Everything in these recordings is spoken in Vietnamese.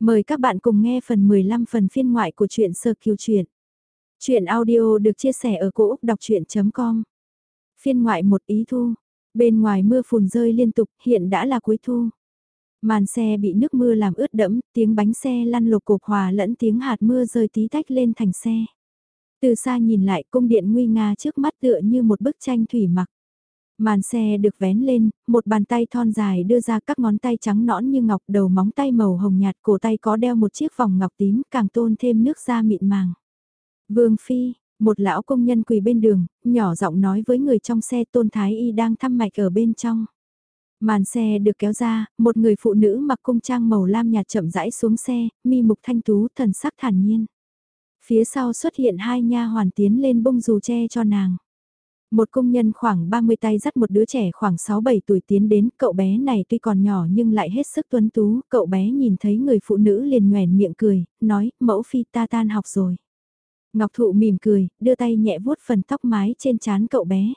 Mời các bạn cùng nghe phần 15 phần phiên ngoại của truyện Sơ Kiều Truyện. truyện audio được chia sẻ ở cỗ đọc chuyện.com Phiên ngoại một ý thu. Bên ngoài mưa phùn rơi liên tục, hiện đã là cuối thu. Màn xe bị nước mưa làm ướt đẫm, tiếng bánh xe lăn lộp cục hòa lẫn tiếng hạt mưa rơi tí tách lên thành xe. Từ xa nhìn lại cung điện nguy nga trước mắt tựa như một bức tranh thủy mặc. Màn xe được vén lên, một bàn tay thon dài đưa ra các ngón tay trắng nõn như ngọc đầu móng tay màu hồng nhạt cổ tay có đeo một chiếc vòng ngọc tím càng tôn thêm nước da mịn màng. Vương Phi, một lão công nhân quỳ bên đường, nhỏ giọng nói với người trong xe tôn thái y đang thăm mạch ở bên trong. Màn xe được kéo ra, một người phụ nữ mặc cung trang màu lam nhạt chậm rãi xuống xe, mi mục thanh tú thần sắc thản nhiên. Phía sau xuất hiện hai nha hoàn tiến lên bông dù che cho nàng. Một công nhân khoảng 30 tay dắt một đứa trẻ khoảng 6-7 tuổi tiến đến, cậu bé này tuy còn nhỏ nhưng lại hết sức tuấn tú, cậu bé nhìn thấy người phụ nữ liền nhoèn miệng cười, nói, mẫu phi ta tan học rồi. Ngọc Thụ mỉm cười, đưa tay nhẹ vuốt phần tóc mái trên trán cậu bé.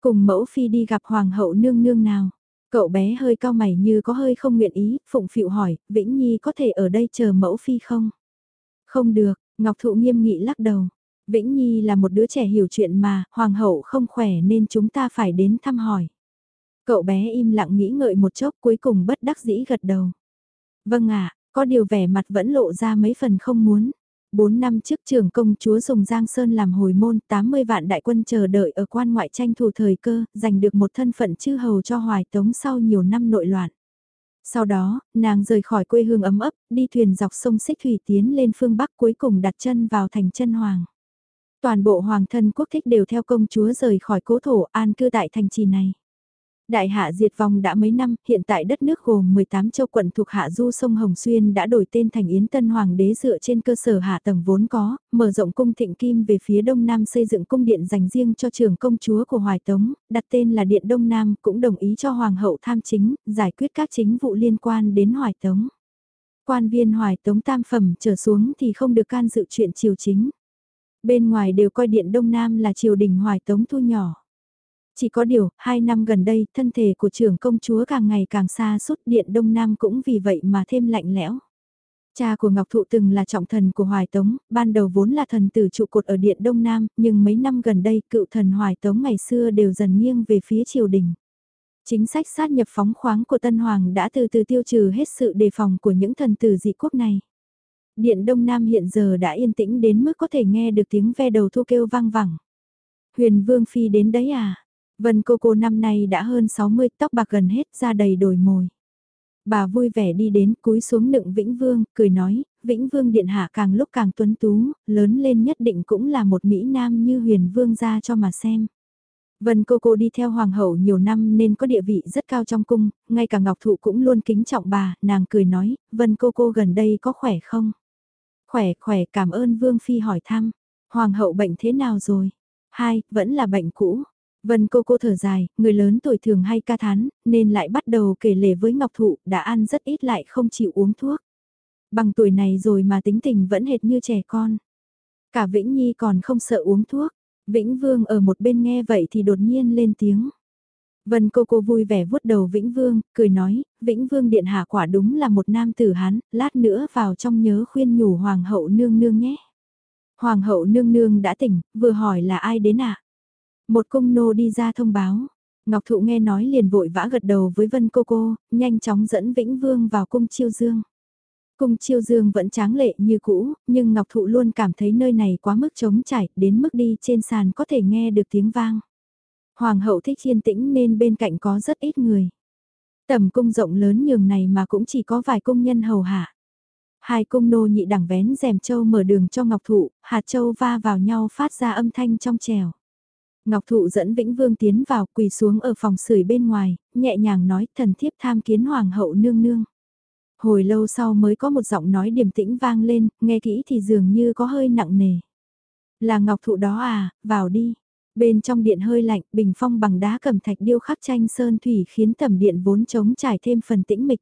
Cùng mẫu phi đi gặp hoàng hậu nương nương nào. Cậu bé hơi cao mày như có hơi không nguyện ý, phụng phịu hỏi, Vĩnh Nhi có thể ở đây chờ mẫu phi không? Không được, Ngọc Thụ nghiêm nghị lắc đầu. Vĩnh Nhi là một đứa trẻ hiểu chuyện mà, hoàng hậu không khỏe nên chúng ta phải đến thăm hỏi. Cậu bé im lặng nghĩ ngợi một chốc cuối cùng bất đắc dĩ gật đầu. Vâng ạ, có điều vẻ mặt vẫn lộ ra mấy phần không muốn. Bốn năm trước trưởng công chúa dùng Giang Sơn làm hồi môn, 80 vạn đại quân chờ đợi ở quan ngoại tranh thủ thời cơ, giành được một thân phận chư hầu cho hoài tống sau nhiều năm nội loạn. Sau đó, nàng rời khỏi quê hương ấm ấp, đi thuyền dọc sông Xích Thủy tiến lên phương Bắc cuối cùng đặt chân vào thành chân hoàng. Toàn bộ hoàng thân quốc thích đều theo công chúa rời khỏi cố thổ an cư tại thành trì này. Đại hạ diệt vong đã mấy năm, hiện tại đất nước gồm 18 châu quận thuộc hạ du sông Hồng Xuyên đã đổi tên thành Yến Tân Hoàng đế dựa trên cơ sở hạ tầng vốn có, mở rộng cung thịnh kim về phía đông nam xây dựng cung điện dành riêng cho trường công chúa của Hoài Tống, đặt tên là Điện Đông Nam, cũng đồng ý cho Hoàng hậu tham chính, giải quyết các chính vụ liên quan đến Hoài Tống. Quan viên Hoài Tống tam phẩm trở xuống thì không được can dự chuyện triều chính. Bên ngoài đều coi Điện Đông Nam là triều đình Hoài Tống thu nhỏ. Chỉ có điều, hai năm gần đây, thân thể của trưởng công chúa càng ngày càng xa suốt điện Đông Nam cũng vì vậy mà thêm lạnh lẽo. Cha của Ngọc Thụ từng là trọng thần của Hoài Tống, ban đầu vốn là thần tử trụ cột ở Điện Đông Nam, nhưng mấy năm gần đây cựu thần Hoài Tống ngày xưa đều dần nghiêng về phía triều đình. Chính sách sát nhập phóng khoáng của Tân Hoàng đã từ từ tiêu trừ hết sự đề phòng của những thần tử dị quốc này. Điện Đông Nam hiện giờ đã yên tĩnh đến mức có thể nghe được tiếng ve đầu thu kêu vang vẳng. Huyền Vương Phi đến đấy à? Vân cô cô năm nay đã hơn 60, tóc bạc gần hết, da đầy đồi mồi. Bà vui vẻ đi đến cúi xuống nựng Vĩnh Vương, cười nói, Vĩnh Vương Điện Hạ càng lúc càng tuấn tú, lớn lên nhất định cũng là một Mỹ Nam như huyền vương ra cho mà xem. Vân cô cô đi theo hoàng hậu nhiều năm nên có địa vị rất cao trong cung, ngay cả Ngọc Thụ cũng luôn kính trọng bà, nàng cười nói, Vân cô cô gần đây có khỏe không? Khỏe khỏe cảm ơn Vương Phi hỏi thăm, hoàng hậu bệnh thế nào rồi? Hai, vẫn là bệnh cũ, Vân cô cô thở dài, người lớn tuổi thường hay ca thán, nên lại bắt đầu kể lể với Ngọc Thụ, đã ăn rất ít lại không chịu uống thuốc. Bằng tuổi này rồi mà tính tình vẫn hệt như trẻ con. Cả Vĩnh Nhi còn không sợ uống thuốc. Vĩnh Vương ở một bên nghe vậy thì đột nhiên lên tiếng. Vân cô cô vui vẻ vuốt đầu Vĩnh Vương, cười nói, Vĩnh Vương điện hạ quả đúng là một nam tử hán, lát nữa vào trong nhớ khuyên nhủ Hoàng hậu nương nương nhé. Hoàng hậu nương nương đã tỉnh, vừa hỏi là ai đến ạ? À? Một cung nô đi ra thông báo. Ngọc Thụ nghe nói liền vội vã gật đầu với Vân Cô Cô, nhanh chóng dẫn Vĩnh Vương vào cung chiêu dương. Cung chiêu dương vẫn tráng lệ như cũ, nhưng Ngọc Thụ luôn cảm thấy nơi này quá mức trống trải, đến mức đi trên sàn có thể nghe được tiếng vang. Hoàng hậu thích yên tĩnh nên bên cạnh có rất ít người. Tầm cung rộng lớn nhường này mà cũng chỉ có vài cung nhân hầu hạ. Hai cung nô nhị đẳng vén rèm châu mở đường cho Ngọc Thụ, hạt châu va vào nhau phát ra âm thanh trong trèo. Ngọc Thụ dẫn Vĩnh Vương tiến vào quỳ xuống ở phòng sưởi bên ngoài, nhẹ nhàng nói thần thiếp tham kiến hoàng hậu nương nương. Hồi lâu sau mới có một giọng nói điềm tĩnh vang lên, nghe kỹ thì dường như có hơi nặng nề. Là Ngọc Thụ đó à, vào đi. Bên trong điện hơi lạnh, bình phong bằng đá cầm thạch điêu khắc tranh sơn thủy khiến tầm điện vốn trống trải thêm phần tĩnh mịch.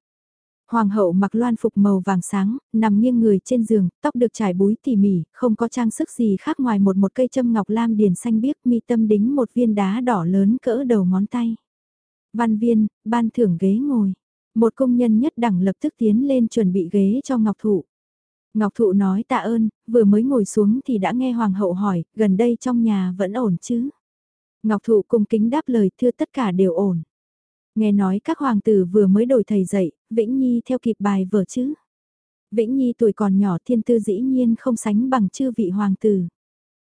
Hoàng hậu mặc loan phục màu vàng sáng, nằm nghiêng người trên giường, tóc được trải búi tỉ mỉ, không có trang sức gì khác ngoài một một cây châm ngọc lam điền xanh biếc mi tâm đính một viên đá đỏ lớn cỡ đầu ngón tay. Văn viên, ban thưởng ghế ngồi. Một công nhân nhất đẳng lập tức tiến lên chuẩn bị ghế cho Ngọc Thụ. Ngọc Thụ nói tạ ơn, vừa mới ngồi xuống thì đã nghe Hoàng hậu hỏi, gần đây trong nhà vẫn ổn chứ? Ngọc Thụ cung kính đáp lời thưa tất cả đều ổn. Nghe nói các hoàng tử vừa mới đổi thầy dạy, Vĩnh Nhi theo kịp bài vở chứ. Vĩnh Nhi tuổi còn nhỏ thiên tư dĩ nhiên không sánh bằng chư vị hoàng tử.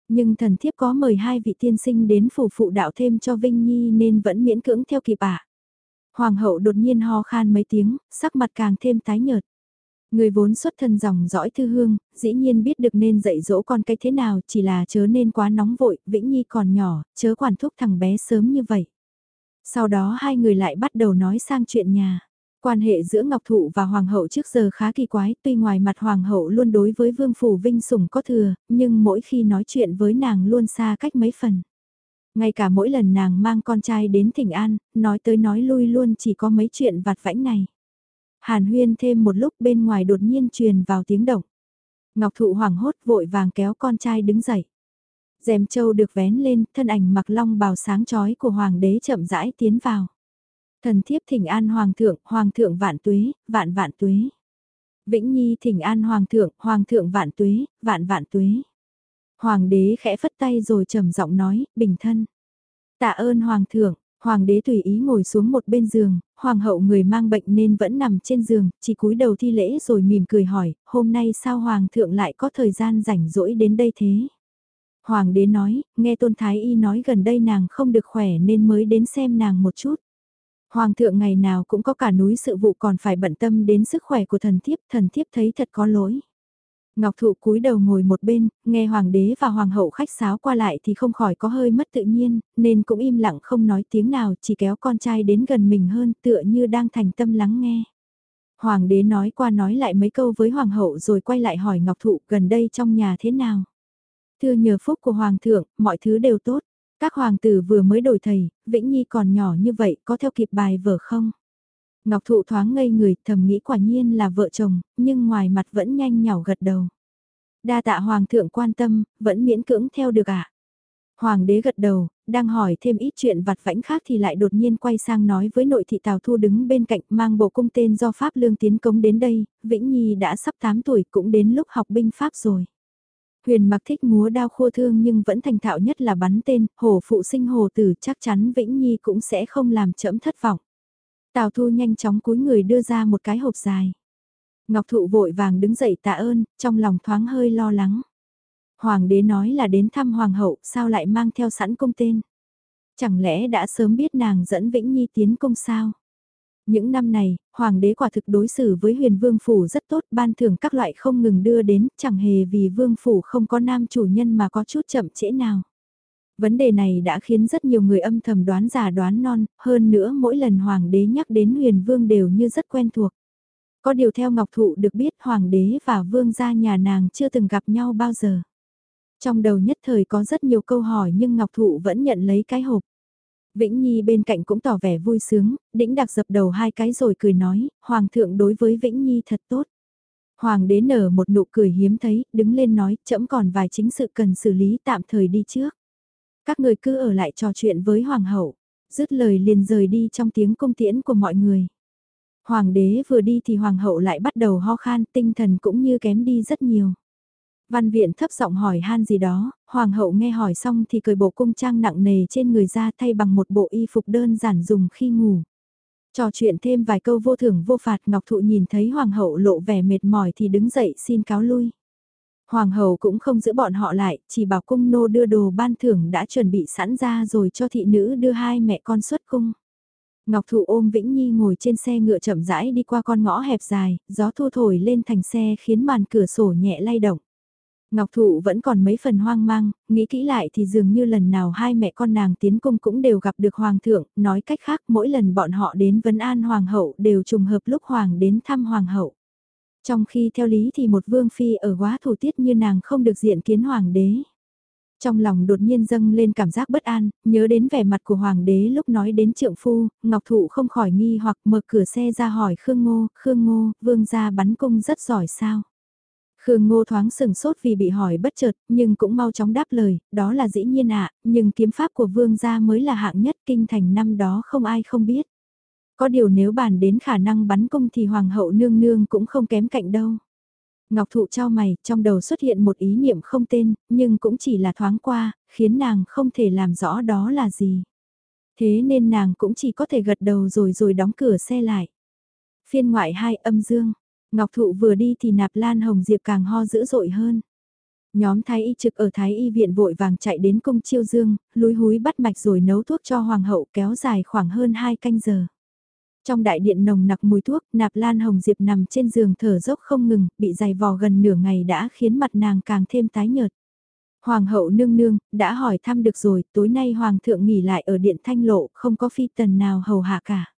Nhưng thần thiếp có mời hai vị tiên sinh đến phủ phụ đạo thêm cho Vinh Nhi nên vẫn miễn cưỡng theo kịp ạ. Hoàng hậu đột nhiên ho khan mấy tiếng, sắc mặt càng thêm tái nhợt. Người vốn xuất thân dòng dõi thư hương, dĩ nhiên biết được nên dạy dỗ con cái thế nào chỉ là chớ nên quá nóng vội, Vĩnh Nhi còn nhỏ, chớ quản thúc thằng bé sớm như vậy. Sau đó hai người lại bắt đầu nói sang chuyện nhà. Quan hệ giữa Ngọc Thụ và Hoàng hậu trước giờ khá kỳ quái, tuy ngoài mặt Hoàng hậu luôn đối với Vương Phủ Vinh sủng có thừa, nhưng mỗi khi nói chuyện với nàng luôn xa cách mấy phần. Ngay cả mỗi lần nàng mang con trai đến thỉnh an, nói tới nói lui luôn chỉ có mấy chuyện vặt vãnh này. Hàn huyên thêm một lúc bên ngoài đột nhiên truyền vào tiếng động. Ngọc Thụ hoảng hốt vội vàng kéo con trai đứng dậy rèm châu được vén lên, thân ảnh mặc long bào sáng chói của hoàng đế chậm rãi tiến vào. Thần thiếp thỉnh an hoàng thượng, hoàng thượng vạn tuế, vạn vạn tuế. Vĩnh Nhi thỉnh an hoàng thượng, hoàng thượng vạn tuế, vạn vạn tuế. Hoàng đế khẽ phất tay rồi trầm giọng nói, bình thân. Tạ ơn hoàng thượng, hoàng đế tùy ý ngồi xuống một bên giường, hoàng hậu người mang bệnh nên vẫn nằm trên giường, chỉ cúi đầu thi lễ rồi mỉm cười hỏi, hôm nay sao hoàng thượng lại có thời gian rảnh rỗi đến đây thế? Hoàng đế nói, nghe Tôn Thái Y nói gần đây nàng không được khỏe nên mới đến xem nàng một chút. Hoàng thượng ngày nào cũng có cả núi sự vụ còn phải bận tâm đến sức khỏe của thần thiếp, thần thiếp thấy thật có lỗi. Ngọc Thụ cúi đầu ngồi một bên, nghe Hoàng đế và Hoàng hậu khách sáo qua lại thì không khỏi có hơi mất tự nhiên, nên cũng im lặng không nói tiếng nào, chỉ kéo con trai đến gần mình hơn tựa như đang thành tâm lắng nghe. Hoàng đế nói qua nói lại mấy câu với Hoàng hậu rồi quay lại hỏi Ngọc Thụ gần đây trong nhà thế nào. Thưa nhờ phúc của Hoàng thượng, mọi thứ đều tốt. Các hoàng tử vừa mới đổi thầy, Vĩnh Nhi còn nhỏ như vậy có theo kịp bài vở không? Ngọc Thụ thoáng ngây người thầm nghĩ quả nhiên là vợ chồng, nhưng ngoài mặt vẫn nhanh nhỏ gật đầu. Đa tạ Hoàng thượng quan tâm, vẫn miễn cưỡng theo được ạ. À? Hoàng đế gật đầu, đang hỏi thêm ít chuyện vặt vãnh khác thì lại đột nhiên quay sang nói với nội thị Tào Thu đứng bên cạnh mang bộ cung tên do Pháp Lương tiến cống đến đây, Vĩnh Nhi đã sắp 8 tuổi cũng đến lúc học binh Pháp rồi. Huyền mặc thích múa đao khô thương nhưng vẫn thành thạo nhất là bắn tên, hồ phụ sinh hồ tử chắc chắn Vĩnh Nhi cũng sẽ không làm chậm thất vọng. Tào Thu nhanh chóng cúi người đưa ra một cái hộp dài. Ngọc Thụ vội vàng đứng dậy tạ ơn, trong lòng thoáng hơi lo lắng. Hoàng đế nói là đến thăm Hoàng hậu, sao lại mang theo sẵn công tên? Chẳng lẽ đã sớm biết nàng dẫn Vĩnh Nhi tiến công sao? Những năm này, Hoàng đế quả thực đối xử với huyền vương phủ rất tốt, ban thưởng các loại không ngừng đưa đến, chẳng hề vì vương phủ không có nam chủ nhân mà có chút chậm trễ nào. Vấn đề này đã khiến rất nhiều người âm thầm đoán giả đoán non, hơn nữa mỗi lần Hoàng đế nhắc đến huyền vương đều như rất quen thuộc. Có điều theo Ngọc Thụ được biết Hoàng đế và vương gia nhà nàng chưa từng gặp nhau bao giờ. Trong đầu nhất thời có rất nhiều câu hỏi nhưng Ngọc Thụ vẫn nhận lấy cái hộp. Vĩnh Nhi bên cạnh cũng tỏ vẻ vui sướng, đĩnh đặc dập đầu hai cái rồi cười nói, Hoàng thượng đối với Vĩnh Nhi thật tốt. Hoàng đế nở một nụ cười hiếm thấy, đứng lên nói, chậm còn vài chính sự cần xử lý tạm thời đi trước. Các người cứ ở lại trò chuyện với Hoàng hậu, dứt lời liền rời đi trong tiếng cung tiễn của mọi người. Hoàng đế vừa đi thì Hoàng hậu lại bắt đầu ho khan, tinh thần cũng như kém đi rất nhiều. Văn viện thấp giọng hỏi han gì đó, hoàng hậu nghe hỏi xong thì cởi bộ cung trang nặng nề trên người ra thay bằng một bộ y phục đơn giản dùng khi ngủ. Trò chuyện thêm vài câu vô thưởng vô phạt Ngọc Thụ nhìn thấy hoàng hậu lộ vẻ mệt mỏi thì đứng dậy xin cáo lui. Hoàng hậu cũng không giữ bọn họ lại, chỉ bảo cung nô đưa đồ ban thưởng đã chuẩn bị sẵn ra rồi cho thị nữ đưa hai mẹ con xuất cung. Ngọc Thụ ôm Vĩnh Nhi ngồi trên xe ngựa chậm rãi đi qua con ngõ hẹp dài, gió thu thổi lên thành xe khiến màn cửa sổ nhẹ lay động. Ngọc Thụ vẫn còn mấy phần hoang mang, nghĩ kỹ lại thì dường như lần nào hai mẹ con nàng tiến cung cũng đều gặp được Hoàng thượng, nói cách khác mỗi lần bọn họ đến Vân an Hoàng hậu đều trùng hợp lúc Hoàng đến thăm Hoàng hậu. Trong khi theo lý thì một vương phi ở quá thủ tiết như nàng không được diện kiến Hoàng đế. Trong lòng đột nhiên dâng lên cảm giác bất an, nhớ đến vẻ mặt của Hoàng đế lúc nói đến trượng phu, Ngọc Thụ không khỏi nghi hoặc mở cửa xe ra hỏi Khương Ngô, Khương Ngô, vương gia bắn cung rất giỏi sao? Khương Ngô thoáng sừng sốt vì bị hỏi bất chợt, nhưng cũng mau chóng đáp lời, đó là dĩ nhiên ạ, nhưng kiếm pháp của vương gia mới là hạng nhất kinh thành năm đó không ai không biết. Có điều nếu bàn đến khả năng bắn cung thì hoàng hậu nương nương cũng không kém cạnh đâu. Ngọc thụ trao mày, trong đầu xuất hiện một ý niệm không tên, nhưng cũng chỉ là thoáng qua, khiến nàng không thể làm rõ đó là gì. Thế nên nàng cũng chỉ có thể gật đầu rồi rồi đóng cửa xe lại. Phiên ngoại hai âm dương, Ngọc thụ vừa đi thì nạp lan hồng diệp càng ho dữ dội hơn. Nhóm thái y trực ở thái y viện vội vàng chạy đến cung chiêu dương, lúi húi bắt mạch rồi nấu thuốc cho hoàng hậu kéo dài khoảng hơn 2 canh giờ. Trong đại điện nồng nặc mùi thuốc, nạp lan hồng diệp nằm trên giường thở dốc không ngừng, bị dày vò gần nửa ngày đã khiến mặt nàng càng thêm tái nhợt. Hoàng hậu nương nương, đã hỏi thăm được rồi, tối nay hoàng thượng nghỉ lại ở điện thanh lộ, không có phi tần nào hầu hạ cả.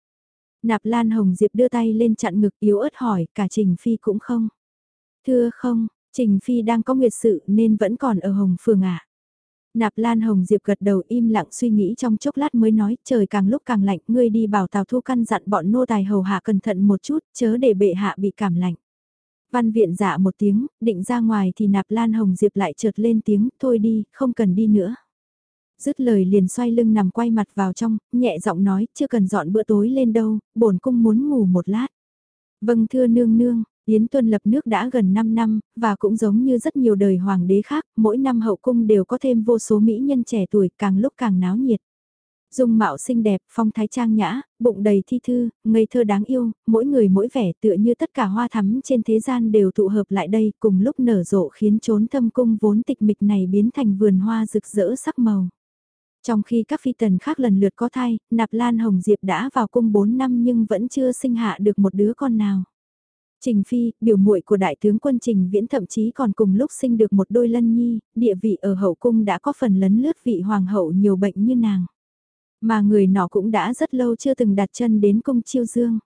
Nạp lan hồng diệp đưa tay lên chặn ngực yếu ớt hỏi, cả trình phi cũng không. Thưa không, trình phi đang có nguyệt sự nên vẫn còn ở hồng phường ạ. Nạp Lan Hồng Diệp gật đầu im lặng suy nghĩ trong chốc lát mới nói, trời càng lúc càng lạnh, ngươi đi bảo Tào Thu căn dặn bọn nô tài hầu hạ cẩn thận một chút, chớ để bệ hạ bị cảm lạnh. Văn viện dạ một tiếng, định ra ngoài thì Nạp Lan Hồng Diệp lại chợt lên tiếng, thôi đi, không cần đi nữa. Dứt lời liền xoay lưng nằm quay mặt vào trong, nhẹ giọng nói, chưa cần dọn bữa tối lên đâu, bổn cung muốn ngủ một lát. Vâng thưa nương nương, Yến Tuân lập nước đã gần 5 năm, và cũng giống như rất nhiều đời hoàng đế khác, mỗi năm hậu cung đều có thêm vô số mỹ nhân trẻ tuổi càng lúc càng náo nhiệt. Dung mạo xinh đẹp, phong thái trang nhã, bụng đầy thi thư, ngây thơ đáng yêu, mỗi người mỗi vẻ tựa như tất cả hoa thắm trên thế gian đều tụ hợp lại đây cùng lúc nở rộ khiến trốn thâm cung vốn tịch mịch này biến thành vườn hoa rực rỡ sắc màu. Trong khi các phi tần khác lần lượt có thai, Nạp Lan Hồng Diệp đã vào cung 4 năm nhưng vẫn chưa sinh hạ được một đứa con nào. Trình Phi, biểu muội của đại tướng quân Trình Viễn thậm chí còn cùng lúc sinh được một đôi lân nhi, địa vị ở hậu cung đã có phần lấn lướt vị hoàng hậu nhiều bệnh như nàng. Mà người nọ cũng đã rất lâu chưa từng đặt chân đến cung chiêu dương.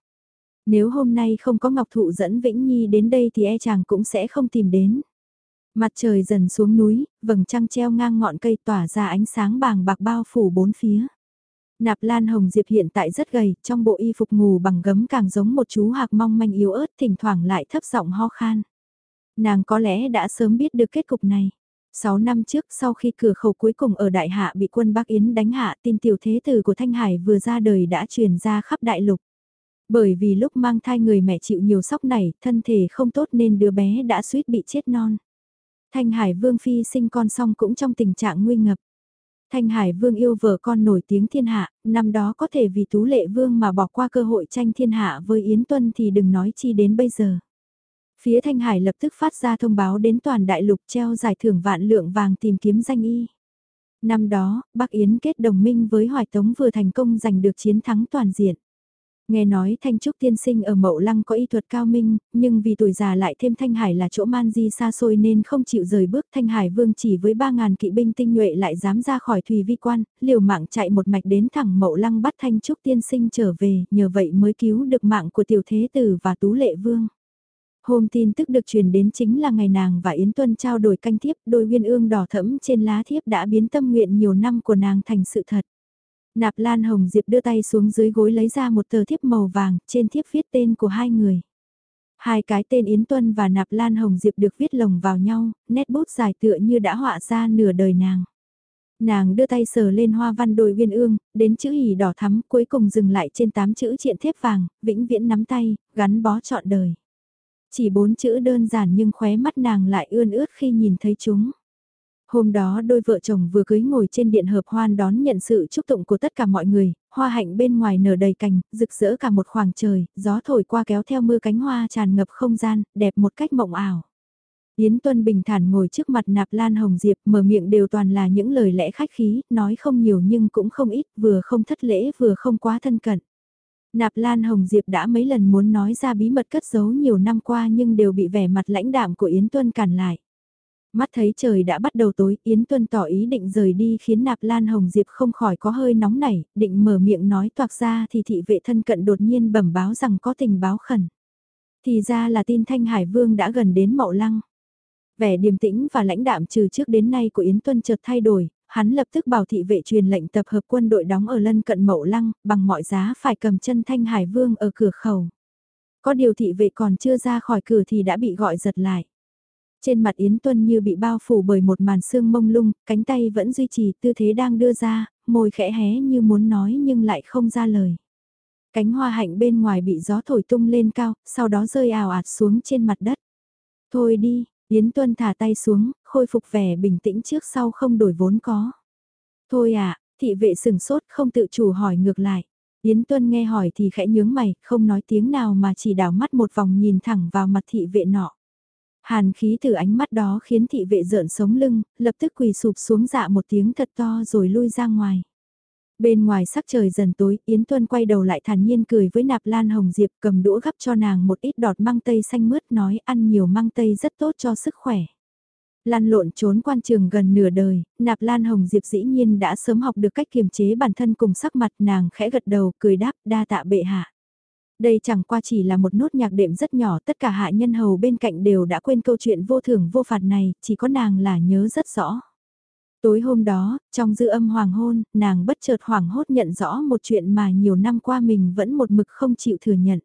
Nếu hôm nay không có Ngọc Thụ dẫn Vĩnh Nhi đến đây thì e chàng cũng sẽ không tìm đến. Mặt trời dần xuống núi, vầng trăng treo ngang ngọn cây tỏa ra ánh sáng bàng bạc bao phủ bốn phía. Nạp Lan Hồng Diệp hiện tại rất gầy, trong bộ y phục ngủ bằng gấm càng giống một chú hạc mong manh yếu ớt thỉnh thoảng lại thấp giọng ho khan. Nàng có lẽ đã sớm biết được kết cục này. Sáu năm trước sau khi cửa khẩu cuối cùng ở Đại Hạ bị quân Bắc Yến đánh hạ tin tiểu thế tử của Thanh Hải vừa ra đời đã truyền ra khắp đại lục. Bởi vì lúc mang thai người mẹ chịu nhiều sóc này, thân thể không tốt nên đứa bé đã suýt bị chết non. Thanh Hải Vương Phi sinh con xong cũng trong tình trạng nguy ngập. Thanh Hải Vương yêu vợ con nổi tiếng thiên hạ, năm đó có thể vì Tú Lệ Vương mà bỏ qua cơ hội tranh thiên hạ với Yến Tuân thì đừng nói chi đến bây giờ. Phía Thanh Hải lập tức phát ra thông báo đến toàn đại lục treo giải thưởng vạn lượng vàng tìm kiếm danh y. Năm đó, Bắc Yến kết đồng minh với Hoài Tống vừa thành công giành được chiến thắng toàn diện. Nghe nói Thanh Trúc tiên sinh ở Mậu Lăng có y thuật cao minh, nhưng vì tuổi già lại thêm Thanh Hải là chỗ man di xa xôi nên không chịu rời bước Thanh Hải vương chỉ với 3.000 kỵ binh tinh nhuệ lại dám ra khỏi thủy vi quan, liều mạng chạy một mạch đến thẳng Mậu Lăng bắt Thanh Trúc tiên sinh trở về, nhờ vậy mới cứu được mạng của tiểu thế tử và tú lệ vương. Hôm tin tức được truyền đến chính là ngày nàng và Yến Tuân trao đổi canh thiếp, đôi uyên ương đỏ thẫm trên lá thiếp đã biến tâm nguyện nhiều năm của nàng thành sự thật. Nạp Lan Hồng Diệp đưa tay xuống dưới gối lấy ra một tờ thiếp màu vàng, trên thiếp viết tên của hai người. Hai cái tên Yến Tuân và Nạp Lan Hồng Diệp được viết lồng vào nhau, nét bút dài tựa như đã họa ra nửa đời nàng. Nàng đưa tay sờ lên hoa văn đồi uyên ương, đến chữ hỉ đỏ thắm cuối cùng dừng lại trên tám chữ triện thiếp vàng, vĩnh viễn nắm tay, gắn bó trọn đời. Chỉ bốn chữ đơn giản nhưng khóe mắt nàng lại ươn ướt khi nhìn thấy chúng. Hôm đó đôi vợ chồng vừa cưới ngồi trên điện hợp hoan đón nhận sự chúc tụng của tất cả mọi người, hoa hạnh bên ngoài nở đầy cành, rực rỡ cả một khoảng trời, gió thổi qua kéo theo mưa cánh hoa tràn ngập không gian, đẹp một cách mộng ảo. Yến Tuân bình thản ngồi trước mặt nạp lan hồng diệp mở miệng đều toàn là những lời lẽ khách khí, nói không nhiều nhưng cũng không ít, vừa không thất lễ vừa không quá thân cận. Nạp Lan Hồng Diệp đã mấy lần muốn nói ra bí mật cất giấu nhiều năm qua nhưng đều bị vẻ mặt lãnh đạm của Yến Tuân cản lại. Mắt thấy trời đã bắt đầu tối, Yến Tuân tỏ ý định rời đi khiến Nạp Lan Hồng Diệp không khỏi có hơi nóng nảy, định mở miệng nói toạc ra thì thị vệ thân cận đột nhiên bẩm báo rằng có tình báo khẩn. Thì ra là tin Thanh Hải Vương đã gần đến Mậu Lăng. Vẻ điềm tĩnh và lãnh đạm trừ trước đến nay của Yến Tuân chợt thay đổi, hắn lập tức bảo thị vệ truyền lệnh tập hợp quân đội đóng ở lân cận Mậu Lăng, bằng mọi giá phải cầm chân Thanh Hải Vương ở cửa khẩu. Có điều thị vệ còn chưa ra khỏi cửa thì đã bị gọi giật lại. Trên mặt Yến Tuân như bị bao phủ bởi một màn sương mông lung, cánh tay vẫn duy trì tư thế đang đưa ra, môi khẽ hé như muốn nói nhưng lại không ra lời. Cánh hoa hạnh bên ngoài bị gió thổi tung lên cao, sau đó rơi ào ạt xuống trên mặt đất. Thôi đi, Yến Tuân thả tay xuống, khôi phục vẻ bình tĩnh trước sau không đổi vốn có. Thôi à, thị vệ sừng sốt không tự chủ hỏi ngược lại. Yến Tuân nghe hỏi thì khẽ nhướng mày, không nói tiếng nào mà chỉ đảo mắt một vòng nhìn thẳng vào mặt thị vệ nọ. Hàn khí từ ánh mắt đó khiến thị vệ rợn sống lưng, lập tức quỳ sụp xuống dạ một tiếng thật to rồi lui ra ngoài. Bên ngoài sắc trời dần tối, Yến Tuân quay đầu lại thản nhiên cười với nạp lan hồng diệp cầm đũa gắp cho nàng một ít đọt măng tây xanh mướt nói ăn nhiều măng tây rất tốt cho sức khỏe. lan lộn trốn quan trường gần nửa đời, nạp lan hồng diệp dĩ nhiên đã sớm học được cách kiềm chế bản thân cùng sắc mặt nàng khẽ gật đầu cười đáp đa tạ bệ hạ. Đây chẳng qua chỉ là một nốt nhạc đệm rất nhỏ tất cả hạ nhân hầu bên cạnh đều đã quên câu chuyện vô thưởng vô phạt này, chỉ có nàng là nhớ rất rõ. Tối hôm đó, trong dư âm hoàng hôn, nàng bất chợt hoảng hốt nhận rõ một chuyện mà nhiều năm qua mình vẫn một mực không chịu thừa nhận.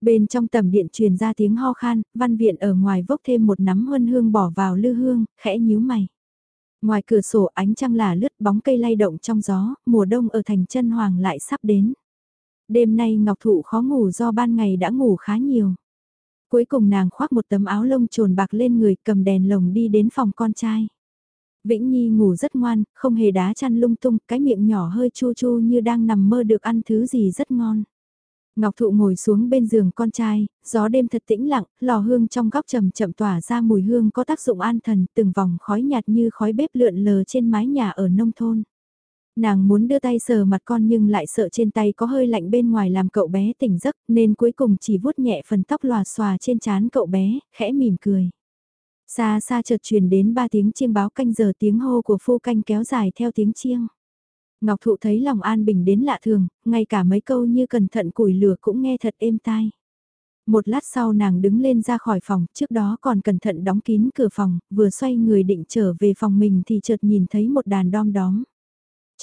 Bên trong tầm điện truyền ra tiếng ho khan, văn viện ở ngoài vốc thêm một nắm huân hương bỏ vào lư hương, khẽ nhíu mày. Ngoài cửa sổ ánh trăng là lướt bóng cây lay động trong gió, mùa đông ở thành chân hoàng lại sắp đến. Đêm nay Ngọc Thụ khó ngủ do ban ngày đã ngủ khá nhiều. Cuối cùng nàng khoác một tấm áo lông trồn bạc lên người cầm đèn lồng đi đến phòng con trai. Vĩnh Nhi ngủ rất ngoan, không hề đá chăn lung tung, cái miệng nhỏ hơi chu chu như đang nằm mơ được ăn thứ gì rất ngon. Ngọc Thụ ngồi xuống bên giường con trai, gió đêm thật tĩnh lặng, lò hương trong góc chậm chậm tỏa ra mùi hương có tác dụng an thần, từng vòng khói nhạt như khói bếp lượn lờ trên mái nhà ở nông thôn. Nàng muốn đưa tay sờ mặt con nhưng lại sợ trên tay có hơi lạnh bên ngoài làm cậu bé tỉnh giấc nên cuối cùng chỉ vuốt nhẹ phần tóc lòa xòa trên trán cậu bé, khẽ mỉm cười. Xa xa chợt truyền đến ba tiếng chiêng báo canh giờ tiếng hô của phu canh kéo dài theo tiếng chiêng. Ngọc Thụ thấy lòng an bình đến lạ thường, ngay cả mấy câu như cẩn thận củi lửa cũng nghe thật êm tai. Một lát sau nàng đứng lên ra khỏi phòng, trước đó còn cẩn thận đóng kín cửa phòng, vừa xoay người định trở về phòng mình thì chợt nhìn thấy một đàn đom đóm.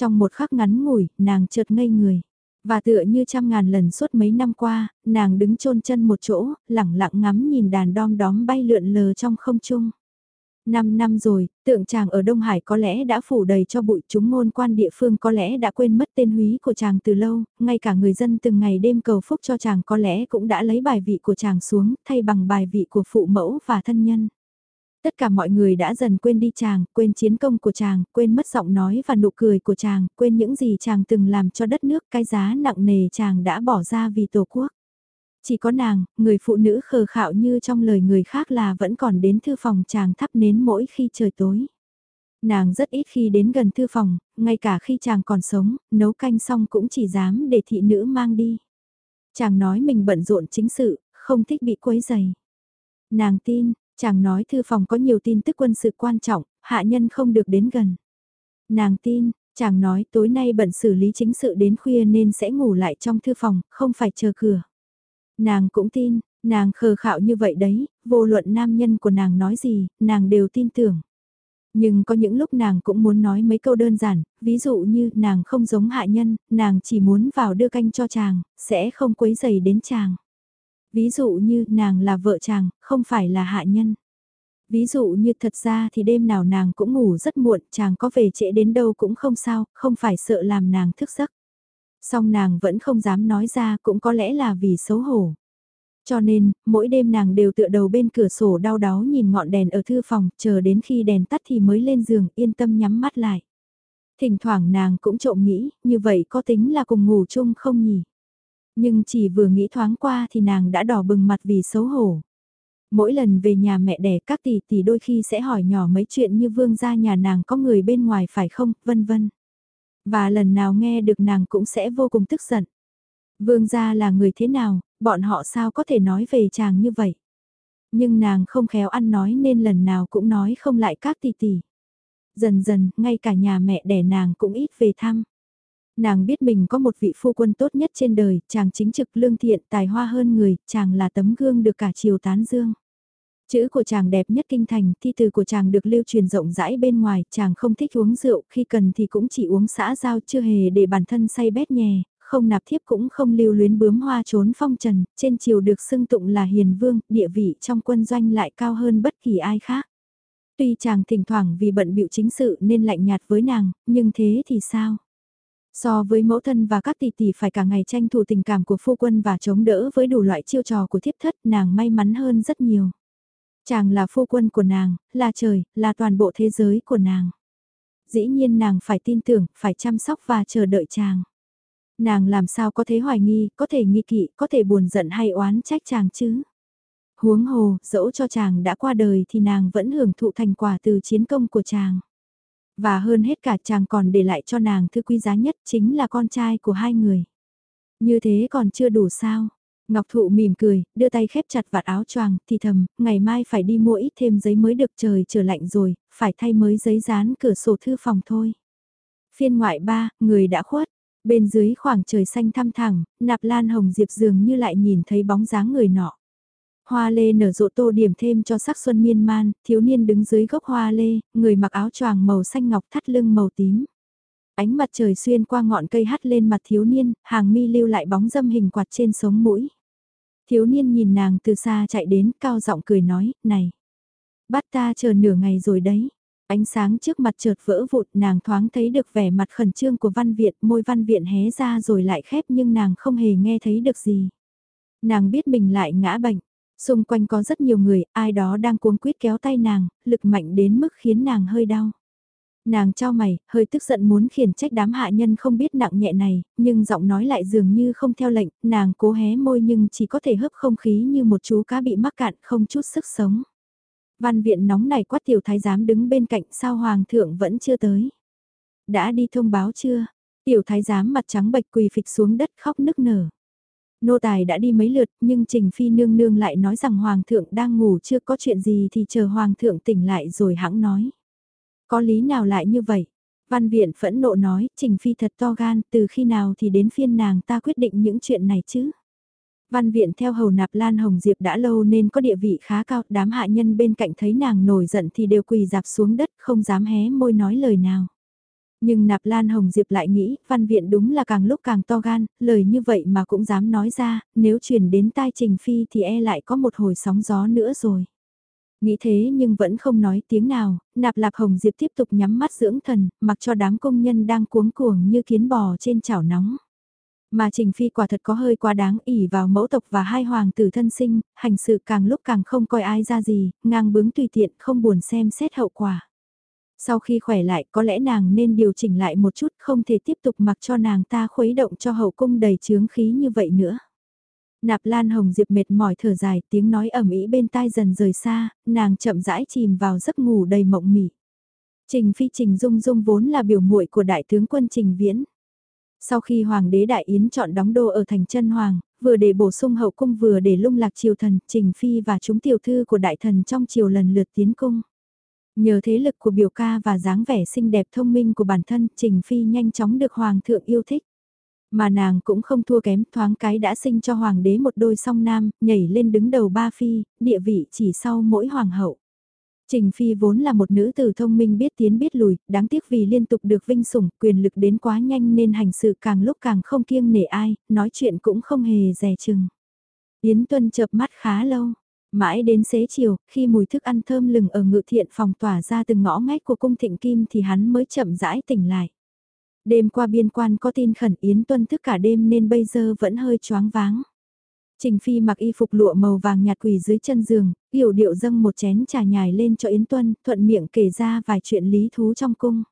Trong một khắc ngắn ngủi, nàng chợt ngây người. Và tựa như trăm ngàn lần suốt mấy năm qua, nàng đứng chôn chân một chỗ, lẳng lặng ngắm nhìn đàn đom đóm bay lượn lờ trong không trung. Năm năm rồi, tượng chàng ở Đông Hải có lẽ đã phủ đầy cho bụi chúng ngôn quan địa phương có lẽ đã quên mất tên húy của chàng từ lâu, ngay cả người dân từng ngày đêm cầu phúc cho chàng có lẽ cũng đã lấy bài vị của chàng xuống, thay bằng bài vị của phụ mẫu và thân nhân. Tất cả mọi người đã dần quên đi chàng, quên chiến công của chàng, quên mất giọng nói và nụ cười của chàng, quên những gì chàng từng làm cho đất nước cái giá nặng nề chàng đã bỏ ra vì tổ quốc. Chỉ có nàng, người phụ nữ khờ khạo như trong lời người khác là vẫn còn đến thư phòng chàng thắp nến mỗi khi trời tối. Nàng rất ít khi đến gần thư phòng, ngay cả khi chàng còn sống, nấu canh xong cũng chỉ dám để thị nữ mang đi. Chàng nói mình bận rộn chính sự, không thích bị quấy dày. Nàng tin, chàng nói thư phòng có nhiều tin tức quân sự quan trọng, hạ nhân không được đến gần. Nàng tin, chàng nói tối nay bận xử lý chính sự đến khuya nên sẽ ngủ lại trong thư phòng, không phải chờ cửa. Nàng cũng tin, nàng khờ khạo như vậy đấy, vô luận nam nhân của nàng nói gì, nàng đều tin tưởng. Nhưng có những lúc nàng cũng muốn nói mấy câu đơn giản, ví dụ như nàng không giống hạ nhân, nàng chỉ muốn vào đưa canh cho chàng, sẽ không quấy dày đến chàng. Ví dụ như nàng là vợ chàng, không phải là hạ nhân. Ví dụ như thật ra thì đêm nào nàng cũng ngủ rất muộn, chàng có về trễ đến đâu cũng không sao, không phải sợ làm nàng thức giấc. Song nàng vẫn không dám nói ra cũng có lẽ là vì xấu hổ. Cho nên, mỗi đêm nàng đều tựa đầu bên cửa sổ đau đớn nhìn ngọn đèn ở thư phòng, chờ đến khi đèn tắt thì mới lên giường, yên tâm nhắm mắt lại. Thỉnh thoảng nàng cũng trộm nghĩ, như vậy có tính là cùng ngủ chung không nhỉ? Nhưng chỉ vừa nghĩ thoáng qua thì nàng đã đỏ bừng mặt vì xấu hổ. Mỗi lần về nhà mẹ đẻ các tỷ tỷ đôi khi sẽ hỏi nhỏ mấy chuyện như vương gia nhà nàng có người bên ngoài phải không, vân vân. Và lần nào nghe được nàng cũng sẽ vô cùng tức giận. Vương gia là người thế nào, bọn họ sao có thể nói về chàng như vậy. Nhưng nàng không khéo ăn nói nên lần nào cũng nói không lại các tỷ tỷ. Dần dần, ngay cả nhà mẹ đẻ nàng cũng ít về thăm. Nàng biết mình có một vị phu quân tốt nhất trên đời, chàng chính trực lương thiện tài hoa hơn người, chàng là tấm gương được cả triều tán dương. Chữ của chàng đẹp nhất kinh thành, thi từ của chàng được lưu truyền rộng rãi bên ngoài, chàng không thích uống rượu, khi cần thì cũng chỉ uống xã giao chưa hề để bản thân say bét nhè, không nạp thiếp cũng không lưu luyến bướm hoa trốn phong trần, trên triều được xưng tụng là hiền vương, địa vị trong quân doanh lại cao hơn bất kỳ ai khác. Tuy chàng thỉnh thoảng vì bận bịu chính sự nên lạnh nhạt với nàng, nhưng thế thì sao? So với mẫu thân và các tỷ tỷ phải cả ngày tranh thủ tình cảm của phu quân và chống đỡ với đủ loại chiêu trò của thiếp thất nàng may mắn hơn rất nhiều. Chàng là phu quân của nàng, là trời, là toàn bộ thế giới của nàng. Dĩ nhiên nàng phải tin tưởng, phải chăm sóc và chờ đợi chàng. Nàng làm sao có thể hoài nghi, có thể nghi kỵ, có thể buồn giận hay oán trách chàng chứ? Huống hồ, dẫu cho chàng đã qua đời thì nàng vẫn hưởng thụ thành quả từ chiến công của chàng. Và hơn hết cả chàng còn để lại cho nàng thứ quý giá nhất chính là con trai của hai người. Như thế còn chưa đủ sao? Ngọc Thụ mỉm cười, đưa tay khép chặt vạt áo choàng, thì thầm, ngày mai phải đi mua ít thêm giấy mới được trời trở lạnh rồi, phải thay mới giấy dán cửa sổ thư phòng thôi. Phiên ngoại ba, người đã khuất, bên dưới khoảng trời xanh thăm thẳng, nạp lan hồng diệp dường như lại nhìn thấy bóng dáng người nọ. Hoa lê nở rộ tô điểm thêm cho sắc xuân miên man, thiếu niên đứng dưới gốc hoa lê, người mặc áo choàng màu xanh ngọc thắt lưng màu tím. Ánh mặt trời xuyên qua ngọn cây hắt lên mặt thiếu niên, hàng mi lưu lại bóng dâm hình quạt trên sống mũi. Thiếu niên nhìn nàng từ xa chạy đến, cao giọng cười nói, này, bắt ta chờ nửa ngày rồi đấy. Ánh sáng trước mặt chợt vỡ vụt nàng thoáng thấy được vẻ mặt khẩn trương của văn viện, môi văn viện hé ra rồi lại khép nhưng nàng không hề nghe thấy được gì. Nàng biết mình lại ngã bệnh, Xung quanh có rất nhiều người, ai đó đang cuống quýt kéo tay nàng, lực mạnh đến mức khiến nàng hơi đau. Nàng cho mày, hơi tức giận muốn khiển trách đám hạ nhân không biết nặng nhẹ này, nhưng giọng nói lại dường như không theo lệnh, nàng cố hé môi nhưng chỉ có thể hấp không khí như một chú cá bị mắc cạn không chút sức sống. Văn viện nóng này quát tiểu thái giám đứng bên cạnh sao hoàng thượng vẫn chưa tới. Đã đi thông báo chưa? Tiểu thái giám mặt trắng bệch quỳ phịch xuống đất khóc nức nở. Nô tài đã đi mấy lượt, nhưng Trình Phi nương nương lại nói rằng Hoàng thượng đang ngủ chưa có chuyện gì thì chờ Hoàng thượng tỉnh lại rồi hãng nói. Có lý nào lại như vậy? Văn viện phẫn nộ nói, Trình Phi thật to gan, từ khi nào thì đến phiên nàng ta quyết định những chuyện này chứ? Văn viện theo hầu nạp Lan Hồng Diệp đã lâu nên có địa vị khá cao, đám hạ nhân bên cạnh thấy nàng nổi giận thì đều quỳ dạp xuống đất không dám hé môi nói lời nào. Nhưng nạp Lan Hồng Diệp lại nghĩ, văn viện đúng là càng lúc càng to gan, lời như vậy mà cũng dám nói ra, nếu truyền đến tai Trình Phi thì e lại có một hồi sóng gió nữa rồi. Nghĩ thế nhưng vẫn không nói tiếng nào, nạp lạp Hồng Diệp tiếp tục nhắm mắt dưỡng thần, mặc cho đám công nhân đang cuống cuồng như kiến bò trên chảo nóng. Mà Trình Phi quả thật có hơi quá đáng ỉ vào mẫu tộc và hai hoàng tử thân sinh, hành sự càng lúc càng không coi ai ra gì, ngang bướng tùy tiện không buồn xem xét hậu quả. Sau khi khỏe lại có lẽ nàng nên điều chỉnh lại một chút không thể tiếp tục mặc cho nàng ta khuấy động cho hậu cung đầy chướng khí như vậy nữa. Nạp Lan Hồng Diệp mệt mỏi thở dài tiếng nói ẩm ý bên tai dần rời xa, nàng chậm rãi chìm vào giấc ngủ đầy mộng mị. Trình Phi Trình Dung Dung vốn là biểu muội của đại tướng quân Trình Viễn. Sau khi Hoàng đế Đại Yến chọn đóng đô ở thành chân Hoàng, vừa để bổ sung hậu cung vừa để lung lạc triều thần, Trình Phi và chúng tiểu thư của đại thần trong triều lần lượt tiến cung. Nhờ thế lực của biểu ca và dáng vẻ xinh đẹp thông minh của bản thân, Trình Phi nhanh chóng được Hoàng thượng yêu thích. Mà nàng cũng không thua kém thoáng cái đã sinh cho Hoàng đế một đôi song nam, nhảy lên đứng đầu ba phi, địa vị chỉ sau mỗi Hoàng hậu. Trình Phi vốn là một nữ tử thông minh biết tiến biết lùi, đáng tiếc vì liên tục được vinh sủng, quyền lực đến quá nhanh nên hành sự càng lúc càng không kiêng nể ai, nói chuyện cũng không hề dè chừng. Yến Tuân chợp mắt khá lâu, Mãi đến xế chiều, khi mùi thức ăn thơm lừng ở ngự thiện phòng tỏa ra từng ngõ ngách của cung thịnh kim thì hắn mới chậm rãi tỉnh lại. Đêm qua biên quan có tin khẩn Yến Tuân thức cả đêm nên bây giờ vẫn hơi choáng váng. Trình Phi mặc y phục lụa màu vàng nhạt quỳ dưới chân giường, hiểu điệu dâng một chén trà nhài lên cho Yến Tuân, thuận miệng kể ra vài chuyện lý thú trong cung.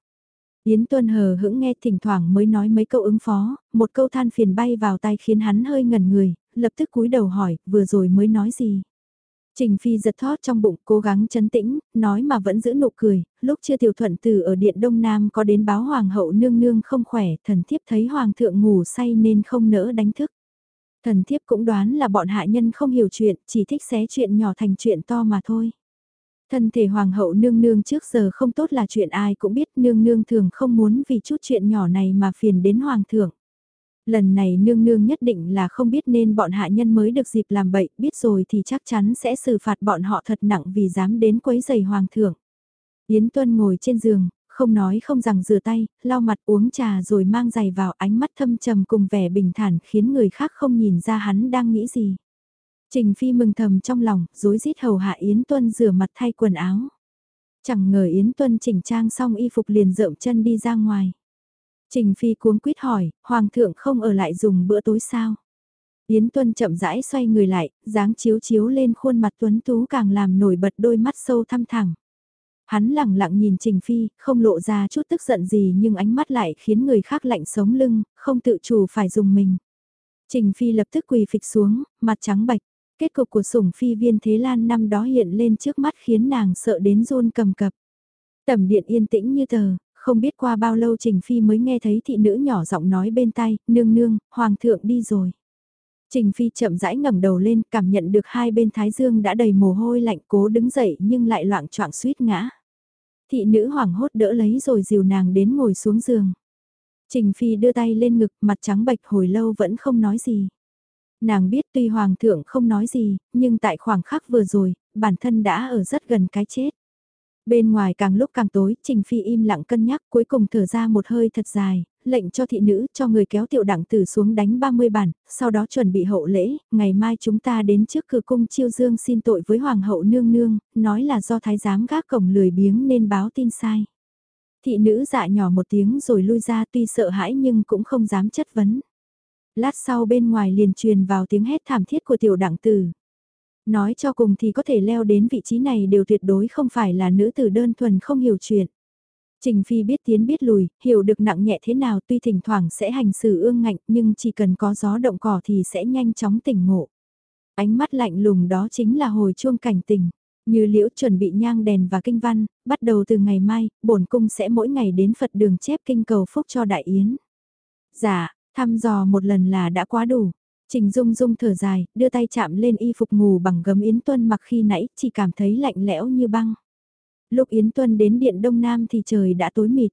Yến Tuân hờ hững nghe thỉnh thoảng mới nói mấy câu ứng phó, một câu than phiền bay vào tay khiến hắn hơi ngẩn người, lập tức cúi đầu hỏi, vừa rồi mới nói gì. Trình Phi giật thót trong bụng cố gắng chấn tĩnh, nói mà vẫn giữ nụ cười, lúc chưa tiểu thuận từ ở điện Đông Nam có đến báo Hoàng hậu nương nương không khỏe, thần thiếp thấy Hoàng thượng ngủ say nên không nỡ đánh thức. Thần thiếp cũng đoán là bọn hạ nhân không hiểu chuyện, chỉ thích xé chuyện nhỏ thành chuyện to mà thôi. Thân thể Hoàng hậu nương nương trước giờ không tốt là chuyện ai cũng biết nương nương thường không muốn vì chút chuyện nhỏ này mà phiền đến Hoàng thượng. Lần này nương nương nhất định là không biết nên bọn hạ nhân mới được dịp làm bậy, biết rồi thì chắc chắn sẽ xử phạt bọn họ thật nặng vì dám đến quấy giày hoàng thượng. Yến Tuân ngồi trên giường, không nói không rằng rửa tay, lau mặt uống trà rồi mang giày vào ánh mắt thâm trầm cùng vẻ bình thản khiến người khác không nhìn ra hắn đang nghĩ gì. Trình Phi mừng thầm trong lòng, dối rít hầu hạ Yến Tuân rửa mặt thay quần áo. Chẳng ngờ Yến Tuân chỉnh trang xong y phục liền rợm chân đi ra ngoài. Trình Phi cuống quýt hỏi, Hoàng thượng không ở lại dùng bữa tối sao? Yến Tuân chậm rãi xoay người lại, dáng chiếu chiếu lên khuôn mặt tuấn tú càng làm nổi bật đôi mắt sâu thăm thẳng. Hắn lặng lặng nhìn Trình Phi, không lộ ra chút tức giận gì nhưng ánh mắt lại khiến người khác lạnh sống lưng, không tự chủ phải dùng mình. Trình Phi lập tức quỳ phịch xuống, mặt trắng bạch. Kết cục của sủng phi viên Thế Lan năm đó hiện lên trước mắt khiến nàng sợ đến run cầm cập. Tầm điện yên tĩnh như tờ, không biết qua bao lâu Trình Phi mới nghe thấy thị nữ nhỏ giọng nói bên tay, nương nương, hoàng thượng đi rồi. Trình Phi chậm rãi ngẩng đầu lên, cảm nhận được hai bên thái dương đã đầy mồ hôi lạnh cố đứng dậy nhưng lại loạn choạng suýt ngã. Thị nữ hoảng hốt đỡ lấy rồi dìu nàng đến ngồi xuống giường. Trình Phi đưa tay lên ngực, mặt trắng bệch hồi lâu vẫn không nói gì. Nàng biết tuy hoàng thượng không nói gì, nhưng tại khoảng khắc vừa rồi, bản thân đã ở rất gần cái chết. Bên ngoài càng lúc càng tối, Trình Phi im lặng cân nhắc cuối cùng thở ra một hơi thật dài, lệnh cho thị nữ cho người kéo tiểu đẳng tử xuống đánh 30 bản, sau đó chuẩn bị hậu lễ, ngày mai chúng ta đến trước cửa cung chiêu dương xin tội với Hoàng hậu nương nương, nói là do thái giám gác cổng lười biếng nên báo tin sai. Thị nữ dạ nhỏ một tiếng rồi lui ra tuy sợ hãi nhưng cũng không dám chất vấn. Lát sau bên ngoài liền truyền vào tiếng hét thảm thiết của tiểu đẳng tử. Nói cho cùng thì có thể leo đến vị trí này đều tuyệt đối không phải là nữ tử đơn thuần không hiểu chuyện. Trình Phi biết tiến biết lùi, hiểu được nặng nhẹ thế nào tuy thỉnh thoảng sẽ hành xử ương ngạnh nhưng chỉ cần có gió động cỏ thì sẽ nhanh chóng tỉnh ngộ. Ánh mắt lạnh lùng đó chính là hồi chuông cảnh tình. Như liễu chuẩn bị nhang đèn và kinh văn, bắt đầu từ ngày mai, bổn cung sẽ mỗi ngày đến Phật đường chép kinh cầu phúc cho đại yến. Dạ, thăm dò một lần là đã quá đủ. Trình Dung Dung thở dài, đưa tay chạm lên y phục ngủ bằng gấm Yến Tuân mặc khi nãy, chỉ cảm thấy lạnh lẽo như băng. Lúc Yến Tuân đến điện Đông Nam thì trời đã tối mịt.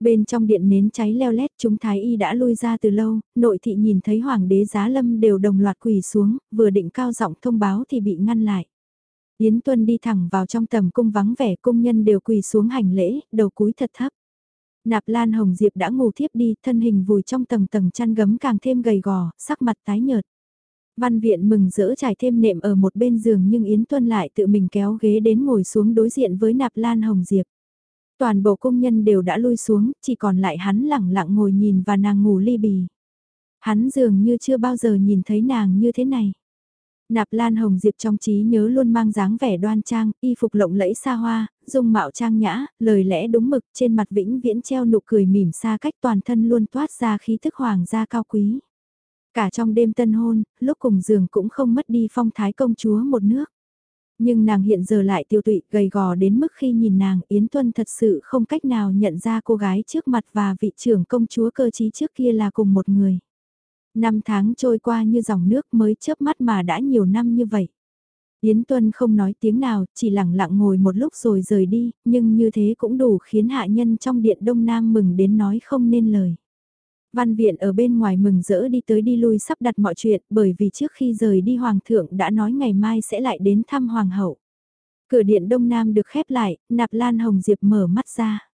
Bên trong điện nến cháy leo lét chúng thái y đã lui ra từ lâu, nội thị nhìn thấy hoàng đế giá lâm đều đồng loạt quỳ xuống, vừa định cao giọng thông báo thì bị ngăn lại. Yến Tuân đi thẳng vào trong tầm cung vắng vẻ cung nhân đều quỳ xuống hành lễ, đầu cúi thật thấp. Nạp Lan Hồng Diệp đã ngủ thiếp đi, thân hình vùi trong tầng tầng chăn gấm càng thêm gầy gò, sắc mặt tái nhợt. Văn viện mừng rỡ trải thêm nệm ở một bên giường nhưng Yến Tuân lại tự mình kéo ghế đến ngồi xuống đối diện với Nạp Lan Hồng Diệp. Toàn bộ công nhân đều đã lui xuống, chỉ còn lại hắn lẳng lặng ngồi nhìn và nàng ngủ ly bì. Hắn dường như chưa bao giờ nhìn thấy nàng như thế này. Nạp Lan Hồng Diệp trong trí nhớ luôn mang dáng vẻ đoan trang, y phục lộng lẫy xa hoa, dung mạo trang nhã, lời lẽ đúng mực trên mặt vĩnh viễn treo nụ cười mỉm xa cách toàn thân luôn toát ra khí thức hoàng gia cao quý. Cả trong đêm tân hôn, lúc cùng giường cũng không mất đi phong thái công chúa một nước. Nhưng nàng hiện giờ lại tiêu tụy gầy gò đến mức khi nhìn nàng Yến Tuân thật sự không cách nào nhận ra cô gái trước mặt và vị trưởng công chúa cơ trí trước kia là cùng một người. Năm tháng trôi qua như dòng nước mới chớp mắt mà đã nhiều năm như vậy. Yến Tuân không nói tiếng nào, chỉ lặng lặng ngồi một lúc rồi rời đi, nhưng như thế cũng đủ khiến hạ nhân trong điện Đông Nam mừng đến nói không nên lời. Văn viện ở bên ngoài mừng rỡ đi tới đi lui sắp đặt mọi chuyện bởi vì trước khi rời đi Hoàng thượng đã nói ngày mai sẽ lại đến thăm Hoàng hậu. Cửa điện Đông Nam được khép lại, nạp lan hồng diệp mở mắt ra.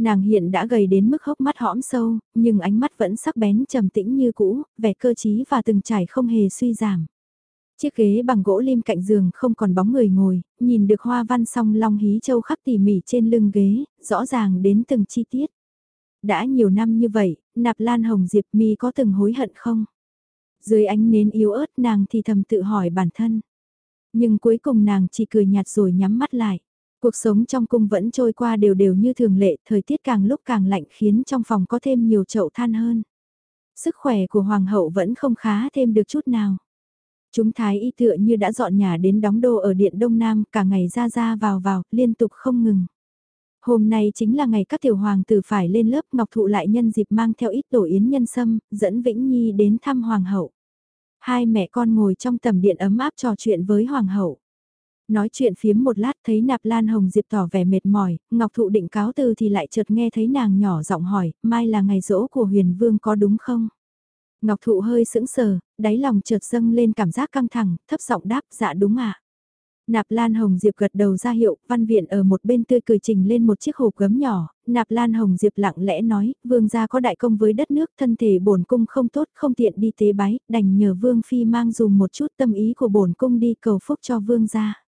Nàng hiện đã gầy đến mức hốc mắt hõm sâu, nhưng ánh mắt vẫn sắc bén trầm tĩnh như cũ, vẻ cơ trí và từng trải không hề suy giảm. Chiếc ghế bằng gỗ lim cạnh giường không còn bóng người ngồi, nhìn được hoa văn song long hí châu khắc tỉ mỉ trên lưng ghế, rõ ràng đến từng chi tiết. Đã nhiều năm như vậy, nạp lan hồng diệp mi có từng hối hận không? Dưới ánh nến yếu ớt nàng thì thầm tự hỏi bản thân. Nhưng cuối cùng nàng chỉ cười nhạt rồi nhắm mắt lại. Cuộc sống trong cung vẫn trôi qua đều đều như thường lệ, thời tiết càng lúc càng lạnh khiến trong phòng có thêm nhiều chậu than hơn. Sức khỏe của hoàng hậu vẫn không khá thêm được chút nào. Chúng thái y tựa như đã dọn nhà đến đóng đô ở điện Đông Nam, cả ngày ra ra vào vào, liên tục không ngừng. Hôm nay chính là ngày các tiểu hoàng tử phải lên lớp Ngọc Thụ lại nhân dịp mang theo ít tổ yến nhân sâm, dẫn Vĩnh Nhi đến thăm hoàng hậu. Hai mẹ con ngồi trong tầm điện ấm áp trò chuyện với hoàng hậu. Nói chuyện phiếm một lát thấy nạp lan hồng diệp tỏ vẻ mệt mỏi, Ngọc Thụ định cáo từ thì lại chợt nghe thấy nàng nhỏ giọng hỏi, mai là ngày rỗ của huyền vương có đúng không? Ngọc Thụ hơi sững sờ, đáy lòng chợt dâng lên cảm giác căng thẳng, thấp giọng đáp dạ đúng ạ. À. Nạp Lan Hồng Diệp gật đầu ra hiệu, văn viện ở một bên tươi cười trình lên một chiếc hộp gấm nhỏ, Nạp Lan Hồng Diệp lặng lẽ nói, vương gia có đại công với đất nước, thân thể bổn cung không tốt, không tiện đi tế bái, đành nhờ vương phi mang dùng một chút tâm ý của bổn cung đi cầu phúc cho vương gia.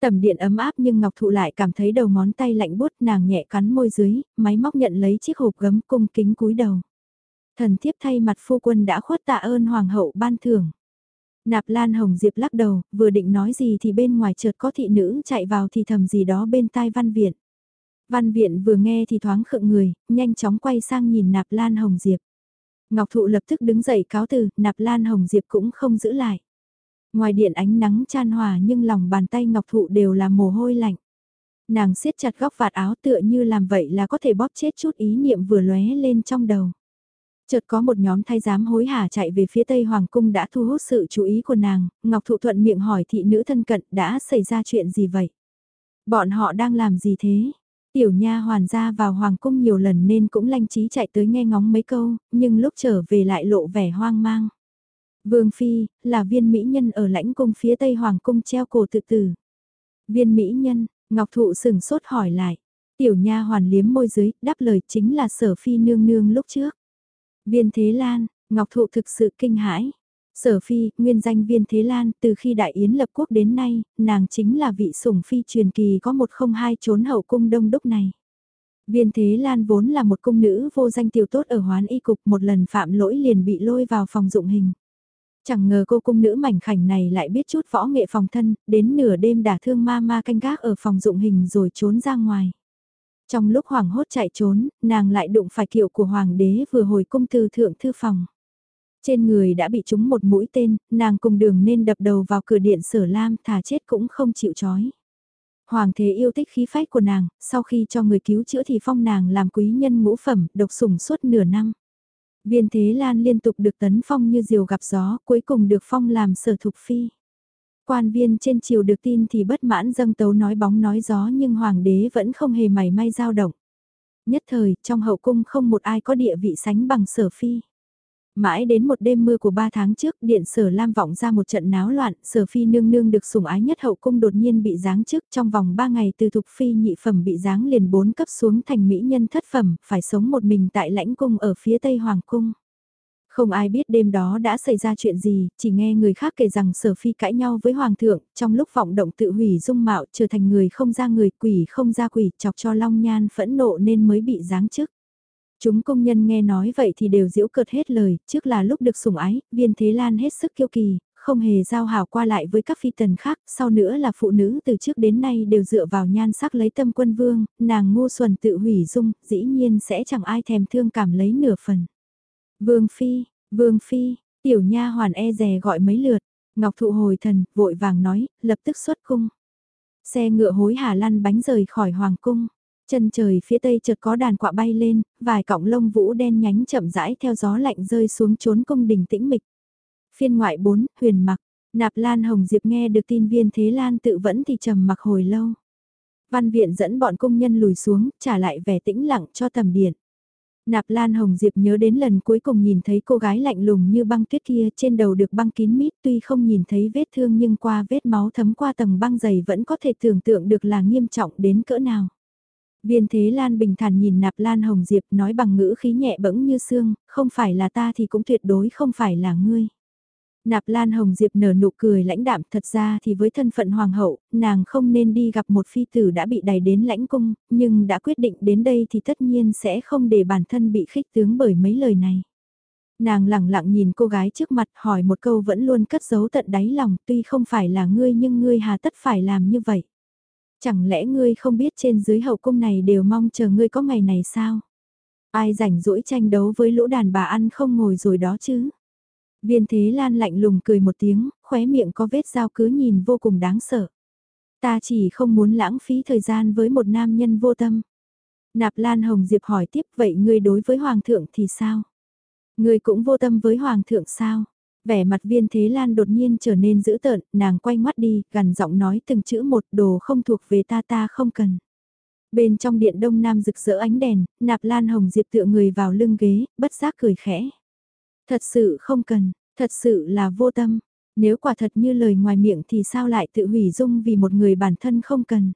Tầm điện ấm áp nhưng Ngọc Thụ lại cảm thấy đầu ngón tay lạnh bút nàng nhẹ cắn môi dưới, máy móc nhận lấy chiếc hộp gấm cung kính cúi đầu. Thần thiếp thay mặt phu quân đã khuất tạ ơn hoàng hậu ban thưởng. Nạp Lan Hồng Diệp lắc đầu, vừa định nói gì thì bên ngoài chợt có thị nữ chạy vào thì thầm gì đó bên tai văn viện. Văn viện vừa nghe thì thoáng khựng người, nhanh chóng quay sang nhìn Nạp Lan Hồng Diệp. Ngọc Thụ lập tức đứng dậy cáo từ, Nạp Lan Hồng Diệp cũng không giữ lại. Ngoài điện ánh nắng chan hòa nhưng lòng bàn tay Ngọc Thụ đều là mồ hôi lạnh. Nàng siết chặt góc vạt áo tựa như làm vậy là có thể bóp chết chút ý niệm vừa lóe lên trong đầu. Chợt có một nhóm thái giám hối hả chạy về phía Tây Hoàng Cung đã thu hút sự chú ý của nàng, Ngọc Thụ thuận miệng hỏi thị nữ thân cận đã xảy ra chuyện gì vậy? Bọn họ đang làm gì thế? Tiểu nha hoàn ra vào Hoàng Cung nhiều lần nên cũng lanh trí chạy tới nghe ngóng mấy câu, nhưng lúc trở về lại lộ vẻ hoang mang. Vương Phi, là viên mỹ nhân ở lãnh cung phía Tây Hoàng Cung treo cổ tự tử. Viên mỹ nhân, Ngọc Thụ sừng sốt hỏi lại. Tiểu nha hoàn liếm môi dưới, đáp lời chính là sở phi nương nương lúc trước. Viên Thế Lan, Ngọc Thụ thực sự kinh hãi. Sở Phi, nguyên danh Viên Thế Lan, từ khi Đại Yến lập quốc đến nay, nàng chính là vị sủng phi truyền kỳ có một không hai trốn hậu cung đông đúc này. Viên Thế Lan vốn là một cung nữ vô danh tiểu tốt ở hoán y cục một lần phạm lỗi liền bị lôi vào phòng dụng hình. Chẳng ngờ cô cung nữ mảnh khảnh này lại biết chút võ nghệ phòng thân, đến nửa đêm đả thương ma ma canh gác ở phòng dụng hình rồi trốn ra ngoài. Trong lúc hoàng hốt chạy trốn, nàng lại đụng phải kiệu của hoàng đế vừa hồi cung từ thượng thư phòng. Trên người đã bị trúng một mũi tên, nàng cùng đường nên đập đầu vào cửa điện sở lam thà chết cũng không chịu chói. Hoàng thế yêu thích khí phách của nàng, sau khi cho người cứu chữa thì phong nàng làm quý nhân ngũ phẩm, độc sủng suốt nửa năm. Viên Thế Lan liên tục được tấn phong như diều gặp gió, cuối cùng được phong làm sở thục phi. Quan viên trên triều được tin thì bất mãn dâng tấu nói bóng nói gió nhưng hoàng đế vẫn không hề mảy may dao động. Nhất thời, trong hậu cung không một ai có địa vị sánh bằng sở phi. Mãi đến một đêm mưa của ba tháng trước, điện sở lam vọng ra một trận náo loạn, sở phi nương nương được sủng ái nhất hậu cung đột nhiên bị giáng chức trong vòng ba ngày từ thục phi nhị phẩm bị giáng liền bốn cấp xuống thành mỹ nhân thất phẩm, phải sống một mình tại lãnh cung ở phía tây hoàng cung. Không ai biết đêm đó đã xảy ra chuyện gì, chỉ nghe người khác kể rằng sở phi cãi nhau với hoàng thượng, trong lúc vọng động tự hủy dung mạo trở thành người không ra người quỷ không ra quỷ chọc cho long nhan phẫn nộ nên mới bị giáng chức. Chúng công nhân nghe nói vậy thì đều giễu cợt hết lời, trước là lúc được sủng ái, viên thế lan hết sức kiêu kỳ, không hề giao hảo qua lại với các phi tần khác, sau nữa là phụ nữ từ trước đến nay đều dựa vào nhan sắc lấy tâm quân vương, nàng ngu xuẩn tự hủy dung, dĩ nhiên sẽ chẳng ai thèm thương cảm lấy nửa phần. Vương Phi, Vương Phi, tiểu nha hoàn e rè gọi mấy lượt, Ngọc Thụ hồi thần, vội vàng nói, lập tức xuất cung. Xe ngựa hối hả lăn bánh rời khỏi hoàng cung. Chân trời phía tây chợt có đàn quạ bay lên, vài cọng lông vũ đen nhánh chậm rãi theo gió lạnh rơi xuống trốn cung đình tĩnh mịch. Phiên ngoại 4, huyền mặc, nạp lan hồng diệp nghe được tin viên thế lan tự vẫn thì trầm mặc hồi lâu. Văn viện dẫn bọn công nhân lùi xuống, trả lại vẻ tĩnh lặng cho tầm điện. Nạp Lan Hồng Diệp nhớ đến lần cuối cùng nhìn thấy cô gái lạnh lùng như băng tuyết kia trên đầu được băng kín mít tuy không nhìn thấy vết thương nhưng qua vết máu thấm qua tầng băng dày vẫn có thể tưởng tượng được là nghiêm trọng đến cỡ nào. Viên Thế Lan bình thản nhìn Nạp Lan Hồng Diệp nói bằng ngữ khí nhẹ bẫng như xương, không phải là ta thì cũng tuyệt đối không phải là ngươi. Nạp Lan Hồng Diệp nở nụ cười lãnh đạm thật ra thì với thân phận hoàng hậu, nàng không nên đi gặp một phi tử đã bị đày đến lãnh cung, nhưng đã quyết định đến đây thì tất nhiên sẽ không để bản thân bị khích tướng bởi mấy lời này. Nàng lặng lặng nhìn cô gái trước mặt hỏi một câu vẫn luôn cất giấu tận đáy lòng tuy không phải là ngươi nhưng ngươi hà tất phải làm như vậy. Chẳng lẽ ngươi không biết trên dưới hậu cung này đều mong chờ ngươi có ngày này sao? Ai rảnh rỗi tranh đấu với lũ đàn bà ăn không ngồi rồi đó chứ? Viên Thế Lan lạnh lùng cười một tiếng, khóe miệng có vết dao cứ nhìn vô cùng đáng sợ. Ta chỉ không muốn lãng phí thời gian với một nam nhân vô tâm. Nạp Lan Hồng Diệp hỏi tiếp vậy ngươi đối với Hoàng thượng thì sao? Ngươi cũng vô tâm với Hoàng thượng sao? Vẻ mặt viên thế lan đột nhiên trở nên dữ tợn, nàng quay mắt đi, gần giọng nói từng chữ một đồ không thuộc về ta ta không cần. Bên trong điện đông nam rực rỡ ánh đèn, nạp lan hồng diệp tựa người vào lưng ghế, bất giác cười khẽ. Thật sự không cần, thật sự là vô tâm. Nếu quả thật như lời ngoài miệng thì sao lại tự hủy dung vì một người bản thân không cần.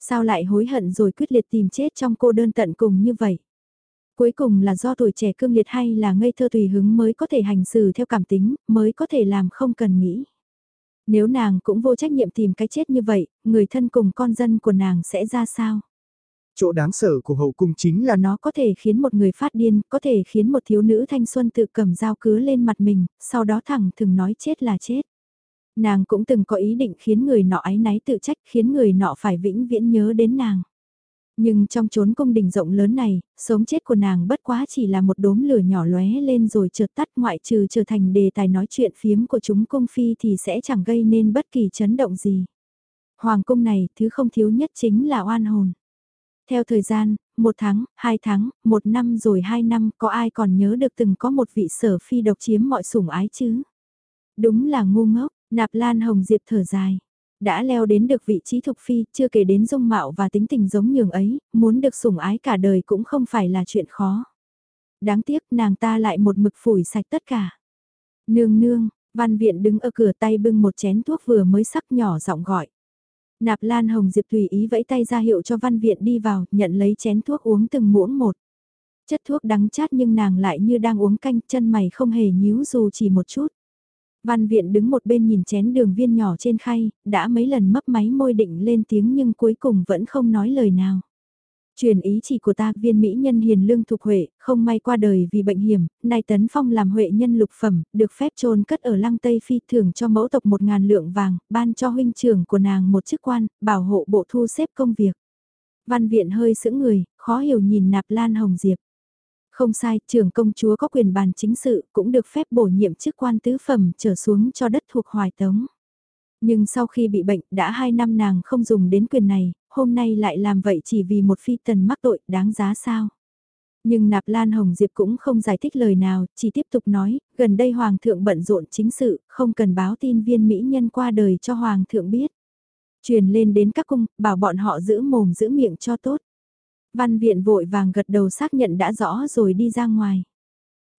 Sao lại hối hận rồi quyết liệt tìm chết trong cô đơn tận cùng như vậy. Cuối cùng là do tuổi trẻ cương liệt hay là ngây thơ tùy hứng mới có thể hành xử theo cảm tính, mới có thể làm không cần nghĩ. Nếu nàng cũng vô trách nhiệm tìm cái chết như vậy, người thân cùng con dân của nàng sẽ ra sao? Chỗ đáng sợ của hậu cung chính là nó có thể khiến một người phát điên, có thể khiến một thiếu nữ thanh xuân tự cầm dao cứa lên mặt mình, sau đó thẳng thừng nói chết là chết. Nàng cũng từng có ý định khiến người nọ ái náy tự trách, khiến người nọ phải vĩnh viễn nhớ đến nàng. Nhưng trong chốn cung đình rộng lớn này, sống chết của nàng bất quá chỉ là một đốm lửa nhỏ lóe lên rồi chợt tắt ngoại trừ trở thành đề tài nói chuyện phiếm của chúng cung phi thì sẽ chẳng gây nên bất kỳ chấn động gì. Hoàng cung này, thứ không thiếu nhất chính là oan hồn. Theo thời gian, một tháng, hai tháng, một năm rồi hai năm, có ai còn nhớ được từng có một vị sở phi độc chiếm mọi sủng ái chứ? Đúng là ngu ngốc, nạp lan hồng diệp thở dài. Đã leo đến được vị trí thục phi, chưa kể đến dung mạo và tính tình giống nhường ấy, muốn được sủng ái cả đời cũng không phải là chuyện khó. Đáng tiếc nàng ta lại một mực phủi sạch tất cả. Nương nương, văn viện đứng ở cửa tay bưng một chén thuốc vừa mới sắc nhỏ giọng gọi. Nạp Lan Hồng Diệp tùy ý vẫy tay ra hiệu cho văn viện đi vào, nhận lấy chén thuốc uống từng muỗng một. Chất thuốc đắng chát nhưng nàng lại như đang uống canh, chân mày không hề nhíu dù chỉ một chút. Văn viện đứng một bên nhìn chén đường viên nhỏ trên khay, đã mấy lần mấp máy môi định lên tiếng nhưng cuối cùng vẫn không nói lời nào. Truyền ý chỉ của ta viên mỹ nhân hiền lương thuộc Huệ, không may qua đời vì bệnh hiểm, nay tấn phong làm Huệ nhân lục phẩm, được phép trôn cất ở lăng Tây Phi thưởng cho mẫu tộc một ngàn lượng vàng, ban cho huynh trưởng của nàng một chức quan, bảo hộ bộ thu xếp công việc. Văn viện hơi sững người, khó hiểu nhìn nạp lan hồng diệp. Không sai, trưởng công chúa có quyền bàn chính sự, cũng được phép bổ nhiệm chức quan tứ phẩm trở xuống cho đất thuộc hoài tống. Nhưng sau khi bị bệnh, đã hai năm nàng không dùng đến quyền này, hôm nay lại làm vậy chỉ vì một phi tần mắc tội, đáng giá sao? Nhưng Nạp Lan Hồng Diệp cũng không giải thích lời nào, chỉ tiếp tục nói, gần đây Hoàng thượng bận rộn chính sự, không cần báo tin viên mỹ nhân qua đời cho Hoàng thượng biết. Truyền lên đến các cung, bảo bọn họ giữ mồm giữ miệng cho tốt. Văn viện vội vàng gật đầu xác nhận đã rõ rồi đi ra ngoài.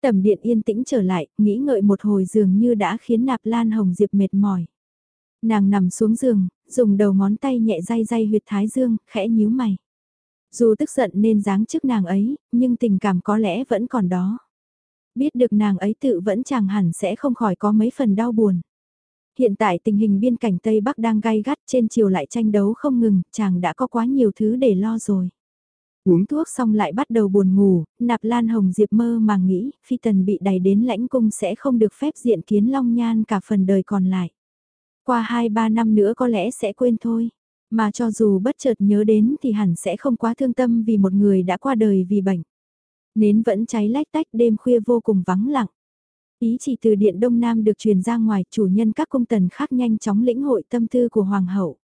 Tầm điện yên tĩnh trở lại, nghĩ ngợi một hồi dường như đã khiến Nạp Lan Hồng Diệp mệt mỏi. Nàng nằm xuống giường, dùng đầu ngón tay nhẹ day day huyệt thái dương, khẽ nhíu mày. Dù tức giận nên dáng trước nàng ấy, nhưng tình cảm có lẽ vẫn còn đó. Biết được nàng ấy tự vẫn chẳng hẳn sẽ không khỏi có mấy phần đau buồn. Hiện tại tình hình biên cảnh Tây Bắc đang gai gắt trên chiều lại tranh đấu không ngừng, chàng đã có quá nhiều thứ để lo rồi. Uống thuốc xong lại bắt đầu buồn ngủ, nạp lan hồng diệp mơ mà nghĩ phi tần bị đẩy đến lãnh cung sẽ không được phép diện kiến long nhan cả phần đời còn lại. Qua 2-3 năm nữa có lẽ sẽ quên thôi. Mà cho dù bất chợt nhớ đến thì hẳn sẽ không quá thương tâm vì một người đã qua đời vì bệnh. Nến vẫn cháy lách tách đêm khuya vô cùng vắng lặng. Ý chỉ từ điện Đông Nam được truyền ra ngoài chủ nhân các công tần khác nhanh chóng lĩnh hội tâm tư của Hoàng hậu.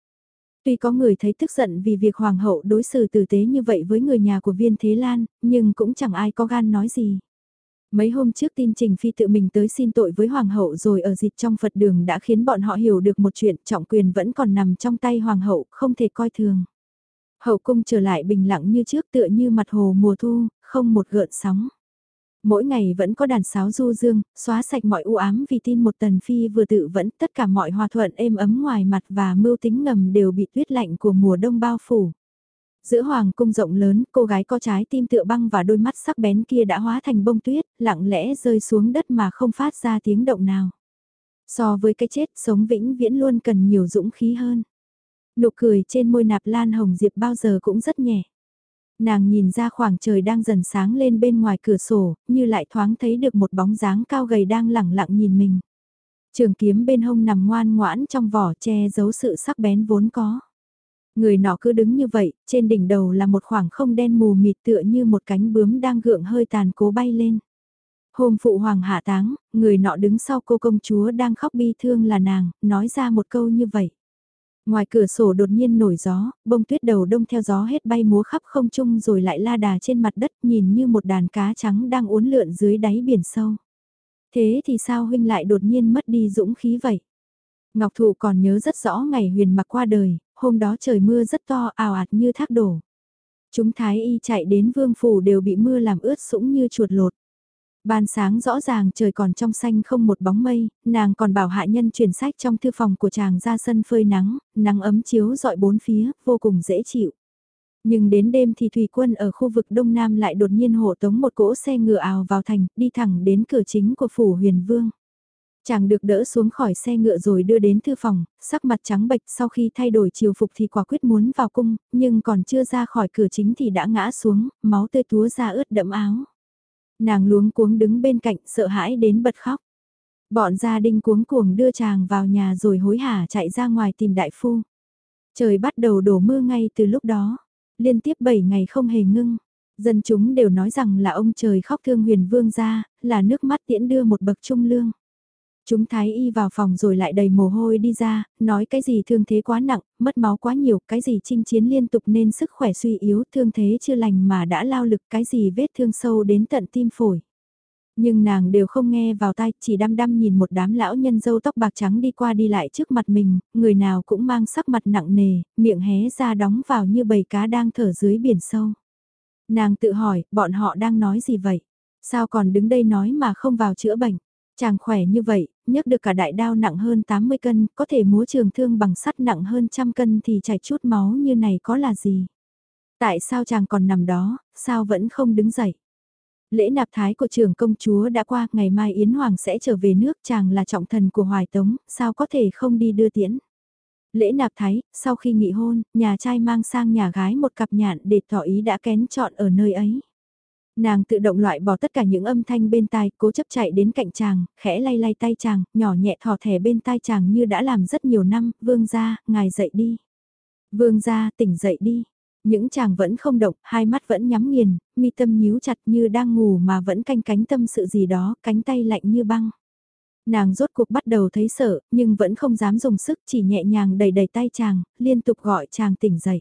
Tuy có người thấy tức giận vì việc Hoàng hậu đối xử tử tế như vậy với người nhà của viên Thế Lan, nhưng cũng chẳng ai có gan nói gì. Mấy hôm trước tin Trình Phi tự mình tới xin tội với Hoàng hậu rồi ở dịp trong Phật đường đã khiến bọn họ hiểu được một chuyện trọng quyền vẫn còn nằm trong tay Hoàng hậu, không thể coi thường. Hậu cung trở lại bình lặng như trước tựa như mặt hồ mùa thu, không một gợn sóng. Mỗi ngày vẫn có đàn sáo du dương, xóa sạch mọi u ám vì tin một tần phi vừa tự vẫn tất cả mọi hòa thuận êm ấm ngoài mặt và mưu tính ngầm đều bị tuyết lạnh của mùa đông bao phủ. Giữa hoàng cung rộng lớn, cô gái có trái tim tựa băng và đôi mắt sắc bén kia đã hóa thành bông tuyết, lặng lẽ rơi xuống đất mà không phát ra tiếng động nào. So với cái chết, sống vĩnh viễn luôn cần nhiều dũng khí hơn. Nụ cười trên môi nạp lan hồng diệp bao giờ cũng rất nhẹ. Nàng nhìn ra khoảng trời đang dần sáng lên bên ngoài cửa sổ, như lại thoáng thấy được một bóng dáng cao gầy đang lẳng lặng nhìn mình. Trường kiếm bên hông nằm ngoan ngoãn trong vỏ che giấu sự sắc bén vốn có. Người nọ cứ đứng như vậy, trên đỉnh đầu là một khoảng không đen mù mịt tựa như một cánh bướm đang gượng hơi tàn cố bay lên. Hôm phụ hoàng hạ táng, người nọ đứng sau cô công chúa đang khóc bi thương là nàng, nói ra một câu như vậy. Ngoài cửa sổ đột nhiên nổi gió, bông tuyết đầu đông theo gió hết bay múa khắp không trung rồi lại la đà trên mặt đất nhìn như một đàn cá trắng đang uốn lượn dưới đáy biển sâu. Thế thì sao huynh lại đột nhiên mất đi dũng khí vậy? Ngọc Thụ còn nhớ rất rõ ngày huyền mặc qua đời, hôm đó trời mưa rất to ào ạt như thác đổ. Chúng thái y chạy đến vương phủ đều bị mưa làm ướt sũng như chuột lột. Ban sáng rõ ràng trời còn trong xanh không một bóng mây, nàng còn bảo hạ nhân truyền sách trong thư phòng của chàng ra sân phơi nắng, nắng ấm chiếu dọi bốn phía, vô cùng dễ chịu. Nhưng đến đêm thì thủy quân ở khu vực Đông Nam lại đột nhiên hộ tống một cỗ xe ngựa ào vào thành, đi thẳng đến cửa chính của phủ huyền vương. Chàng được đỡ xuống khỏi xe ngựa rồi đưa đến thư phòng, sắc mặt trắng bệch sau khi thay đổi chiều phục thì quả quyết muốn vào cung, nhưng còn chưa ra khỏi cửa chính thì đã ngã xuống, máu tươi túa ra ướt đẫm áo. Nàng luống cuống đứng bên cạnh sợ hãi đến bật khóc. Bọn gia đình cuống cuồng đưa chàng vào nhà rồi hối hả chạy ra ngoài tìm đại phu. Trời bắt đầu đổ mưa ngay từ lúc đó, liên tiếp 7 ngày không hề ngưng. Dân chúng đều nói rằng là ông trời khóc thương huyền vương ra, là nước mắt tiễn đưa một bậc trung lương. Chúng thái y vào phòng rồi lại đầy mồ hôi đi ra, nói cái gì thương thế quá nặng, mất máu quá nhiều, cái gì chinh chiến liên tục nên sức khỏe suy yếu, thương thế chưa lành mà đã lao lực, cái gì vết thương sâu đến tận tim phổi. Nhưng nàng đều không nghe vào tai, chỉ đăm đăm nhìn một đám lão nhân dâu tóc bạc trắng đi qua đi lại trước mặt mình, người nào cũng mang sắc mặt nặng nề, miệng hé ra đóng vào như bầy cá đang thở dưới biển sâu. Nàng tự hỏi, bọn họ đang nói gì vậy? Sao còn đứng đây nói mà không vào chữa bệnh? Chàng khỏe như vậy, nhấc được cả đại đao nặng hơn 80 cân, có thể múa trường thương bằng sắt nặng hơn trăm cân thì chảy chút máu như này có là gì? Tại sao chàng còn nằm đó, sao vẫn không đứng dậy? Lễ nạp thái của trường công chúa đã qua, ngày mai Yến Hoàng sẽ trở về nước, chàng là trọng thần của Hoài Tống, sao có thể không đi đưa tiễn? Lễ nạp thái, sau khi nghị hôn, nhà trai mang sang nhà gái một cặp nhạn để tỏ ý đã kén chọn ở nơi ấy. Nàng tự động loại bỏ tất cả những âm thanh bên tai, cố chấp chạy đến cạnh chàng, khẽ lay lay tay chàng, nhỏ nhẹ thò thẻ bên tai chàng như đã làm rất nhiều năm, vương gia, ngài dậy đi. Vương gia, tỉnh dậy đi. Những chàng vẫn không động, hai mắt vẫn nhắm nghiền, mi tâm nhíu chặt như đang ngủ mà vẫn canh cánh tâm sự gì đó, cánh tay lạnh như băng. Nàng rốt cuộc bắt đầu thấy sợ, nhưng vẫn không dám dùng sức, chỉ nhẹ nhàng đẩy đẩy tay chàng, liên tục gọi chàng tỉnh dậy.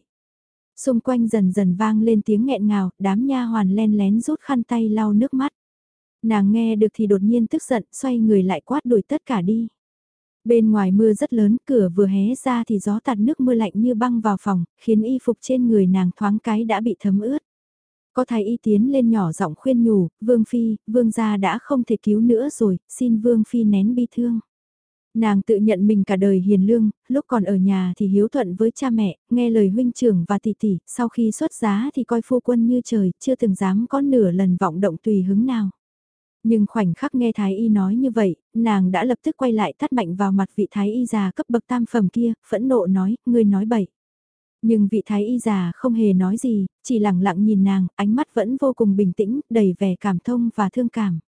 Xung quanh dần dần vang lên tiếng nghẹn ngào, đám nha hoàn len lén rút khăn tay lau nước mắt. Nàng nghe được thì đột nhiên tức giận, xoay người lại quát đuổi tất cả đi. Bên ngoài mưa rất lớn, cửa vừa hé ra thì gió tạt nước mưa lạnh như băng vào phòng, khiến y phục trên người nàng thoáng cái đã bị thấm ướt. Có thái y tiến lên nhỏ giọng khuyên nhủ, Vương Phi, Vương gia đã không thể cứu nữa rồi, xin Vương Phi nén bi thương. Nàng tự nhận mình cả đời hiền lương, lúc còn ở nhà thì hiếu thuận với cha mẹ, nghe lời huynh trưởng và tỷ tỷ, sau khi xuất giá thì coi phu quân như trời, chưa từng dám có nửa lần vọng động tùy hứng nào. Nhưng khoảnh khắc nghe Thái Y nói như vậy, nàng đã lập tức quay lại thắt mạnh vào mặt vị Thái Y già cấp bậc tam phẩm kia, phẫn nộ nói, ngươi nói bậy. Nhưng vị Thái Y già không hề nói gì, chỉ lặng lặng nhìn nàng, ánh mắt vẫn vô cùng bình tĩnh, đầy vẻ cảm thông và thương cảm.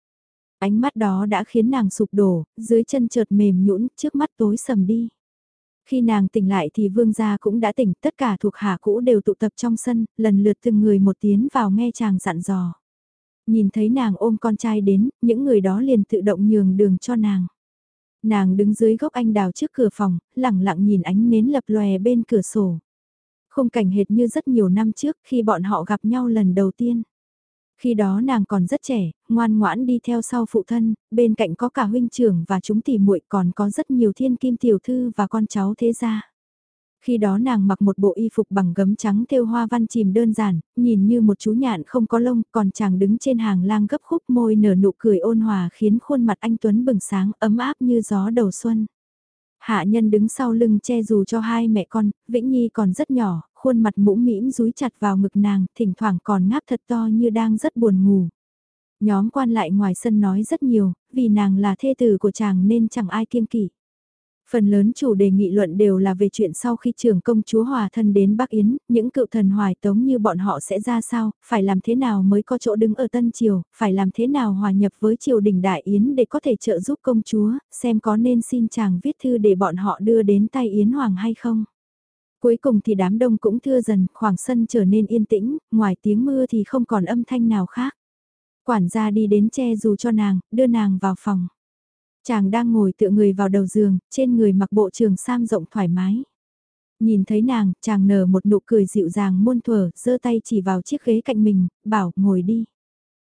Ánh mắt đó đã khiến nàng sụp đổ, dưới chân chợt mềm nhũn, trước mắt tối sầm đi. Khi nàng tỉnh lại thì vương gia cũng đã tỉnh, tất cả thuộc hạ cũ đều tụ tập trong sân, lần lượt từng người một tiến vào nghe chàng dặn dò. Nhìn thấy nàng ôm con trai đến, những người đó liền tự động nhường đường cho nàng. Nàng đứng dưới gốc anh đào trước cửa phòng, lặng lặng nhìn ánh nến lập lòe bên cửa sổ. Không cảnh hệt như rất nhiều năm trước khi bọn họ gặp nhau lần đầu tiên. Khi đó nàng còn rất trẻ, ngoan ngoãn đi theo sau phụ thân, bên cạnh có cả huynh trưởng và chúng tỷ muội còn có rất nhiều thiên kim tiểu thư và con cháu thế gia. Khi đó nàng mặc một bộ y phục bằng gấm trắng thêu hoa văn chìm đơn giản, nhìn như một chú nhạn không có lông, còn chàng đứng trên hàng lang gấp khúc môi nở nụ cười ôn hòa khiến khuôn mặt anh Tuấn bừng sáng ấm áp như gió đầu xuân. Hạ nhân đứng sau lưng che dù cho hai mẹ con, Vĩnh Nhi còn rất nhỏ, khuôn mặt mũm mĩm rúi chặt vào ngực nàng, thỉnh thoảng còn ngáp thật to như đang rất buồn ngủ. Nhóm quan lại ngoài sân nói rất nhiều, vì nàng là thê tử của chàng nên chẳng ai kiêng kỵ. Phần lớn chủ đề nghị luận đều là về chuyện sau khi trưởng công chúa hòa thân đến Bắc Yến, những cựu thần hoài tống như bọn họ sẽ ra sao, phải làm thế nào mới có chỗ đứng ở Tân Triều, phải làm thế nào hòa nhập với triều đình Đại Yến để có thể trợ giúp công chúa, xem có nên xin chàng viết thư để bọn họ đưa đến tay Yến Hoàng hay không. Cuối cùng thì đám đông cũng thưa dần, khoảng sân trở nên yên tĩnh, ngoài tiếng mưa thì không còn âm thanh nào khác. Quản gia đi đến che dù cho nàng, đưa nàng vào phòng. Chàng đang ngồi tựa người vào đầu giường, trên người mặc bộ trường sam rộng thoải mái. Nhìn thấy nàng, chàng nở một nụ cười dịu dàng muôn thuở, giơ tay chỉ vào chiếc ghế cạnh mình, bảo ngồi đi.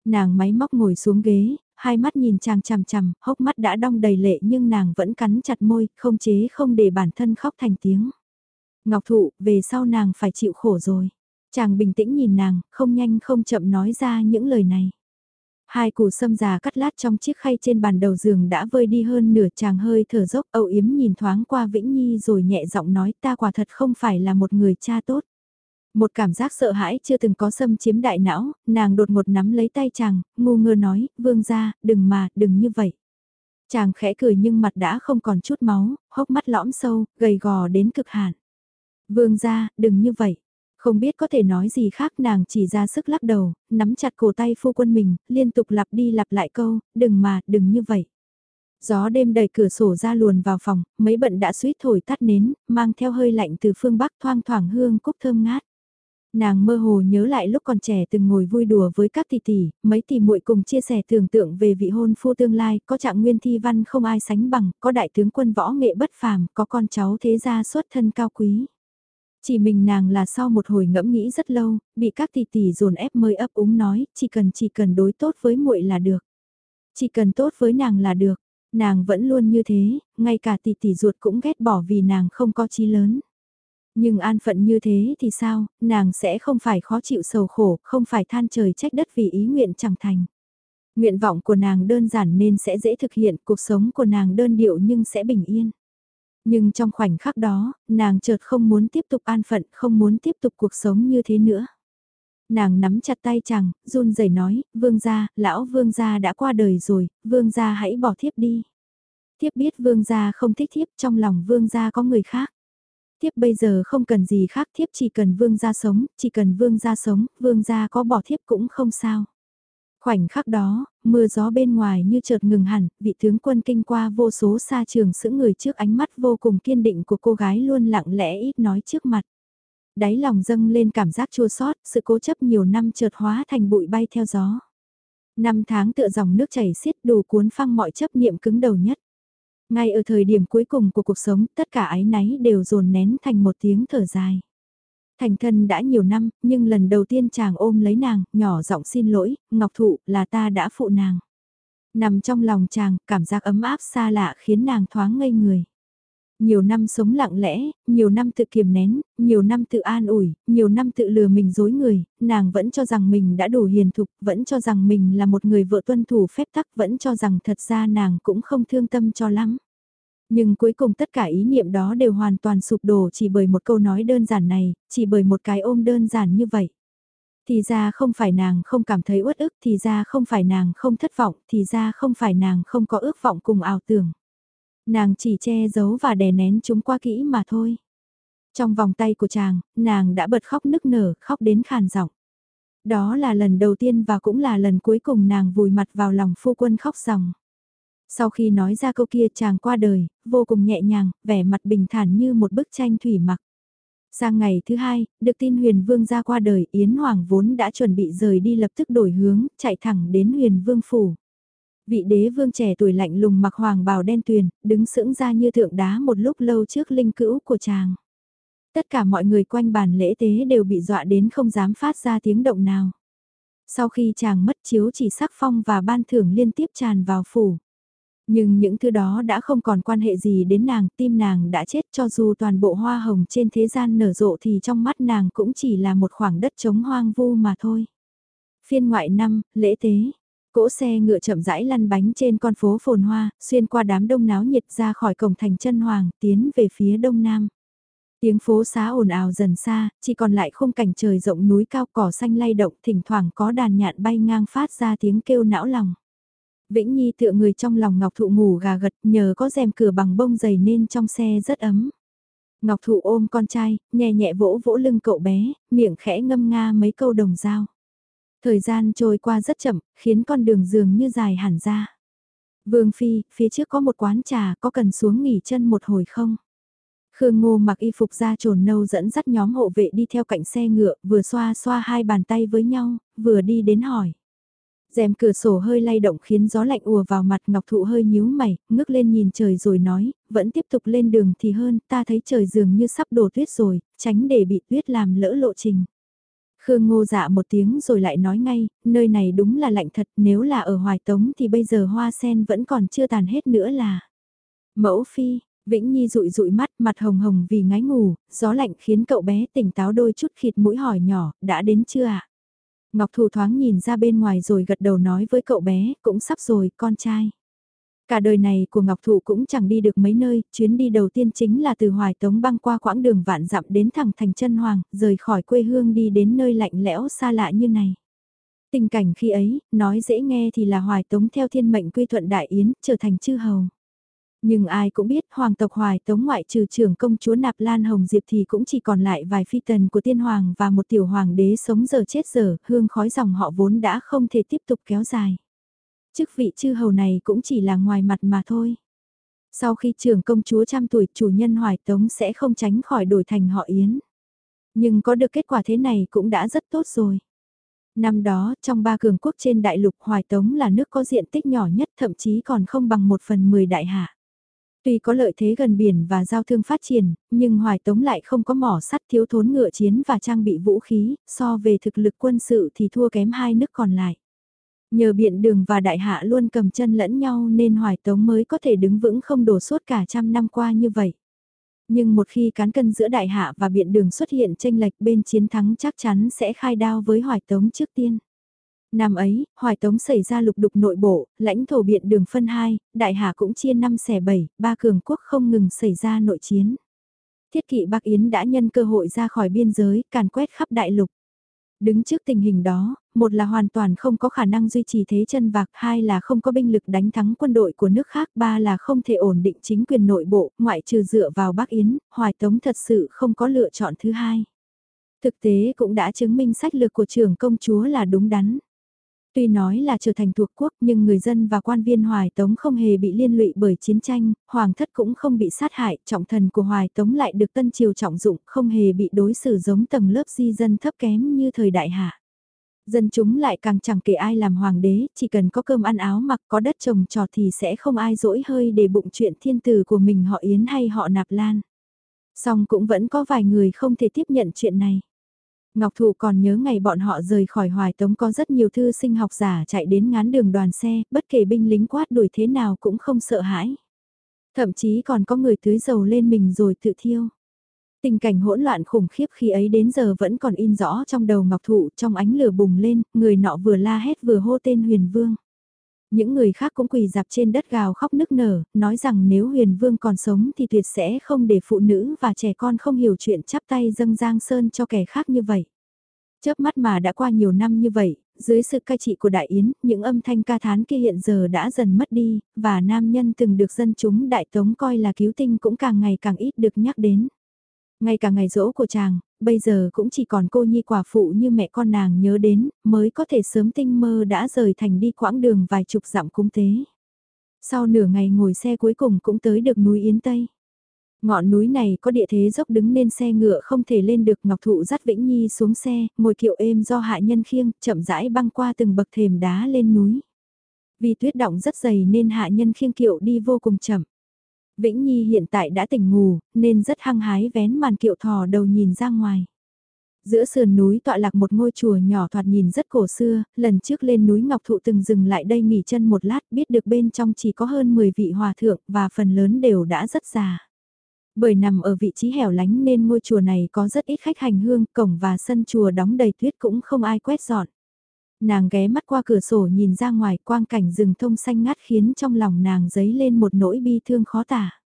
Nàng máy móc ngồi xuống ghế, hai mắt nhìn chàng chằm chằm, hốc mắt đã đong đầy lệ nhưng nàng vẫn cắn chặt môi, không chế không để bản thân khóc thành tiếng. Ngọc thụ, về sau nàng phải chịu khổ rồi. Chàng bình tĩnh nhìn nàng, không nhanh không chậm nói ra những lời này. Hai củ sâm già cắt lát trong chiếc khay trên bàn đầu giường đã vơi đi hơn nửa chàng hơi thở dốc âu yếm nhìn thoáng qua Vĩnh Nhi rồi nhẹ giọng nói ta quả thật không phải là một người cha tốt. Một cảm giác sợ hãi chưa từng có xâm chiếm đại não, nàng đột ngột nắm lấy tay chàng, ngu ngơ nói, vương ra, đừng mà, đừng như vậy. Chàng khẽ cười nhưng mặt đã không còn chút máu, hốc mắt lõm sâu, gầy gò đến cực hạn. Vương gia, đừng như vậy. Không biết có thể nói gì khác nàng chỉ ra sức lắc đầu, nắm chặt cổ tay phu quân mình, liên tục lặp đi lặp lại câu, đừng mà, đừng như vậy. Gió đêm đầy cửa sổ ra luồn vào phòng, mấy bận đã suýt thổi tắt nến, mang theo hơi lạnh từ phương Bắc thoang thoảng hương cúc thơm ngát. Nàng mơ hồ nhớ lại lúc còn trẻ từng ngồi vui đùa với các tỷ tỷ, mấy tỷ muội cùng chia sẻ tưởng tượng về vị hôn phu tương lai, có trạng nguyên thi văn không ai sánh bằng, có đại tướng quân võ nghệ bất phàm, có con cháu thế gia xuất thân cao quý. Chỉ mình nàng là sau một hồi ngẫm nghĩ rất lâu, bị các tỷ tỷ dồn ép mới ấp úng nói, chỉ cần chỉ cần đối tốt với muội là được. Chỉ cần tốt với nàng là được, nàng vẫn luôn như thế, ngay cả tỷ tỷ ruột cũng ghét bỏ vì nàng không có chí lớn. Nhưng an phận như thế thì sao, nàng sẽ không phải khó chịu sầu khổ, không phải than trời trách đất vì ý nguyện chẳng thành. Nguyện vọng của nàng đơn giản nên sẽ dễ thực hiện, cuộc sống của nàng đơn điệu nhưng sẽ bình yên. Nhưng trong khoảnh khắc đó, nàng chợt không muốn tiếp tục an phận, không muốn tiếp tục cuộc sống như thế nữa. Nàng nắm chặt tay chàng, run rẩy nói, vương gia, lão vương gia đã qua đời rồi, vương gia hãy bỏ thiếp đi. Thiếp biết vương gia không thích thiếp, trong lòng vương gia có người khác. Thiếp bây giờ không cần gì khác, thiếp chỉ cần vương gia sống, chỉ cần vương gia sống, vương gia có bỏ thiếp cũng không sao. Khoảnh khắc đó, mưa gió bên ngoài như chợt ngừng hẳn, vị tướng quân kinh qua vô số xa trường sững người trước ánh mắt vô cùng kiên định của cô gái luôn lặng lẽ ít nói trước mặt. Đáy lòng dâng lên cảm giác chua xót, sự cố chấp nhiều năm chợt hóa thành bụi bay theo gió. Năm tháng tựa dòng nước chảy xiết đủ cuốn phăng mọi chấp niệm cứng đầu nhất. Ngay ở thời điểm cuối cùng của cuộc sống, tất cả ái náy đều dồn nén thành một tiếng thở dài. Thành thân đã nhiều năm, nhưng lần đầu tiên chàng ôm lấy nàng, nhỏ giọng xin lỗi, Ngọc Thụ, là ta đã phụ nàng. Nằm trong lòng chàng, cảm giác ấm áp xa lạ khiến nàng thoáng ngây người. Nhiều năm sống lặng lẽ, nhiều năm tự kiềm nén, nhiều năm tự an ủi, nhiều năm tự lừa mình dối người, nàng vẫn cho rằng mình đã đủ hiền thục, vẫn cho rằng mình là một người vợ tuân thủ phép tắc, vẫn cho rằng thật ra nàng cũng không thương tâm cho lắm. Nhưng cuối cùng tất cả ý niệm đó đều hoàn toàn sụp đổ chỉ bởi một câu nói đơn giản này, chỉ bởi một cái ôm đơn giản như vậy. Thì ra không phải nàng không cảm thấy uất ức, thì ra không phải nàng không thất vọng, thì ra không phải nàng không có ước vọng cùng ảo tưởng. Nàng chỉ che giấu và đè nén chúng qua kỹ mà thôi. Trong vòng tay của chàng, nàng đã bật khóc nức nở, khóc đến khàn giọng. Đó là lần đầu tiên và cũng là lần cuối cùng nàng vùi mặt vào lòng phu quân khóc ròng. Sau khi nói ra câu kia chàng qua đời, vô cùng nhẹ nhàng, vẻ mặt bình thản như một bức tranh thủy mặc. Sang ngày thứ hai, được tin huyền vương ra qua đời, Yến Hoàng vốn đã chuẩn bị rời đi lập tức đổi hướng, chạy thẳng đến huyền vương phủ. Vị đế vương trẻ tuổi lạnh lùng mặc hoàng bào đen tuyền, đứng sững ra như thượng đá một lúc lâu trước linh cữu của chàng. Tất cả mọi người quanh bàn lễ tế đều bị dọa đến không dám phát ra tiếng động nào. Sau khi chàng mất chiếu chỉ sắc phong và ban thưởng liên tiếp tràn vào phủ. Nhưng những thứ đó đã không còn quan hệ gì đến nàng, tim nàng đã chết cho dù toàn bộ hoa hồng trên thế gian nở rộ thì trong mắt nàng cũng chỉ là một khoảng đất trống hoang vu mà thôi. Phiên ngoại năm, lễ tế. Cỗ xe ngựa chậm rãi lăn bánh trên con phố phồn hoa, xuyên qua đám đông náo nhiệt ra khỏi cổng thành chân hoàng, tiến về phía đông nam. Tiếng phố xá ồn ào dần xa, chỉ còn lại khung cảnh trời rộng núi cao cỏ xanh lay động, thỉnh thoảng có đàn nhạn bay ngang phát ra tiếng kêu não lòng. Vĩnh Nhi tựa người trong lòng Ngọc Thụ ngủ gà gật nhờ có rèm cửa bằng bông dày nên trong xe rất ấm. Ngọc Thụ ôm con trai, nhẹ nhẹ vỗ vỗ lưng cậu bé, miệng khẽ ngâm nga mấy câu đồng dao. Thời gian trôi qua rất chậm, khiến con đường dường như dài hẳn ra. Vương Phi, phía trước có một quán trà, có cần xuống nghỉ chân một hồi không? Khương Ngô mặc y phục da trồn nâu dẫn dắt nhóm hộ vệ đi theo cạnh xe ngựa, vừa xoa xoa hai bàn tay với nhau, vừa đi đến hỏi rèm cửa sổ hơi lay động khiến gió lạnh ùa vào mặt Ngọc Thụ hơi nhíu mày, ngước lên nhìn trời rồi nói, vẫn tiếp tục lên đường thì hơn, ta thấy trời dường như sắp đổ tuyết rồi, tránh để bị tuyết làm lỡ lộ trình. Khương Ngô dạ một tiếng rồi lại nói ngay, nơi này đúng là lạnh thật, nếu là ở Hoài Tống thì bây giờ hoa sen vẫn còn chưa tàn hết nữa là. Mẫu phi, Vĩnh Nhi rụi rụi mắt, mặt hồng hồng vì ngái ngủ, gió lạnh khiến cậu bé tỉnh táo đôi chút khịt mũi hỏi nhỏ, đã đến chưa ạ? Ngọc Thụ thoáng nhìn ra bên ngoài rồi gật đầu nói với cậu bé, cũng sắp rồi, con trai. Cả đời này của Ngọc Thụ cũng chẳng đi được mấy nơi, chuyến đi đầu tiên chính là từ Hoài Tống băng qua quãng đường vạn dặm đến thẳng thành chân Hoàng, rời khỏi quê hương đi đến nơi lạnh lẽo xa lạ như này. Tình cảnh khi ấy, nói dễ nghe thì là Hoài Tống theo thiên mệnh quy thuận Đại Yến, trở thành chư hầu. Nhưng ai cũng biết hoàng tộc Hoài Tống ngoại trừ trưởng công chúa Nạp Lan Hồng Diệp thì cũng chỉ còn lại vài phi tần của tiên hoàng và một tiểu hoàng đế sống giờ chết giờ, hương khói dòng họ vốn đã không thể tiếp tục kéo dài. Chức vị chư hầu này cũng chỉ là ngoài mặt mà thôi. Sau khi trưởng công chúa trăm tuổi chủ nhân Hoài Tống sẽ không tránh khỏi đổi thành họ Yến. Nhưng có được kết quả thế này cũng đã rất tốt rồi. Năm đó, trong ba cường quốc trên đại lục Hoài Tống là nước có diện tích nhỏ nhất thậm chí còn không bằng một phần mười đại hạ. Tuy có lợi thế gần biển và giao thương phát triển, nhưng Hoài Tống lại không có mỏ sắt thiếu thốn ngựa chiến và trang bị vũ khí, so về thực lực quân sự thì thua kém hai nước còn lại. Nhờ biện đường và đại hạ luôn cầm chân lẫn nhau nên Hoài Tống mới có thể đứng vững không đổ suốt cả trăm năm qua như vậy. Nhưng một khi cán cân giữa đại hạ và biện đường xuất hiện tranh lệch bên chiến thắng chắc chắn sẽ khai đao với Hoài Tống trước tiên. Năm ấy, Hoài Tống xảy ra lục đục nội bộ, lãnh thổ biện đường phân hai, đại hà cũng chia năm xẻ bảy, ba cường quốc không ngừng xảy ra nội chiến. Thiết kỵ Bắc Yến đã nhân cơ hội ra khỏi biên giới, càn quét khắp đại lục. Đứng trước tình hình đó, một là hoàn toàn không có khả năng duy trì thế chân vạc, hai là không có binh lực đánh thắng quân đội của nước khác, ba là không thể ổn định chính quyền nội bộ, ngoại trừ dựa vào Bắc Yến, Hoài Tống thật sự không có lựa chọn thứ hai. Thực tế cũng đã chứng minh sách lược của trưởng công chúa là đúng đắn. Tuy nói là trở thành thuộc quốc nhưng người dân và quan viên Hoài Tống không hề bị liên lụy bởi chiến tranh, Hoàng thất cũng không bị sát hại, trọng thần của Hoài Tống lại được tân triều trọng dụng, không hề bị đối xử giống tầng lớp di dân thấp kém như thời đại hạ. Dân chúng lại càng chẳng kể ai làm hoàng đế, chỉ cần có cơm ăn áo mặc có đất trồng trọt thì sẽ không ai dỗi hơi để bụng chuyện thiên tử của mình họ Yến hay họ Nạp Lan. Song cũng vẫn có vài người không thể tiếp nhận chuyện này. Ngọc Thụ còn nhớ ngày bọn họ rời khỏi Hoài Tống có rất nhiều thư sinh học giả chạy đến ngán đường đoàn xe, bất kể binh lính quát đuổi thế nào cũng không sợ hãi. Thậm chí còn có người tưới dầu lên mình rồi tự thiêu. Tình cảnh hỗn loạn khủng khiếp khi ấy đến giờ vẫn còn in rõ trong đầu Ngọc Thụ trong ánh lửa bùng lên, người nọ vừa la hét vừa hô tên Huyền Vương. Những người khác cũng quỳ dạp trên đất gào khóc nức nở, nói rằng nếu Huyền Vương còn sống thì tuyệt sẽ không để phụ nữ và trẻ con không hiểu chuyện chắp tay dâng Giang Sơn cho kẻ khác như vậy. Chớp mắt mà đã qua nhiều năm như vậy, dưới sự cai trị của Đại Yến, những âm thanh ca thán kia hiện giờ đã dần mất đi, và nam nhân từng được dân chúng Đại Tống coi là cứu tinh cũng càng ngày càng ít được nhắc đến. Ngay cả ngày rỗ của chàng, bây giờ cũng chỉ còn cô nhi quả phụ như mẹ con nàng nhớ đến, mới có thể sớm tinh mơ đã rời thành đi quãng đường vài chục dặm cung tế. Sau nửa ngày ngồi xe cuối cùng cũng tới được núi Yến Tây. Ngọn núi này có địa thế dốc đứng nên xe ngựa không thể lên được Ngọc Thụ dắt Vĩnh Nhi xuống xe, ngồi kiệu êm do hạ nhân khiêng, chậm rãi băng qua từng bậc thềm đá lên núi. Vì tuyết động rất dày nên hạ nhân khiêng kiệu đi vô cùng chậm. Vĩnh Nhi hiện tại đã tỉnh ngủ, nên rất hăng hái vén màn kiệu thò đầu nhìn ra ngoài. Giữa sườn núi tọa lạc một ngôi chùa nhỏ thoạt nhìn rất cổ xưa, lần trước lên núi Ngọc Thụ từng dừng lại đây nghỉ chân một lát biết được bên trong chỉ có hơn 10 vị hòa thượng và phần lớn đều đã rất già. Bởi nằm ở vị trí hẻo lánh nên ngôi chùa này có rất ít khách hành hương, cổng và sân chùa đóng đầy tuyết cũng không ai quét dọn. Nàng ghé mắt qua cửa sổ nhìn ra ngoài quang cảnh rừng thông xanh ngát khiến trong lòng nàng dấy lên một nỗi bi thương khó tả.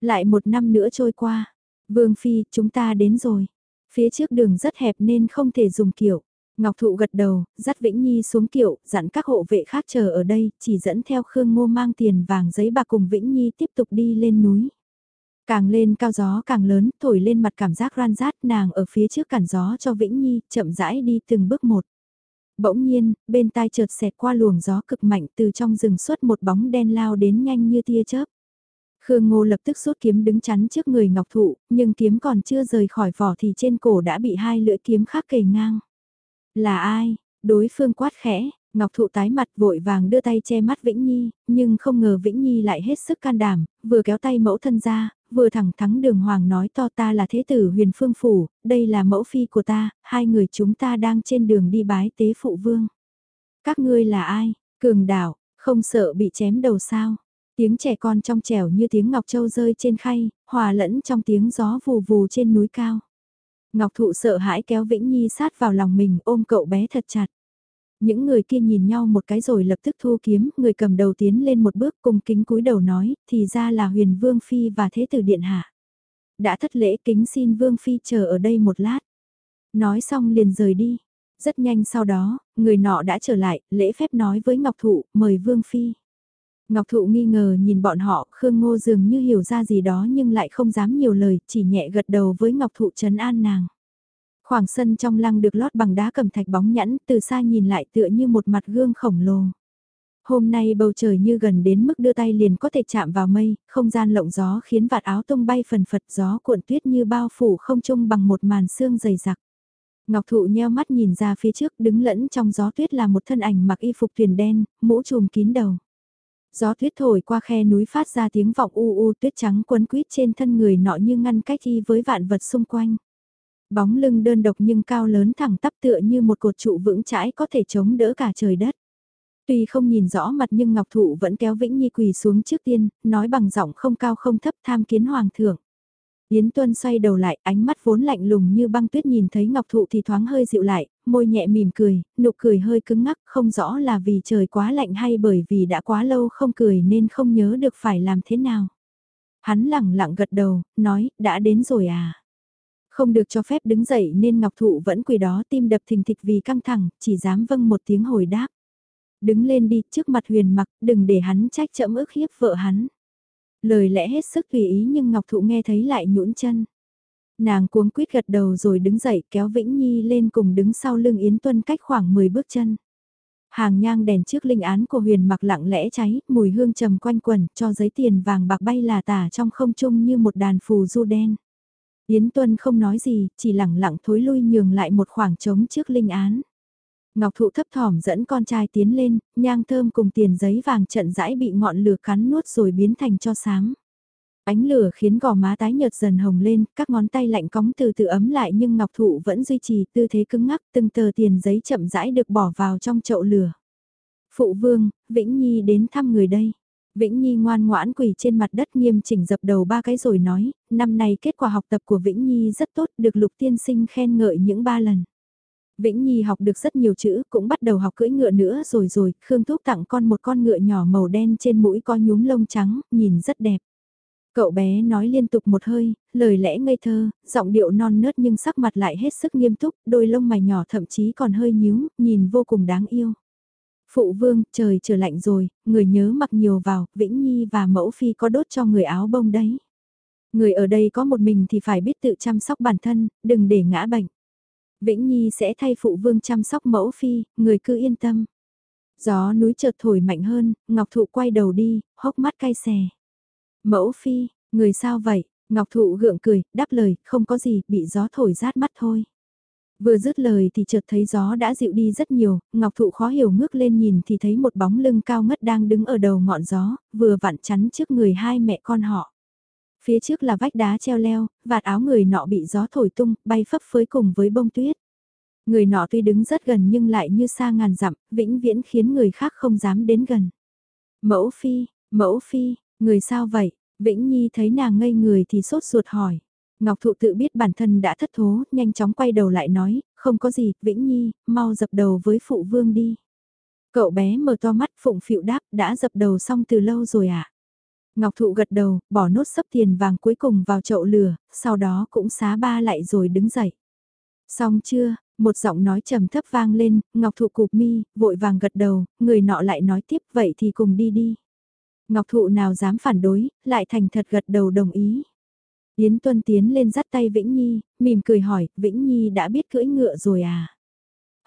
Lại một năm nữa trôi qua. Vương Phi, chúng ta đến rồi. Phía trước đường rất hẹp nên không thể dùng kiệu. Ngọc Thụ gật đầu, dắt Vĩnh Nhi xuống kiệu, dặn các hộ vệ khác chờ ở đây, chỉ dẫn theo Khương Ngô mang tiền vàng giấy bạc cùng Vĩnh Nhi tiếp tục đi lên núi. Càng lên cao gió càng lớn, thổi lên mặt cảm giác ran rát nàng ở phía trước cản gió cho Vĩnh Nhi, chậm rãi đi từng bước một. Bỗng nhiên, bên tai chợt xẹt qua luồng gió cực mạnh từ trong rừng xuất một bóng đen lao đến nhanh như tia chớp. Khương Ngô lập tức rút kiếm đứng chắn trước người Ngọc Thụ, nhưng kiếm còn chưa rời khỏi vỏ thì trên cổ đã bị hai lưỡi kiếm khác kề ngang. Là ai? Đối phương quát khẽ, Ngọc Thụ tái mặt vội vàng đưa tay che mắt Vĩnh Nhi, nhưng không ngờ Vĩnh Nhi lại hết sức can đảm, vừa kéo tay mẫu thân ra, vừa thẳng thắng đường hoàng nói to ta là thế tử huyền phương phủ, đây là mẫu phi của ta, hai người chúng ta đang trên đường đi bái tế phụ vương. Các ngươi là ai? Cường đảo, không sợ bị chém đầu sao? Tiếng trẻ con trong trẻo như tiếng ngọc châu rơi trên khay, hòa lẫn trong tiếng gió vù vù trên núi cao. Ngọc thụ sợ hãi kéo Vĩnh Nhi sát vào lòng mình ôm cậu bé thật chặt. Những người kia nhìn nhau một cái rồi lập tức thu kiếm, người cầm đầu tiến lên một bước cùng kính cúi đầu nói, thì ra là huyền vương phi và thế tử điện hạ. Đã thất lễ kính xin vương phi chờ ở đây một lát. Nói xong liền rời đi. Rất nhanh sau đó, người nọ đã trở lại, lễ phép nói với Ngọc Thụ, mời Vương Phi. Ngọc Thụ nghi ngờ nhìn bọn họ, Khương Ngô dường như hiểu ra gì đó nhưng lại không dám nhiều lời, chỉ nhẹ gật đầu với Ngọc Thụ trấn an nàng. Khoảng sân trong lăng được lót bằng đá cẩm thạch bóng nhẵn, từ xa nhìn lại tựa như một mặt gương khổng lồ. Hôm nay bầu trời như gần đến mức đưa tay liền có thể chạm vào mây, không gian lộng gió khiến vạt áo tung bay phần phật gió cuộn tuyết như bao phủ không trung bằng một màn sương dày đặc. Ngọc Thụ nheo mắt nhìn ra phía trước đứng lẫn trong gió tuyết là một thân ảnh mặc y phục thuyền đen, mũ trùm kín đầu. Gió tuyết thổi qua khe núi phát ra tiếng vọng u u tuyết trắng quấn quýt trên thân người nọ như ngăn cách y với vạn vật xung quanh. Bóng lưng đơn độc nhưng cao lớn thẳng tắp tựa như một cột trụ vững chãi có thể chống đỡ cả trời đất. Tuy không nhìn rõ mặt nhưng Ngọc Thụ vẫn kéo Vĩnh Nhi quỳ xuống trước tiên, nói bằng giọng không cao không thấp tham kiến hoàng thượng. Yến Tuân xoay đầu lại, ánh mắt vốn lạnh lùng như băng tuyết nhìn thấy Ngọc Thụ thì thoáng hơi dịu lại, môi nhẹ mỉm cười, nụ cười hơi cứng ngắc, không rõ là vì trời quá lạnh hay bởi vì đã quá lâu không cười nên không nhớ được phải làm thế nào. Hắn lẳng lặng gật đầu, nói, đã đến rồi à. Không được cho phép đứng dậy nên Ngọc Thụ vẫn quỳ đó tim đập thình thịch vì căng thẳng, chỉ dám vâng một tiếng hồi đáp. Đứng lên đi trước mặt huyền mặc, đừng để hắn trách chậm ức hiếp vợ hắn. Lời lẽ hết sức tùy ý nhưng Ngọc Thụ nghe thấy lại nhũn chân. Nàng cuống quýt gật đầu rồi đứng dậy kéo Vĩnh Nhi lên cùng đứng sau lưng Yến Tuân cách khoảng 10 bước chân. Hàng nhang đèn trước linh án của huyền mặc lặng lẽ cháy, mùi hương trầm quanh quần, cho giấy tiền vàng bạc bay là tả trong không trung như một đàn phù du đen. Yến Tuân không nói gì, chỉ lẳng lặng thối lui nhường lại một khoảng trống trước linh án. Ngọc Thụ thấp thỏm dẫn con trai tiến lên, nhang thơm cùng tiền giấy vàng trận rãi bị ngọn lửa cắn nuốt rồi biến thành cho sáng. Ánh lửa khiến gò má tái nhợt dần hồng lên, các ngón tay lạnh cóng từ từ ấm lại nhưng Ngọc Thụ vẫn duy trì tư thế cứng ngắc từng tờ tiền giấy chậm rãi được bỏ vào trong chậu lửa. Phụ vương, Vĩnh Nhi đến thăm người đây. Vĩnh Nhi ngoan ngoãn quỳ trên mặt đất nghiêm chỉnh dập đầu ba cái rồi nói, năm nay kết quả học tập của Vĩnh Nhi rất tốt được lục tiên sinh khen ngợi những ba lần. Vĩnh Nhi học được rất nhiều chữ, cũng bắt đầu học cưỡi ngựa nữa rồi rồi, Khương Thúc tặng con một con ngựa nhỏ màu đen trên mũi có nhúm lông trắng, nhìn rất đẹp. Cậu bé nói liên tục một hơi, lời lẽ ngây thơ, giọng điệu non nớt nhưng sắc mặt lại hết sức nghiêm túc, đôi lông mày nhỏ thậm chí còn hơi nhíu, nhìn vô cùng đáng yêu. Phụ vương, trời trở lạnh rồi, người nhớ mặc nhiều vào, Vĩnh Nhi và mẫu phi có đốt cho người áo bông đấy. Người ở đây có một mình thì phải biết tự chăm sóc bản thân, đừng để ngã bệnh. Vĩnh Nhi sẽ thay phụ vương chăm sóc mẫu phi, người cứ yên tâm. Gió núi chợt thổi mạnh hơn, Ngọc Thụ quay đầu đi, hốc mắt cay xè. Mẫu phi, người sao vậy? Ngọc Thụ gượng cười, đáp lời, không có gì, bị gió thổi rát mắt thôi. Vừa dứt lời thì chợt thấy gió đã dịu đi rất nhiều, Ngọc Thụ khó hiểu ngước lên nhìn thì thấy một bóng lưng cao ngất đang đứng ở đầu ngọn gió, vừa vặn chắn trước người hai mẹ con họ. Phía trước là vách đá treo leo, vạt áo người nọ bị gió thổi tung, bay phấp phới cùng với bông tuyết. Người nọ tuy đứng rất gần nhưng lại như xa ngàn dặm, vĩnh viễn khiến người khác không dám đến gần. Mẫu phi, mẫu phi, người sao vậy? Vĩnh Nhi thấy nàng ngây người thì sốt ruột hỏi. Ngọc Thụ tự biết bản thân đã thất thố, nhanh chóng quay đầu lại nói, không có gì, Vĩnh Nhi, mau dập đầu với phụ vương đi. Cậu bé mở to mắt phụng phịu đáp, đã dập đầu xong từ lâu rồi à? Ngọc Thụ gật đầu, bỏ nốt sấp tiền vàng cuối cùng vào chậu lửa, sau đó cũng xá ba lại rồi đứng dậy. Xong chưa, một giọng nói trầm thấp vang lên, Ngọc Thụ cụp mi, vội vàng gật đầu, người nọ lại nói tiếp vậy thì cùng đi đi. Ngọc Thụ nào dám phản đối, lại thành thật gật đầu đồng ý. Yến Tuân tiến lên dắt tay Vĩnh Nhi, mỉm cười hỏi, Vĩnh Nhi đã biết cưỡi ngựa rồi à?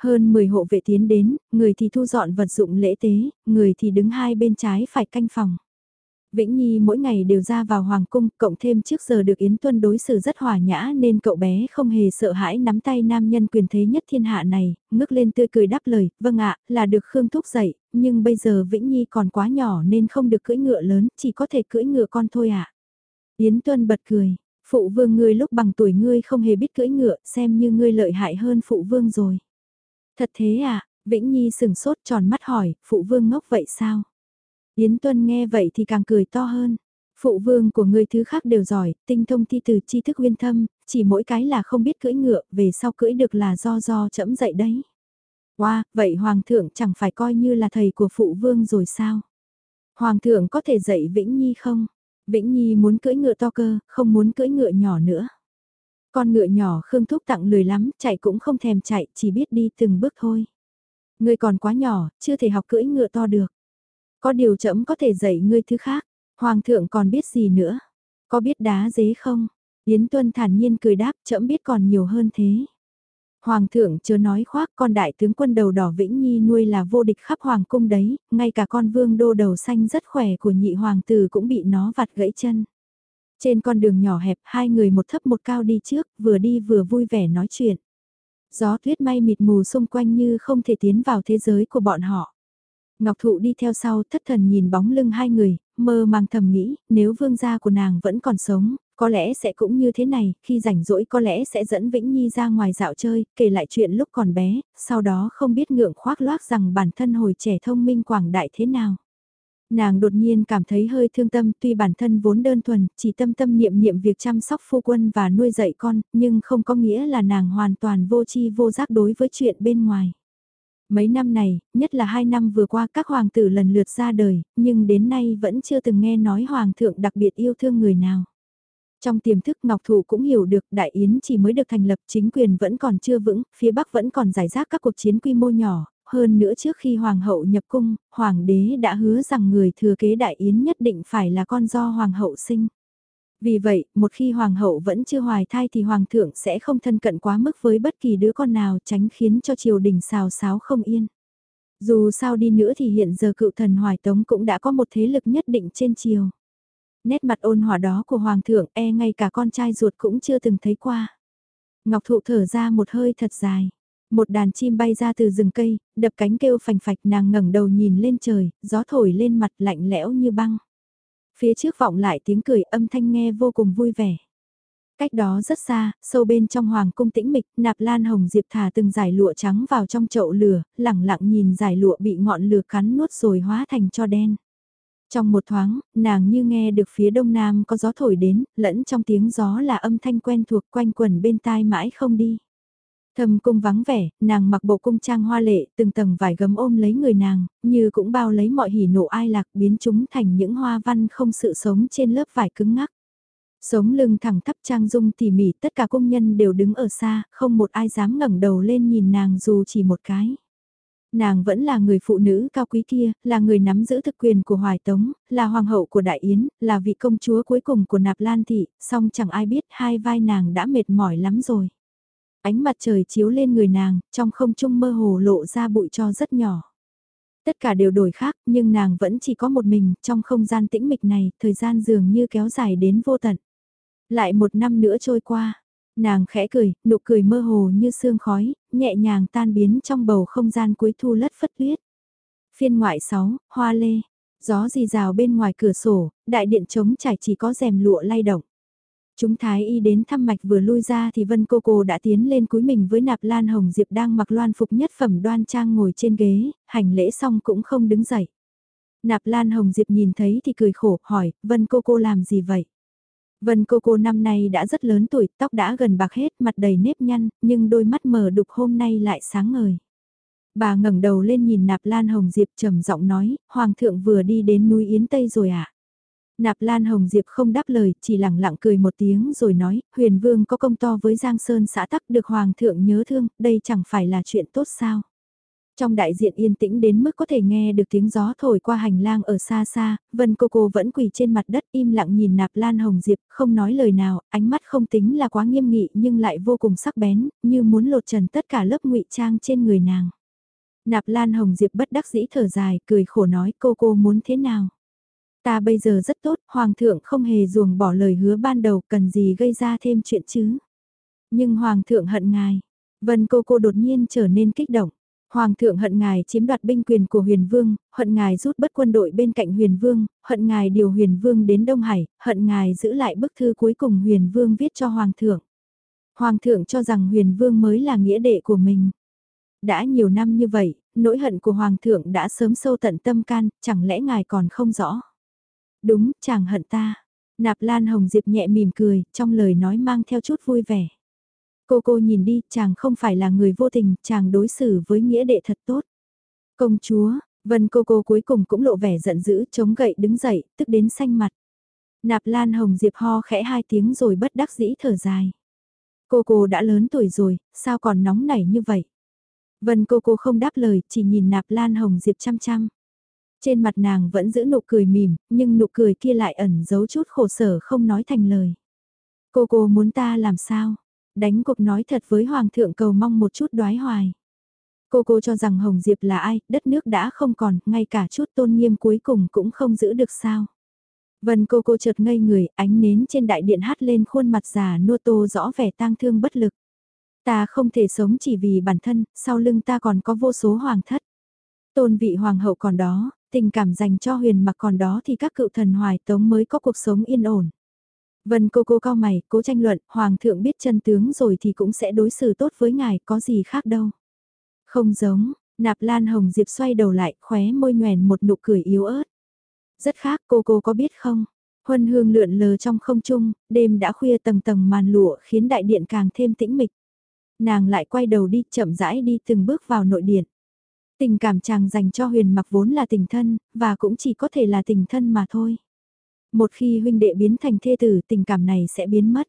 Hơn 10 hộ vệ tiến đến, người thì thu dọn vật dụng lễ tế, người thì đứng hai bên trái phải canh phòng. Vĩnh Nhi mỗi ngày đều ra vào Hoàng Cung, cộng thêm trước giờ được Yến Tuân đối xử rất hòa nhã nên cậu bé không hề sợ hãi nắm tay nam nhân quyền thế nhất thiên hạ này, ngước lên tươi cười đáp lời, vâng ạ, là được Khương Thúc dạy, nhưng bây giờ Vĩnh Nhi còn quá nhỏ nên không được cưỡi ngựa lớn, chỉ có thể cưỡi ngựa con thôi ạ. Yến Tuân bật cười, phụ vương ngươi lúc bằng tuổi ngươi không hề biết cưỡi ngựa, xem như ngươi lợi hại hơn phụ vương rồi. Thật thế à, Vĩnh Nhi sừng sốt tròn mắt hỏi, phụ vương ngốc vậy sao? Yến Tuân nghe vậy thì càng cười to hơn. Phụ vương của ngươi thứ khác đều giỏi, tinh thông thi từ tri thức uyên thâm, chỉ mỗi cái là không biết cưỡi ngựa, về sau cưỡi được là do do chẫm dậy đấy. Wow, vậy Hoàng thượng chẳng phải coi như là thầy của phụ vương rồi sao? Hoàng thượng có thể dạy Vĩnh Nhi không? Vĩnh Nhi muốn cưỡi ngựa to cơ, không muốn cưỡi ngựa nhỏ nữa. Con ngựa nhỏ Khương Thúc tặng lười lắm, chạy cũng không thèm chạy, chỉ biết đi từng bước thôi. Ngươi còn quá nhỏ, chưa thể học cưỡi ngựa to được. Có điều chậm có thể dạy ngươi thứ khác. Hoàng thượng còn biết gì nữa? Có biết đá dế không? Yến Tuân thản nhiên cười đáp chậm biết còn nhiều hơn thế. Hoàng thượng chưa nói khoác con đại tướng quân đầu đỏ Vĩnh Nhi nuôi là vô địch khắp hoàng cung đấy, ngay cả con vương đô đầu xanh rất khỏe của nhị hoàng tử cũng bị nó vặt gãy chân. Trên con đường nhỏ hẹp hai người một thấp một cao đi trước, vừa đi vừa vui vẻ nói chuyện. Gió tuyết may mịt mù xung quanh như không thể tiến vào thế giới của bọn họ. Ngọc Thụ đi theo sau thất thần nhìn bóng lưng hai người, mơ mang thầm nghĩ, nếu vương gia của nàng vẫn còn sống, có lẽ sẽ cũng như thế này, khi rảnh rỗi có lẽ sẽ dẫn Vĩnh Nhi ra ngoài dạo chơi, kể lại chuyện lúc còn bé, sau đó không biết ngượng khoác loác rằng bản thân hồi trẻ thông minh quảng đại thế nào. Nàng đột nhiên cảm thấy hơi thương tâm tuy bản thân vốn đơn thuần, chỉ tâm tâm niệm niệm việc chăm sóc phu quân và nuôi dạy con, nhưng không có nghĩa là nàng hoàn toàn vô chi vô giác đối với chuyện bên ngoài. Mấy năm này, nhất là hai năm vừa qua các hoàng tử lần lượt ra đời, nhưng đến nay vẫn chưa từng nghe nói hoàng thượng đặc biệt yêu thương người nào. Trong tiềm thức Ngọc Thụ cũng hiểu được Đại Yến chỉ mới được thành lập chính quyền vẫn còn chưa vững, phía Bắc vẫn còn giải rác các cuộc chiến quy mô nhỏ, hơn nữa trước khi Hoàng hậu nhập cung, Hoàng đế đã hứa rằng người thừa kế Đại Yến nhất định phải là con do Hoàng hậu sinh. Vì vậy, một khi Hoàng hậu vẫn chưa hoài thai thì Hoàng thượng sẽ không thân cận quá mức với bất kỳ đứa con nào tránh khiến cho triều đình xào xáo không yên. Dù sao đi nữa thì hiện giờ cựu thần Hoài Tống cũng đã có một thế lực nhất định trên triều. Nét mặt ôn hòa đó của Hoàng thượng e ngay cả con trai ruột cũng chưa từng thấy qua. Ngọc thụ thở ra một hơi thật dài. Một đàn chim bay ra từ rừng cây, đập cánh kêu phành phạch nàng ngẩng đầu nhìn lên trời, gió thổi lên mặt lạnh lẽo như băng. Phía trước vọng lại tiếng cười âm thanh nghe vô cùng vui vẻ. Cách đó rất xa, sâu bên trong hoàng cung tĩnh mịch, nạp lan hồng diệp thả từng giải lụa trắng vào trong chậu lửa, lẳng lặng nhìn giải lụa bị ngọn lửa cắn nuốt rồi hóa thành cho đen. Trong một thoáng, nàng như nghe được phía đông nam có gió thổi đến, lẫn trong tiếng gió là âm thanh quen thuộc quanh quẩn bên tai mãi không đi. Thầm cung vắng vẻ, nàng mặc bộ cung trang hoa lệ, từng tầng vải gấm ôm lấy người nàng, như cũng bao lấy mọi hỉ nộ ai lạc biến chúng thành những hoa văn không sự sống trên lớp vải cứng ngắc. Sống lưng thẳng thắp trang dung tỉ mỉ tất cả công nhân đều đứng ở xa, không một ai dám ngẩng đầu lên nhìn nàng dù chỉ một cái. Nàng vẫn là người phụ nữ cao quý kia, là người nắm giữ thực quyền của Hoài Tống, là hoàng hậu của Đại Yến, là vị công chúa cuối cùng của Nạp Lan Thị, song chẳng ai biết hai vai nàng đã mệt mỏi lắm rồi. Ánh mặt trời chiếu lên người nàng, trong không trung mơ hồ lộ ra bụi cho rất nhỏ. Tất cả đều đổi khác, nhưng nàng vẫn chỉ có một mình, trong không gian tĩnh mịch này, thời gian dường như kéo dài đến vô tận. Lại một năm nữa trôi qua, nàng khẽ cười, nụ cười mơ hồ như sương khói, nhẹ nhàng tan biến trong bầu không gian cuối thu lất phất tuyết. Phiên ngoại 6, Hoa Lê. Gió rì rào bên ngoài cửa sổ, đại điện trống trải chỉ có rèm lụa lay động. Chúng thái y đến thăm mạch vừa lui ra thì Vân Cô Cô đã tiến lên cúi mình với nạp lan hồng diệp đang mặc loan phục nhất phẩm đoan trang ngồi trên ghế, hành lễ xong cũng không đứng dậy. Nạp lan hồng diệp nhìn thấy thì cười khổ, hỏi, Vân Cô Cô làm gì vậy? Vân Cô Cô năm nay đã rất lớn tuổi, tóc đã gần bạc hết, mặt đầy nếp nhăn, nhưng đôi mắt mờ đục hôm nay lại sáng ngời. Bà ngẩng đầu lên nhìn Nạp Lan Hồng Diệp trầm giọng nói, Hoàng thượng vừa đi đến núi Yến Tây rồi ạ. À? Nạp Lan Hồng Diệp không đáp lời, chỉ lẳng lặng cười một tiếng rồi nói, huyền vương có công to với Giang Sơn xã tắc được Hoàng thượng nhớ thương, đây chẳng phải là chuyện tốt sao. Trong đại diện yên tĩnh đến mức có thể nghe được tiếng gió thổi qua hành lang ở xa xa, Vân Cô Cô vẫn quỳ trên mặt đất im lặng nhìn Nạp Lan Hồng Diệp, không nói lời nào, ánh mắt không tính là quá nghiêm nghị nhưng lại vô cùng sắc bén, như muốn lột trần tất cả lớp ngụy trang trên người nàng. Nạp Lan Hồng Diệp bất đắc dĩ thở dài, cười khổ nói cô cô muốn thế nào. Ta bây giờ rất tốt, Hoàng thượng không hề ruồng bỏ lời hứa ban đầu cần gì gây ra thêm chuyện chứ. Nhưng Hoàng thượng hận ngài. Vân cô cô đột nhiên trở nên kích động. Hoàng thượng hận ngài chiếm đoạt binh quyền của huyền vương, hận ngài rút bất quân đội bên cạnh huyền vương, hận ngài điều huyền vương đến Đông Hải, hận ngài giữ lại bức thư cuối cùng huyền vương viết cho hoàng thượng. Hoàng thượng cho rằng huyền vương mới là nghĩa đệ của mình. Đã nhiều năm như vậy, nỗi hận của hoàng thượng đã sớm sâu tận tâm can, chẳng lẽ ngài còn không rõ. Đúng, chàng hận ta. Nạp Lan Hồng Diệp nhẹ mỉm cười, trong lời nói mang theo chút vui vẻ. Cô cô nhìn đi, chàng không phải là người vô tình, chàng đối xử với nghĩa đệ thật tốt. Công chúa, Vân cô cô cuối cùng cũng lộ vẻ giận dữ, chống gậy đứng dậy, tức đến xanh mặt. Nạp Lan Hồng Diệp ho khẽ hai tiếng rồi bất đắc dĩ thở dài. Cô cô đã lớn tuổi rồi, sao còn nóng nảy như vậy? Vân cô cô không đáp lời, chỉ nhìn nạp lan hồng diệp chăm chăm. Trên mặt nàng vẫn giữ nụ cười mỉm, nhưng nụ cười kia lại ẩn giấu chút khổ sở không nói thành lời. Cô cô muốn ta làm sao? Đánh cuộc nói thật với Hoàng thượng cầu mong một chút đoái hoài. Cô cô cho rằng Hồng Diệp là ai, đất nước đã không còn, ngay cả chút tôn nghiêm cuối cùng cũng không giữ được sao. Vân cô cô chợt ngây người, ánh nến trên đại điện hát lên khuôn mặt già nua tô rõ vẻ tang thương bất lực. Ta không thể sống chỉ vì bản thân, sau lưng ta còn có vô số hoàng thất. Tôn vị hoàng hậu còn đó, tình cảm dành cho huyền mặc còn đó thì các cựu thần hoài tống mới có cuộc sống yên ổn. Vân cô cô cao mày, cố tranh luận, hoàng thượng biết chân tướng rồi thì cũng sẽ đối xử tốt với ngài, có gì khác đâu. Không giống, nạp lan hồng diệp xoay đầu lại, khóe môi nhoèn một nụ cười yếu ớt. Rất khác cô cô có biết không? Huân hương lượn lờ trong không trung, đêm đã khuya tầng tầng màn lụa khiến đại điện càng thêm tĩnh mịch. Nàng lại quay đầu đi chậm rãi đi từng bước vào nội điện. Tình cảm chàng dành cho huyền mặc vốn là tình thân, và cũng chỉ có thể là tình thân mà thôi. Một khi huynh đệ biến thành thê tử tình cảm này sẽ biến mất.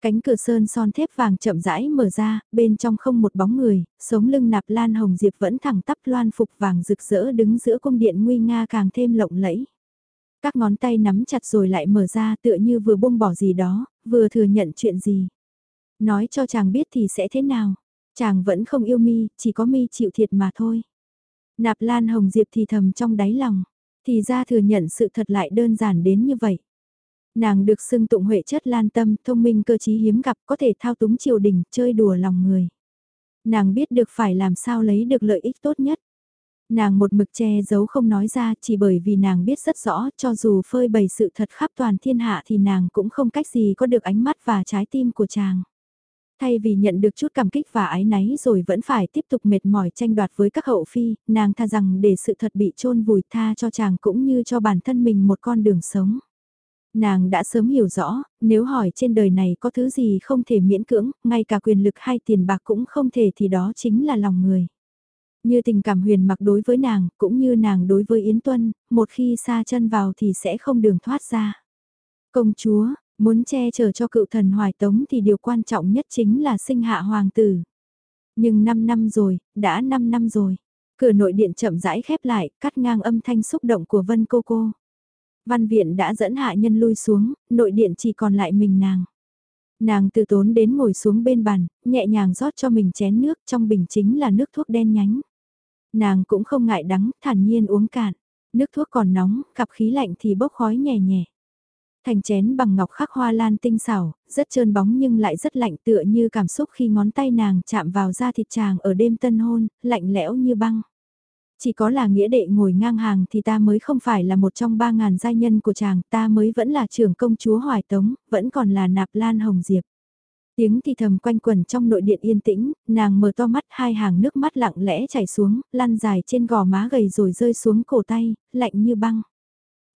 Cánh cửa sơn son thép vàng chậm rãi mở ra, bên trong không một bóng người, sống lưng nạp lan hồng diệp vẫn thẳng tắp loan phục vàng rực rỡ đứng giữa cung điện nguy nga càng thêm lộng lẫy. Các ngón tay nắm chặt rồi lại mở ra tựa như vừa buông bỏ gì đó, vừa thừa nhận chuyện gì. Nói cho chàng biết thì sẽ thế nào. Chàng vẫn không yêu mi, chỉ có mi chịu thiệt mà thôi. Nạp lan hồng diệp thì thầm trong đáy lòng. Thì ra thừa nhận sự thật lại đơn giản đến như vậy. Nàng được xưng tụng huệ chất lan tâm, thông minh cơ trí hiếm gặp có thể thao túng triều đình, chơi đùa lòng người. Nàng biết được phải làm sao lấy được lợi ích tốt nhất. Nàng một mực che giấu không nói ra chỉ bởi vì nàng biết rất rõ cho dù phơi bày sự thật khắp toàn thiên hạ thì nàng cũng không cách gì có được ánh mắt và trái tim của chàng. Thay vì nhận được chút cảm kích và ái náy rồi vẫn phải tiếp tục mệt mỏi tranh đoạt với các hậu phi, nàng tha rằng để sự thật bị chôn vùi tha cho chàng cũng như cho bản thân mình một con đường sống. Nàng đã sớm hiểu rõ, nếu hỏi trên đời này có thứ gì không thể miễn cưỡng, ngay cả quyền lực hay tiền bạc cũng không thể thì đó chính là lòng người. Như tình cảm huyền mặc đối với nàng, cũng như nàng đối với Yến Tuân, một khi xa chân vào thì sẽ không đường thoát ra. Công chúa, muốn che chở cho cựu thần hoài tống thì điều quan trọng nhất chính là sinh hạ hoàng tử. Nhưng 5 năm rồi, đã 5 năm rồi. Cửa nội điện chậm rãi khép lại, cắt ngang âm thanh xúc động của Vân Cô Cô. Văn viện đã dẫn hạ nhân lui xuống, nội điện chỉ còn lại mình nàng. Nàng từ tốn đến ngồi xuống bên bàn, nhẹ nhàng rót cho mình chén nước trong bình chính là nước thuốc đen nhánh. Nàng cũng không ngại đắng, thản nhiên uống cạn. Nước thuốc còn nóng, cặp khí lạnh thì bốc khói nhẹ nhẹ. Thành chén bằng ngọc khắc hoa lan tinh xảo, rất trơn bóng nhưng lại rất lạnh tựa như cảm xúc khi ngón tay nàng chạm vào da thịt chàng ở đêm tân hôn, lạnh lẽo như băng. Chỉ có là nghĩa đệ ngồi ngang hàng thì ta mới không phải là một trong ba ngàn giai nhân của chàng, ta mới vẫn là trưởng công chúa Hoài Tống, vẫn còn là nạp lan hồng diệp. Tiếng thì thầm quanh quần trong nội điện yên tĩnh, nàng mở to mắt hai hàng nước mắt lặng lẽ chảy xuống, lăn dài trên gò má gầy rồi rơi xuống cổ tay, lạnh như băng.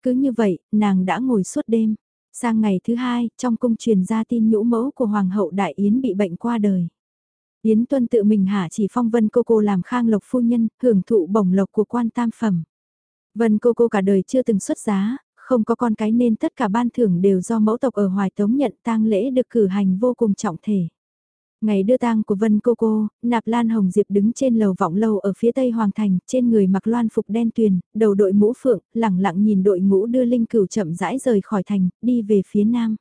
Cứ như vậy, nàng đã ngồi suốt đêm. Sang ngày thứ hai, trong cung truyền ra tin nhũ mẫu của Hoàng hậu Đại Yến bị bệnh qua đời. Yến Tuân tự mình hạ chỉ phong Vân Cô Cô làm khang lộc phu nhân, hưởng thụ bổng lộc của quan tam phẩm. Vân Cô Cô cả đời chưa từng xuất giá, không có con cái nên tất cả ban thưởng đều do mẫu tộc ở Hoài Tống nhận tang lễ được cử hành vô cùng trọng thể. Ngày đưa tang của Vân Cô Cô, Nạp Lan Hồng Diệp đứng trên lầu vọng lâu ở phía tây Hoàng Thành, trên người mặc loan phục đen tuyền, đầu đội mũ phượng, lẳng lặng nhìn đội ngũ đưa linh cửu chậm rãi rời khỏi thành, đi về phía nam.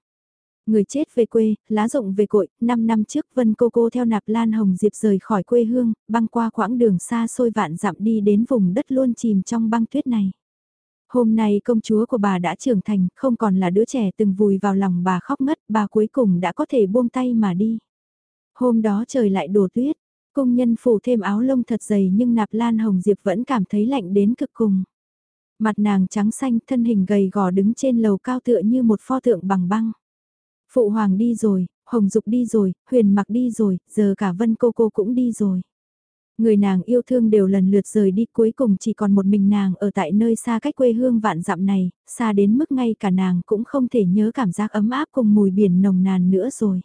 Người chết về quê, lá rộng về cội, 5 năm trước Vân Cô Cô theo Nạp Lan Hồng Diệp rời khỏi quê hương, băng qua quãng đường xa xôi vạn dặm đi đến vùng đất luôn chìm trong băng tuyết này. Hôm nay công chúa của bà đã trưởng thành, không còn là đứa trẻ từng vùi vào lòng bà khóc ngất, bà cuối cùng đã có thể buông tay mà đi. Hôm đó trời lại đổ tuyết, công nhân phủ thêm áo lông thật dày nhưng nạp lan hồng diệp vẫn cảm thấy lạnh đến cực cùng. Mặt nàng trắng xanh thân hình gầy gò đứng trên lầu cao tựa như một pho tượng bằng băng. Phụ hoàng đi rồi, hồng dục đi rồi, huyền mặc đi rồi, giờ cả vân cô cô cũng đi rồi. Người nàng yêu thương đều lần lượt rời đi cuối cùng chỉ còn một mình nàng ở tại nơi xa cách quê hương vạn dặm này, xa đến mức ngay cả nàng cũng không thể nhớ cảm giác ấm áp cùng mùi biển nồng nàn nữa rồi.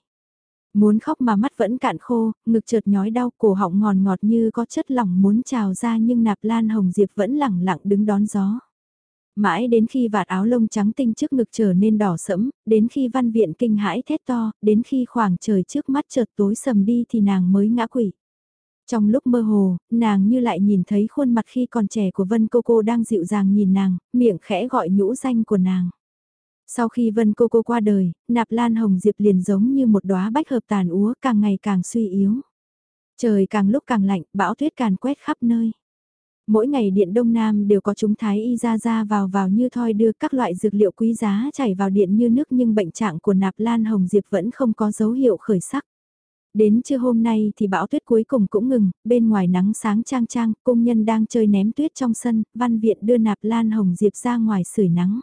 Muốn khóc mà mắt vẫn cạn khô, ngực chợt nhói đau, cổ họng ngòn ngọt như có chất lỏng muốn trào ra nhưng nạp lan hồng diệp vẫn lẳng lặng đứng đón gió. Mãi đến khi vạt áo lông trắng tinh trước ngực trở nên đỏ sẫm, đến khi văn viện kinh hãi thét to, đến khi khoảng trời trước mắt chợt tối sầm đi thì nàng mới ngã quỵ. Trong lúc mơ hồ, nàng như lại nhìn thấy khuôn mặt khi còn trẻ của Vân Cô Cô đang dịu dàng nhìn nàng, miệng khẽ gọi nhũ danh của nàng. Sau khi Vân Cô Cô qua đời, Nạp Lan Hồng Diệp liền giống như một đóa bách hợp tàn úa càng ngày càng suy yếu. Trời càng lúc càng lạnh, bão tuyết càn quét khắp nơi. Mỗi ngày điện Đông Nam đều có chúng thái y ra ra vào vào như thoi đưa các loại dược liệu quý giá chảy vào điện như nước nhưng bệnh trạng của Nạp Lan Hồng Diệp vẫn không có dấu hiệu khởi sắc. Đến trưa hôm nay thì bão tuyết cuối cùng cũng ngừng, bên ngoài nắng sáng trang trang, công nhân đang chơi ném tuyết trong sân, văn viện đưa Nạp Lan Hồng Diệp ra ngoài sưởi nắng.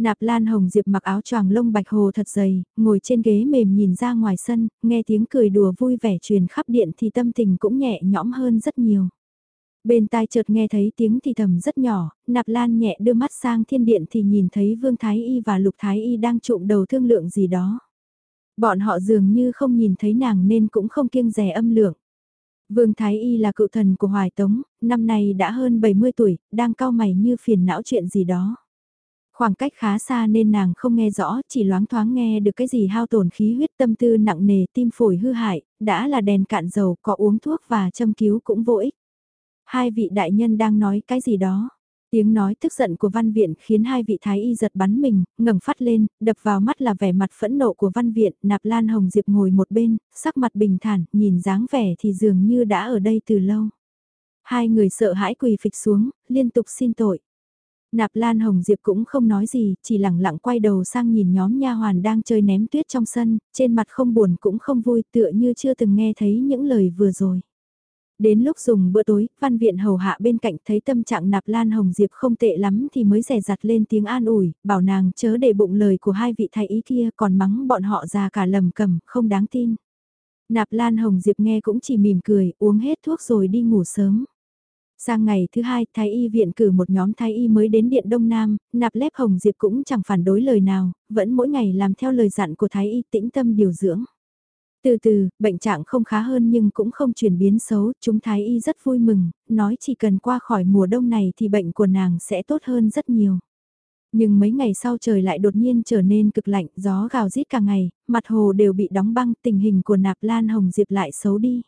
Nạp Lan Hồng Diệp mặc áo choàng lông bạch hồ thật dày, ngồi trên ghế mềm nhìn ra ngoài sân, nghe tiếng cười đùa vui vẻ truyền khắp điện thì tâm tình cũng nhẹ nhõm hơn rất nhiều. Bên tai chợt nghe thấy tiếng thì thầm rất nhỏ, Nạp Lan nhẹ đưa mắt sang thiên điện thì nhìn thấy Vương Thái Y và Lục Thái Y đang trộm đầu thương lượng gì đó. Bọn họ dường như không nhìn thấy nàng nên cũng không kiêng rẻ âm lượng. Vương Thái Y là cựu thần của Hoài Tống, năm nay đã hơn 70 tuổi, đang cao mày như phiền não chuyện gì đó. Khoảng cách khá xa nên nàng không nghe rõ, chỉ loáng thoáng nghe được cái gì hao tổn khí huyết tâm tư nặng nề tim phổi hư hại, đã là đèn cạn dầu, có uống thuốc và châm cứu cũng vô ích. Hai vị đại nhân đang nói cái gì đó. Tiếng nói tức giận của văn viện khiến hai vị thái y giật bắn mình, ngẩng phát lên, đập vào mắt là vẻ mặt phẫn nộ của văn viện, nạp lan hồng diệp ngồi một bên, sắc mặt bình thản, nhìn dáng vẻ thì dường như đã ở đây từ lâu. Hai người sợ hãi quỳ phịch xuống, liên tục xin tội. Nạp Lan Hồng Diệp cũng không nói gì, chỉ lặng lặng quay đầu sang nhìn nhóm nha hoàn đang chơi ném tuyết trong sân, trên mặt không buồn cũng không vui tựa như chưa từng nghe thấy những lời vừa rồi. Đến lúc dùng bữa tối, văn viện hầu hạ bên cạnh thấy tâm trạng nạp lan hồng diệp không tệ lắm thì mới rẻ rặt lên tiếng an ủi, bảo nàng chớ để bụng lời của hai vị thái ý kia còn mắng bọn họ già cả lầm cầm, không đáng tin. Nạp lan hồng diệp nghe cũng chỉ mỉm cười, uống hết thuốc rồi đi ngủ sớm. Sang ngày thứ hai, Thái y viện cử một nhóm Thái y mới đến Điện Đông Nam, nạp lép Hồng Diệp cũng chẳng phản đối lời nào, vẫn mỗi ngày làm theo lời dặn của Thái y tĩnh tâm điều dưỡng. Từ từ, bệnh trạng không khá hơn nhưng cũng không chuyển biến xấu, chúng Thái Y rất vui mừng, nói chỉ cần qua khỏi mùa đông này thì bệnh của nàng sẽ tốt hơn rất nhiều. Nhưng mấy ngày sau trời lại đột nhiên trở nên cực lạnh, gió gào rít cả ngày, mặt hồ đều bị đóng băng, tình hình của nạp lan hồng diệp lại xấu đi.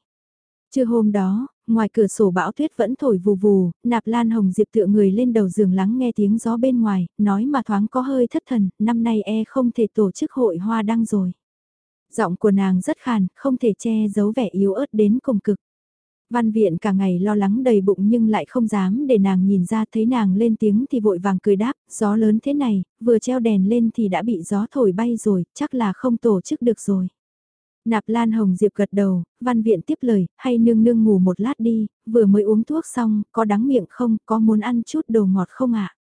Trưa hôm đó, ngoài cửa sổ bão tuyết vẫn thổi vù vù, nạp lan hồng diệp tựa người lên đầu giường lắng nghe tiếng gió bên ngoài, nói mà thoáng có hơi thất thần, năm nay e không thể tổ chức hội hoa đăng rồi. Giọng của nàng rất khàn, không thể che giấu vẻ yếu ớt đến cùng cực. Văn viện cả ngày lo lắng đầy bụng nhưng lại không dám để nàng nhìn ra thấy nàng lên tiếng thì vội vàng cười đáp, gió lớn thế này, vừa treo đèn lên thì đã bị gió thổi bay rồi, chắc là không tổ chức được rồi. Nạp Lan Hồng Diệp gật đầu, văn viện tiếp lời, hay nương nương ngủ một lát đi, vừa mới uống thuốc xong, có đắng miệng không, có muốn ăn chút đồ ngọt không ạ?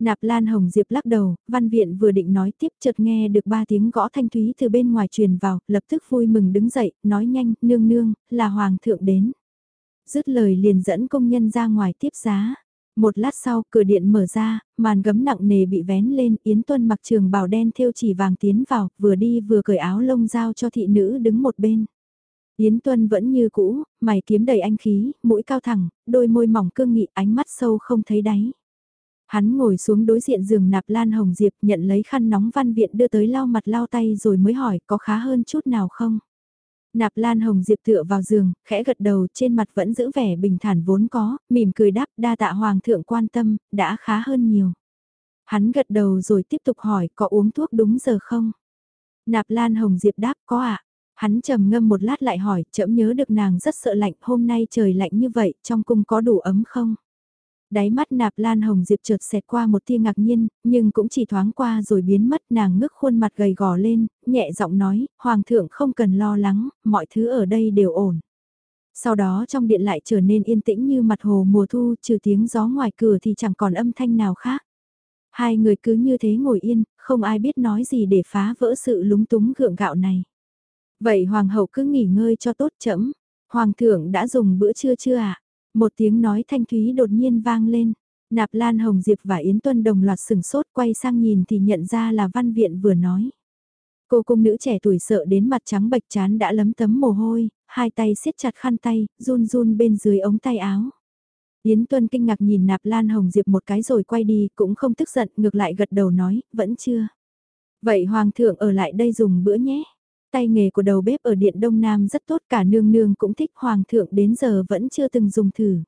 Nạp Lan Hồng Diệp lắc đầu, văn viện vừa định nói tiếp chợt nghe được ba tiếng gõ thanh thúy từ bên ngoài truyền vào, lập tức vui mừng đứng dậy, nói nhanh, nương nương, là Hoàng thượng đến. Dứt lời liền dẫn công nhân ra ngoài tiếp giá. Một lát sau, cửa điện mở ra, màn gấm nặng nề bị vén lên, Yến Tuân mặc trường bào đen thêu chỉ vàng tiến vào, vừa đi vừa cởi áo lông giao cho thị nữ đứng một bên. Yến Tuân vẫn như cũ, mày kiếm đầy anh khí, mũi cao thẳng, đôi môi mỏng cương nghị, ánh mắt sâu không thấy đáy. Hắn ngồi xuống đối diện giường nạp Lan Hồng Diệp nhận lấy khăn nóng văn viện đưa tới lau mặt lau tay rồi mới hỏi có khá hơn chút nào không. Nạp Lan Hồng Diệp tựa vào giường, khẽ gật đầu trên mặt vẫn giữ vẻ bình thản vốn có, mỉm cười đáp đa tạ Hoàng thượng quan tâm, đã khá hơn nhiều. Hắn gật đầu rồi tiếp tục hỏi có uống thuốc đúng giờ không? Nạp Lan Hồng Diệp đáp có ạ. Hắn trầm ngâm một lát lại hỏi, chậm nhớ được nàng rất sợ lạnh, hôm nay trời lạnh như vậy, trong cung có đủ ấm không? Đáy mắt nạp lan hồng diệp trượt xẹt qua một tia ngạc nhiên, nhưng cũng chỉ thoáng qua rồi biến mất nàng ngước khuôn mặt gầy gò lên, nhẹ giọng nói, Hoàng thượng không cần lo lắng, mọi thứ ở đây đều ổn. Sau đó trong điện lại trở nên yên tĩnh như mặt hồ mùa thu, trừ tiếng gió ngoài cửa thì chẳng còn âm thanh nào khác. Hai người cứ như thế ngồi yên, không ai biết nói gì để phá vỡ sự lúng túng gượng gạo này. Vậy hoàng hậu cứ nghỉ ngơi cho tốt chấm Hoàng thượng đã dùng bữa trưa chưa ạ? À? Một tiếng nói thanh thúy đột nhiên vang lên. Nạp Lan Hồng Diệp và Yến Tuân đồng loạt sừng sốt quay sang nhìn thì nhận ra là văn viện vừa nói. Cô cung nữ trẻ tuổi sợ đến mặt trắng bệch chán đã lấm tấm mồ hôi, hai tay siết chặt khăn tay, run run bên dưới ống tay áo. Yến Tuân kinh ngạc nhìn nạp Lan Hồng Diệp một cái rồi quay đi, cũng không tức giận, ngược lại gật đầu nói, vẫn chưa. Vậy Hoàng thượng ở lại đây dùng bữa nhé. Tay nghề của đầu bếp ở Điện Đông Nam rất tốt cả nương nương cũng thích Hoàng thượng đến giờ vẫn chưa từng dùng thử.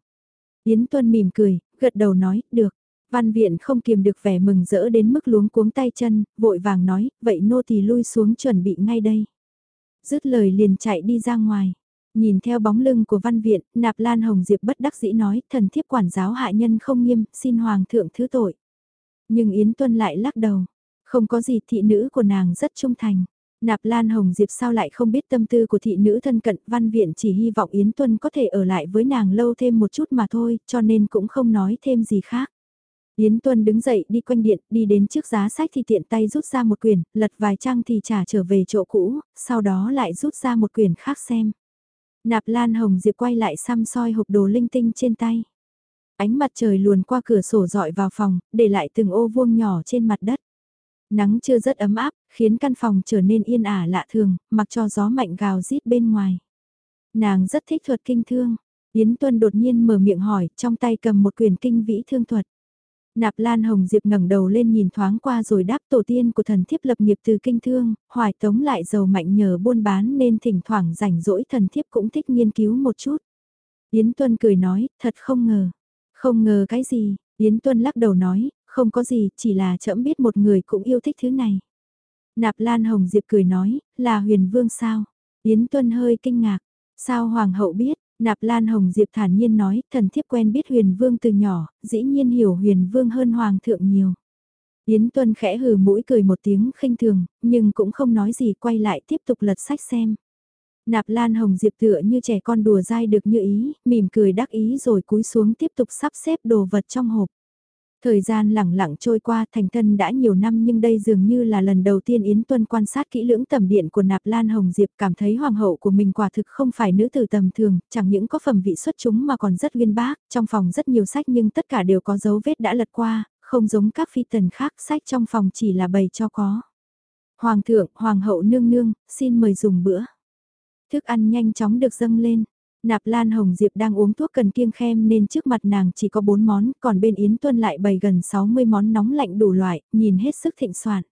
Yến Tuân mỉm cười, gật đầu nói, được. Văn viện không kiềm được vẻ mừng rỡ đến mức luống cuống tay chân, vội vàng nói, vậy nô thì lui xuống chuẩn bị ngay đây. Dứt lời liền chạy đi ra ngoài. Nhìn theo bóng lưng của văn viện, nạp lan hồng diệp bất đắc dĩ nói, thần thiếp quản giáo hạ nhân không nghiêm, xin hoàng thượng thứ tội. Nhưng Yến Tuân lại lắc đầu, không có gì thị nữ của nàng rất trung thành. Nạp Lan Hồng Diệp sao lại không biết tâm tư của thị nữ thân cận văn viện chỉ hy vọng Yến Tuân có thể ở lại với nàng lâu thêm một chút mà thôi, cho nên cũng không nói thêm gì khác. Yến Tuân đứng dậy đi quanh điện, đi đến trước giá sách thì tiện tay rút ra một quyển, lật vài trang thì trả trở về chỗ cũ, sau đó lại rút ra một quyển khác xem. Nạp Lan Hồng Diệp quay lại xăm soi hộp đồ linh tinh trên tay. Ánh mặt trời luồn qua cửa sổ dọi vào phòng, để lại từng ô vuông nhỏ trên mặt đất. Nắng chưa rất ấm áp, khiến căn phòng trở nên yên ả lạ thường, mặc cho gió mạnh gào rít bên ngoài. Nàng rất thích thuật kinh thương. Yến Tuân đột nhiên mở miệng hỏi, trong tay cầm một quyển kinh vĩ thương thuật. Nạp Lan Hồng Diệp ngẩng đầu lên nhìn thoáng qua rồi đáp tổ tiên của thần thiếp lập nghiệp từ kinh thương, hoài tống lại giàu mạnh nhờ buôn bán nên thỉnh thoảng rảnh rỗi thần thiếp cũng thích nghiên cứu một chút. Yến Tuân cười nói, thật không ngờ. Không ngờ cái gì, Yến Tuân lắc đầu nói, không có gì, chỉ là chậm biết một người cũng yêu thích thứ này. Nạp Lan Hồng Diệp cười nói, là huyền vương sao? Yến Tuân hơi kinh ngạc, sao hoàng hậu biết? Nạp Lan Hồng Diệp thản nhiên nói, thần thiếp quen biết huyền vương từ nhỏ, dĩ nhiên hiểu huyền vương hơn hoàng thượng nhiều. Yến Tuân khẽ hừ mũi cười một tiếng khinh thường, nhưng cũng không nói gì quay lại tiếp tục lật sách xem. Nạp Lan Hồng Diệp tựa như trẻ con đùa dai được như ý, mỉm cười đắc ý rồi cúi xuống tiếp tục sắp xếp đồ vật trong hộp. Thời gian lẳng lặng trôi qua thành thân đã nhiều năm nhưng đây dường như là lần đầu tiên Yến Tuân quan sát kỹ lưỡng tầm điện của Nạp Lan Hồng Diệp cảm thấy hoàng hậu của mình quả thực không phải nữ tử tầm thường, chẳng những có phẩm vị xuất chúng mà còn rất uyên bác, trong phòng rất nhiều sách nhưng tất cả đều có dấu vết đã lật qua, không giống các phi tần khác sách trong phòng chỉ là bày cho có. Hoàng thượng, hoàng hậu nương nương, xin mời dùng bữa. Thức ăn nhanh chóng được dâng lên. Nạp Lan Hồng Diệp đang uống thuốc cần kiêng khem nên trước mặt nàng chỉ có 4 món, còn bên Yến Tuân lại bày gần 60 món nóng lạnh đủ loại, nhìn hết sức thịnh soạn.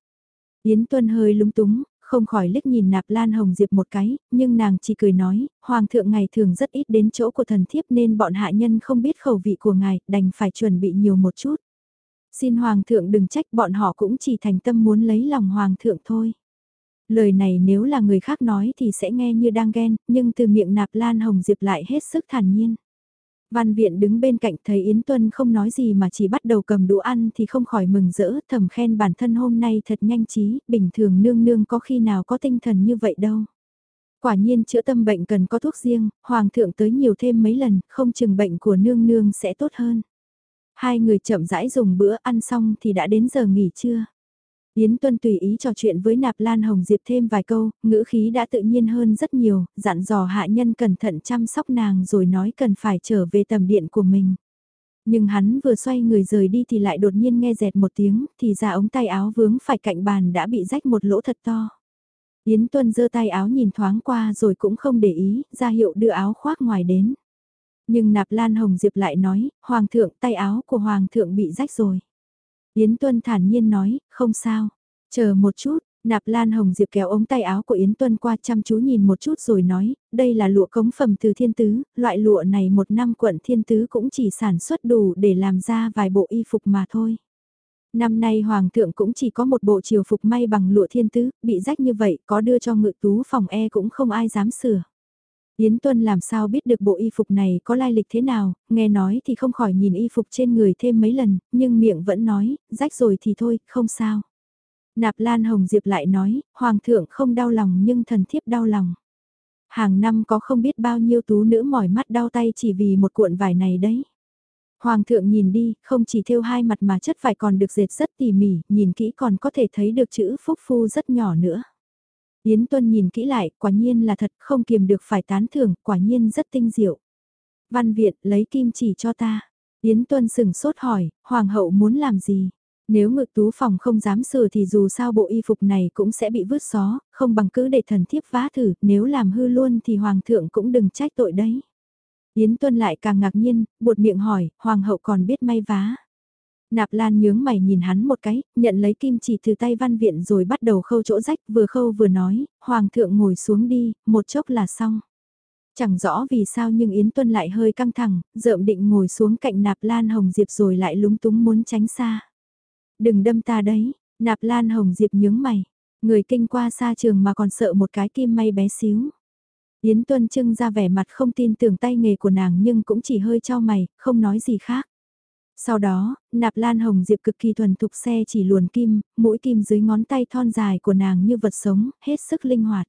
Yến Tuân hơi lúng túng, không khỏi liếc nhìn Nạp Lan Hồng Diệp một cái, nhưng nàng chỉ cười nói, Hoàng thượng ngày thường rất ít đến chỗ của thần thiếp nên bọn hạ nhân không biết khẩu vị của ngài, đành phải chuẩn bị nhiều một chút. Xin Hoàng thượng đừng trách bọn họ cũng chỉ thành tâm muốn lấy lòng Hoàng thượng thôi. Lời này nếu là người khác nói thì sẽ nghe như đang ghen, nhưng từ miệng nạp Lan Hồng Diệp lại hết sức thản nhiên. Văn viện đứng bên cạnh thấy Yến Tuân không nói gì mà chỉ bắt đầu cầm đũa ăn thì không khỏi mừng rỡ thầm khen bản thân hôm nay thật nhanh trí, bình thường nương nương có khi nào có tinh thần như vậy đâu. Quả nhiên chữa tâm bệnh cần có thuốc riêng, hoàng thượng tới nhiều thêm mấy lần, không chừng bệnh của nương nương sẽ tốt hơn. Hai người chậm rãi dùng bữa ăn xong thì đã đến giờ nghỉ trưa. Yến Tuân tùy ý trò chuyện với Nạp Lan Hồng Diệp thêm vài câu, ngữ khí đã tự nhiên hơn rất nhiều, dặn dò hạ nhân cẩn thận chăm sóc nàng rồi nói cần phải trở về tầm điện của mình. Nhưng hắn vừa xoay người rời đi thì lại đột nhiên nghe dẹt một tiếng, thì ra ống tay áo vướng phải cạnh bàn đã bị rách một lỗ thật to. Yến Tuân giơ tay áo nhìn thoáng qua rồi cũng không để ý, ra hiệu đưa áo khoác ngoài đến. Nhưng Nạp Lan Hồng Diệp lại nói, Hoàng thượng tay áo của Hoàng thượng bị rách rồi. Yến Tuân thản nhiên nói, không sao. Chờ một chút, Nạp Lan Hồng Diệp kéo ống tay áo của Yến Tuân qua chăm chú nhìn một chút rồi nói, đây là lụa cống phẩm từ thiên tứ, loại lụa này một năm quận thiên tứ cũng chỉ sản xuất đủ để làm ra vài bộ y phục mà thôi. Năm nay Hoàng thượng cũng chỉ có một bộ triều phục may bằng lụa thiên tứ, bị rách như vậy có đưa cho ngự tú phòng e cũng không ai dám sửa. Yến Tuân làm sao biết được bộ y phục này có lai lịch thế nào, nghe nói thì không khỏi nhìn y phục trên người thêm mấy lần, nhưng miệng vẫn nói, rách rồi thì thôi, không sao. Nạp Lan Hồng Diệp lại nói, Hoàng thượng không đau lòng nhưng thần thiếp đau lòng. Hàng năm có không biết bao nhiêu tú nữ mỏi mắt đau tay chỉ vì một cuộn vải này đấy. Hoàng thượng nhìn đi, không chỉ thêu hai mặt mà chất vải còn được dệt rất tỉ mỉ, nhìn kỹ còn có thể thấy được chữ phúc phu rất nhỏ nữa. Yến Tuân nhìn kỹ lại, quả nhiên là thật, không kiềm được phải tán thưởng, quả nhiên rất tinh diệu. Văn viện lấy kim chỉ cho ta. Yến Tuân sừng sốt hỏi, Hoàng hậu muốn làm gì? Nếu ngự tú phòng không dám sửa thì dù sao bộ y phục này cũng sẽ bị vứt xó, không bằng cứ để thần thiếp vá thử, nếu làm hư luôn thì Hoàng thượng cũng đừng trách tội đấy. Yến Tuân lại càng ngạc nhiên, buột miệng hỏi, hoàng hậu còn biết may vá. Nạp Lan nhướng mày nhìn hắn một cái, nhận lấy kim chỉ từ tay văn viện rồi bắt đầu khâu chỗ rách, vừa khâu vừa nói, hoàng thượng ngồi xuống đi, một chốc là xong. Chẳng rõ vì sao nhưng Yến Tuân lại hơi căng thẳng, dợm định ngồi xuống cạnh Nạp Lan Hồng Diệp rồi lại lúng túng muốn tránh xa. Đừng đâm ta đấy, Nạp Lan Hồng Diệp nhướng mày, người kinh qua xa trường mà còn sợ một cái kim may bé xíu. Yến Tuân trưng ra vẻ mặt không tin tưởng tay nghề của nàng nhưng cũng chỉ hơi cho mày, không nói gì khác. Sau đó, nạp lan hồng diệp cực kỳ thuần thục xe chỉ luồn kim, mũi kim dưới ngón tay thon dài của nàng như vật sống, hết sức linh hoạt.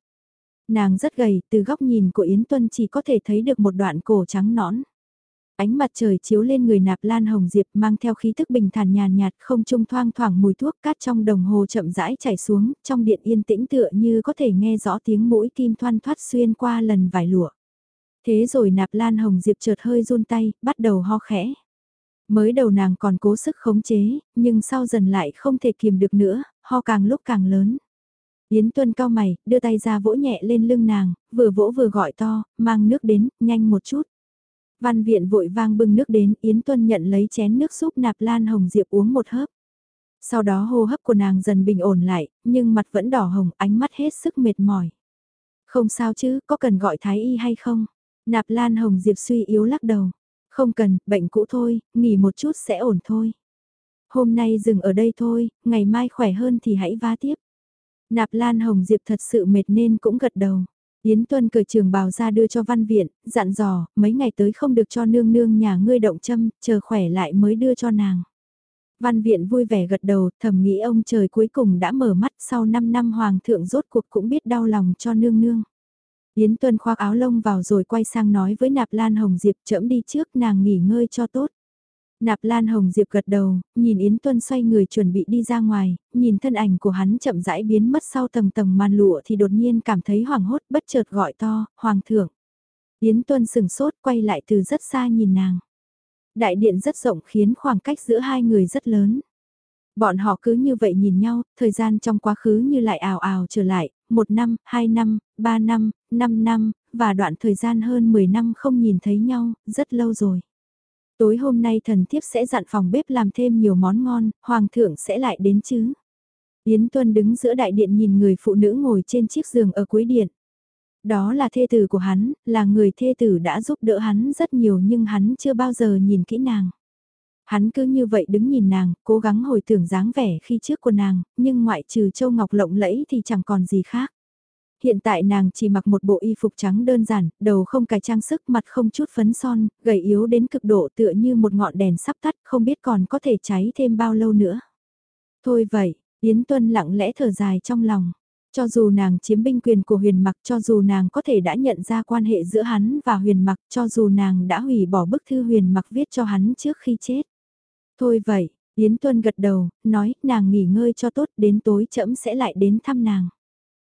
Nàng rất gầy, từ góc nhìn của Yến Tuân chỉ có thể thấy được một đoạn cổ trắng nõn. Ánh mặt trời chiếu lên người nạp lan hồng diệp mang theo khí thức bình thản nhàn nhạt không trung thoang thoảng mùi thuốc cát trong đồng hồ chậm rãi chảy xuống, trong điện yên tĩnh tựa như có thể nghe rõ tiếng mũi kim thoan thoát xuyên qua lần vải lụa. Thế rồi nạp lan hồng diệp chợt hơi run tay, bắt đầu ho khẽ. Mới đầu nàng còn cố sức khống chế, nhưng sau dần lại không thể kiềm được nữa, ho càng lúc càng lớn. Yến Tuân cao mày, đưa tay ra vỗ nhẹ lên lưng nàng, vừa vỗ vừa gọi to, mang nước đến, nhanh một chút. Văn viện vội vang bưng nước đến, Yến Tuân nhận lấy chén nước súp nạp lan hồng diệp uống một hớp. Sau đó hô hấp của nàng dần bình ổn lại, nhưng mặt vẫn đỏ hồng, ánh mắt hết sức mệt mỏi. Không sao chứ, có cần gọi thái y hay không? Nạp lan hồng diệp suy yếu lắc đầu. Không cần, bệnh cũ thôi, nghỉ một chút sẽ ổn thôi. Hôm nay dừng ở đây thôi, ngày mai khỏe hơn thì hãy va tiếp. Nạp Lan Hồng Diệp thật sự mệt nên cũng gật đầu. Yến Tuân cởi trường bào ra đưa cho văn viện, dặn dò, mấy ngày tới không được cho nương nương nhà ngươi động châm, chờ khỏe lại mới đưa cho nàng. Văn viện vui vẻ gật đầu, thầm nghĩ ông trời cuối cùng đã mở mắt sau 5 năm hoàng thượng rốt cuộc cũng biết đau lòng cho nương nương. Yến Tuân khoác áo lông vào rồi quay sang nói với Nạp Lan Hồng Diệp chậm đi trước nàng nghỉ ngơi cho tốt. Nạp Lan Hồng Diệp gật đầu, nhìn Yến Tuân xoay người chuẩn bị đi ra ngoài, nhìn thân ảnh của hắn chậm rãi biến mất sau tầng tầng màn lụa thì đột nhiên cảm thấy hoảng hốt bất chợt gọi to, Hoàng thượng. Yến Tuân sừng sốt quay lại từ rất xa nhìn nàng. Đại điện rất rộng khiến khoảng cách giữa hai người rất lớn. Bọn họ cứ như vậy nhìn nhau, thời gian trong quá khứ như lại ảo ảo trở lại, một năm, hai năm, ba năm, năm năm, và đoạn thời gian hơn 10 năm không nhìn thấy nhau, rất lâu rồi. Tối hôm nay thần thiếp sẽ dặn phòng bếp làm thêm nhiều món ngon, hoàng thượng sẽ lại đến chứ. Yến Tuân đứng giữa đại điện nhìn người phụ nữ ngồi trên chiếc giường ở cuối điện. Đó là thê tử của hắn, là người thê tử đã giúp đỡ hắn rất nhiều nhưng hắn chưa bao giờ nhìn kỹ nàng. Hắn cứ như vậy đứng nhìn nàng, cố gắng hồi tưởng dáng vẻ khi trước của nàng, nhưng ngoại trừ châu ngọc lộng lẫy thì chẳng còn gì khác. Hiện tại nàng chỉ mặc một bộ y phục trắng đơn giản, đầu không cài trang sức, mặt không chút phấn son, gầy yếu đến cực độ tựa như một ngọn đèn sắp tắt, không biết còn có thể cháy thêm bao lâu nữa. Thôi vậy, Yến Tuân lặng lẽ thở dài trong lòng. Cho dù nàng chiếm binh quyền của huyền mặc, cho dù nàng có thể đã nhận ra quan hệ giữa hắn và huyền mặc, cho dù nàng đã hủy bỏ bức thư huyền mặc viết cho hắn trước khi chết. Thôi vậy, Yến Tuân gật đầu, nói nàng nghỉ ngơi cho tốt đến tối chậm sẽ lại đến thăm nàng.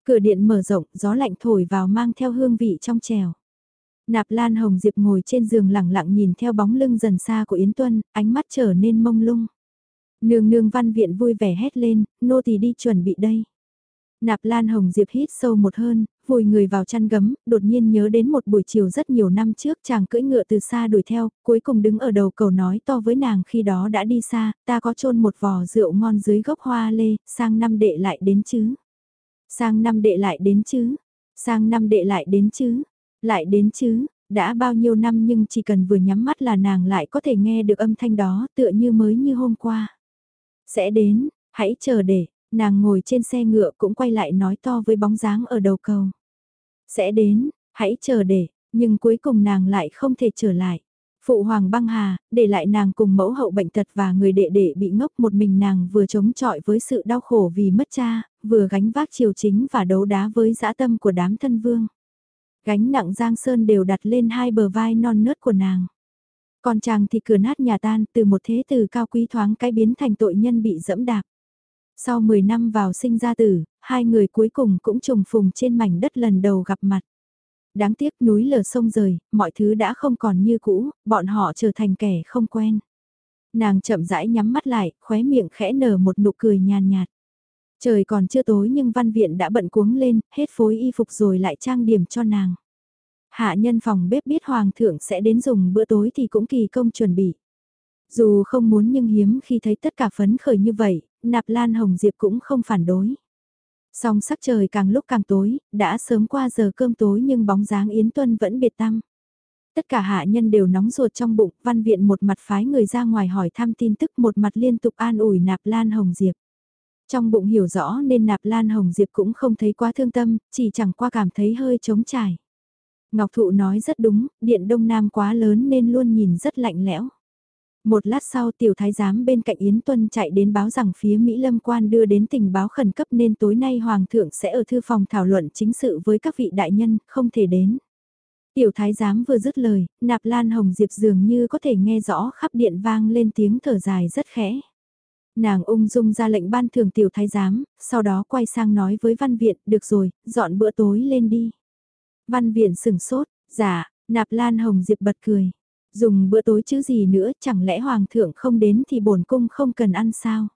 Cửa điện mở rộng, gió lạnh thổi vào mang theo hương vị trong trèo. Nạp Lan Hồng Diệp ngồi trên giường lặng lặng nhìn theo bóng lưng dần xa của Yến Tuân, ánh mắt trở nên mông lung. Nương nương văn viện vui vẻ hét lên, nô tỳ đi chuẩn bị đây. Nạp Lan Hồng Diệp hít sâu một hơn, vùi người vào chăn gấm, đột nhiên nhớ đến một buổi chiều rất nhiều năm trước chàng cưỡi ngựa từ xa đuổi theo, cuối cùng đứng ở đầu cầu nói to với nàng khi đó đã đi xa, ta có chôn một vò rượu ngon dưới gốc hoa lê, sang năm đệ lại đến chứ. Sang năm đệ lại đến chứ, sang năm đệ lại đến chứ, lại đến chứ, đã bao nhiêu năm nhưng chỉ cần vừa nhắm mắt là nàng lại có thể nghe được âm thanh đó tựa như mới như hôm qua. Sẽ đến, hãy chờ để, nàng ngồi trên xe ngựa cũng quay lại nói to với bóng dáng ở đầu cầu. Sẽ đến, hãy chờ để, nhưng cuối cùng nàng lại không thể trở lại. Phụ hoàng băng hà, để lại nàng cùng mẫu hậu bệnh tật và người đệ đệ bị ngốc một mình nàng vừa chống chọi với sự đau khổ vì mất cha, vừa gánh vác triều chính và đấu đá với dã tâm của đám thân vương. Gánh nặng giang sơn đều đặt lên hai bờ vai non nớt của nàng. Còn chàng thì cửa nát nhà tan từ một thế tử cao quý thoáng cái biến thành tội nhân bị dẫm đạp. Sau 10 năm vào sinh ra tử, hai người cuối cùng cũng trùng phùng trên mảnh đất lần đầu gặp mặt. Đáng tiếc núi lở sông rời, mọi thứ đã không còn như cũ, bọn họ trở thành kẻ không quen. Nàng chậm rãi nhắm mắt lại, khóe miệng khẽ nở một nụ cười nhàn nhạt. Trời còn chưa tối nhưng văn viện đã bận cuống lên, hết phối y phục rồi lại trang điểm cho nàng. Hạ nhân phòng bếp biết hoàng thượng sẽ đến dùng bữa tối thì cũng kỳ công chuẩn bị. Dù không muốn nhưng hiếm khi thấy tất cả phấn khởi như vậy, nạp lan hồng diệp cũng không phản đối. Song sắc trời càng lúc càng tối, đã sớm qua giờ cơm tối nhưng bóng dáng Yến Tuân vẫn biệt tăng. Tất cả hạ nhân đều nóng ruột trong bụng, văn viện một mặt phái người ra ngoài hỏi thăm tin tức một mặt liên tục an ủi nạp lan hồng diệp. Trong bụng hiểu rõ nên nạp lan hồng diệp cũng không thấy quá thương tâm, chỉ chẳng qua cảm thấy hơi trống trải. Ngọc Thụ nói rất đúng, điện Đông Nam quá lớn nên luôn nhìn rất lạnh lẽo. Một lát sau tiểu thái giám bên cạnh Yến Tuân chạy đến báo rằng phía Mỹ Lâm quan đưa đến tình báo khẩn cấp nên tối nay Hoàng thượng sẽ ở thư phòng thảo luận chính sự với các vị đại nhân, không thể đến. Tiểu thái giám vừa dứt lời, nạp lan hồng diệp dường như có thể nghe rõ khắp điện vang lên tiếng thở dài rất khẽ. Nàng ung dung ra lệnh ban thường tiểu thái giám, sau đó quay sang nói với văn viện, được rồi, dọn bữa tối lên đi. Văn viện sửng sốt, dạ, nạp lan hồng diệp bật cười. Dùng bữa tối chứ gì nữa, chẳng lẽ hoàng thượng không đến thì bổn cung không cần ăn sao?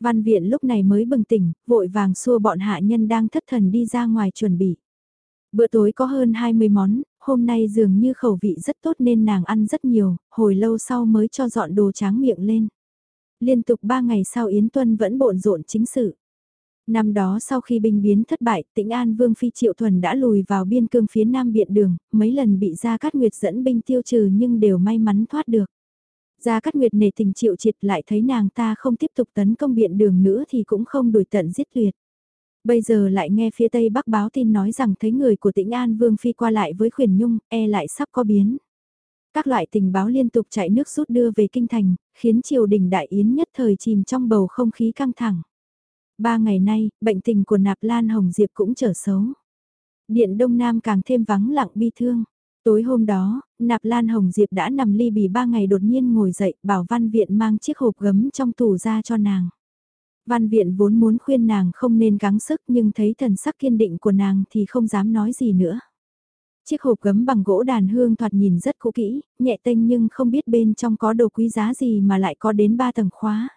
Văn viện lúc này mới bừng tỉnh, vội vàng xua bọn hạ nhân đang thất thần đi ra ngoài chuẩn bị. Bữa tối có hơn 20 món, hôm nay dường như khẩu vị rất tốt nên nàng ăn rất nhiều, hồi lâu sau mới cho dọn đồ tráng miệng lên. Liên tục 3 ngày sau Yến Tuân vẫn bộn rộn chính sự. Năm đó sau khi binh biến thất bại, tĩnh An Vương Phi Triệu Thuần đã lùi vào biên cương phía nam biện đường, mấy lần bị Gia Cát Nguyệt dẫn binh tiêu trừ nhưng đều may mắn thoát được. Gia Cát Nguyệt nể tình Triệu Triệt lại thấy nàng ta không tiếp tục tấn công biện đường nữa thì cũng không đuổi tận giết tuyệt. Bây giờ lại nghe phía Tây Bắc báo tin nói rằng thấy người của tĩnh An Vương Phi qua lại với khuyển nhung, e lại sắp có biến. Các loại tình báo liên tục chạy nước rút đưa về kinh thành, khiến triều đình đại yến nhất thời chìm trong bầu không khí căng thẳng. Ba ngày nay, bệnh tình của Nạp Lan Hồng Diệp cũng trở xấu. Điện Đông Nam càng thêm vắng lặng bi thương. Tối hôm đó, Nạp Lan Hồng Diệp đã nằm ly bì ba ngày đột nhiên ngồi dậy bảo văn viện mang chiếc hộp gấm trong tủ ra cho nàng. Văn viện vốn muốn khuyên nàng không nên gắng sức nhưng thấy thần sắc kiên định của nàng thì không dám nói gì nữa. Chiếc hộp gấm bằng gỗ đàn hương thoạt nhìn rất cũ kỹ, nhẹ tênh nhưng không biết bên trong có đồ quý giá gì mà lại có đến ba tầng khóa.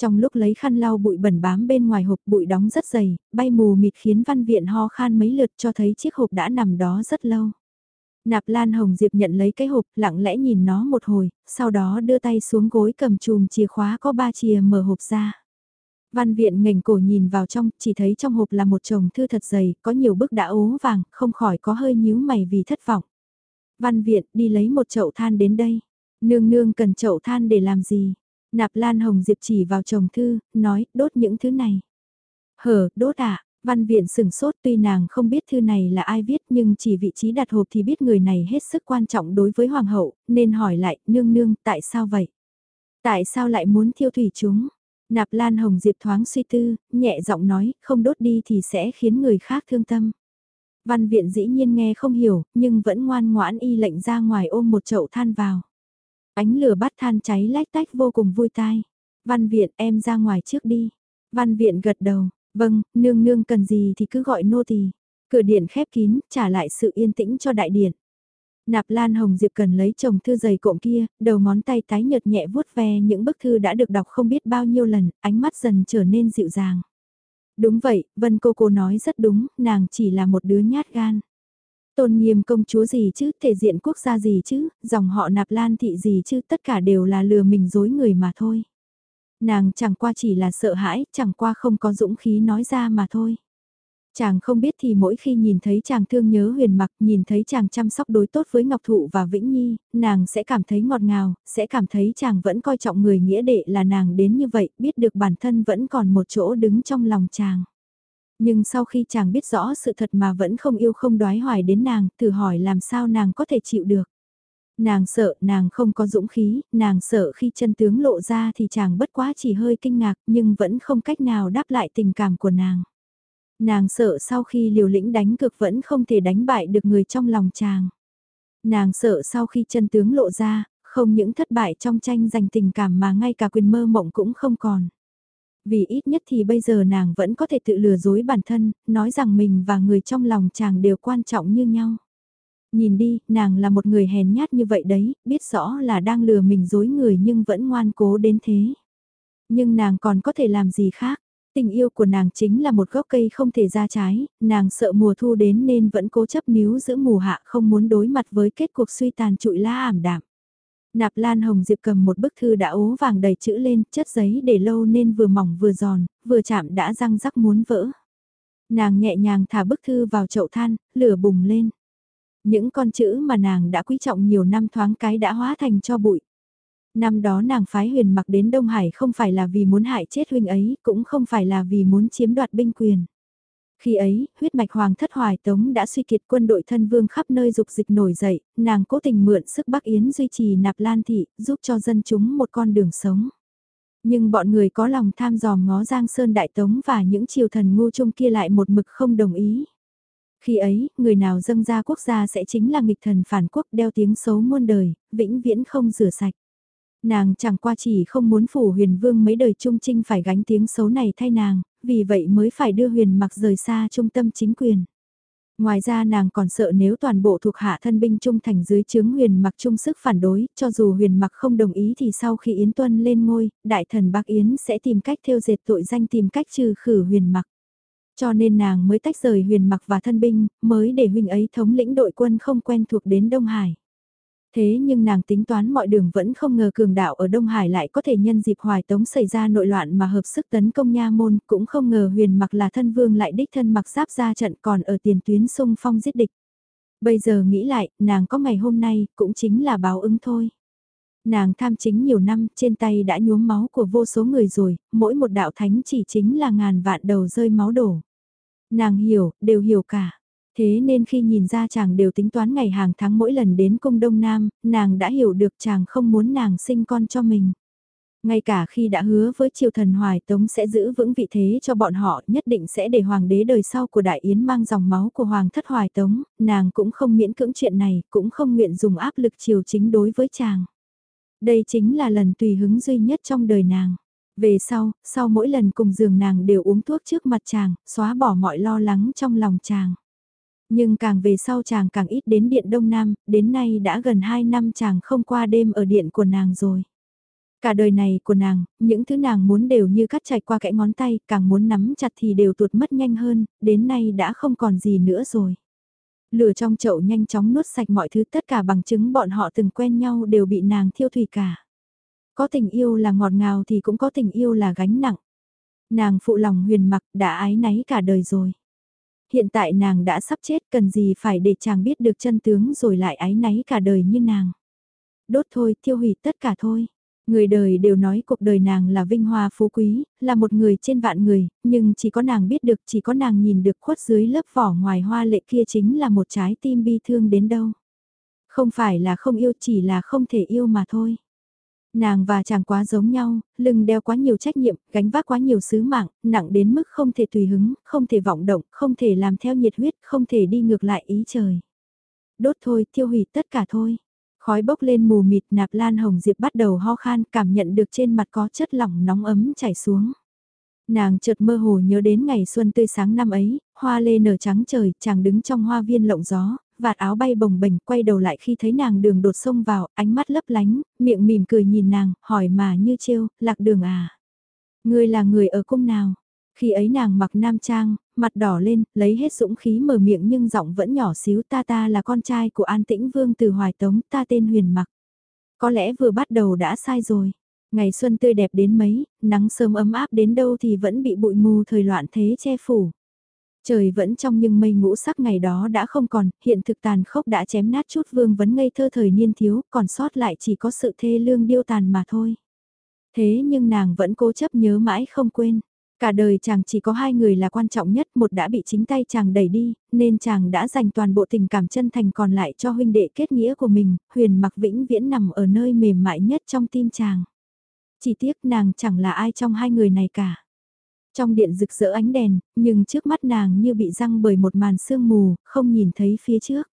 Trong lúc lấy khăn lau bụi bẩn bám bên ngoài hộp bụi đóng rất dày, bay mù mịt khiến văn viện ho khan mấy lượt cho thấy chiếc hộp đã nằm đó rất lâu. Nạp Lan Hồng Diệp nhận lấy cái hộp, lặng lẽ nhìn nó một hồi, sau đó đưa tay xuống gối cầm chùm chìa khóa có ba chìa mở hộp ra. Văn viện ngẩng cổ nhìn vào trong, chỉ thấy trong hộp là một chồng thư thật dày, có nhiều bức đã ố vàng, không khỏi có hơi nhíu mày vì thất vọng. Văn viện, đi lấy một chậu than đến đây. Nương nương cần chậu than để làm gì? Nạp Lan Hồng Diệp chỉ vào chồng thư, nói, đốt những thứ này. Hở, đốt ạ, văn viện sừng sốt tuy nàng không biết thư này là ai viết nhưng chỉ vị trí đặt hộp thì biết người này hết sức quan trọng đối với hoàng hậu, nên hỏi lại, nương nương, tại sao vậy? Tại sao lại muốn thiêu thủy chúng? Nạp Lan Hồng Diệp thoáng suy tư, nhẹ giọng nói, không đốt đi thì sẽ khiến người khác thương tâm. Văn viện dĩ nhiên nghe không hiểu, nhưng vẫn ngoan ngoãn y lệnh ra ngoài ôm một chậu than vào. Ánh lửa bắt than cháy lách tách vô cùng vui tai. Văn viện em ra ngoài trước đi. Văn viện gật đầu, vâng, nương nương cần gì thì cứ gọi nô tỳ. Cửa điện khép kín, trả lại sự yên tĩnh cho đại điện. Nạp Lan Hồng Diệp cần lấy chồng thư dày cộm kia, đầu ngón tay tái nhợt nhẹ vuốt ve những bức thư đã được đọc không biết bao nhiêu lần, ánh mắt dần trở nên dịu dàng. Đúng vậy, Vân cô cô nói rất đúng, nàng chỉ là một đứa nhát gan. Tôn nghiêm công chúa gì chứ, thể diện quốc gia gì chứ, dòng họ nạp lan thị gì chứ, tất cả đều là lừa mình dối người mà thôi. Nàng chẳng qua chỉ là sợ hãi, chẳng qua không có dũng khí nói ra mà thôi. Chàng không biết thì mỗi khi nhìn thấy chàng thương nhớ huyền mặc, nhìn thấy chàng chăm sóc đối tốt với Ngọc Thụ và Vĩnh Nhi, nàng sẽ cảm thấy ngọt ngào, sẽ cảm thấy chàng vẫn coi trọng người nghĩa đệ là nàng đến như vậy, biết được bản thân vẫn còn một chỗ đứng trong lòng chàng. Nhưng sau khi chàng biết rõ sự thật mà vẫn không yêu không đoái hoài đến nàng, thử hỏi làm sao nàng có thể chịu được. Nàng sợ, nàng không có dũng khí, nàng sợ khi chân tướng lộ ra thì chàng bất quá chỉ hơi kinh ngạc nhưng vẫn không cách nào đáp lại tình cảm của nàng. Nàng sợ sau khi liều lĩnh đánh cực vẫn không thể đánh bại được người trong lòng chàng. Nàng sợ sau khi chân tướng lộ ra, không những thất bại trong tranh giành tình cảm mà ngay cả quyền mơ mộng cũng không còn. Vì ít nhất thì bây giờ nàng vẫn có thể tự lừa dối bản thân, nói rằng mình và người trong lòng chàng đều quan trọng như nhau. Nhìn đi, nàng là một người hèn nhát như vậy đấy, biết rõ là đang lừa mình dối người nhưng vẫn ngoan cố đến thế. Nhưng nàng còn có thể làm gì khác? Tình yêu của nàng chính là một gốc cây không thể ra trái, nàng sợ mùa thu đến nên vẫn cố chấp níu giữ mùa hạ không muốn đối mặt với kết cuộc suy tàn trụi lá ảm đạm. Nạp Lan Hồng Diệp cầm một bức thư đã ố vàng đầy chữ lên, chất giấy để lâu nên vừa mỏng vừa giòn, vừa chạm đã răng rắc muốn vỡ. Nàng nhẹ nhàng thả bức thư vào chậu than, lửa bùng lên. Những con chữ mà nàng đã quý trọng nhiều năm thoáng cái đã hóa thành cho bụi. Năm đó nàng phái huyền mặc đến Đông Hải không phải là vì muốn hại chết huynh ấy, cũng không phải là vì muốn chiếm đoạt binh quyền. Khi ấy, huyết mạch hoàng thất hoài tống đã suy kiệt quân đội thân vương khắp nơi dục dịch nổi dậy, nàng cố tình mượn sức Bắc Yến duy trì nạp lan thị, giúp cho dân chúng một con đường sống. Nhưng bọn người có lòng tham dòm ngó Giang Sơn Đại Tống và những triều thần ngu chung kia lại một mực không đồng ý. Khi ấy, người nào dâng ra quốc gia sẽ chính là nghịch thần phản quốc đeo tiếng xấu muôn đời, vĩnh viễn không rửa sạch. Nàng chẳng qua chỉ không muốn phủ huyền vương mấy đời trung trinh phải gánh tiếng xấu này thay nàng, vì vậy mới phải đưa huyền mặc rời xa trung tâm chính quyền. Ngoài ra nàng còn sợ nếu toàn bộ thuộc hạ thân binh trung thành dưới chướng huyền mặc trung sức phản đối, cho dù huyền mặc không đồng ý thì sau khi Yến Tuân lên ngôi, đại thần Bắc Yến sẽ tìm cách theo dệt tội danh tìm cách trừ khử huyền mặc. Cho nên nàng mới tách rời huyền mặc và thân binh, mới để huynh ấy thống lĩnh đội quân không quen thuộc đến Đông Hải. Thế nhưng nàng tính toán mọi đường vẫn không ngờ cường đạo ở Đông Hải lại có thể nhân dịp hoài tống xảy ra nội loạn mà hợp sức tấn công nha môn, cũng không ngờ huyền mặc là thân vương lại đích thân mặc giáp ra trận còn ở tiền tuyến sung phong giết địch. Bây giờ nghĩ lại, nàng có ngày hôm nay, cũng chính là báo ứng thôi. Nàng tham chính nhiều năm, trên tay đã nhuốm máu của vô số người rồi, mỗi một đạo thánh chỉ chính là ngàn vạn đầu rơi máu đổ. Nàng hiểu, đều hiểu cả. Thế nên khi nhìn ra chàng đều tính toán ngày hàng tháng mỗi lần đến cung Đông Nam, nàng đã hiểu được chàng không muốn nàng sinh con cho mình. Ngay cả khi đã hứa với triều thần Hoài Tống sẽ giữ vững vị thế cho bọn họ nhất định sẽ để hoàng đế đời sau của Đại Yến mang dòng máu của hoàng thất Hoài Tống, nàng cũng không miễn cưỡng chuyện này, cũng không nguyện dùng áp lực triều chính đối với chàng. Đây chính là lần tùy hứng duy nhất trong đời nàng. Về sau, sau mỗi lần cùng giường nàng đều uống thuốc trước mặt chàng, xóa bỏ mọi lo lắng trong lòng chàng. Nhưng càng về sau chàng càng ít đến điện Đông Nam, đến nay đã gần 2 năm chàng không qua đêm ở điện của nàng rồi. Cả đời này của nàng, những thứ nàng muốn đều như cắt chạy qua kẽ ngón tay, càng muốn nắm chặt thì đều tuột mất nhanh hơn, đến nay đã không còn gì nữa rồi. Lửa trong chậu nhanh chóng nuốt sạch mọi thứ tất cả bằng chứng bọn họ từng quen nhau đều bị nàng thiêu thủy cả. Có tình yêu là ngọt ngào thì cũng có tình yêu là gánh nặng. Nàng phụ lòng huyền mặc đã ái náy cả đời rồi. Hiện tại nàng đã sắp chết cần gì phải để chàng biết được chân tướng rồi lại ái náy cả đời như nàng. Đốt thôi, tiêu hủy tất cả thôi. Người đời đều nói cuộc đời nàng là vinh hoa phú quý, là một người trên vạn người, nhưng chỉ có nàng biết được, chỉ có nàng nhìn được khuất dưới lớp vỏ ngoài hoa lệ kia chính là một trái tim bi thương đến đâu. Không phải là không yêu chỉ là không thể yêu mà thôi. Nàng và chàng quá giống nhau, lưng đeo quá nhiều trách nhiệm, gánh vác quá nhiều sứ mạng, nặng đến mức không thể tùy hứng, không thể vọng động, không thể làm theo nhiệt huyết, không thể đi ngược lại ý trời. Đốt thôi, tiêu hủy tất cả thôi. Khói bốc lên mù mịt nạp lan hồng diệp bắt đầu ho khan cảm nhận được trên mặt có chất lỏng nóng ấm chảy xuống. Nàng chợt mơ hồ nhớ đến ngày xuân tươi sáng năm ấy, hoa lê nở trắng trời, chàng đứng trong hoa viên lộng gió, vạt áo bay bồng bềnh, quay đầu lại khi thấy nàng đường đột xông vào, ánh mắt lấp lánh, miệng mỉm cười nhìn nàng, hỏi mà như trêu, lạc đường à. Ngươi là người ở cung nào? Khi ấy nàng mặc nam trang, mặt đỏ lên, lấy hết dũng khí mở miệng nhưng giọng vẫn nhỏ xíu ta ta là con trai của An Tĩnh Vương từ Hoài Tống, ta tên Huyền Mặc. Có lẽ vừa bắt đầu đã sai rồi. Ngày xuân tươi đẹp đến mấy, nắng sớm ấm áp đến đâu thì vẫn bị bụi mù thời loạn thế che phủ. Trời vẫn trong nhưng mây ngũ sắc ngày đó đã không còn, hiện thực tàn khốc đã chém nát chút vương vấn ngây thơ thời niên thiếu, còn sót lại chỉ có sự thê lương điêu tàn mà thôi. Thế nhưng nàng vẫn cố chấp nhớ mãi không quên. Cả đời chàng chỉ có hai người là quan trọng nhất, một đã bị chính tay chàng đẩy đi, nên chàng đã dành toàn bộ tình cảm chân thành còn lại cho huynh đệ kết nghĩa của mình, huyền mặc vĩnh viễn nằm ở nơi mềm mại nhất trong tim chàng. Chỉ tiếc nàng chẳng là ai trong hai người này cả. Trong điện rực rỡ ánh đèn, nhưng trước mắt nàng như bị răng bởi một màn sương mù, không nhìn thấy phía trước.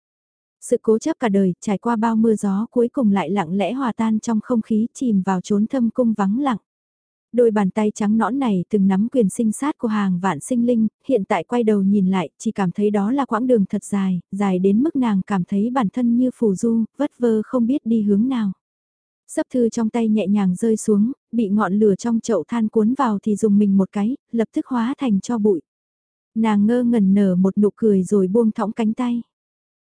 Sự cố chấp cả đời, trải qua bao mưa gió cuối cùng lại lặng lẽ hòa tan trong không khí chìm vào trốn thâm cung vắng lặng. Đôi bàn tay trắng nõn này từng nắm quyền sinh sát của hàng vạn sinh linh, hiện tại quay đầu nhìn lại, chỉ cảm thấy đó là quãng đường thật dài, dài đến mức nàng cảm thấy bản thân như phù du, vất vơ không biết đi hướng nào. Sấp thư trong tay nhẹ nhàng rơi xuống, bị ngọn lửa trong chậu than cuốn vào thì dùng mình một cái, lập tức hóa thành cho bụi. Nàng ngơ ngẩn nở một nụ cười rồi buông thõng cánh tay.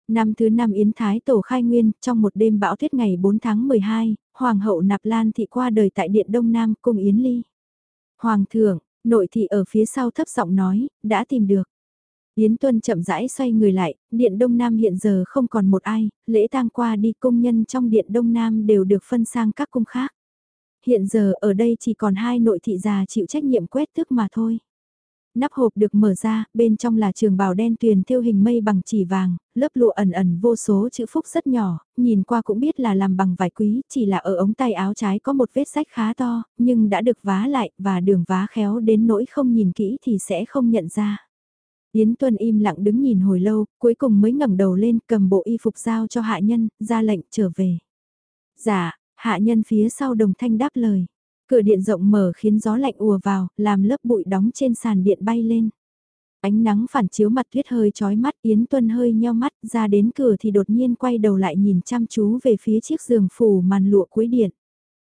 Năm thứ năm Yến Thái Tổ khai nguyên, trong một đêm bão tuyết ngày 4 tháng 12, Hoàng hậu Nạp Lan Thị qua đời tại Điện Đông Nam cung Yến Ly. Hoàng thượng, nội thị ở phía sau thấp giọng nói, đã tìm được. Yến Tuân chậm rãi xoay người lại, Điện Đông Nam hiện giờ không còn một ai, lễ tang qua đi công nhân trong Điện Đông Nam đều được phân sang các cung khác. Hiện giờ ở đây chỉ còn hai nội thị già chịu trách nhiệm quét thức mà thôi. Nắp hộp được mở ra, bên trong là trường bào đen tuyền thêu hình mây bằng chỉ vàng, lớp lụa ẩn ẩn vô số chữ phúc rất nhỏ, nhìn qua cũng biết là làm bằng vải quý, chỉ là ở ống tay áo trái có một vết sách khá to, nhưng đã được vá lại và đường vá khéo đến nỗi không nhìn kỹ thì sẽ không nhận ra. Yến Tuân im lặng đứng nhìn hồi lâu, cuối cùng mới ngẩng đầu lên cầm bộ y phục giao cho hạ nhân, ra lệnh trở về. Dạ, hạ nhân phía sau đồng thanh đáp lời. Cửa điện rộng mở khiến gió lạnh ùa vào, làm lớp bụi đóng trên sàn điện bay lên. Ánh nắng phản chiếu mặt tuyết hơi chói mắt, Yến Tuân hơi nheo mắt, ra đến cửa thì đột nhiên quay đầu lại nhìn chăm chú về phía chiếc giường phủ màn lụa cuối điện.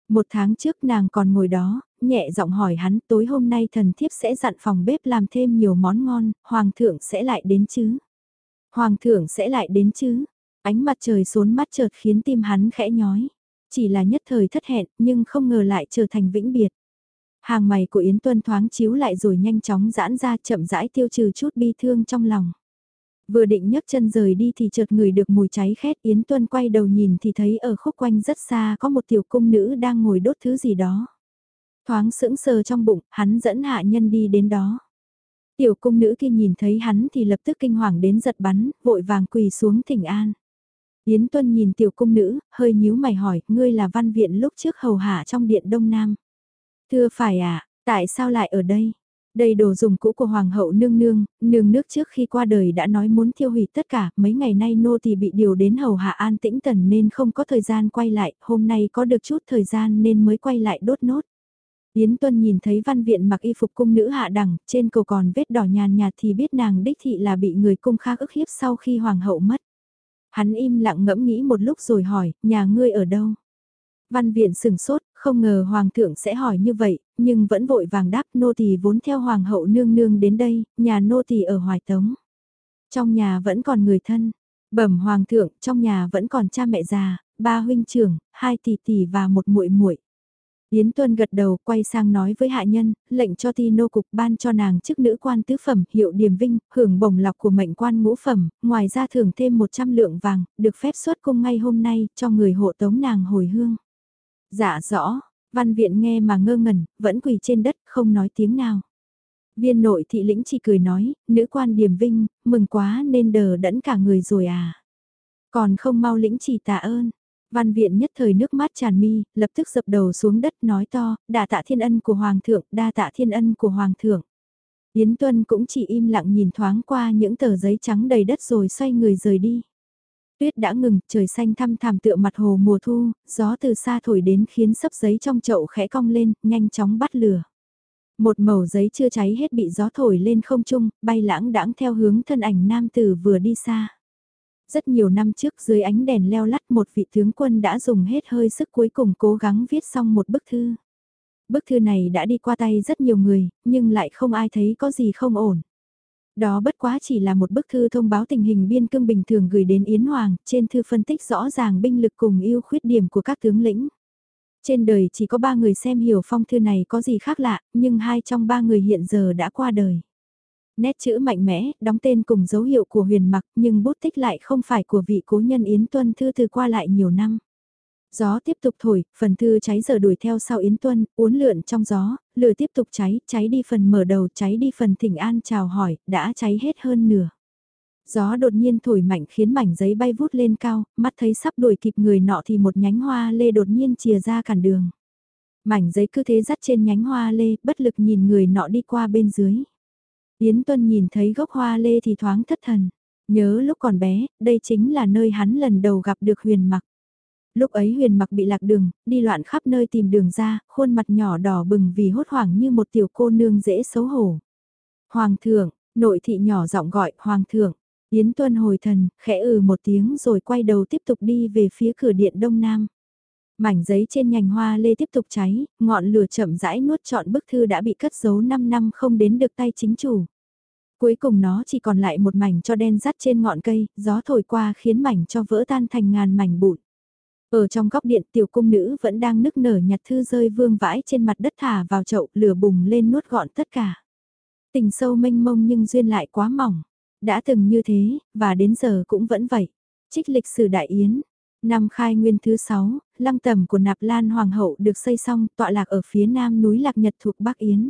Một tháng trước nàng còn ngồi đó, nhẹ giọng hỏi hắn tối hôm nay thần thiếp sẽ dặn phòng bếp làm thêm nhiều món ngon, hoàng thượng sẽ lại đến chứ? Hoàng thượng sẽ lại đến chứ? Ánh mặt trời xuống mắt chợt khiến tim hắn khẽ nhói. Chỉ là nhất thời thất hẹn nhưng không ngờ lại trở thành vĩnh biệt. Hàng mày của Yến Tuân thoáng chiếu lại rồi nhanh chóng giãn ra chậm rãi tiêu trừ chút bi thương trong lòng. Vừa định nhấc chân rời đi thì chợt người được mùi cháy khét Yến Tuân quay đầu nhìn thì thấy ở khúc quanh rất xa có một tiểu cung nữ đang ngồi đốt thứ gì đó. Thoáng sững sờ trong bụng, hắn dẫn hạ nhân đi đến đó. Tiểu cung nữ kia nhìn thấy hắn thì lập tức kinh hoàng đến giật bắn, vội vàng quỳ xuống thỉnh an. Yến Tuân nhìn tiểu cung nữ, hơi nhíu mày hỏi, ngươi là văn viện lúc trước hầu hạ trong điện Đông Nam. Thưa phải à, tại sao lại ở đây? Đây đồ dùng cũ của Hoàng hậu nương nương, nương nước trước khi qua đời đã nói muốn thiêu hủy tất cả, mấy ngày nay nô thì bị điều đến hầu hạ an tĩnh tần nên không có thời gian quay lại, hôm nay có được chút thời gian nên mới quay lại đốt nốt. Yến Tuân nhìn thấy văn viện mặc y phục cung nữ hạ đẳng, trên cầu còn vết đỏ nhàn nhạt thì biết nàng đích thị là bị người cung khác ức hiếp sau khi hoàng hậu mất. Hắn im lặng ngẫm nghĩ một lúc rồi hỏi, nhà ngươi ở đâu? Văn viện sừng sốt, không ngờ hoàng thượng sẽ hỏi như vậy, nhưng vẫn vội vàng đáp nô tỳ vốn theo hoàng hậu nương nương đến đây, nhà nô tỳ ở Hoài Tống. Trong nhà vẫn còn người thân, bẩm hoàng thượng, trong nhà vẫn còn cha mẹ già, ba huynh trưởng, hai tỷ tỷ và một muội muội. Yến Tuân gật đầu quay sang nói với hạ nhân, lệnh cho ti nô cục ban cho nàng chức nữ quan tứ phẩm hiệu điểm vinh, hưởng bổng lọc của mệnh quan ngũ phẩm, ngoài ra thưởng thêm 100 lượng vàng, được phép xuất cung ngay hôm nay cho người hộ tống nàng hồi hương. Dạ rõ, văn viện nghe mà ngơ ngẩn, vẫn quỳ trên đất không nói tiếng nào. Viên nội thị lĩnh chỉ cười nói, nữ quan điểm vinh, mừng quá nên đờ đẫn cả người rồi à. Còn không mau lĩnh chỉ tạ ơn, Văn viện nhất thời nước mắt tràn mi, lập tức dập đầu xuống đất nói to, đa tạ thiên ân của Hoàng thượng, đa tạ thiên ân của Hoàng thượng. Yến Tuân cũng chỉ im lặng nhìn thoáng qua những tờ giấy trắng đầy đất rồi xoay người rời đi. Tuyết đã ngừng, trời xanh thăm thảm tựa mặt hồ mùa thu, gió từ xa thổi đến khiến sấp giấy trong chậu khẽ cong lên, nhanh chóng bắt lửa. Một mẩu giấy chưa cháy hết bị gió thổi lên không trung, bay lãng đãng theo hướng thân ảnh nam tử vừa đi xa. Rất nhiều năm trước dưới ánh đèn leo lắt một vị tướng quân đã dùng hết hơi sức cuối cùng cố gắng viết xong một bức thư. Bức thư này đã đi qua tay rất nhiều người, nhưng lại không ai thấy có gì không ổn. Đó bất quá chỉ là một bức thư thông báo tình hình biên cương bình thường gửi đến Yến Hoàng, trên thư phân tích rõ ràng binh lực cùng ưu khuyết điểm của các tướng lĩnh. Trên đời chỉ có ba người xem hiểu phong thư này có gì khác lạ, nhưng hai trong ba người hiện giờ đã qua đời nét chữ mạnh mẽ, đóng tên cùng dấu hiệu của huyền mặc nhưng bút tích lại không phải của vị cố nhân Yến Tuân Thư từ qua lại nhiều năm. Gió tiếp tục thổi, phần thư cháy giờ đuổi theo sau Yến Tuân, uốn lượn trong gió, lửa tiếp tục cháy, cháy đi phần mở đầu, cháy đi phần thỉnh an chào hỏi, đã cháy hết hơn nửa. Gió đột nhiên thổi mạnh khiến mảnh giấy bay vút lên cao, mắt thấy sắp đuổi kịp người nọ thì một nhánh hoa lê đột nhiên chìa ra cản đường. Mảnh giấy cứ thế dắt trên nhánh hoa lê, bất lực nhìn người nọ đi qua bên dưới. Yến Tuân nhìn thấy gốc hoa lê thì thoáng thất thần. Nhớ lúc còn bé, đây chính là nơi hắn lần đầu gặp được huyền mặc. Lúc ấy huyền mặc bị lạc đường, đi loạn khắp nơi tìm đường ra, khuôn mặt nhỏ đỏ bừng vì hốt hoảng như một tiểu cô nương dễ xấu hổ. Hoàng thượng, nội thị nhỏ giọng gọi, Hoàng thượng. Yến Tuân hồi thần, khẽ ừ một tiếng rồi quay đầu tiếp tục đi về phía cửa điện đông nam. Mảnh giấy trên nhành hoa lê tiếp tục cháy, ngọn lửa chậm rãi nuốt trọn bức thư đã bị cất giấu 5 năm không đến được tay chính chủ. Cuối cùng nó chỉ còn lại một mảnh cho đen rắt trên ngọn cây, gió thổi qua khiến mảnh cho vỡ tan thành ngàn mảnh bụi. Ở trong góc điện tiểu cung nữ vẫn đang nức nở nhặt thư rơi vương vãi trên mặt đất thả vào chậu lửa bùng lên nuốt gọn tất cả. Tình sâu mênh mông nhưng duyên lại quá mỏng. Đã từng như thế, và đến giờ cũng vẫn vậy. Trích lịch sử đại yến. Năm khai nguyên thứ 6, lăng tẩm của nạp lan hoàng hậu được xây xong tọa lạc ở phía nam núi Lạc Nhật thuộc Bắc Yến.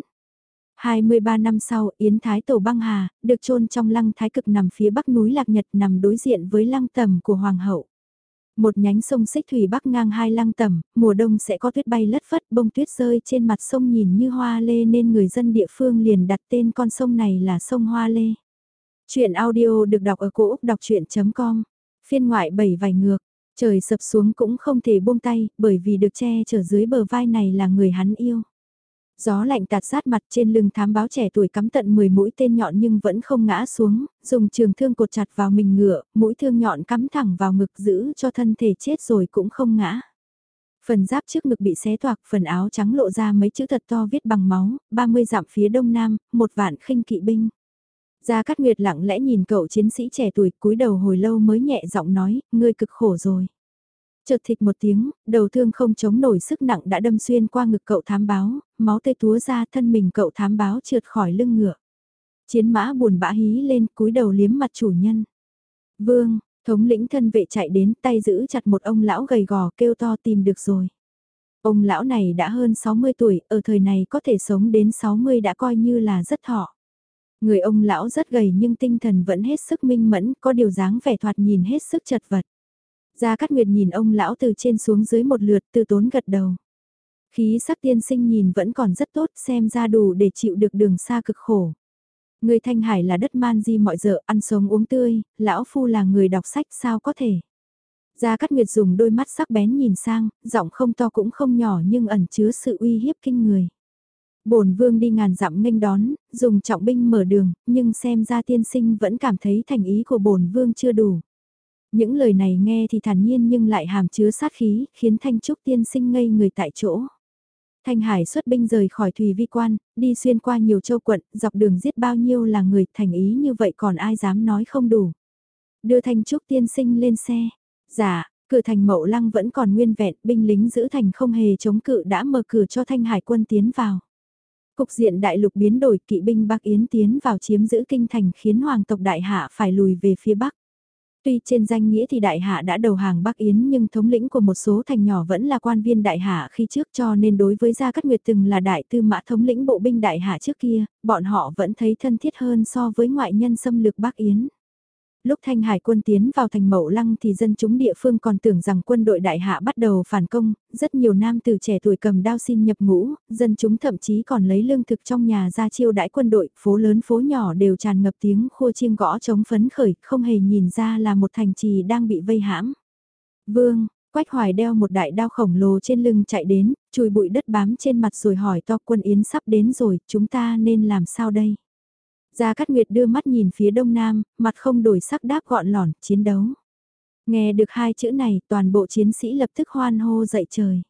23 năm sau, Yến Thái Tổ Băng Hà, được chôn trong lăng Thái Cực nằm phía bắc núi Lạc Nhật nằm đối diện với lăng tầm của Hoàng hậu. Một nhánh sông xích thủy bắc ngang hai lăng tầm, mùa đông sẽ có tuyết bay lất phất bông tuyết rơi trên mặt sông nhìn như hoa lê nên người dân địa phương liền đặt tên con sông này là sông Hoa Lê. Chuyện audio được đọc ở cổ Úc đọc chuyện.com, phiên ngoại bảy vài ngược, trời sập xuống cũng không thể buông tay bởi vì được che chở dưới bờ vai này là người hắn yêu. Gió lạnh tạt sát mặt trên lưng thám báo trẻ tuổi cắm tận 10 mũi tên nhọn nhưng vẫn không ngã xuống, dùng trường thương cột chặt vào mình ngựa, mũi thương nhọn cắm thẳng vào ngực giữ cho thân thể chết rồi cũng không ngã. Phần giáp trước ngực bị xé toạc, phần áo trắng lộ ra mấy chữ thật to viết bằng máu, 30 dặm phía đông nam, một vạn khinh kỵ binh. Gia Cát Nguyệt lặng lẽ nhìn cậu chiến sĩ trẻ tuổi cúi đầu hồi lâu mới nhẹ giọng nói, ngươi cực khổ rồi. Chợt thịt một tiếng, đầu thương không chống nổi sức nặng đã đâm xuyên qua ngực cậu thám báo, máu tê túa ra thân mình cậu thám báo trượt khỏi lưng ngựa. Chiến mã buồn bã hí lên cúi đầu liếm mặt chủ nhân. Vương, thống lĩnh thân vệ chạy đến tay giữ chặt một ông lão gầy gò kêu to tìm được rồi. Ông lão này đã hơn 60 tuổi, ở thời này có thể sống đến 60 đã coi như là rất thọ. Người ông lão rất gầy nhưng tinh thần vẫn hết sức minh mẫn, có điều dáng vẻ thoạt nhìn hết sức chật vật. Gia Cát Nguyệt nhìn ông lão từ trên xuống dưới một lượt từ tốn gật đầu. Khí sắc tiên sinh nhìn vẫn còn rất tốt xem ra đủ để chịu được đường xa cực khổ. Người Thanh Hải là đất man di mọi giờ ăn sống uống tươi, lão phu là người đọc sách sao có thể. Gia Cát Nguyệt dùng đôi mắt sắc bén nhìn sang, giọng không to cũng không nhỏ nhưng ẩn chứa sự uy hiếp kinh người. Bổn vương đi ngàn dặm nghênh đón, dùng trọng binh mở đường, nhưng xem ra tiên sinh vẫn cảm thấy thành ý của bổn vương chưa đủ. Những lời này nghe thì thản nhiên nhưng lại hàm chứa sát khí, khiến Thanh Trúc tiên sinh ngây người tại chỗ. Thanh Hải xuất binh rời khỏi Thùy Vi Quan, đi xuyên qua nhiều châu quận, dọc đường giết bao nhiêu là người thành ý như vậy còn ai dám nói không đủ. Đưa Thanh Trúc tiên sinh lên xe. Dạ, cửa thành mậu lăng vẫn còn nguyên vẹn, binh lính giữ thành không hề chống cự đã mở cửa cho Thanh Hải quân tiến vào. Cục diện đại lục biến đổi kỵ binh Bắc Yến tiến vào chiếm giữ kinh thành khiến hoàng tộc đại hạ phải lùi về phía Bắc. Tuy trên danh nghĩa thì đại hạ đã đầu hàng Bắc Yến nhưng thống lĩnh của một số thành nhỏ vẫn là quan viên đại hạ khi trước cho nên đối với Gia Cát Nguyệt từng là đại tư mã thống lĩnh bộ binh đại hạ trước kia, bọn họ vẫn thấy thân thiết hơn so với ngoại nhân xâm lược Bắc Yến. Lúc Thanh Hải quân tiến vào thành Mậu Lăng thì dân chúng địa phương còn tưởng rằng quân đội đại hạ bắt đầu phản công, rất nhiều nam từ trẻ tuổi cầm đao xin nhập ngũ, dân chúng thậm chí còn lấy lương thực trong nhà ra chiêu đãi quân đội, phố lớn phố nhỏ đều tràn ngập tiếng khua chiêng gõ chống phấn khởi, không hề nhìn ra là một thành trì đang bị vây hãm. Vương, Quách Hoài đeo một đại đao khổng lồ trên lưng chạy đến, chùi bụi đất bám trên mặt rồi hỏi to quân yến sắp đến rồi, chúng ta nên làm sao đây? Gia Cát Nguyệt đưa mắt nhìn phía đông nam, mặt không đổi sắc đáp gọn lỏn, chiến đấu. Nghe được hai chữ này, toàn bộ chiến sĩ lập tức hoan hô dậy trời.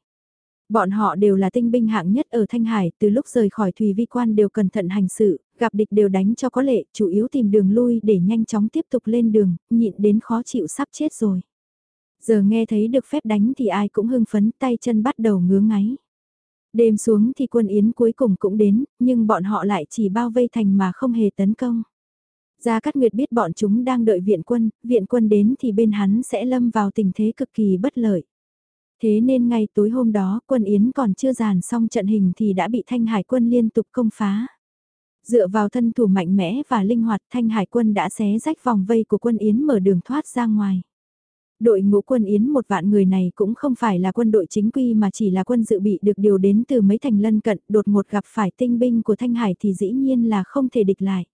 Bọn họ đều là tinh binh hạng nhất ở Thanh Hải, từ lúc rời khỏi Thùy Vi Quan đều cẩn thận hành sự, gặp địch đều đánh cho có lệ, chủ yếu tìm đường lui để nhanh chóng tiếp tục lên đường, nhịn đến khó chịu sắp chết rồi. Giờ nghe thấy được phép đánh thì ai cũng hưng phấn, tay chân bắt đầu ngứa ngáy. Đêm xuống thì quân Yến cuối cùng cũng đến, nhưng bọn họ lại chỉ bao vây thành mà không hề tấn công. Gia Cát Nguyệt biết bọn chúng đang đợi viện quân, viện quân đến thì bên hắn sẽ lâm vào tình thế cực kỳ bất lợi. Thế nên ngay tối hôm đó quân Yến còn chưa dàn xong trận hình thì đã bị Thanh Hải quân liên tục công phá. Dựa vào thân thủ mạnh mẽ và linh hoạt Thanh Hải quân đã xé rách vòng vây của quân Yến mở đường thoát ra ngoài. Đội ngũ quân Yến một vạn người này cũng không phải là quân đội chính quy mà chỉ là quân dự bị được điều đến từ mấy thành lân cận, đột ngột gặp phải tinh binh của Thanh Hải thì dĩ nhiên là không thể địch lại.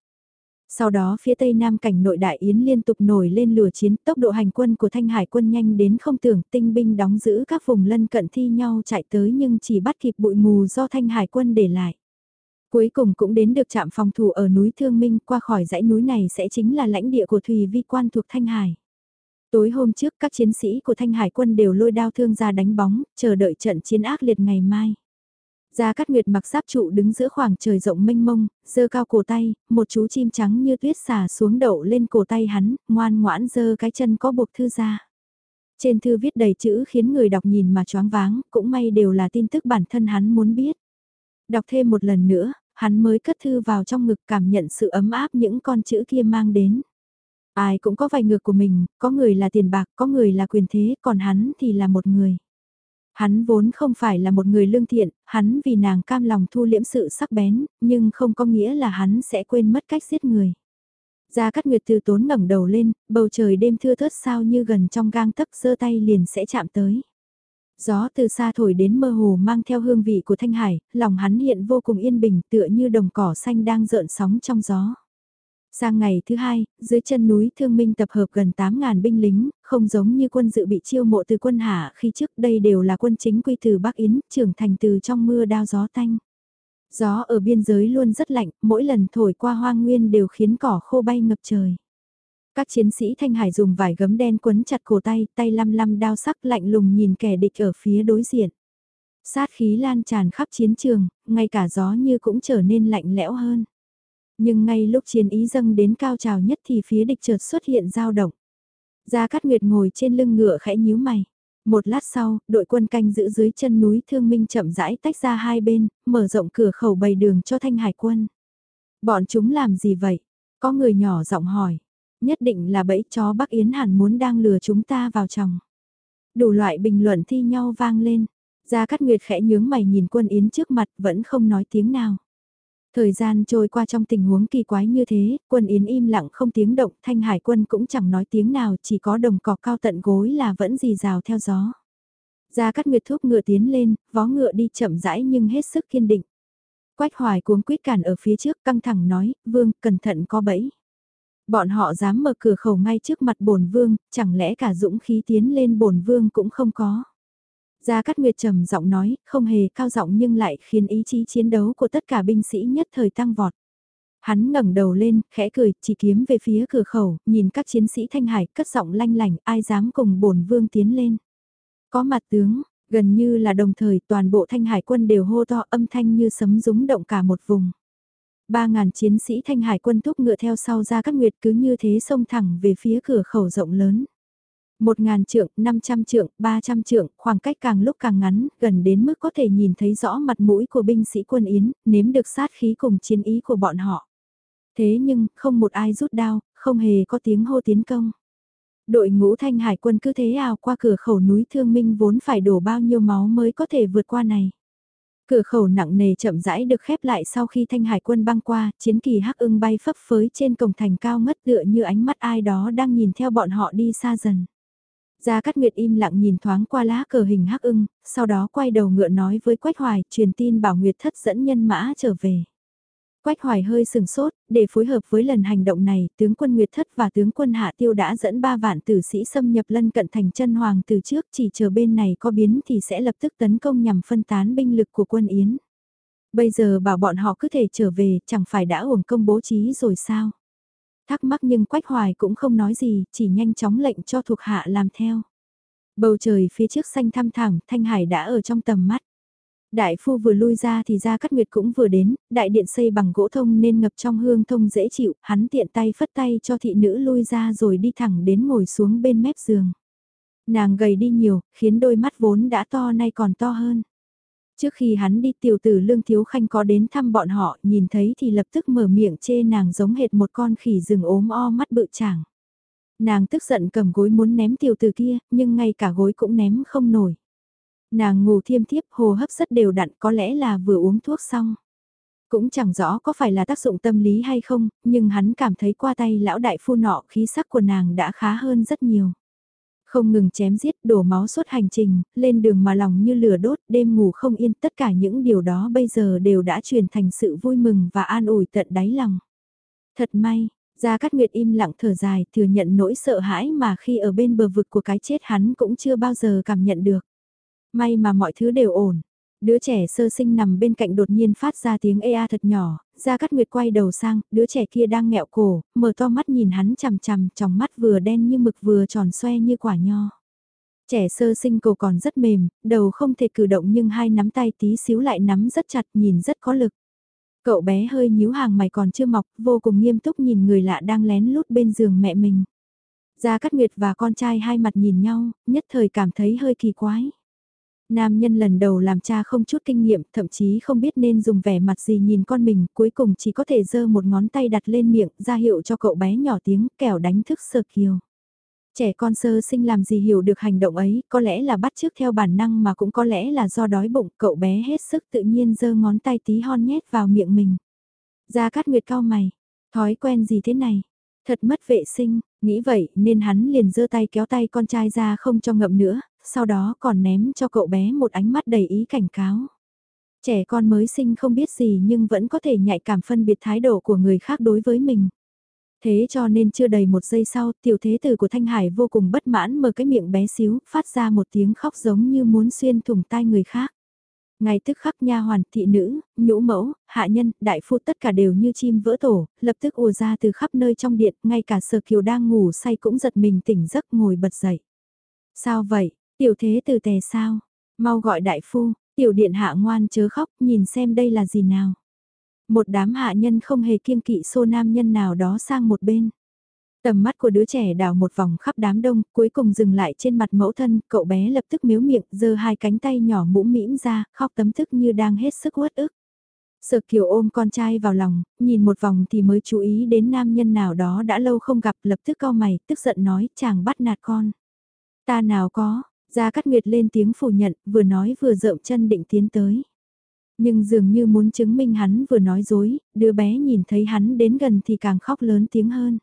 Sau đó phía tây nam cảnh nội đại Yến liên tục nổi lên lửa chiến, tốc độ hành quân của Thanh Hải quân nhanh đến không tưởng, tinh binh đóng giữ các vùng lân cận thi nhau chạy tới nhưng chỉ bắt kịp bụi mù do Thanh Hải quân để lại. Cuối cùng cũng đến được trạm phòng thủ ở núi Thương Minh, qua khỏi dãy núi này sẽ chính là lãnh địa của Thùy Vi quan thuộc Thanh Hải. Tối hôm trước các chiến sĩ của Thanh Hải quân đều lôi đao thương ra đánh bóng, chờ đợi trận chiến ác liệt ngày mai. Gia Cát Nguyệt mặc giáp trụ đứng giữa khoảng trời rộng mênh mông, giơ cao cổ tay, một chú chim trắng như tuyết xả xuống đậu lên cổ tay hắn, ngoan ngoãn giơ cái chân có buộc thư ra. Trên thư viết đầy chữ khiến người đọc nhìn mà choáng váng, cũng may đều là tin tức bản thân hắn muốn biết. Đọc thêm một lần nữa, hắn mới cất thư vào trong ngực cảm nhận sự ấm áp những con chữ kia mang đến. Ai cũng có vài ngược của mình, có người là tiền bạc, có người là quyền thế, còn hắn thì là một người. Hắn vốn không phải là một người lương thiện, hắn vì nàng cam lòng thu liễm sự sắc bén, nhưng không có nghĩa là hắn sẽ quên mất cách giết người. Gia Cát Nguyệt từ tốn ngẩng đầu lên, bầu trời đêm thưa thớt sao như gần trong gang tấc giơ tay liền sẽ chạm tới. Gió từ xa thổi đến mơ hồ mang theo hương vị của Thanh Hải, lòng hắn hiện vô cùng yên bình tựa như đồng cỏ xanh đang rợn sóng trong gió. Sang ngày thứ hai, dưới chân núi Thương Minh tập hợp gần 8.000 binh lính, không giống như quân dự bị chiêu mộ từ quân hạ khi trước đây đều là quân chính quy từ Bắc Yến, trưởng thành từ trong mưa đao gió tanh. Gió ở biên giới luôn rất lạnh, mỗi lần thổi qua hoang nguyên đều khiến cỏ khô bay ngập trời. Các chiến sĩ Thanh Hải dùng vải gấm đen quấn chặt cổ tay, tay lăm lăm đao sắc lạnh lùng nhìn kẻ địch ở phía đối diện. Sát khí lan tràn khắp chiến trường, ngay cả gió như cũng trở nên lạnh lẽo hơn. Nhưng ngay lúc chiến ý dâng đến cao trào nhất thì phía địch chợt xuất hiện dao động. Gia Cát Nguyệt ngồi trên lưng ngựa khẽ nhíu mày. Một lát sau, đội quân canh giữ dưới chân núi Thương Minh chậm rãi tách ra hai bên, mở rộng cửa khẩu bày đường cho thanh hải quân. Bọn chúng làm gì vậy? Có người nhỏ giọng hỏi. Nhất định là bẫy chó Bắc Yến hẳn muốn đang lừa chúng ta vào chồng. Đủ loại bình luận thi nhau vang lên. Gia Cát Nguyệt khẽ nhướng mày nhìn quân Yến trước mặt vẫn không nói tiếng nào. Thời gian trôi qua trong tình huống kỳ quái như thế, quân Yến im lặng không tiếng động, thanh hải quân cũng chẳng nói tiếng nào, chỉ có đồng cỏ cao tận gối là vẫn dì rào theo gió. Gia Cát Nguyệt thúc ngựa tiến lên, vó ngựa đi chậm rãi nhưng hết sức kiên định. Quách hoài cuống quýt cản ở phía trước căng thẳng nói, vương, cẩn thận có bẫy. Bọn họ dám mở cửa khẩu ngay trước mặt bổn vương, chẳng lẽ cả dũng khí tiến lên bổn vương cũng không có. Gia Cát Nguyệt trầm giọng nói, không hề cao giọng nhưng lại khiến ý chí chiến đấu của tất cả binh sĩ nhất thời tăng vọt. Hắn ngẩng đầu lên, khẽ cười, chỉ kiếm về phía cửa khẩu, nhìn các chiến sĩ thanh hải cất giọng lanh lành, ai dám cùng bổn vương tiến lên. Có mặt tướng, gần như là đồng thời toàn bộ thanh hải quân đều hô to âm thanh như sấm rúng động cả một vùng. Ba ngàn chiến sĩ thanh hải quân thúc ngựa theo sau ra các nguyệt cứ như thế xông thẳng về phía cửa khẩu rộng lớn. Một ngàn trượng, năm trăm trượng, ba trăm trượng, khoảng cách càng lúc càng ngắn, gần đến mức có thể nhìn thấy rõ mặt mũi của binh sĩ quân Yến, nếm được sát khí cùng chiến ý của bọn họ. Thế nhưng, không một ai rút đao, không hề có tiếng hô tiến công. Đội ngũ thanh hải quân cứ thế ào qua cửa khẩu núi thương minh vốn phải đổ bao nhiêu máu mới có thể vượt qua này. Cửa khẩu nặng nề chậm rãi được khép lại sau khi thanh hải quân băng qua, chiến kỳ hắc ưng bay phấp phới trên cổng thành cao ngất tựa như ánh mắt ai đó đang nhìn theo bọn họ đi xa dần. Gia Cát Nguyệt im lặng nhìn thoáng qua lá cờ hình hắc ưng, sau đó quay đầu ngựa nói với Quách Hoài, truyền tin bảo Nguyệt thất dẫn nhân mã trở về. Quách Hoài hơi sừng sốt, để phối hợp với lần hành động này, tướng quân Nguyệt Thất và tướng quân Hạ Tiêu đã dẫn ba vạn tử sĩ xâm nhập lân cận thành chân hoàng từ trước chỉ chờ bên này có biến thì sẽ lập tức tấn công nhằm phân tán binh lực của quân Yến. Bây giờ bảo bọn họ cứ thể trở về, chẳng phải đã uổng công bố trí rồi sao? Thắc mắc nhưng Quách Hoài cũng không nói gì, chỉ nhanh chóng lệnh cho thuộc hạ làm theo. Bầu trời phía trước xanh thăm thẳm, Thanh Hải đã ở trong tầm mắt. Đại phu vừa lui ra thì ra cắt nguyệt cũng vừa đến, đại điện xây bằng gỗ thông nên ngập trong hương thông dễ chịu, hắn tiện tay phất tay cho thị nữ lui ra rồi đi thẳng đến ngồi xuống bên mép giường. Nàng gầy đi nhiều, khiến đôi mắt vốn đã to nay còn to hơn. Trước khi hắn đi tiểu tử Lương Thiếu Khanh có đến thăm bọn họ, nhìn thấy thì lập tức mở miệng chê nàng giống hệt một con khỉ rừng ốm o mắt bự chảng. Nàng tức giận cầm gối muốn ném tiểu tử kia, nhưng ngay cả gối cũng ném không nổi. Nàng ngủ thiêm thiếp hồ hấp rất đều đặn có lẽ là vừa uống thuốc xong. Cũng chẳng rõ có phải là tác dụng tâm lý hay không, nhưng hắn cảm thấy qua tay lão đại phu nọ khí sắc của nàng đã khá hơn rất nhiều. Không ngừng chém giết đổ máu suốt hành trình, lên đường mà lòng như lửa đốt, đêm ngủ không yên, tất cả những điều đó bây giờ đều đã truyền thành sự vui mừng và an ủi tận đáy lòng. Thật may, Gia Cát Nguyệt im lặng thở dài, thừa nhận nỗi sợ hãi mà khi ở bên bờ vực của cái chết hắn cũng chưa bao giờ cảm nhận được. May mà mọi thứ đều ổn. Đứa trẻ sơ sinh nằm bên cạnh đột nhiên phát ra tiếng ea thật nhỏ, Gia Cát Nguyệt quay đầu sang, đứa trẻ kia đang nghẹo cổ, mở to mắt nhìn hắn chằm chằm, trong mắt vừa đen như mực vừa tròn xoe như quả nho. Trẻ sơ sinh cổ còn rất mềm, đầu không thể cử động nhưng hai nắm tay tí xíu lại nắm rất chặt nhìn rất có lực. Cậu bé hơi nhíu hàng mày còn chưa mọc, vô cùng nghiêm túc nhìn người lạ đang lén lút bên giường mẹ mình. Gia Cát Nguyệt và con trai hai mặt nhìn nhau, nhất thời cảm thấy hơi kỳ quái. Nam nhân lần đầu làm cha không chút kinh nghiệm, thậm chí không biết nên dùng vẻ mặt gì nhìn con mình, cuối cùng chỉ có thể giơ một ngón tay đặt lên miệng, ra hiệu cho cậu bé nhỏ tiếng, kẻo đánh thức sơ kiều. Trẻ con sơ sinh làm gì hiểu được hành động ấy, có lẽ là bắt chước theo bản năng mà cũng có lẽ là do đói bụng, cậu bé hết sức tự nhiên giơ ngón tay tí hon nhét vào miệng mình. Gia Cát Nguyệt cao mày, thói quen gì thế này? Thật mất vệ sinh, nghĩ vậy nên hắn liền giơ tay kéo tay con trai ra không cho ngậm nữa, sau đó còn ném cho cậu bé một ánh mắt đầy ý cảnh cáo. Trẻ con mới sinh không biết gì nhưng vẫn có thể nhạy cảm phân biệt thái độ của người khác đối với mình. Thế cho nên chưa đầy một giây sau, tiểu thế tử của Thanh Hải vô cùng bất mãn mở cái miệng bé xíu, phát ra một tiếng khóc giống như muốn xuyên thủng tai người khác. Ngay tức khắc nha hoàn, thị nữ, nhũ mẫu, hạ nhân, đại phu tất cả đều như chim vỡ tổ, lập tức ùa ra từ khắp nơi trong điện, ngay cả sở kiều đang ngủ say cũng giật mình tỉnh giấc ngồi bật dậy. Sao vậy, tiểu thế từ tè sao? Mau gọi đại phu, tiểu điện hạ ngoan chớ khóc, nhìn xem đây là gì nào. Một đám hạ nhân không hề kiêng kỵ xô nam nhân nào đó sang một bên. Tầm mắt của đứa trẻ đào một vòng khắp đám đông, cuối cùng dừng lại trên mặt mẫu thân, cậu bé lập tức miếu miệng, giơ hai cánh tay nhỏ mũm mĩm ra, khóc tấm thức như đang hết sức uất ức. Sở kiều ôm con trai vào lòng, nhìn một vòng thì mới chú ý đến nam nhân nào đó đã lâu không gặp lập tức cau mày, tức giận nói, chàng bắt nạt con. Ta nào có, gia cắt nguyệt lên tiếng phủ nhận, vừa nói vừa rợm chân định tiến tới. Nhưng dường như muốn chứng minh hắn vừa nói dối, đứa bé nhìn thấy hắn đến gần thì càng khóc lớn tiếng hơn.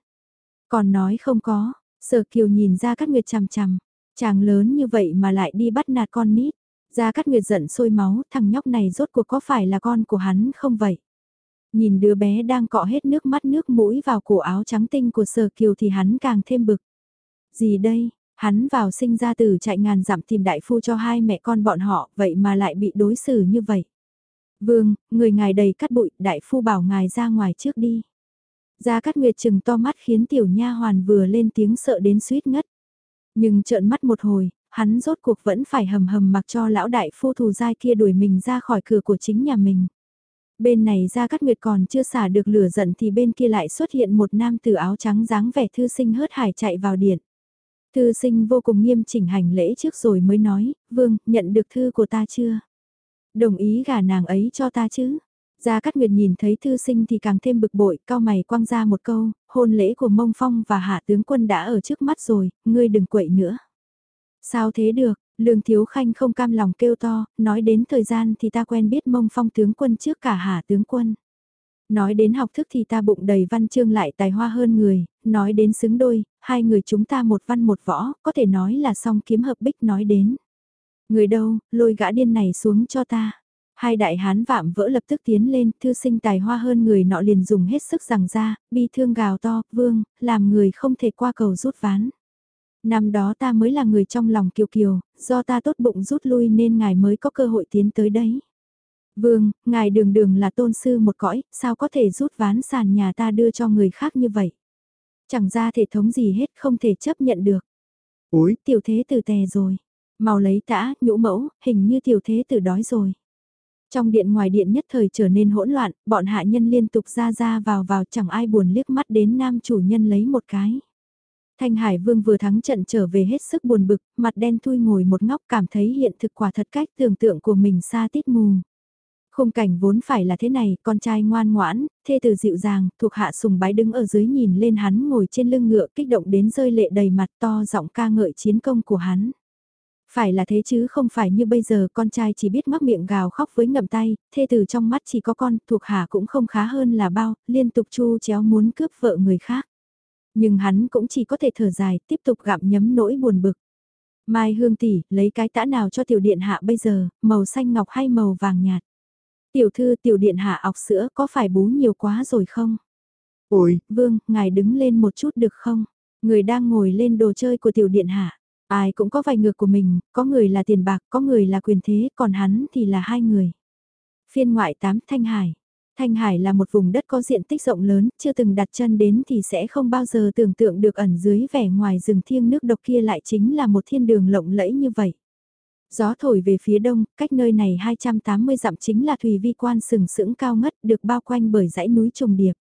Còn nói không có, sở kiều nhìn gia cắt nguyệt chằm chằm, chàng lớn như vậy mà lại đi bắt nạt con nít. Gia Cát Nguyệt giận sôi máu, thằng nhóc này rốt cuộc có phải là con của hắn không vậy? Nhìn đứa bé đang cọ hết nước mắt nước mũi vào cổ áo trắng tinh của Sở Kiều thì hắn càng thêm bực. Gì đây, hắn vào sinh ra từ chạy ngàn dặm tìm đại phu cho hai mẹ con bọn họ, vậy mà lại bị đối xử như vậy. Vương, người ngài đầy cắt bụi, đại phu bảo ngài ra ngoài trước đi. Gia Cát Nguyệt chừng to mắt khiến tiểu nha hoàn vừa lên tiếng sợ đến suýt ngất. Nhưng trợn mắt một hồi, hắn rốt cuộc vẫn phải hầm hầm mặc cho lão đại phu thù dai kia đuổi mình ra khỏi cửa của chính nhà mình. Bên này Gia Cát Nguyệt còn chưa xả được lửa giận thì bên kia lại xuất hiện một nam tử áo trắng dáng vẻ thư sinh hớt hải chạy vào điện. Thư sinh vô cùng nghiêm chỉnh hành lễ trước rồi mới nói, Vương, nhận được thư của ta chưa? Đồng ý gả nàng ấy cho ta chứ? Gia Cát Nguyệt nhìn thấy thư sinh thì càng thêm bực bội, cao mày quăng ra một câu, hôn lễ của Mông Phong và Hạ tướng quân đã ở trước mắt rồi, ngươi đừng quậy nữa. Sao thế được, Lương Thiếu Khanh không cam lòng kêu to, nói đến thời gian thì ta quen biết Mông Phong tướng quân trước cả Hạ tướng quân. Nói đến học thức thì ta bụng đầy văn chương lại tài hoa hơn người, nói đến xứng đôi, hai người chúng ta một văn một võ, có thể nói là song kiếm hợp bích nói đến. Người đâu, lôi gã điên này xuống cho ta. Hai đại hán vạm vỡ lập tức tiến lên, thư sinh tài hoa hơn người nọ liền dùng hết sức rằng ra, bi thương gào to, vương, làm người không thể qua cầu rút ván. Năm đó ta mới là người trong lòng kiều kiều, do ta tốt bụng rút lui nên ngài mới có cơ hội tiến tới đấy. Vương, ngài đường đường là tôn sư một cõi, sao có thể rút ván sàn nhà ta đưa cho người khác như vậy? Chẳng ra thể thống gì hết không thể chấp nhận được. Ôi, tiểu thế tử tè rồi. Mau lấy tã, nhũ mẫu, hình như tiểu thế tử đói rồi. Trong điện ngoài điện nhất thời trở nên hỗn loạn, bọn hạ nhân liên tục ra ra vào vào chẳng ai buồn liếc mắt đến nam chủ nhân lấy một cái. Thanh Hải Vương vừa thắng trận trở về hết sức buồn bực, mặt đen thui ngồi một ngóc cảm thấy hiện thực quả thật cách tưởng tượng của mình xa tít mù. Khung cảnh vốn phải là thế này, con trai ngoan ngoãn, thê từ dịu dàng, thuộc hạ sùng bái đứng ở dưới nhìn lên hắn ngồi trên lưng ngựa kích động đến rơi lệ đầy mặt to giọng ca ngợi chiến công của hắn. Phải là thế chứ không phải như bây giờ con trai chỉ biết mắc miệng gào khóc với ngậm tay, thê từ trong mắt chỉ có con, thuộc hạ cũng không khá hơn là bao, liên tục chu chéo muốn cướp vợ người khác. Nhưng hắn cũng chỉ có thể thở dài, tiếp tục gặm nhấm nỗi buồn bực. Mai Hương tỷ, lấy cái tã nào cho tiểu điện hạ bây giờ, màu xanh ngọc hay màu vàng nhạt? Tiểu thư tiểu điện hạ ọc sữa có phải bú nhiều quá rồi không? Ôi, Vương, ngài đứng lên một chút được không? Người đang ngồi lên đồ chơi của tiểu điện hạ. Ai cũng có vài ngược của mình, có người là tiền bạc, có người là quyền thế, còn hắn thì là hai người. Phiên ngoại 8 Thanh Hải. Thanh Hải là một vùng đất có diện tích rộng lớn, chưa từng đặt chân đến thì sẽ không bao giờ tưởng tượng được ẩn dưới vẻ ngoài rừng thiêng nước độc kia lại chính là một thiên đường lộng lẫy như vậy. Gió thổi về phía đông, cách nơi này 280 dặm chính là thủy vi quan sừng sững cao ngất được bao quanh bởi dãy núi trùng điệp.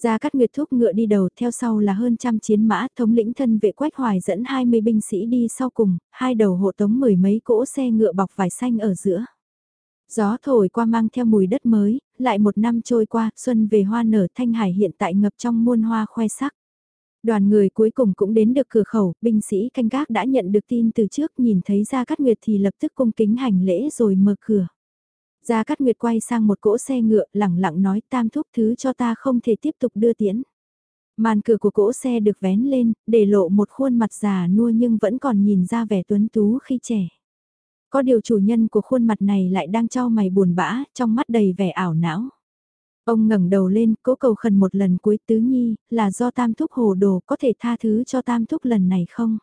Gia Cát Nguyệt thúc ngựa đi đầu, theo sau là hơn trăm chiến mã, thống lĩnh thân vệ quách hoài dẫn 20 binh sĩ đi sau cùng, hai đầu hộ tống mười mấy cỗ xe ngựa bọc vải xanh ở giữa. Gió thổi qua mang theo mùi đất mới, lại một năm trôi qua, xuân về hoa nở Thanh Hải hiện tại ngập trong muôn hoa khoe sắc. Đoàn người cuối cùng cũng đến được cửa khẩu, binh sĩ canh gác đã nhận được tin từ trước nhìn thấy Gia Cát Nguyệt thì lập tức cung kính hành lễ rồi mở cửa. Gia Cát Nguyệt quay sang một cỗ xe ngựa lẳng lặng nói tam thúc thứ cho ta không thể tiếp tục đưa tiễn. Màn cửa của cỗ xe được vén lên, để lộ một khuôn mặt già nua nhưng vẫn còn nhìn ra vẻ tuấn tú khi trẻ. Có điều chủ nhân của khuôn mặt này lại đang cho mày buồn bã, trong mắt đầy vẻ ảo não. Ông ngẩng đầu lên, cố cầu khẩn một lần cuối tứ nhi, là do tam thúc hồ đồ có thể tha thứ cho tam thúc lần này không?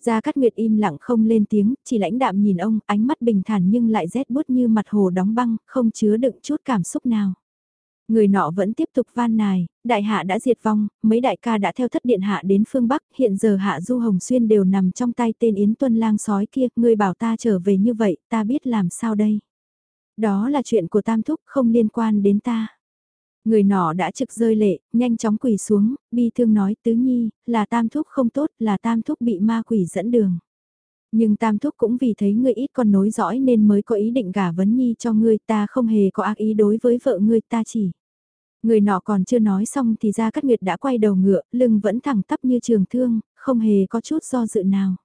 Gia Cát Nguyệt im lặng không lên tiếng, chỉ lãnh đạm nhìn ông, ánh mắt bình thản nhưng lại rét bút như mặt hồ đóng băng, không chứa đựng chút cảm xúc nào. Người nọ vẫn tiếp tục van nài, đại hạ đã diệt vong, mấy đại ca đã theo thất điện hạ đến phương Bắc, hiện giờ hạ du hồng xuyên đều nằm trong tay tên Yến Tuân lang sói kia, người bảo ta trở về như vậy, ta biết làm sao đây. Đó là chuyện của tam thúc, không liên quan đến ta. Người nọ đã trực rơi lệ, nhanh chóng quỳ xuống, bi thương nói tứ nhi, là tam thúc không tốt, là tam thúc bị ma quỷ dẫn đường. Nhưng tam thúc cũng vì thấy ngươi ít con nối dõi nên mới có ý định gả vấn nhi cho ngươi ta không hề có ác ý đối với vợ ngươi ta chỉ. Người nọ còn chưa nói xong thì ra cát nguyệt đã quay đầu ngựa, lưng vẫn thẳng tắp như trường thương, không hề có chút do dự nào.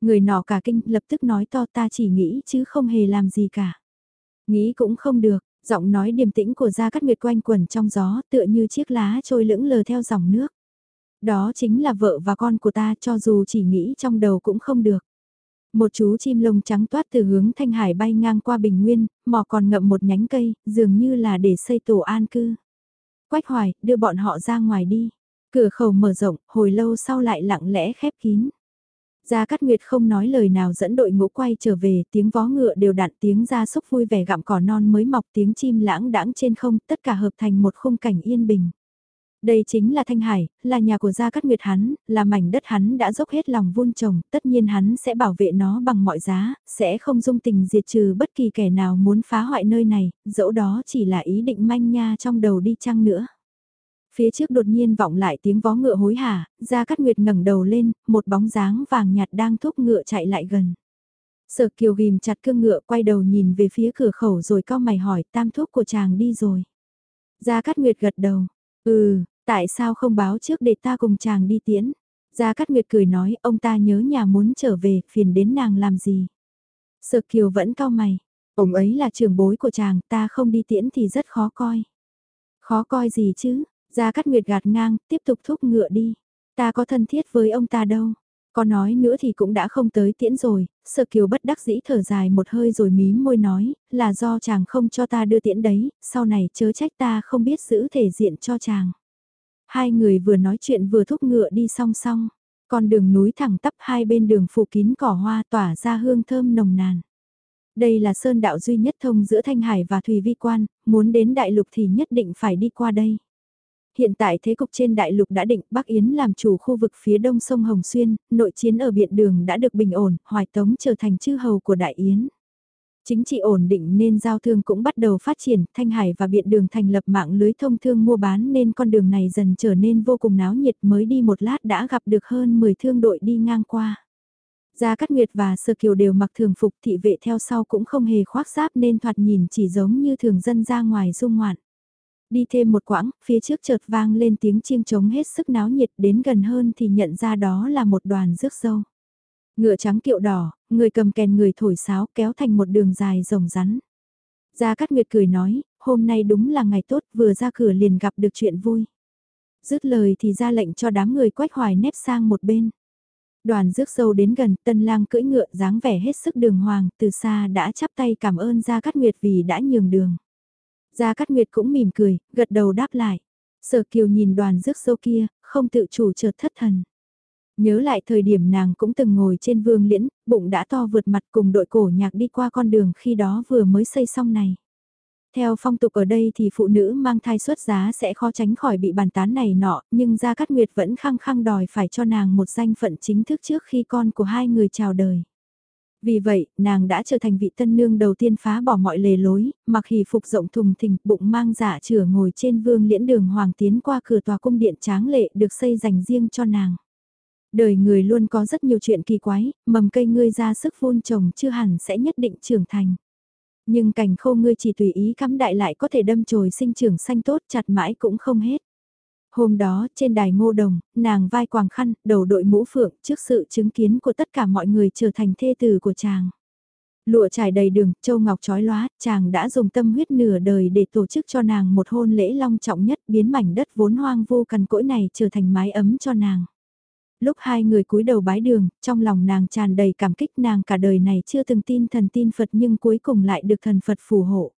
Người nọ cả kinh lập tức nói to ta chỉ nghĩ chứ không hề làm gì cả. Nghĩ cũng không được, giọng nói điềm tĩnh của Gia Cát Nguyệt quanh quẩn trong gió tựa như chiếc lá trôi lững lờ theo dòng nước. Đó chính là vợ và con của ta cho dù chỉ nghĩ trong đầu cũng không được. Một chú chim lông trắng toát từ hướng Thanh Hải bay ngang qua Bình Nguyên, mò còn ngậm một nhánh cây, dường như là để xây tổ an cư. Quách hoài, đưa bọn họ ra ngoài đi. Cửa khẩu mở rộng, hồi lâu sau lại lặng lẽ khép kín. Gia Cát Nguyệt không nói lời nào dẫn đội ngũ quay trở về, tiếng vó ngựa đều đặn tiếng gia súc vui vẻ gặm cỏ non mới mọc tiếng chim lãng đãng trên không, tất cả hợp thành một khung cảnh yên bình. Đây chính là Thanh Hải, là nhà của Gia Cát Nguyệt hắn, là mảnh đất hắn đã dốc hết lòng vun trồng, tất nhiên hắn sẽ bảo vệ nó bằng mọi giá, sẽ không dung tình diệt trừ bất kỳ kẻ nào muốn phá hoại nơi này, dẫu đó chỉ là ý định manh nha trong đầu đi chăng nữa. Phía trước đột nhiên vọng lại tiếng vó ngựa hối hả, Gia Cát Nguyệt ngẩng đầu lên, một bóng dáng vàng nhạt đang thúc ngựa chạy lại gần. Sở Kiều ghim chặt cương ngựa quay đầu nhìn về phía cửa khẩu rồi cao mày hỏi tam thuốc của chàng đi rồi. Gia Cát Nguyệt gật đầu, ừ, tại sao không báo trước để ta cùng chàng đi tiễn. Gia Cát Nguyệt cười nói ông ta nhớ nhà muốn trở về, phiền đến nàng làm gì. Sở Kiều vẫn cao mày, ông ấy là trưởng bối của chàng, ta không đi tiễn thì rất khó coi. Khó coi gì chứ, Gia Cát Nguyệt gạt ngang, tiếp tục thúc ngựa đi. Ta có thân thiết với ông ta đâu. Có nói nữa thì cũng đã không tới tiễn rồi, sợ kiều bất đắc dĩ thở dài một hơi rồi mím môi nói, là do chàng không cho ta đưa tiễn đấy, sau này chớ trách ta không biết giữ thể diện cho chàng. Hai người vừa nói chuyện vừa thúc ngựa đi song song, con đường núi thẳng tắp hai bên đường phủ kín cỏ hoa tỏa ra hương thơm nồng nàn. Đây là sơn đạo duy nhất thông giữa Thanh Hải và Thùy Vi Quan, muốn đến đại lục thì nhất định phải đi qua đây. Hiện tại thế cục trên đại lục đã định Bắc Yến làm chủ khu vực phía đông sông Hồng Xuyên, nội chiến ở biện đường đã được bình ổn, hoài tống trở thành chư hầu của đại Yến. Chính trị ổn định nên giao thương cũng bắt đầu phát triển, Thanh Hải và biện đường thành lập mạng lưới thông thương mua bán nên con đường này dần trở nên vô cùng náo nhiệt mới đi một lát đã gặp được hơn 10 thương đội đi ngang qua. Gia Cát Nguyệt và Sơ Kiều đều mặc thường phục thị vệ theo sau cũng không hề khoác giáp nên thoạt nhìn chỉ giống như thường dân ra ngoài dung ngoạn. Đi thêm một quãng, phía trước chợt vang lên tiếng chiêng trống hết sức náo nhiệt đến gần hơn thì nhận ra đó là một đoàn rước dâu. Ngựa trắng kiệu đỏ, người cầm kèn người thổi sáo kéo thành một đường dài rồng rắn. Gia Cát Nguyệt cười nói, hôm nay đúng là ngày tốt vừa ra cửa liền gặp được chuyện vui. Dứt lời thì ra lệnh cho đám người quách hoài nép sang một bên. Đoàn rước dâu đến gần, tân lang cưỡi ngựa dáng vẻ hết sức đường hoàng, từ xa đã chắp tay cảm ơn Gia Cát Nguyệt vì đã nhường đường. Gia Cát Nguyệt cũng mỉm cười, gật đầu đáp lại. Sở Kiều nhìn đoàn rước sâu kia, không tự chủ chợt thất thần. Nhớ lại thời điểm nàng cũng từng ngồi trên vương liễn, bụng đã to vượt mặt cùng đội cổ nhạc đi qua con đường khi đó vừa mới xây xong này. Theo phong tục ở đây thì phụ nữ mang thai xuất giá sẽ khó tránh khỏi bị bàn tán này nọ, nhưng Gia Cát Nguyệt vẫn khăng khăng đòi phải cho nàng một danh phận chính thức trước khi con của hai người chào đời. Vì vậy, nàng đã trở thành vị tân nương đầu tiên phá bỏ mọi lề lối, mặc hỷ phục rộng thùng thình, bụng mang dạ giả chửa ngồi trên vương liễn đường hoàng tiến qua cửa tòa cung điện tráng lệ được xây dành riêng cho nàng. Đời người luôn có rất nhiều chuyện kỳ quái, mầm cây ngươi ra sức vun trồng chưa hẳn sẽ nhất định trưởng thành. Nhưng cành khô ngươi chỉ tùy ý cắm đại lại có thể đâm chồi sinh trưởng xanh tốt chặt mãi cũng không hết. Hôm đó, trên đài ngô đồng, nàng vai quàng khăn, đầu đội mũ phượng trước sự chứng kiến của tất cả mọi người trở thành thê tử của chàng. Lụa trải đầy đường, châu ngọc trói lóa, chàng đã dùng tâm huyết nửa đời để tổ chức cho nàng một hôn lễ long trọng nhất biến mảnh đất vốn hoang vu cằn cỗi này trở thành mái ấm cho nàng. Lúc hai người cúi đầu bái đường, trong lòng nàng tràn đầy cảm kích nàng cả đời này chưa từng tin thần tin Phật nhưng cuối cùng lại được thần Phật phù hộ.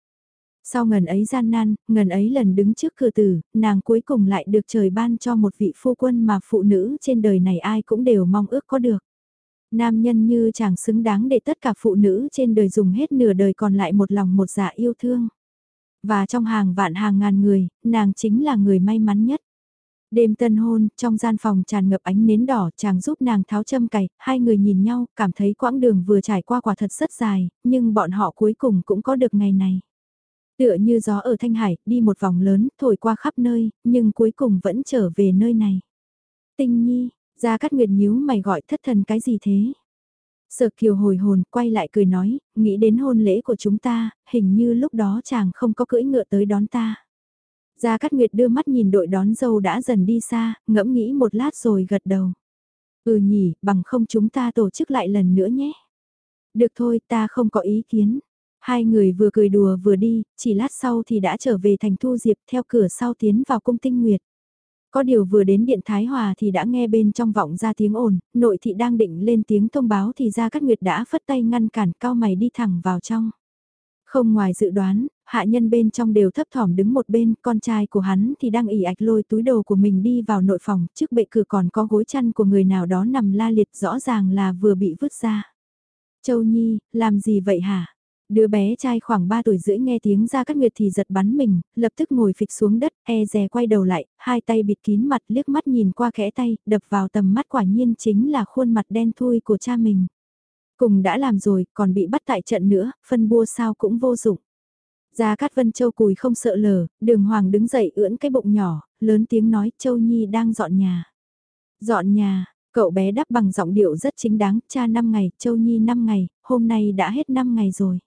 Sau ngần ấy gian nan, ngần ấy lần đứng trước cửa tử, nàng cuối cùng lại được trời ban cho một vị phu quân mà phụ nữ trên đời này ai cũng đều mong ước có được. Nam nhân như chàng xứng đáng để tất cả phụ nữ trên đời dùng hết nửa đời còn lại một lòng một dạ yêu thương. Và trong hàng vạn hàng ngàn người, nàng chính là người may mắn nhất. Đêm tân hôn, trong gian phòng tràn ngập ánh nến đỏ, chàng giúp nàng tháo châm cày, hai người nhìn nhau, cảm thấy quãng đường vừa trải qua quả thật rất dài, nhưng bọn họ cuối cùng cũng có được ngày này. Tựa như gió ở Thanh Hải, đi một vòng lớn, thổi qua khắp nơi, nhưng cuối cùng vẫn trở về nơi này. Tinh nhi, ra cắt nguyệt nhíu mày gọi thất thần cái gì thế? Sở kiều hồi hồn, quay lại cười nói, nghĩ đến hôn lễ của chúng ta, hình như lúc đó chàng không có cưỡi ngựa tới đón ta. Gia Cát Nguyệt đưa mắt nhìn đội đón dâu đã dần đi xa, ngẫm nghĩ một lát rồi gật đầu. Ừ nhỉ, bằng không chúng ta tổ chức lại lần nữa nhé. Được thôi, ta không có ý kiến. Hai người vừa cười đùa vừa đi, chỉ lát sau thì đã trở về thành Thu Diệp theo cửa sau tiến vào cung tinh nguyệt. Có điều vừa đến điện Thái Hòa thì đã nghe bên trong vọng ra tiếng ồn, nội thị đang định lên tiếng thông báo thì ra Cát Nguyệt đã phất tay ngăn cản cao mày đi thẳng vào trong. Không ngoài dự đoán, hạ nhân bên trong đều thấp thỏm đứng một bên, con trai của hắn thì đang ỉ ạch lôi túi đồ của mình đi vào nội phòng, trước bệ cửa còn có gối chăn của người nào đó nằm la liệt rõ ràng là vừa bị vứt ra. Châu Nhi, làm gì vậy hả? Đứa bé trai khoảng 3 tuổi rưỡi nghe tiếng ra cắt nguyệt thì giật bắn mình, lập tức ngồi phịch xuống đất, e dè quay đầu lại, hai tay bịt kín mặt liếc mắt nhìn qua khẽ tay, đập vào tầm mắt quả nhiên chính là khuôn mặt đen thui của cha mình. Cùng đã làm rồi, còn bị bắt tại trận nữa, phân bua sao cũng vô dụng. Gia Cát Vân Châu cùi không sợ lở, đường hoàng đứng dậy ưỡn cái bụng nhỏ, lớn tiếng nói Châu Nhi đang dọn nhà. Dọn nhà, cậu bé đáp bằng giọng điệu rất chính đáng, cha 5 ngày, Châu Nhi 5 ngày, hôm nay đã hết 5 ngày rồi.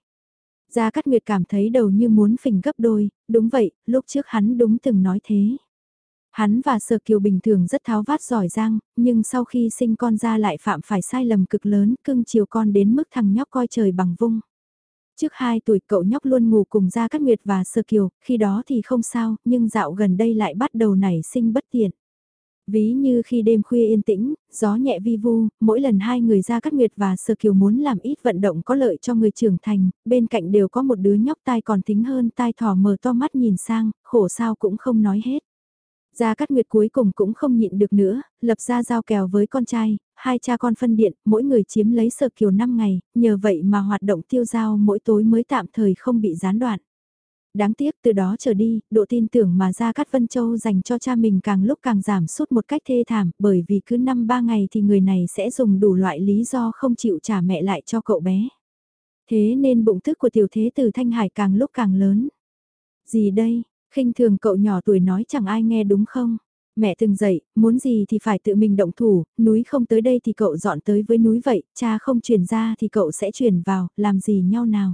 Gia Cát Nguyệt cảm thấy đầu như muốn phình gấp đôi, đúng vậy, lúc trước hắn đúng từng nói thế. Hắn và Sở Kiều bình thường rất tháo vát giỏi giang, nhưng sau khi sinh con ra lại phạm phải sai lầm cực lớn, cưng chiều con đến mức thằng nhóc coi trời bằng vung. Trước 2 tuổi cậu nhóc luôn ngủ cùng Gia Cát Nguyệt và Sở Kiều, khi đó thì không sao, nhưng dạo gần đây lại bắt đầu nảy sinh bất tiện. Ví như khi đêm khuya yên tĩnh, gió nhẹ vi vu, mỗi lần hai người ra cắt nguyệt và sơ kiều muốn làm ít vận động có lợi cho người trưởng thành, bên cạnh đều có một đứa nhóc tai còn thính hơn tai thỏ mở to mắt nhìn sang, khổ sao cũng không nói hết. Gia Cát Nguyệt cuối cùng cũng không nhịn được nữa, lập ra giao kèo với con trai, hai cha con phân điện, mỗi người chiếm lấy sở kiều 5 ngày, nhờ vậy mà hoạt động tiêu giao mỗi tối mới tạm thời không bị gián đoạn. Đáng tiếc từ đó trở đi, độ tin tưởng mà Gia Cát Vân Châu dành cho cha mình càng lúc càng giảm sút một cách thê thảm, bởi vì cứ năm ba ngày thì người này sẽ dùng đủ loại lý do không chịu trả mẹ lại cho cậu bé. Thế nên bụng tức của tiểu thế từ Thanh Hải càng lúc càng lớn. Gì đây, khinh thường cậu nhỏ tuổi nói chẳng ai nghe đúng không? Mẹ từng dạy muốn gì thì phải tự mình động thủ, núi không tới đây thì cậu dọn tới với núi vậy, cha không chuyển ra thì cậu sẽ chuyển vào, làm gì nhau nào?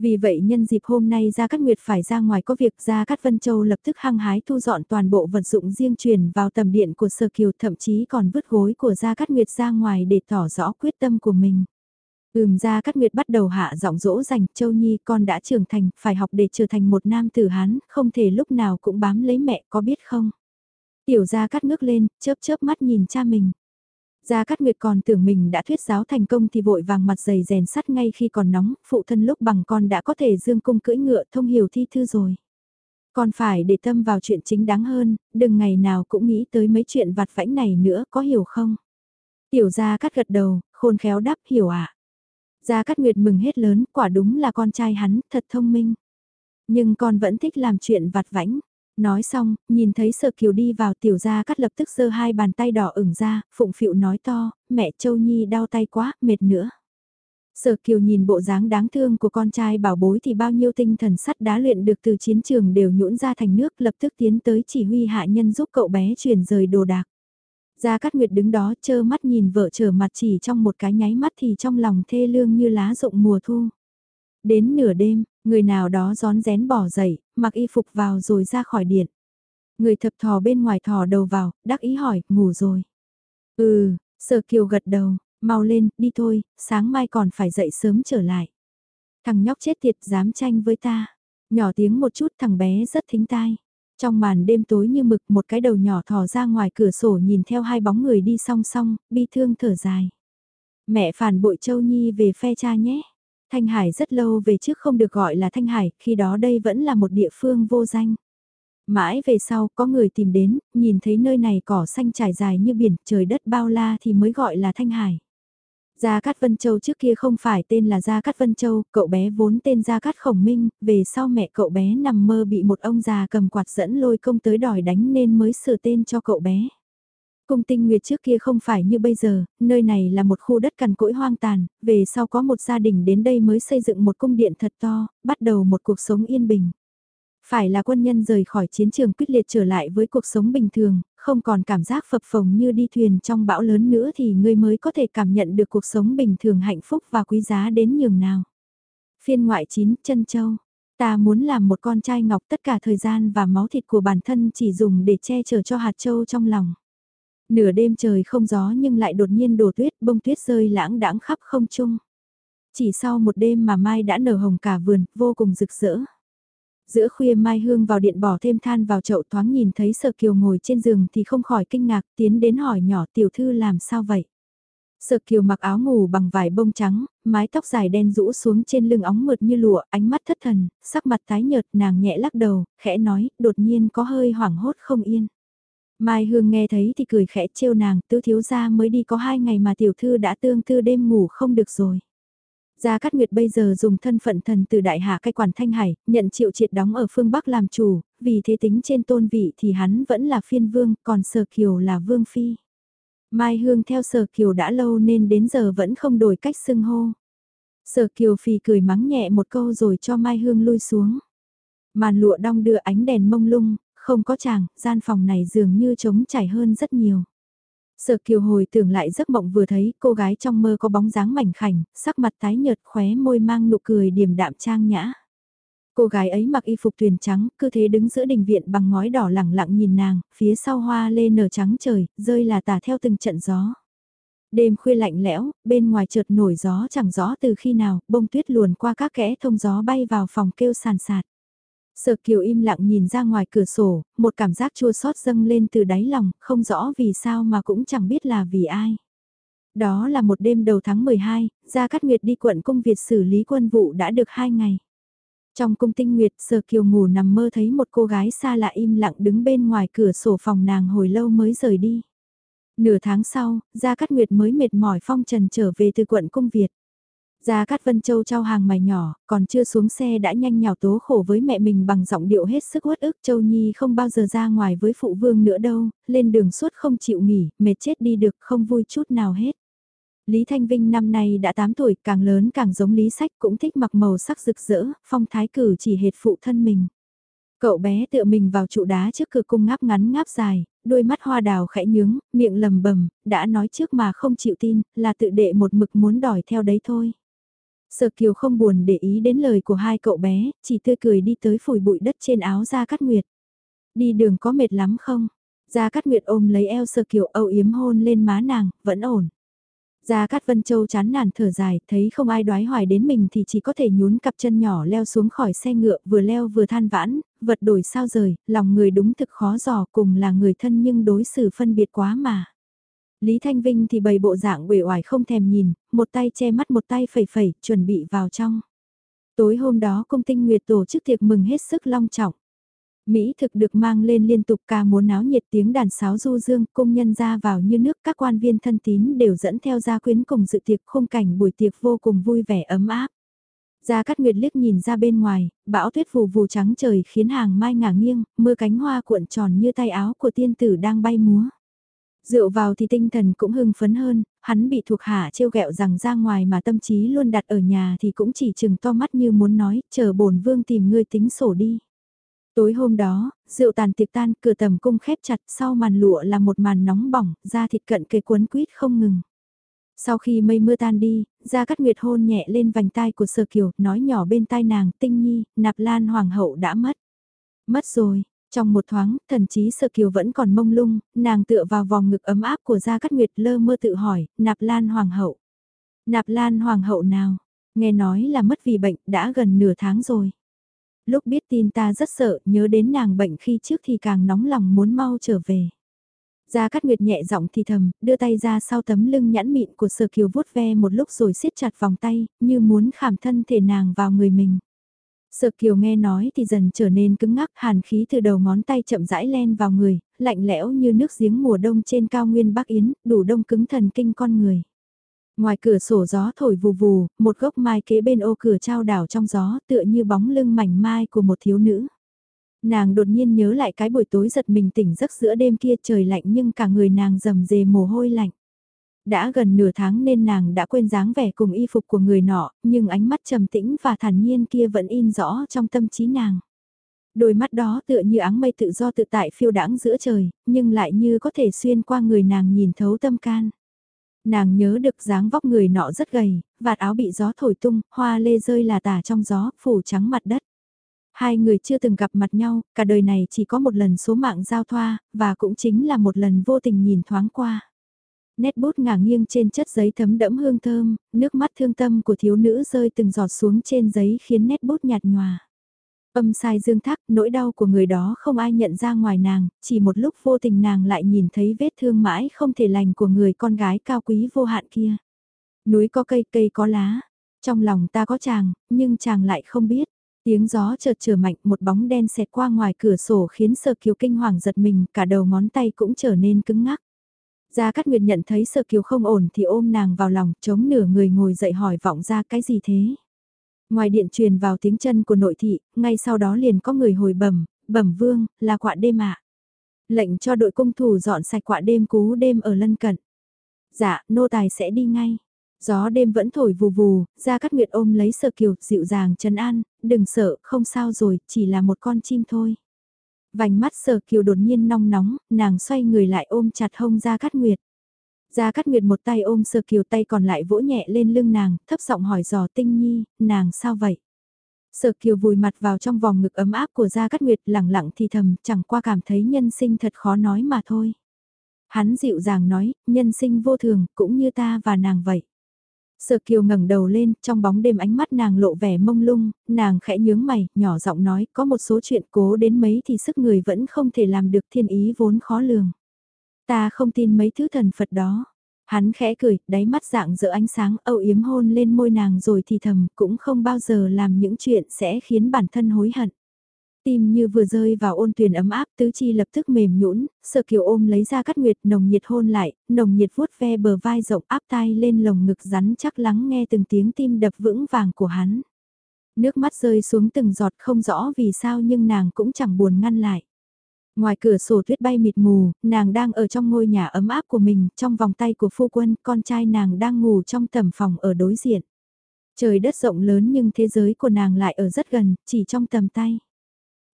Vì vậy nhân dịp hôm nay Gia Cát Nguyệt phải ra ngoài có việc Gia Cát Vân Châu lập tức hăng hái thu dọn toàn bộ vật dụng riêng truyền vào tầm điện của Sở Kiều thậm chí còn vứt gối của Gia Cát Nguyệt ra ngoài để tỏ rõ quyết tâm của mình. Ừm Gia Cát Nguyệt bắt đầu hạ giọng dỗ dành Châu Nhi con đã trưởng thành, phải học để trở thành một nam tử hán, không thể lúc nào cũng bám lấy mẹ có biết không? Tiểu Gia Cát ngước lên, chớp chớp mắt nhìn cha mình. Gia Cát Nguyệt còn tưởng mình đã thuyết giáo thành công thì vội vàng mặt dày rèn sắt ngay khi còn nóng, phụ thân lúc bằng con đã có thể dương cung cưỡi ngựa thông hiểu thi thư rồi. Còn phải để tâm vào chuyện chính đáng hơn, đừng ngày nào cũng nghĩ tới mấy chuyện vặt vãnh này nữa, có hiểu không? Tiểu Gia Cát gật đầu, khôn khéo đáp hiểu ạ. À? Gia Cát Nguyệt mừng hết lớn, quả đúng là con trai hắn, thật thông minh. Nhưng con vẫn thích làm chuyện vặt vãnh. Nói xong, nhìn thấy Sở Kiều đi vào tiểu gia cắt lập tức giơ hai bàn tay đỏ ửng ra, phụng phịu nói to, mẹ Châu Nhi đau tay quá, mệt nữa. Sở Kiều nhìn bộ dáng đáng thương của con trai bảo bối thì bao nhiêu tinh thần sắt đá luyện được từ chiến trường đều nhũn ra thành nước lập tức tiến tới chỉ huy hạ nhân giúp cậu bé chuyển rời đồ đạc. Gia Cát Nguyệt đứng đó chơ mắt nhìn vợ trở mặt chỉ trong một cái nháy mắt thì trong lòng thê lương như lá rụng mùa thu. Đến nửa đêm, người nào đó gión rén bỏ dậy, mặc y phục vào rồi ra khỏi điện. Người thập thò bên ngoài thò đầu vào, đắc ý hỏi, ngủ rồi. Ừ, Sở Kiều gật đầu, mau lên, đi thôi, sáng mai còn phải dậy sớm trở lại. Thằng nhóc chết tiệt dám tranh với ta. Nhỏ tiếng một chút thằng bé rất thính tai. Trong màn đêm tối như mực một cái đầu nhỏ thò ra ngoài cửa sổ nhìn theo hai bóng người đi song song, bi thương thở dài. Mẹ phản bội Châu Nhi về phe cha nhé. Thanh Hải rất lâu về trước không được gọi là Thanh Hải, khi đó đây vẫn là một địa phương vô danh. Mãi về sau có người tìm đến, nhìn thấy nơi này cỏ xanh trải dài như biển, trời đất bao la thì mới gọi là Thanh Hải. Gia Cát Vân Châu trước kia không phải tên là Gia Cát Vân Châu, cậu bé vốn tên Gia Cát Khổng Minh, về sau mẹ cậu bé nằm mơ bị một ông già cầm quạt dẫn lôi công tới đòi đánh nên mới sửa tên cho cậu bé. Cung tinh nguyệt trước kia không phải như bây giờ, nơi này là một khu đất cằn cỗi hoang tàn, về sau có một gia đình đến đây mới xây dựng một cung điện thật to, bắt đầu một cuộc sống yên bình. Phải là quân nhân rời khỏi chiến trường quyết liệt trở lại với cuộc sống bình thường, không còn cảm giác phập phồng như đi thuyền trong bão lớn nữa thì người mới có thể cảm nhận được cuộc sống bình thường hạnh phúc và quý giá đến nhường nào. Phiên ngoại 9, chân châu. Ta muốn làm một con trai ngọc tất cả thời gian và máu thịt của bản thân chỉ dùng để che chở cho hạt châu trong lòng. Nửa đêm trời không gió nhưng lại đột nhiên đổ tuyết, bông tuyết rơi lãng đãng khắp không trung. Chỉ sau một đêm mà mai đã nở hồng cả vườn, vô cùng rực rỡ. Giữa khuya Mai Hương vào điện bỏ thêm than vào chậu thoáng nhìn thấy Sở Kiều ngồi trên giường thì không khỏi kinh ngạc tiến đến hỏi nhỏ tiểu thư làm sao vậy. Sở Kiều mặc áo ngủ bằng vải bông trắng, mái tóc dài đen rũ xuống trên lưng óng mượt như lụa, ánh mắt thất thần, sắc mặt tái nhợt nàng nhẹ lắc đầu, khẽ nói, đột nhiên có hơi hoảng hốt không yên. Mai Hương nghe thấy thì cười khẽ trêu nàng, tứ thiếu gia mới đi có hai ngày mà tiểu thư đã tương tư đêm ngủ không được rồi. Gia Cát Nguyệt bây giờ dùng thân phận thần từ đại hạ cai quản Thanh Hải, nhận triệu triệt đóng ở phương Bắc làm chủ, vì thế tính trên tôn vị thì hắn vẫn là phiên vương, còn Sở Kiều là vương phi. Mai Hương theo Sở Kiều đã lâu nên đến giờ vẫn không đổi cách xưng hô. Sở Kiều phì cười mắng nhẹ một câu rồi cho Mai Hương lui xuống. Màn lụa đong đưa ánh đèn mông lung, không có chàng, gian phòng này dường như trống trải hơn rất nhiều. Sở kiều hồi tưởng lại giấc mộng vừa thấy cô gái trong mơ có bóng dáng mảnh khảnh, sắc mặt tái nhợt khóe môi mang nụ cười điềm đạm trang nhã. Cô gái ấy mặc y phục tuyền trắng, cứ thế đứng giữa đình viện bằng ngói đỏ lẳng lặng nhìn nàng, phía sau hoa lê nở trắng trời, rơi là tả theo từng trận gió. Đêm khuya lạnh lẽo, bên ngoài chợt nổi gió chẳng rõ từ khi nào, bông tuyết luồn qua các kẽ thông gió bay vào phòng kêu sàn sạt. Sở Kiều im lặng nhìn ra ngoài cửa sổ, một cảm giác chua xót dâng lên từ đáy lòng, không rõ vì sao mà cũng chẳng biết là vì ai. Đó là một đêm đầu tháng 12, Gia Cát Nguyệt đi quận cung Việt xử lý quân vụ đã được hai ngày. Trong cung tinh Nguyệt, Sở Kiều ngủ nằm mơ thấy một cô gái xa lạ im lặng đứng bên ngoài cửa sổ phòng nàng hồi lâu mới rời đi. Nửa tháng sau, Gia Cát Nguyệt mới mệt mỏi phong trần trở về từ quận cung Việt. Gia Cát Vân Châu trao hàng mày nhỏ, còn chưa xuống xe đã nhanh nhào tố khổ với mẹ mình bằng giọng điệu hết sức uất ức. Châu Nhi không bao giờ ra ngoài với phụ vương nữa đâu, lên đường suốt không chịu nghỉ, mệt chết đi được không vui chút nào hết. Lý Thanh Vinh năm nay đã 8 tuổi, càng lớn càng giống Lý Sách cũng thích mặc màu sắc rực rỡ, phong thái cử chỉ hệt phụ thân mình. Cậu bé tựa mình vào trụ đá trước cửa cung ngáp ngắn ngáp dài, đôi mắt hoa đào khẽ nhướng, miệng lầm bầm, đã nói trước mà không chịu tin, là tự đệ một mực muốn đòi theo đấy thôi. Sở Kiều không buồn để ý đến lời của hai cậu bé, chỉ tươi cười đi tới phủi bụi đất trên áo Gia Cát Nguyệt. Đi đường có mệt lắm không? Gia Cát Nguyệt ôm lấy eo Sở Kiều âu yếm hôn lên má nàng, vẫn ổn. Gia Cát Vân Châu chán nản thở dài, thấy không ai đoái hoài đến mình thì chỉ có thể nhún cặp chân nhỏ leo xuống khỏi xe ngựa, vừa leo vừa than vãn, vật đổi sao rời, lòng người đúng thực khó dò cùng là người thân nhưng đối xử phân biệt quá mà. Lý Thanh Vinh thì bày bộ dạng uể oải không thèm nhìn, một tay che mắt một tay phẩy phẩy, chuẩn bị vào trong. Tối hôm đó công tinh Nguyệt tổ chức tiệc mừng hết sức long trọng. Mỹ thực được mang lên liên tục ca múa náo nhiệt tiếng đàn sáo du dương, công nhân ra vào như nước các quan viên thân tín đều dẫn theo gia quyến cùng dự tiệc khung cảnh buổi tiệc vô cùng vui vẻ ấm áp. Gia Cát Nguyệt liếc nhìn ra bên ngoài, bão tuyết vù vù trắng trời khiến hàng mai ngả nghiêng, mưa cánh hoa cuộn tròn như tay áo của tiên tử đang bay múa. Rượu vào thì tinh thần cũng hưng phấn hơn, hắn bị thuộc hạ trêu ghẹo rằng ra ngoài mà tâm trí luôn đặt ở nhà thì cũng chỉ chừng to mắt như muốn nói, chờ bổn vương tìm ngươi tính sổ đi. Tối hôm đó, rượu tàn tiệc tan, cửa tầm cung khép chặt sau màn lụa là một màn nóng bỏng, da thịt cận kề cuốn quýt không ngừng. Sau khi mây mưa tan đi, Gia Cát Nguyệt hôn nhẹ lên vành tai của Sở Kiều, nói nhỏ bên tai nàng, tinh nhi, nạp lan hoàng hậu đã mất. Mất rồi, trong một thoáng, thần chí sợ Kiều vẫn còn mông lung, nàng tựa vào vòng ngực ấm áp của Gia Cát Nguyệt lơ mơ tự hỏi, nạp lan hoàng hậu. Nạp lan hoàng hậu nào? Nghe nói là mất vì bệnh, đã gần nửa tháng rồi. Lúc biết tin ta rất sợ, nhớ đến nàng bệnh khi trước thì càng nóng lòng muốn mau trở về. Gia Cát Nguyệt nhẹ giọng thì thầm, đưa tay ra sau tấm lưng nhãn mịn của Sở Kiều vuốt ve một lúc rồi siết chặt vòng tay, như muốn khảm thân thể nàng vào người mình. Sở Kiều nghe nói thì dần trở nên cứng ngắc, hàn khí từ đầu ngón tay chậm rãi len vào người, lạnh lẽo như nước giếng mùa đông trên cao nguyên Bắc Yến, đủ đông cứng thần kinh con người. Ngoài cửa sổ gió thổi vù vù, một gốc mai kế bên ô cửa trao đảo trong gió tựa như bóng lưng mảnh mai của một thiếu nữ. Nàng đột nhiên nhớ lại cái buổi tối giật mình tỉnh giấc giữa đêm kia trời lạnh nhưng cả người nàng rầm rề mồ hôi lạnh. Đã gần nửa tháng nên nàng đã quên dáng vẻ cùng y phục của người nọ, nhưng ánh mắt trầm tĩnh và thản nhiên kia vẫn in rõ trong tâm trí nàng. Đôi mắt đó tựa như áng mây tự do tự tại phiêu đãng giữa trời, nhưng lại như có thể xuyên qua người nàng nhìn thấu tâm can. Nàng nhớ được dáng vóc người nọ rất gầy, vạt áo bị gió thổi tung, hoa lê rơi là tả trong gió, phủ trắng mặt đất. Hai người chưa từng gặp mặt nhau, cả đời này chỉ có một lần số mạng giao thoa, và cũng chính là một lần vô tình nhìn thoáng qua. Nét bút ngả nghiêng trên chất giấy thấm đẫm hương thơm, nước mắt thương tâm của thiếu nữ rơi từng giọt xuống trên giấy khiến nét bút nhạt nhòa. Âm sai dương thác, nỗi đau của người đó không ai nhận ra ngoài nàng, chỉ một lúc vô tình nàng lại nhìn thấy vết thương mãi không thể lành của người con gái cao quý vô hạn kia. Núi có cây, cây có lá. Trong lòng ta có chàng, nhưng chàng lại không biết. Tiếng gió chợt trở mạnh một bóng đen xẹt qua ngoài cửa sổ khiến Sở Kiều kinh hoàng giật mình, cả đầu ngón tay cũng trở nên cứng ngắc. Gia Cát Nguyệt nhận thấy Sở Kiều không ổn thì ôm nàng vào lòng, chống nửa người ngồi dậy hỏi vọng ra cái gì thế. Ngoài điện truyền vào tiếng chân của nội thị, ngay sau đó liền có người hồi bẩm, bẩm vương, là quạ đêm ạ. Lệnh cho đội cung thủ dọn sạch quạ đêm cú đêm ở lân cận. Dạ, nô tài sẽ đi ngay. Gió đêm vẫn thổi vù vù, gia cát nguyệt ôm lấy Sở kiều, dịu dàng trấn an, đừng sợ, không sao rồi, chỉ là một con chim thôi. Vành mắt sờ kiều đột nhiên nong nóng, nàng xoay người lại ôm chặt hông ra cắt nguyệt. Gia Cát Nguyệt một tay ôm sờ kiều tay còn lại vỗ nhẹ lên lưng nàng, thấp giọng hỏi dò tinh nhi, nàng sao vậy? Sở kiều vùi mặt vào trong vòng ngực ấm áp của Gia Cát Nguyệt lẳng lặng thì thầm, chẳng qua cảm thấy nhân sinh thật khó nói mà thôi. Hắn dịu dàng nói, nhân sinh vô thường, cũng như ta và nàng vậy. Sở kiều ngẩng đầu lên, trong bóng đêm ánh mắt nàng lộ vẻ mông lung, nàng khẽ nhướng mày, nhỏ giọng nói, có một số chuyện cố đến mấy thì sức người vẫn không thể làm được thiên ý vốn khó lường. Ta không tin mấy thứ thần Phật đó. Hắn khẽ cười, đáy mắt dạng dỡ ánh sáng âu yếm hôn lên môi nàng rồi thì thầm, cũng không bao giờ làm những chuyện sẽ khiến bản thân hối hận. Tim như vừa rơi vào ôn tuyền ấm áp tứ chi lập tức mềm nhũn sợ kiều ôm lấy ra cắt nguyệt nồng nhiệt hôn lại, nồng nhiệt vuốt ve bờ vai rộng áp tai lên lồng ngực rắn chắc lắng nghe từng tiếng tim đập vững vàng của hắn. Nước mắt rơi xuống từng giọt không rõ vì sao nhưng nàng cũng chẳng buồn ngăn lại. Ngoài cửa sổ tuyết bay mịt mù, nàng đang ở trong ngôi nhà ấm áp của mình, trong vòng tay của phu quân, con trai nàng đang ngủ trong tầm phòng ở đối diện. Trời đất rộng lớn nhưng thế giới của nàng lại ở rất gần, chỉ trong tầm tay.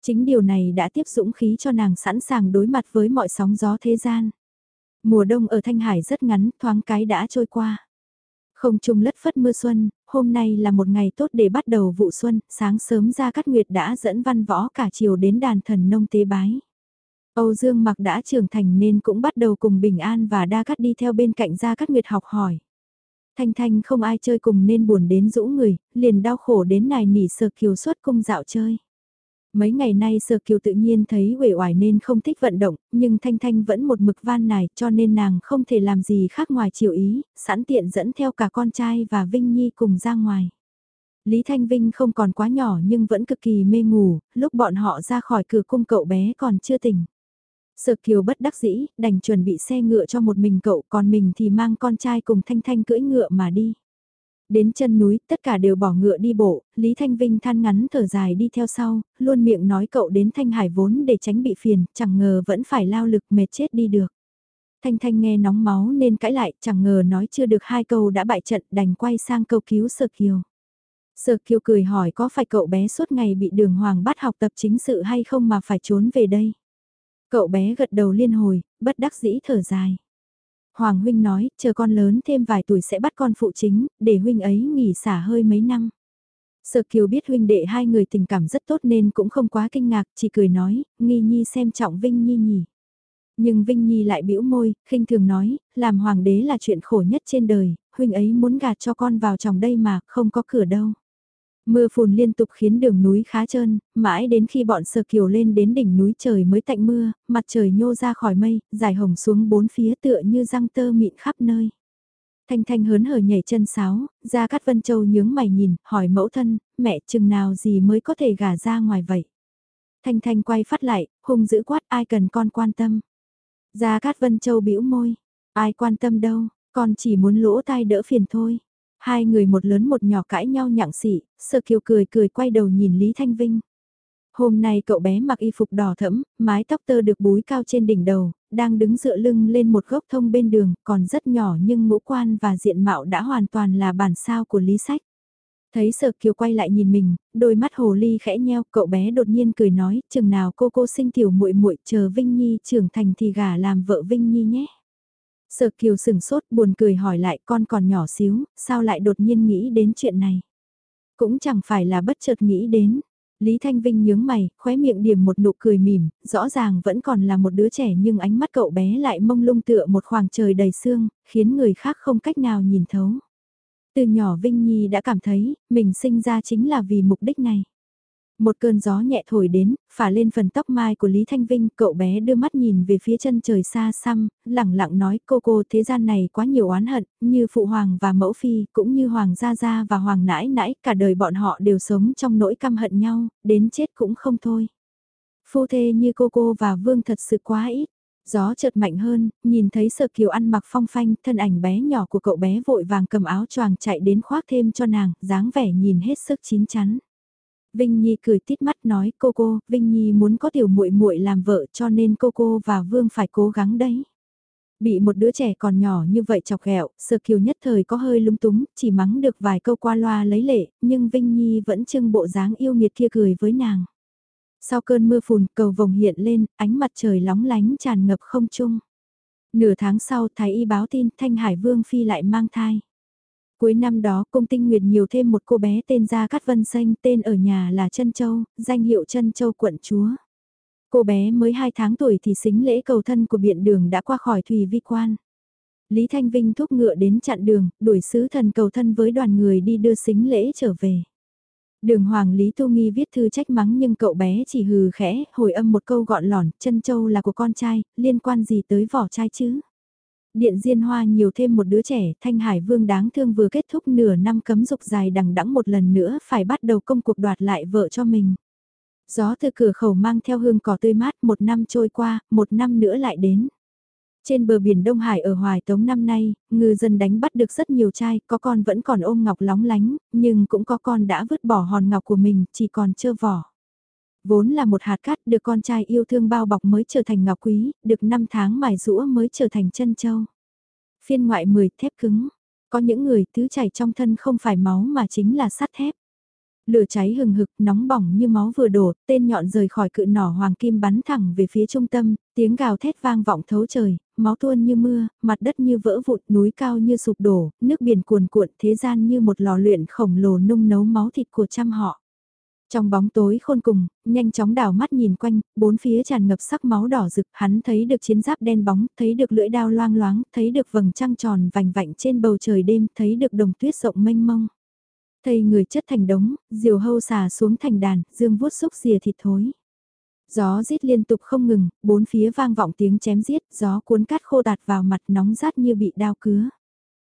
Chính điều này đã tiếp dũng khí cho nàng sẵn sàng đối mặt với mọi sóng gió thế gian. Mùa đông ở Thanh Hải rất ngắn, thoáng cái đã trôi qua. Không trung lất phất mưa xuân, hôm nay là một ngày tốt để bắt đầu vụ xuân, sáng sớm ra Cát Nguyệt đã dẫn văn võ cả chiều đến đàn thần nông tế bái. Âu Dương mặc đã trưởng thành nên cũng bắt đầu cùng Bình An và Đa Cát đi theo bên cạnh Gia Cát Nguyệt học hỏi. Thanh Thanh không ai chơi cùng nên buồn đến rũ người, liền đau khổ đến nài nỉ sờ kiều suốt cung dạo chơi. Mấy ngày nay Sở Kiều tự nhiên thấy uể oải nên không thích vận động, nhưng Thanh Thanh vẫn một mực van nài cho nên nàng không thể làm gì khác ngoài chiều ý, sẵn tiện dẫn theo cả con trai và Vinh Nhi cùng ra ngoài. Lý Thanh Vinh không còn quá nhỏ nhưng vẫn cực kỳ mê ngủ, lúc bọn họ ra khỏi cửa cung cậu bé còn chưa tỉnh. Sở Kiều bất đắc dĩ, đành chuẩn bị xe ngựa cho một mình cậu còn mình thì mang con trai cùng Thanh Thanh cưỡi ngựa mà đi. Đến chân núi, tất cả đều bỏ ngựa đi bộ, Lý Thanh Vinh than ngắn thở dài đi theo sau, luôn miệng nói cậu đến Thanh Hải vốn để tránh bị phiền, chẳng ngờ vẫn phải lao lực mệt chết đi được. Thanh Thanh nghe nóng máu nên cãi lại, chẳng ngờ nói chưa được hai câu đã bại trận đành quay sang câu cứu Sơ Kiều. Sơ Kiều cười hỏi có phải cậu bé suốt ngày bị đường hoàng bắt học tập chính sự hay không mà phải trốn về đây. Cậu bé gật đầu liên hồi, bất đắc dĩ thở dài. Hoàng huynh nói, chờ con lớn thêm vài tuổi sẽ bắt con phụ chính, để huynh ấy nghỉ xả hơi mấy năm. Sở Kiều biết huynh đệ hai người tình cảm rất tốt nên cũng không quá kinh ngạc, chỉ cười nói, nghi nhi xem trọng Vinh Nhi nhỉ. Nhưng Vinh Nhi lại bĩu môi, khinh thường nói, làm hoàng đế là chuyện khổ nhất trên đời, huynh ấy muốn gạt cho con vào chồng đây mà, không có cửa đâu. Mưa phùn liên tục khiến đường núi khá trơn, mãi đến khi bọn sờ kiều lên đến đỉnh núi trời mới tạnh mưa, mặt trời nhô ra khỏi mây, dài hồng xuống bốn phía tựa như răng tơ mịn khắp nơi. Thanh Thanh hớn hở nhảy chân sáo, ra Cát Vân Châu nhướng mày nhìn, hỏi mẫu thân, mẹ chừng nào gì mới có thể gả ra ngoài vậy? Thanh Thanh quay phát lại, hung dữ quát ai cần con quan tâm. Gia Cát Vân Châu bĩu môi, ai quan tâm đâu, con chỉ muốn lỗ tai đỡ phiền thôi. Hai người một lớn một nhỏ cãi nhau nhặng xỉ, sơ kiều cười cười quay đầu nhìn Lý Thanh Vinh. Hôm nay cậu bé mặc y phục đỏ thẫm, mái tóc tơ được búi cao trên đỉnh đầu, đang đứng dựa lưng lên một gốc thông bên đường, còn rất nhỏ nhưng ngũ quan và diện mạo đã hoàn toàn là bản sao của Lý Sách. Thấy Sở Kiều quay lại nhìn mình, đôi mắt hồ ly khẽ nheo, cậu bé đột nhiên cười nói, chừng nào cô cô sinh tiểu muội muội chờ Vinh Nhi trưởng thành thì gả làm vợ Vinh Nhi nhé. Sở Kiều sừng sốt buồn cười hỏi lại con còn nhỏ xíu, sao lại đột nhiên nghĩ đến chuyện này. Cũng chẳng phải là bất chợt nghĩ đến. Lý Thanh Vinh nhướng mày, khóe miệng điểm một nụ cười mỉm, rõ ràng vẫn còn là một đứa trẻ nhưng ánh mắt cậu bé lại mông lung tựa một khoảng trời đầy sương, khiến người khác không cách nào nhìn thấu. Từ nhỏ Vinh Nhi đã cảm thấy, mình sinh ra chính là vì mục đích này. Một cơn gió nhẹ thổi đến, phả lên phần tóc mai của Lý Thanh Vinh, cậu bé đưa mắt nhìn về phía chân trời xa xăm, lẳng lặng nói cô cô thế gian này quá nhiều oán hận, như Phụ Hoàng và Mẫu Phi, cũng như Hoàng Gia Gia và Hoàng Nãi Nãi, cả đời bọn họ đều sống trong nỗi căm hận nhau, đến chết cũng không thôi. Phu thê như cô cô và Vương thật sự quá ít. Gió chợt mạnh hơn, nhìn thấy sợ kiều ăn mặc phong phanh, thân ảnh bé nhỏ của cậu bé vội vàng cầm áo choàng chạy đến khoác thêm cho nàng, dáng vẻ nhìn hết sức chín chắn. Vinh Nhi cười tít mắt nói cô cô, Vinh Nhi muốn có tiểu muội muội làm vợ cho nên cô cô và Vương phải cố gắng đấy. Bị một đứa trẻ còn nhỏ như vậy chọc ghẹo, Sơ Kiều nhất thời có hơi lúng túng, chỉ mắng được vài câu qua loa lấy lệ, nhưng Vinh Nhi vẫn trưng bộ dáng yêu nghiệt kia cười với nàng. Sau cơn mưa phùn, cầu vồng hiện lên, ánh mặt trời lóng lánh tràn ngập không trung. Nửa tháng sau, Thái Y báo tin Thanh Hải Vương Phi lại mang thai. Cuối năm đó, cung tinh nguyệt nhiều thêm một cô bé tên Gia Cát Vân Xanh, tên ở nhà là Trân Châu, danh hiệu Trân Châu quận chúa. Cô bé mới 2 tháng tuổi thì xính lễ cầu thân của biện đường đã qua khỏi thủy vi quan. Lý Thanh Vinh thúc ngựa đến chặn đường, đuổi sứ thần cầu thân với đoàn người đi đưa xính lễ trở về. Đường Hoàng Lý Tu Nghi viết thư trách mắng nhưng cậu bé chỉ hừ khẽ, hồi âm một câu gọn lỏn, chân châu là của con trai, liên quan gì tới vỏ trai chứ? Điện Diên Hoa nhiều thêm một đứa trẻ, Thanh Hải Vương đáng thương vừa kết thúc nửa năm cấm dục dài đằng đẵng một lần nữa phải bắt đầu công cuộc đoạt lại vợ cho mình. Gió từ cửa khẩu mang theo hương cỏ tươi mát một năm trôi qua, một năm nữa lại đến. Trên bờ biển Đông Hải ở Hoài Tống năm nay, ngư dân đánh bắt được rất nhiều trai, có con vẫn còn ôm ngọc lóng lánh, nhưng cũng có con đã vứt bỏ hòn ngọc của mình, chỉ còn trơ vỏ. Vốn là một hạt cát được con trai yêu thương bao bọc mới trở thành ngọc quý, được 5 tháng mài rũa mới trở thành chân châu. Phiên ngoại 10 thép cứng. Có những người tứ chảy trong thân không phải máu mà chính là sắt thép. Lửa cháy hừng hực, nóng bỏng như máu vừa đổ, tên nhọn rời khỏi cự nỏ hoàng kim bắn thẳng về phía trung tâm, tiếng gào thét vang vọng thấu trời, máu tuôn như mưa, mặt đất như vỡ vụn, núi cao như sụp đổ, nước biển cuồn cuộn thế gian như một lò luyện khổng lồ nung nấu máu thịt của trăm họ. Trong bóng tối khôn cùng, nhanh chóng đảo mắt nhìn quanh, bốn phía tràn ngập sắc máu đỏ rực, hắn thấy được chiến giáp đen bóng, thấy được lưỡi đao loang loáng, thấy được vầng trăng tròn vành vạnh trên bầu trời đêm, thấy được đồng tuyết rộng mênh mông. Thầy người chất thành đống, diều hâu xà xuống thành đàn, dương vuốt xúc rìa thịt thối. Gió rít liên tục không ngừng, bốn phía vang vọng tiếng chém giết, gió cuốn cát khô tạt vào mặt nóng rát như bị đao cứa.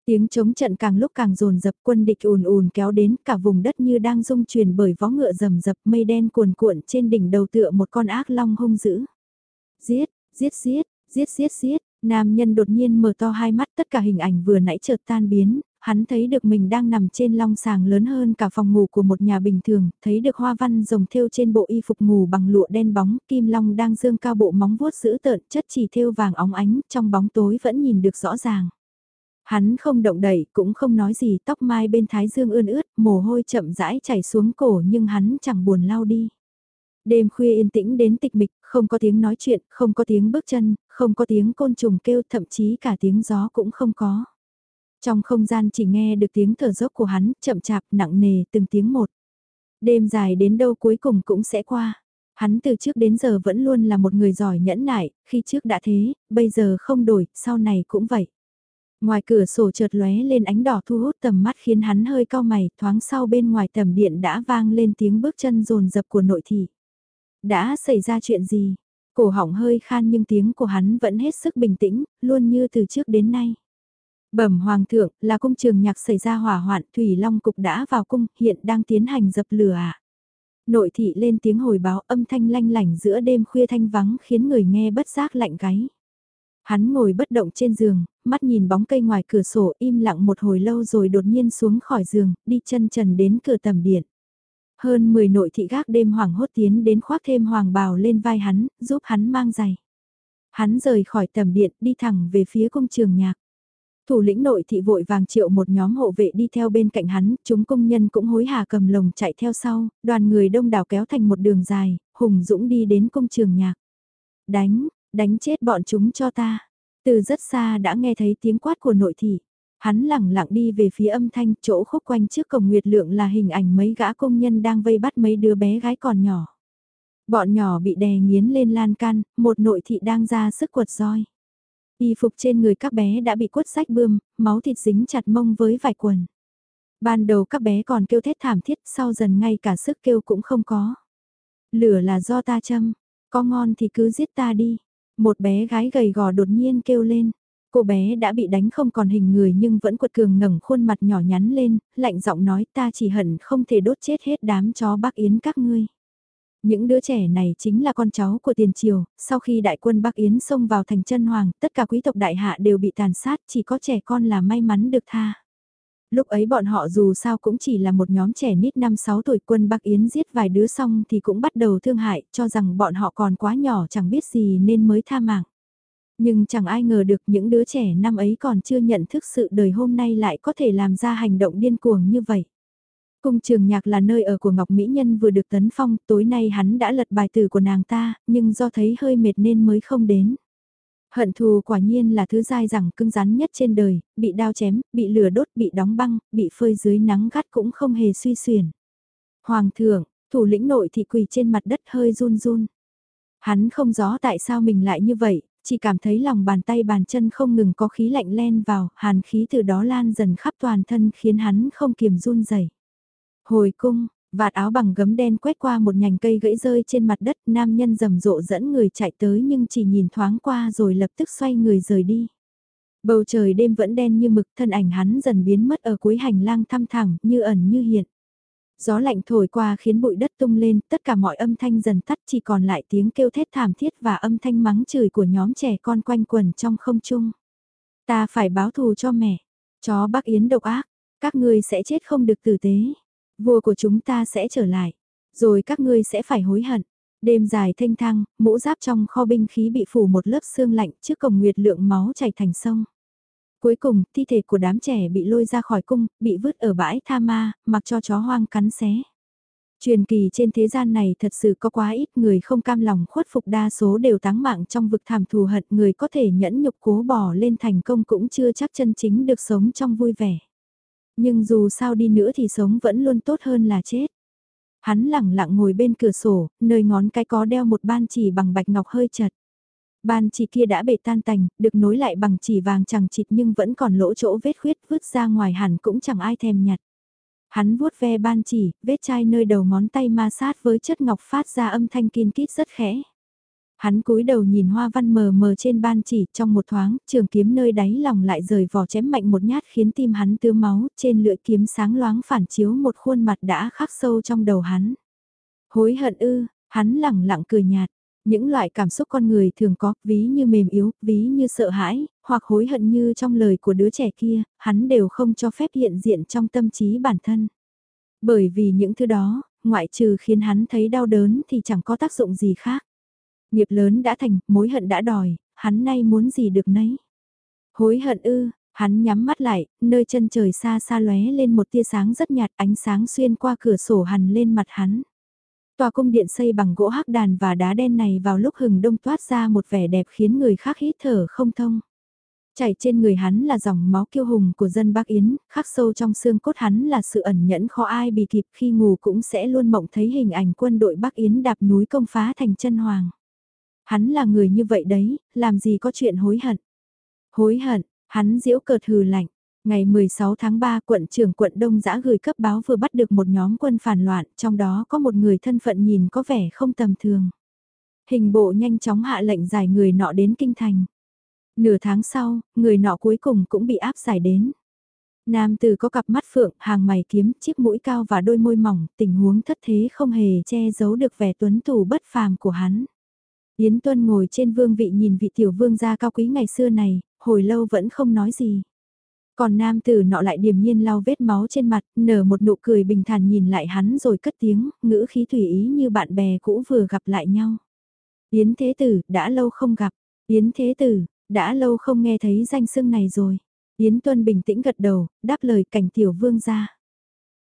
Tiếng chống trận càng lúc càng rồn dập quân địch ùn ùn kéo đến cả vùng đất như đang rung chuyển bởi vó ngựa rầm rập mây đen cuồn cuộn trên đỉnh đầu tựa một con ác long hung dữ. Giết, giết giết, giết giết giết, nam nhân đột nhiên mở to hai mắt tất cả hình ảnh vừa nãy chợt tan biến, hắn thấy được mình đang nằm trên long sàng lớn hơn cả phòng ngủ của một nhà bình thường, thấy được hoa văn rồng thêu trên bộ y phục ngủ bằng lụa đen bóng, kim long đang dương cao bộ móng vuốt giữ tợn, chất chỉ thêu vàng óng ánh, trong bóng tối vẫn nhìn được rõ ràng. Hắn không động đậy, cũng không nói gì, tóc mai bên thái dương ươn ướt, mồ hôi chậm rãi chảy xuống cổ nhưng hắn chẳng buồn lau đi. Đêm khuya yên tĩnh đến tịch mịch, không có tiếng nói chuyện, không có tiếng bước chân, không có tiếng côn trùng kêu, thậm chí cả tiếng gió cũng không có. Trong không gian chỉ nghe được tiếng thở dốc của hắn, chậm chạp, nặng nề, từng tiếng một. Đêm dài đến đâu cuối cùng cũng sẽ qua. Hắn từ trước đến giờ vẫn luôn là một người giỏi nhẫn nại, khi trước đã thế, bây giờ không đổi, sau này cũng vậy. Ngoài cửa sổ chợt lóe lên ánh đỏ thu hút tầm mắt khiến hắn hơi cao mày, thoáng sau bên ngoài tầm điện đã vang lên tiếng bước chân rồn rập của nội thị. Đã xảy ra chuyện gì? Cổ họng hơi khan nhưng tiếng của hắn vẫn hết sức bình tĩnh, luôn như từ trước đến nay. Bẩm hoàng thượng, là cung trường nhạc xảy ra hỏa hoạn, Thủy Long Cục đã vào cung, hiện đang tiến hành dập lửa ạ. Nội thị lên tiếng hồi báo âm thanh lanh lảnh giữa đêm khuya thanh vắng khiến người nghe bất giác lạnh gáy. Hắn ngồi bất động trên giường, mắt nhìn bóng cây ngoài cửa sổ im lặng một hồi lâu rồi đột nhiên xuống khỏi giường, đi chân trần đến cửa tầm điện. Hơn 10 nội thị gác đêm hoàng hốt tiến đến khoác thêm hoàng bào lên vai hắn, giúp hắn mang giày. Hắn rời khỏi tầm điện đi thẳng về phía công trường nhạc. Thủ lĩnh nội thị vội vàng triệu một nhóm hộ vệ đi theo bên cạnh hắn, chúng công nhân cũng hối hả cầm lồng chạy theo sau, đoàn người đông đảo kéo thành một đường dài, hùng dũng đi đến công trường nhạc. Đánh, đánh chết bọn chúng cho ta. Từ rất xa đã nghe thấy tiếng quát của nội thị. Hắn lẳng lặng đi về phía âm thanh chỗ khúc quanh trước cổng Nguyệt Lượng là hình ảnh mấy gã công nhân đang vây bắt mấy đứa bé gái còn nhỏ. Bọn nhỏ bị đè nghiến lên lan can, một nội thị đang ra sức quật roi. Y phục trên người các bé đã bị quất rách bươm, máu thịt dính chặt mông với vải quần. Ban đầu các bé còn kêu thét thảm thiết sau dần ngay cả sức kêu cũng không có. Lửa là do ta châm, có ngon thì cứ giết ta đi. Một bé gái gầy gò đột nhiên kêu lên. Cô bé đã bị đánh không còn hình người nhưng vẫn quật cường ngẩng khuôn mặt nhỏ nhắn lên, lạnh giọng nói ta chỉ hận không thể đốt chết hết đám chó bác Yến các ngươi. Những đứa trẻ này chính là con cháu của tiền triều, sau khi đại quân Bắc Yến xông vào thành chân hoàng, tất cả quý tộc đại hạ đều bị tàn sát, chỉ có trẻ con là may mắn được tha. Lúc ấy bọn họ dù sao cũng chỉ là một nhóm trẻ nít 5-6 tuổi quân Bắc Yến giết vài đứa xong thì cũng bắt đầu thương hại, cho rằng bọn họ còn quá nhỏ chẳng biết gì nên mới tha mạng. Nhưng chẳng ai ngờ được những đứa trẻ năm ấy còn chưa nhận thức sự đời hôm nay lại có thể làm ra hành động điên cuồng như vậy. Cung trường nhạc là nơi ở của Ngọc Mỹ Nhân vừa được tấn phong, tối nay hắn đã lật bài từ của nàng ta, nhưng do thấy hơi mệt nên mới không đến. Hận thù quả nhiên là thứ dai dẳng cứng rắn nhất trên đời, bị đao chém, bị lửa đốt, bị đóng băng, bị phơi dưới nắng gắt cũng không hề suy xuyển. Hoàng thượng, thủ lĩnh nội thị quỳ trên mặt đất hơi run run. Hắn không rõ tại sao mình lại như vậy, chỉ cảm thấy lòng bàn tay bàn chân không ngừng có khí lạnh len vào, hàn khí từ đó lan dần khắp toàn thân khiến hắn không kiềm run rẩy. Hồi cung, vạt áo bằng gấm đen quét qua một nhành cây gãy rơi trên mặt đất, nam nhân rầm rộ dẫn người chạy tới nhưng chỉ nhìn thoáng qua rồi lập tức xoay người rời đi. Bầu trời đêm vẫn đen như mực, thân ảnh hắn dần biến mất ở cuối hành lang thăm thẳng, như ẩn như hiện. Gió lạnh thổi qua khiến bụi đất tung lên, tất cả mọi âm thanh dần tắt chỉ còn lại tiếng kêu thét thảm thiết và âm thanh mắng chửi của nhóm trẻ con quanh quần trong không trung. Ta phải báo thù cho mẹ. Chó bác Yến độc ác, các ngươi sẽ chết không được tử tế. Vua của chúng ta sẽ trở lại, rồi các ngươi sẽ phải hối hận. Đêm dài thanh thang, mũ giáp trong kho binh khí bị phủ một lớp xương lạnh trước cổng nguyệt lượng máu chảy thành sông. Cuối cùng, thi thể của đám trẻ bị lôi ra khỏi cung, bị vứt ở bãi tha ma, mặc cho chó hoang cắn xé. Truyền kỳ trên thế gian này thật sự có quá ít người không cam lòng khuất phục đa số đều táng mạng trong vực thảm thù hận người có thể nhẫn nhục cố bỏ lên thành công cũng chưa chắc chân chính được sống trong vui vẻ. Nhưng dù sao đi nữa thì sống vẫn luôn tốt hơn là chết. Hắn lẳng lặng ngồi bên cửa sổ, nơi ngón cái có đeo một ban chỉ bằng bạch ngọc hơi chật. Ban chỉ kia đã bể tan tành, được nối lại bằng chỉ vàng chẳng chịt nhưng vẫn còn lỗ chỗ vết khuyết vứt ra ngoài hẳn cũng chẳng ai thèm nhặt. Hắn vuốt ve ban chỉ, vết chai nơi đầu ngón tay ma sát với chất ngọc phát ra âm thanh kinh kít rất khẽ. Hắn cúi đầu nhìn hoa văn mờ mờ trên ban chỉ trong một thoáng, trường kiếm nơi đáy lòng lại rời vỏ chém mạnh một nhát khiến tim hắn tứa máu, trên lưỡi kiếm sáng loáng phản chiếu một khuôn mặt đã khắc sâu trong đầu hắn. Hối hận ư, hắn lẳng lặng cười nhạt, Những loại cảm xúc con người thường có, ví như mềm yếu, ví như sợ hãi, hoặc hối hận như trong lời của đứa trẻ kia, hắn đều không cho phép hiện diện trong tâm trí bản thân. Bởi vì những thứ đó, ngoại trừ khiến hắn thấy đau đớn thì chẳng có tác dụng gì khác. Nghiệp lớn đã thành, mối hận đã đòi, hắn nay muốn gì được nấy. Hối hận ư, hắn nhắm mắt lại, nơi chân trời xa xa lóe lên một tia sáng rất nhạt ánh sáng xuyên qua cửa sổ hằn lên mặt hắn. Tòa cung điện xây bằng gỗ hắc đàn và đá đen này vào lúc hừng đông toát ra một vẻ đẹp khiến người khác hít thở không thông. Chảy trên người hắn là dòng máu kiêu hùng của dân Bắc Yến, khắc sâu trong xương cốt hắn là sự ẩn nhẫn khó ai bị kịp khi ngủ cũng sẽ luôn mộng thấy hình ảnh quân đội Bắc Yến đạp núi công phá thành chân hoàng. Hắn là người như vậy đấy, làm gì có chuyện hối hận. Hối hận, hắn diễu cợt hừ lạnh. Ngày 16 tháng 3 quận trưởng quận Đông Giã gửi cấp báo vừa bắt được một nhóm quân phản loạn, trong đó có một người thân phận nhìn có vẻ không tầm thường. Hình bộ nhanh chóng hạ lệnh giải người nọ đến kinh thành. Nửa tháng sau, người nọ cuối cùng cũng bị áp giải đến. Nam tử có cặp mắt phượng, hàng mày kiếm, chiếc mũi cao và đôi môi mỏng, tình huống thất thế không hề che giấu được vẻ tuấn tù bất phàm của hắn. Yến Tuân ngồi trên vương vị nhìn vị tiểu vương gia cao quý ngày xưa này, hồi lâu vẫn không nói gì. Còn nam tử nọ lại điềm nhiên lau vết máu trên mặt, nở một nụ cười bình thản nhìn lại hắn rồi cất tiếng, ngữ khí tùy ý như bạn bè cũ vừa gặp lại nhau. Yến Thế Tử, đã lâu không gặp. Yến Thế Tử, đã lâu không nghe thấy danh xưng này rồi. Yến Tuân bình tĩnh gật đầu, đáp lời cảnh tiểu vương ra.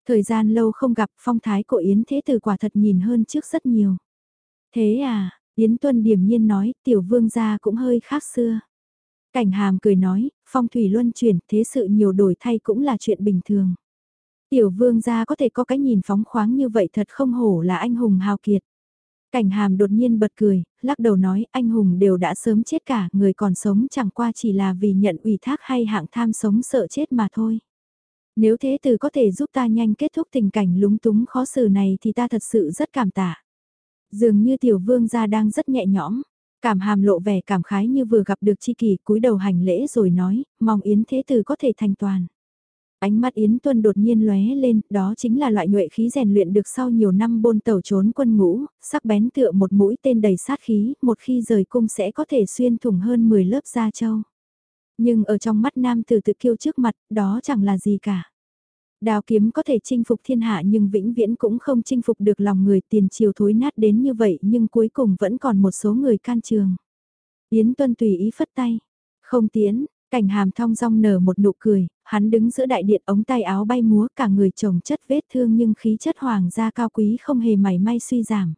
Thời gian lâu không gặp phong thái của Yến Thế Tử quả thật nhìn hơn trước rất nhiều. Thế à, Yến Tuân điềm nhiên nói, tiểu vương gia cũng hơi khác xưa. Cảnh hàm cười nói, phong thủy luân chuyển, thế sự nhiều đổi thay cũng là chuyện bình thường. Tiểu vương gia có thể có cái nhìn phóng khoáng như vậy thật không hổ là anh hùng hào kiệt. Cảnh hàm đột nhiên bật cười, lắc đầu nói anh hùng đều đã sớm chết cả, người còn sống chẳng qua chỉ là vì nhận ủy thác hay hạng tham sống sợ chết mà thôi. Nếu thế từ có thể giúp ta nhanh kết thúc tình cảnh lúng túng khó xử này thì ta thật sự rất cảm tạ. Dường như tiểu vương gia đang rất nhẹ nhõm, cảm hàm lộ vẻ cảm khái như vừa gặp được chi kỷ cúi đầu hành lễ rồi nói, mong Yến Thế Tử có thể thành toàn. Ánh mắt Yến Tuân đột nhiên lóe lên, đó chính là loại nhuệ khí rèn luyện được sau nhiều năm bôn tẩu trốn quân ngũ, sắc bén tựa một mũi tên đầy sát khí, một khi rời cung sẽ có thể xuyên thủng hơn 10 lớp da châu. Nhưng ở trong mắt nam tử tự kiêu trước mặt, đó chẳng là gì cả. Đào kiếm có thể chinh phục thiên hạ nhưng vĩnh viễn cũng không chinh phục được lòng người tiền triều thối nát đến như vậy nhưng cuối cùng vẫn còn một số người can trường. Yến Tuân tùy ý phất tay. Không tiến, cảnh hàm thong dong nở một nụ cười, hắn đứng giữa đại điện ống tay áo bay múa cả người chồng chất vết thương nhưng khí chất hoàng gia cao quý không hề mảy may suy giảm.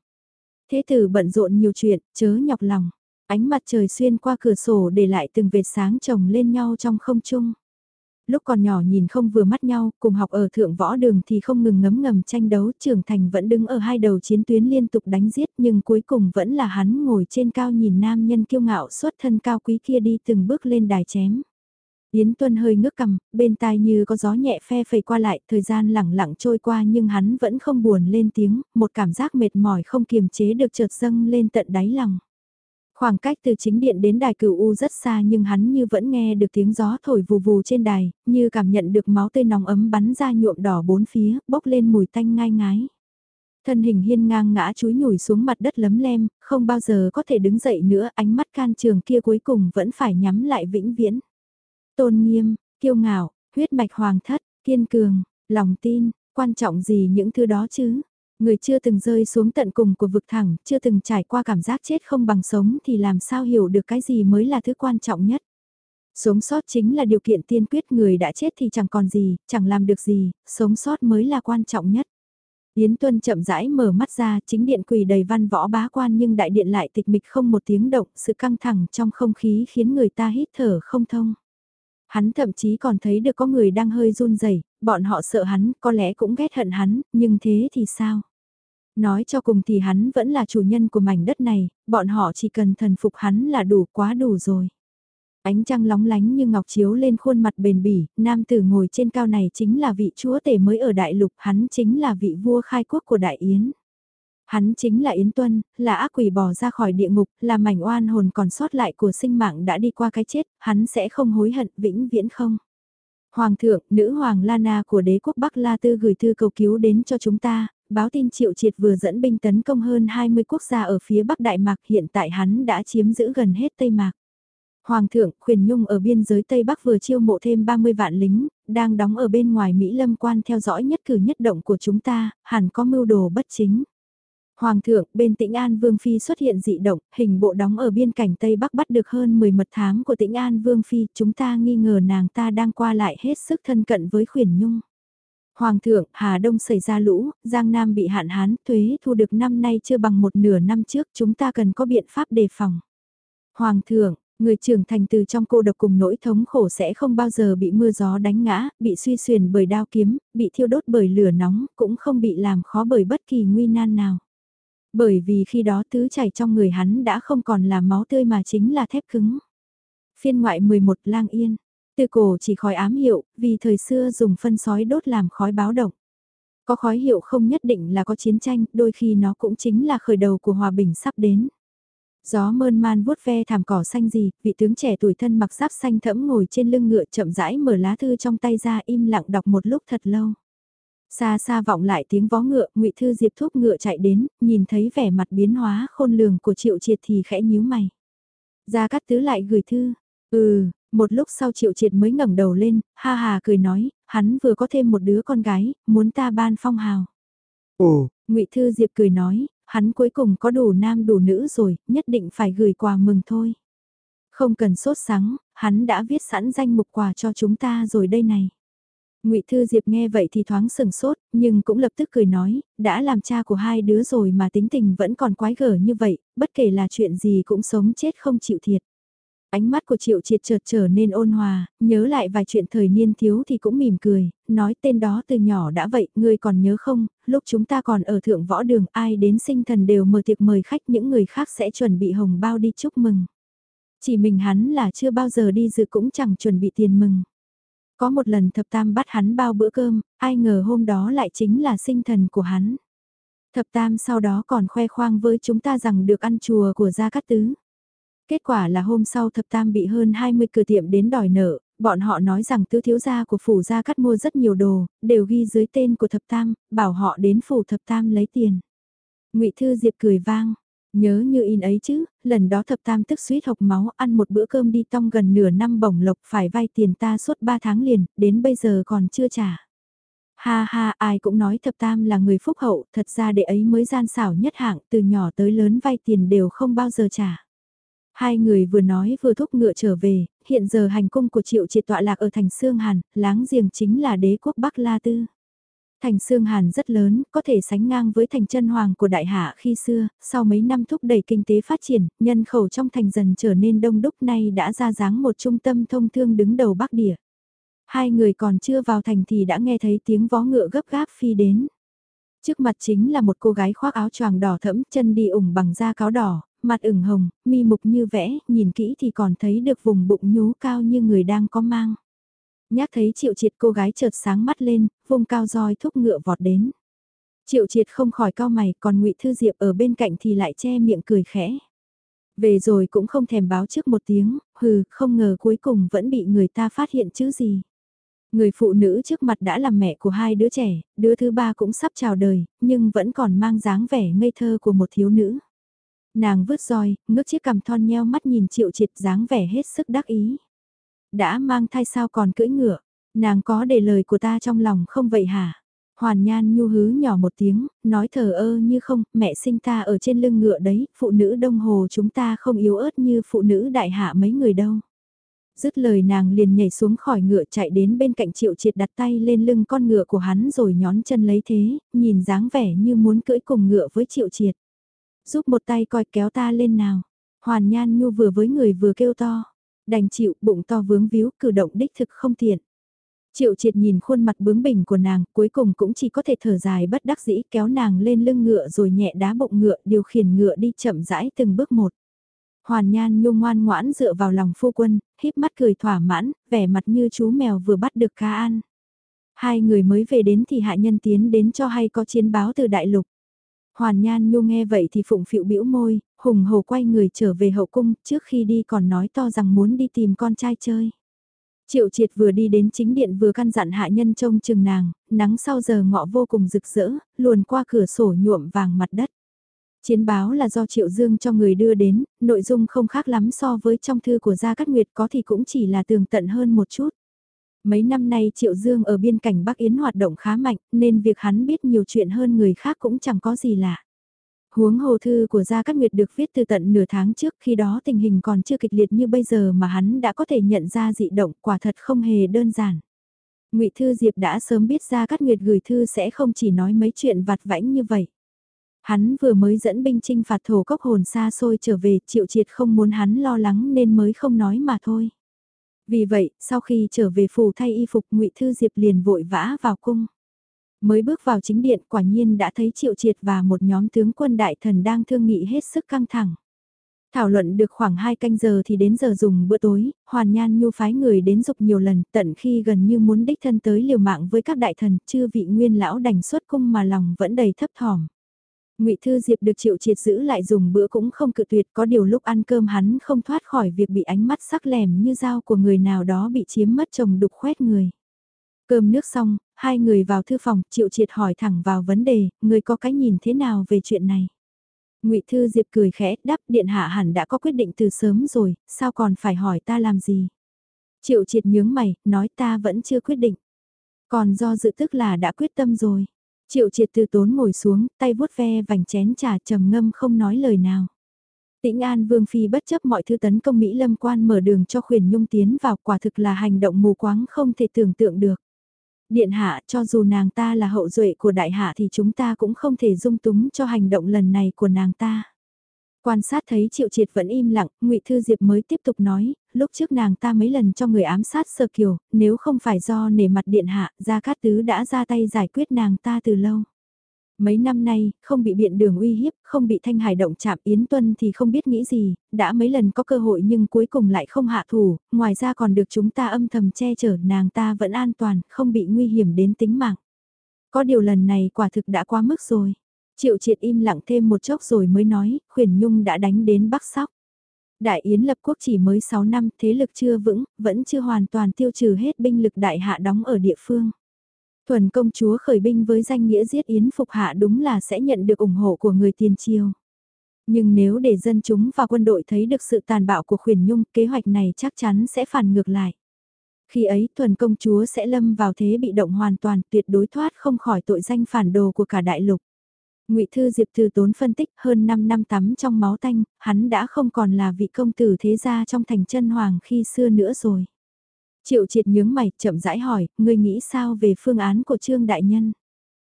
Thế tử bận rộn nhiều chuyện, chớ nhọc lòng. Ánh mặt trời xuyên qua cửa sổ để lại từng vệt sáng chồng lên nhau trong không trung lúc còn nhỏ nhìn không vừa mắt nhau, cùng học ở thượng võ đường thì không ngừng ngấm ngầm tranh đấu, trưởng thành vẫn đứng ở hai đầu chiến tuyến liên tục đánh giết nhưng cuối cùng vẫn là hắn ngồi trên cao nhìn nam nhân kiêu ngạo xuất thân cao quý kia đi từng bước lên đài chém. Yến Tuân hơi ngước cầm, bên tai như có gió nhẹ phe phẩy qua lại, thời gian lẳng lặng trôi qua nhưng hắn vẫn không buồn lên tiếng, một cảm giác mệt mỏi không kiềm chế được chợt dâng lên tận đáy lòng. Khoảng cách từ chính điện đến đài cửu U rất xa nhưng hắn như vẫn nghe được tiếng gió thổi vù vù trên đài, như cảm nhận được máu tươi nóng ấm bắn ra nhuộm đỏ bốn phía, bốc lên mùi tanh ngai ngái. Thân hình hiên ngang ngã chúi nhủi xuống mặt đất lấm lem, không bao giờ có thể đứng dậy nữa, ánh mắt can trường kia cuối cùng vẫn phải nhắm lại vĩnh viễn. Tôn nghiêm, kiêu ngạo, huyết mạch hoàng thất, kiên cường, lòng tin, quan trọng gì những thứ đó chứ? Người chưa từng rơi xuống tận cùng của vực thẳng, chưa từng trải qua cảm giác chết không bằng sống thì làm sao hiểu được cái gì mới là thứ quan trọng nhất. Sống sót chính là điều kiện tiên quyết người đã chết thì chẳng còn gì, chẳng làm được gì, sống sót mới là quan trọng nhất. Yến Tuân chậm rãi mở mắt ra, chính điện quỳ đầy văn võ bá quan nhưng đại điện lại tịch mịch không một tiếng động, sự căng thẳng trong không khí khiến người ta hít thở không thông. Hắn thậm chí còn thấy được có người đang hơi run rẩy, bọn họ sợ hắn, có lẽ cũng ghét hận hắn, nhưng thế thì sao? Nói cho cùng thì hắn vẫn là chủ nhân của mảnh đất này, bọn họ chỉ cần thần phục hắn là đủ quá đủ rồi. Ánh trăng lóng lánh như ngọc chiếu lên khuôn mặt bền bỉ, nam tử ngồi trên cao này chính là vị chúa tể mới ở đại lục, hắn chính là vị vua khai quốc của đại yến. Hắn chính là Yến Tuân, là ác quỷ bỏ ra khỏi địa ngục, là mảnh oan hồn còn sót lại của sinh mạng đã đi qua cái chết, hắn sẽ không hối hận vĩnh viễn không. Hoàng thượng, nữ hoàng Lana của đế quốc Bắc La Tư gửi thư cầu cứu đến cho chúng ta, báo tin Triệu Triệt vừa dẫn binh tấn công hơn 20 quốc gia ở phía Bắc Đại Mạc hiện tại hắn đã chiếm giữ gần hết Tây Mạc. Hoàng thượng, khuyển nhung ở biên giới Tây Bắc vừa chiêu mộ thêm 30 vạn lính, đang đóng ở bên ngoài Mỹ Lâm quan theo dõi nhất cử nhất động của chúng ta, hẳn có mưu đồ bất chính. Hoàng thượng, bên tĩnh An Vương Phi xuất hiện dị động, hình bộ đóng ở biên cảnh Tây Bắc bắt được hơn 10 mật thám của tĩnh An Vương Phi, chúng ta nghi ngờ nàng ta đang qua lại hết sức thân cận với khuyển nhung. Hoàng thượng, Hà Đông xảy ra lũ, Giang Nam bị hạn hán, thuế thu được năm nay chưa bằng một nửa năm trước, chúng ta cần có biện pháp đề phòng. Hoàng thượng, người trưởng thành từ trong cô độc cùng nỗi thống khổ sẽ không bao giờ bị mưa gió đánh ngã, bị suy xuyền bởi đao kiếm, bị thiêu đốt bởi lửa nóng, cũng không bị làm khó bởi bất kỳ nguy nan nào. Bởi vì khi đó tứ chảy trong người hắn đã không còn là máu tươi mà chính là thép cứng. Phiên ngoại 11 lang yên. Từ cổ chỉ khói ám hiệu, vì thời xưa dùng phân sói đốt làm khói báo động. Có khói hiệu không nhất định là có chiến tranh, đôi khi nó cũng chính là khởi đầu của hòa bình sắp đến. Gió mơn man vuốt ve thảm cỏ xanh gì, vị tướng trẻ tuổi thân mặc giáp xanh thẫm ngồi trên lưng ngựa chậm rãi mở lá thư trong tay ra im lặng đọc một lúc thật lâu. Xa xa vọng lại tiếng vó ngựa, ngụy Thư Diệp thúc ngựa chạy đến, nhìn thấy vẻ mặt biến hóa khôn lường của Triệu Triệt thì khẽ nhíu mày. Gia Cát Tứ lại gửi thư. Ừ, một lúc sau Triệu Triệt mới ngẩng đầu lên, ha hà cười nói, hắn vừa có thêm một đứa con gái, muốn ta ban phong hào. Ồ, ngụy Thư Diệp cười nói, hắn cuối cùng có đủ nam đủ nữ rồi, nhất định phải gửi quà mừng thôi. Không cần sốt sắng, hắn đã viết sẵn danh mục quà cho chúng ta rồi đây này. Ngụy Thư Diệp nghe vậy thì thoáng sừng sốt, nhưng cũng lập tức cười nói, đã làm cha của hai đứa rồi mà tính tình vẫn còn quái gở như vậy, bất kể là chuyện gì cũng sống chết không chịu thiệt. Ánh mắt của Triệu Triệt chợt trở nên ôn hòa, nhớ lại vài chuyện thời niên thiếu thì cũng mỉm cười, nói tên đó từ nhỏ đã vậy, ngươi còn nhớ không, lúc chúng ta còn ở thượng võ đường ai đến sinh thần đều mở tiệc mời khách những người khác sẽ chuẩn bị hồng bao đi chúc mừng. Chỉ mình hắn là chưa bao giờ đi dự cũng chẳng chuẩn bị tiền mừng. Có một lần thập tam bắt hắn bao bữa cơm, ai ngờ hôm đó lại chính là sinh thần của hắn. Thập tam sau đó còn khoe khoang với chúng ta rằng được ăn chùa của Gia Cát Tứ. Kết quả là hôm sau thập tam bị hơn 20 cửa tiệm đến đòi nợ, bọn họ nói rằng tứ thiếu gia của phủ Gia cắt mua rất nhiều đồ, đều ghi dưới tên của thập tam, bảo họ đến phủ thập tam lấy tiền. ngụy Thư Diệp cười vang, Nhớ như in ấy chứ, lần đó thập tam tức suýt hộc máu ăn một bữa cơm đi tong gần nửa năm bổng lộc phải vay tiền ta suốt ba tháng liền, đến bây giờ còn chưa trả. Ha ha, ai cũng nói thập tam là người phúc hậu, thật ra đệ ấy mới gian xảo nhất hạng, từ nhỏ tới lớn vay tiền đều không bao giờ trả. Hai người vừa nói vừa thúc ngựa trở về, hiện giờ hành cung của triệu triệt tọa lạc ở thành Sương Hàn, láng giềng chính là đế quốc Bắc La Tư. Thành Sương Hàn rất lớn, có thể sánh ngang với thành chân hoàng của đại hạ khi xưa, sau mấy năm thúc đẩy kinh tế phát triển, nhân khẩu trong thành dần trở nên đông đúc nay đã ra dáng một trung tâm thông thương đứng đầu Bắc Địa. Hai người còn chưa vào thành thì đã nghe thấy tiếng vó ngựa gấp gáp phi đến. Trước mặt chính là một cô gái khoác áo choàng đỏ thẫm, chân đi ủng bằng da cáo đỏ, mặt ửng hồng, mi mục như vẽ, nhìn kỹ thì còn thấy được vùng bụng nhú cao như người đang có mang. Nhắc thấy triệu triệt cô gái chợt sáng mắt lên, vùng cao roi thúc ngựa vọt đến. Triệu triệt không khỏi cao mày, còn ngụy Thư Diệp ở bên cạnh thì lại che miệng cười khẽ. Về rồi cũng không thèm báo trước một tiếng, hừ, không ngờ cuối cùng vẫn bị người ta phát hiện chứ gì. Người phụ nữ trước mặt đã làm mẹ của hai đứa trẻ, đứa thứ ba cũng sắp chào đời, nhưng vẫn còn mang dáng vẻ ngây thơ của một thiếu nữ. Nàng vứt roi, ngước chiếc cằm thon nheo mắt nhìn triệu triệt dáng vẻ hết sức đắc ý. Đã mang thai sao còn cưỡi ngựa, nàng có để lời của ta trong lòng không vậy hả? Hoàn Nhan nhu hứ nhỏ một tiếng, nói thờ ơ như không, mẹ sinh ta ở trên lưng ngựa đấy, phụ nữ đông hồ chúng ta không yếu ớt như phụ nữ đại hạ mấy người đâu. Dứt lời nàng liền nhảy xuống khỏi ngựa chạy đến bên cạnh triệu triệt đặt tay lên lưng con ngựa của hắn rồi nhón chân lấy thế, nhìn dáng vẻ như muốn cưỡi cùng ngựa với triệu triệt. Giúp một tay coi kéo ta lên nào. Hoàn Nhan Nhu vừa với người vừa kêu to đành chịu bụng to vướng víu cử động đích thực không thiện. Triệu triệt nhìn khuôn mặt bướng bỉnh của nàng, cuối cùng cũng chỉ có thể thở dài bất đắc dĩ kéo nàng lên lưng ngựa rồi nhẹ đá bụng ngựa điều khiển ngựa đi chậm rãi từng bước một. Hoàn Nhan nhung ngoan ngoãn dựa vào lòng phu quân, híp mắt cười thỏa mãn, vẻ mặt như chú mèo vừa bắt được cá ăn. Hai người mới về đến thì hạ nhân tiến đến cho hay có chiến báo từ đại lục. Hoàn Nhan Nhu nghe vậy thì phụng phịu bĩu môi, hùng hồ quay người trở về hậu cung, trước khi đi còn nói to rằng muốn đi tìm con trai chơi. Triệu triệt vừa đi đến chính điện vừa căn dặn hạ nhân trông chừng nàng, nắng sau giờ ngọ vô cùng rực rỡ, luồn qua cửa sổ nhuộm vàng mặt đất. Chiến báo là do Triệu Dương cho người đưa đến, nội dung không khác lắm so với trong thư của Gia Cát Nguyệt có thì cũng chỉ là tường tận hơn một chút. Mấy năm nay Triệu Dương ở biên cảnh Bắc Yến hoạt động khá mạnh, nên việc hắn biết nhiều chuyện hơn người khác cũng chẳng có gì lạ. Huống hồ thư của Gia Cát Nguyệt được viết từ tận nửa tháng trước khi đó tình hình còn chưa kịch liệt như bây giờ mà hắn đã có thể nhận ra dị động quả thật không hề đơn giản. ngụy Thư Diệp đã sớm biết Gia Cát Nguyệt gửi thư sẽ không chỉ nói mấy chuyện vặt vãnh như vậy. Hắn vừa mới dẫn binh chinh phạt thổ cốc hồn xa xôi trở về, triệu triệt không muốn hắn lo lắng nên mới không nói mà thôi. Vì vậy, sau khi trở về phủ thay y phục ngụy Thư Diệp liền vội vã vào cung. Mới bước vào chính điện quả nhiên đã thấy triệu triệt và một nhóm tướng quân đại thần đang thương nghị hết sức căng thẳng. Thảo luận được khoảng 2 canh giờ thì đến giờ dùng bữa tối, Hoàn Nhan Nhu phái người đến dục nhiều lần tận khi gần như muốn đích thân tới liều mạng với các đại thần, chưa vị nguyên lão đành xuất cung mà lòng vẫn đầy thấp thỏm. Ngụy Thư Diệp được Triệu Triệt giữ lại dùng bữa cũng không cự tuyệt, có điều lúc ăn cơm hắn không thoát khỏi việc bị ánh mắt sắc lẻm như dao của người nào đó bị chiếm mất chồng đục khoét người. Cơm nước xong, hai người vào thư phòng, Triệu Triệt hỏi thẳng vào vấn đề, người có cái nhìn thế nào về chuyện này? Ngụy Thư Diệp cười khẽ, đáp điện hạ hẳn đã có quyết định từ sớm rồi, sao còn phải hỏi ta làm gì? Triệu Triệt nhướng mày, nói ta vẫn chưa quyết định. Còn do dự tức là đã quyết tâm rồi. Triệu triệt từ tốn ngồi xuống, tay vuốt ve vành chén trà trầm ngâm không nói lời nào. Tĩnh An Vương Phi bất chấp mọi thứ tấn công Mỹ Lâm quan mở đường cho khuyển nhung tiến vào quả thực là hành động mù quáng không thể tưởng tượng được. Điện hạ cho dù nàng ta là hậu duệ của đại hạ thì chúng ta cũng không thể dung túng cho hành động lần này của nàng ta. Quan sát thấy Triệu Triệt vẫn im lặng, Ngụy Thư Diệp mới tiếp tục nói, lúc trước nàng ta mấy lần cho người ám sát Sơ Kiều, nếu không phải do nể mặt điện hạ, Gia Cát Tứ đã ra tay giải quyết nàng ta từ lâu. Mấy năm nay, không bị biện đường uy hiếp, không bị thanh hải động chạm Yến Tuân thì không biết nghĩ gì, đã mấy lần có cơ hội nhưng cuối cùng lại không hạ thủ, ngoài ra còn được chúng ta âm thầm che chở nàng ta vẫn an toàn, không bị nguy hiểm đến tính mạng. Có điều lần này quả thực đã quá mức rồi. Triệu triệt im lặng thêm một chốc rồi mới nói, khuyển nhung đã đánh đến Bắc Sóc. Đại Yến lập quốc chỉ mới 6 năm, thế lực chưa vững, vẫn chưa hoàn toàn tiêu trừ hết binh lực đại hạ đóng ở địa phương. Thuần công chúa khởi binh với danh nghĩa giết Yến phục hạ đúng là sẽ nhận được ủng hộ của người tiền triều. Nhưng nếu để dân chúng và quân đội thấy được sự tàn bạo của khuyển nhung, kế hoạch này chắc chắn sẽ phản ngược lại. Khi ấy thuần công chúa sẽ lâm vào thế bị động hoàn toàn tuyệt đối thoát không khỏi tội danh phản đồ của cả đại lục. Ngụy Thư Diệp từ tốn phân tích hơn 5 năm tắm trong máu tanh, hắn đã không còn là vị công tử thế gia trong thành chân hoàng khi xưa nữa rồi. Triệu triệt nhướng mày, chậm rãi hỏi, ngươi nghĩ sao về phương án của Trương Đại Nhân?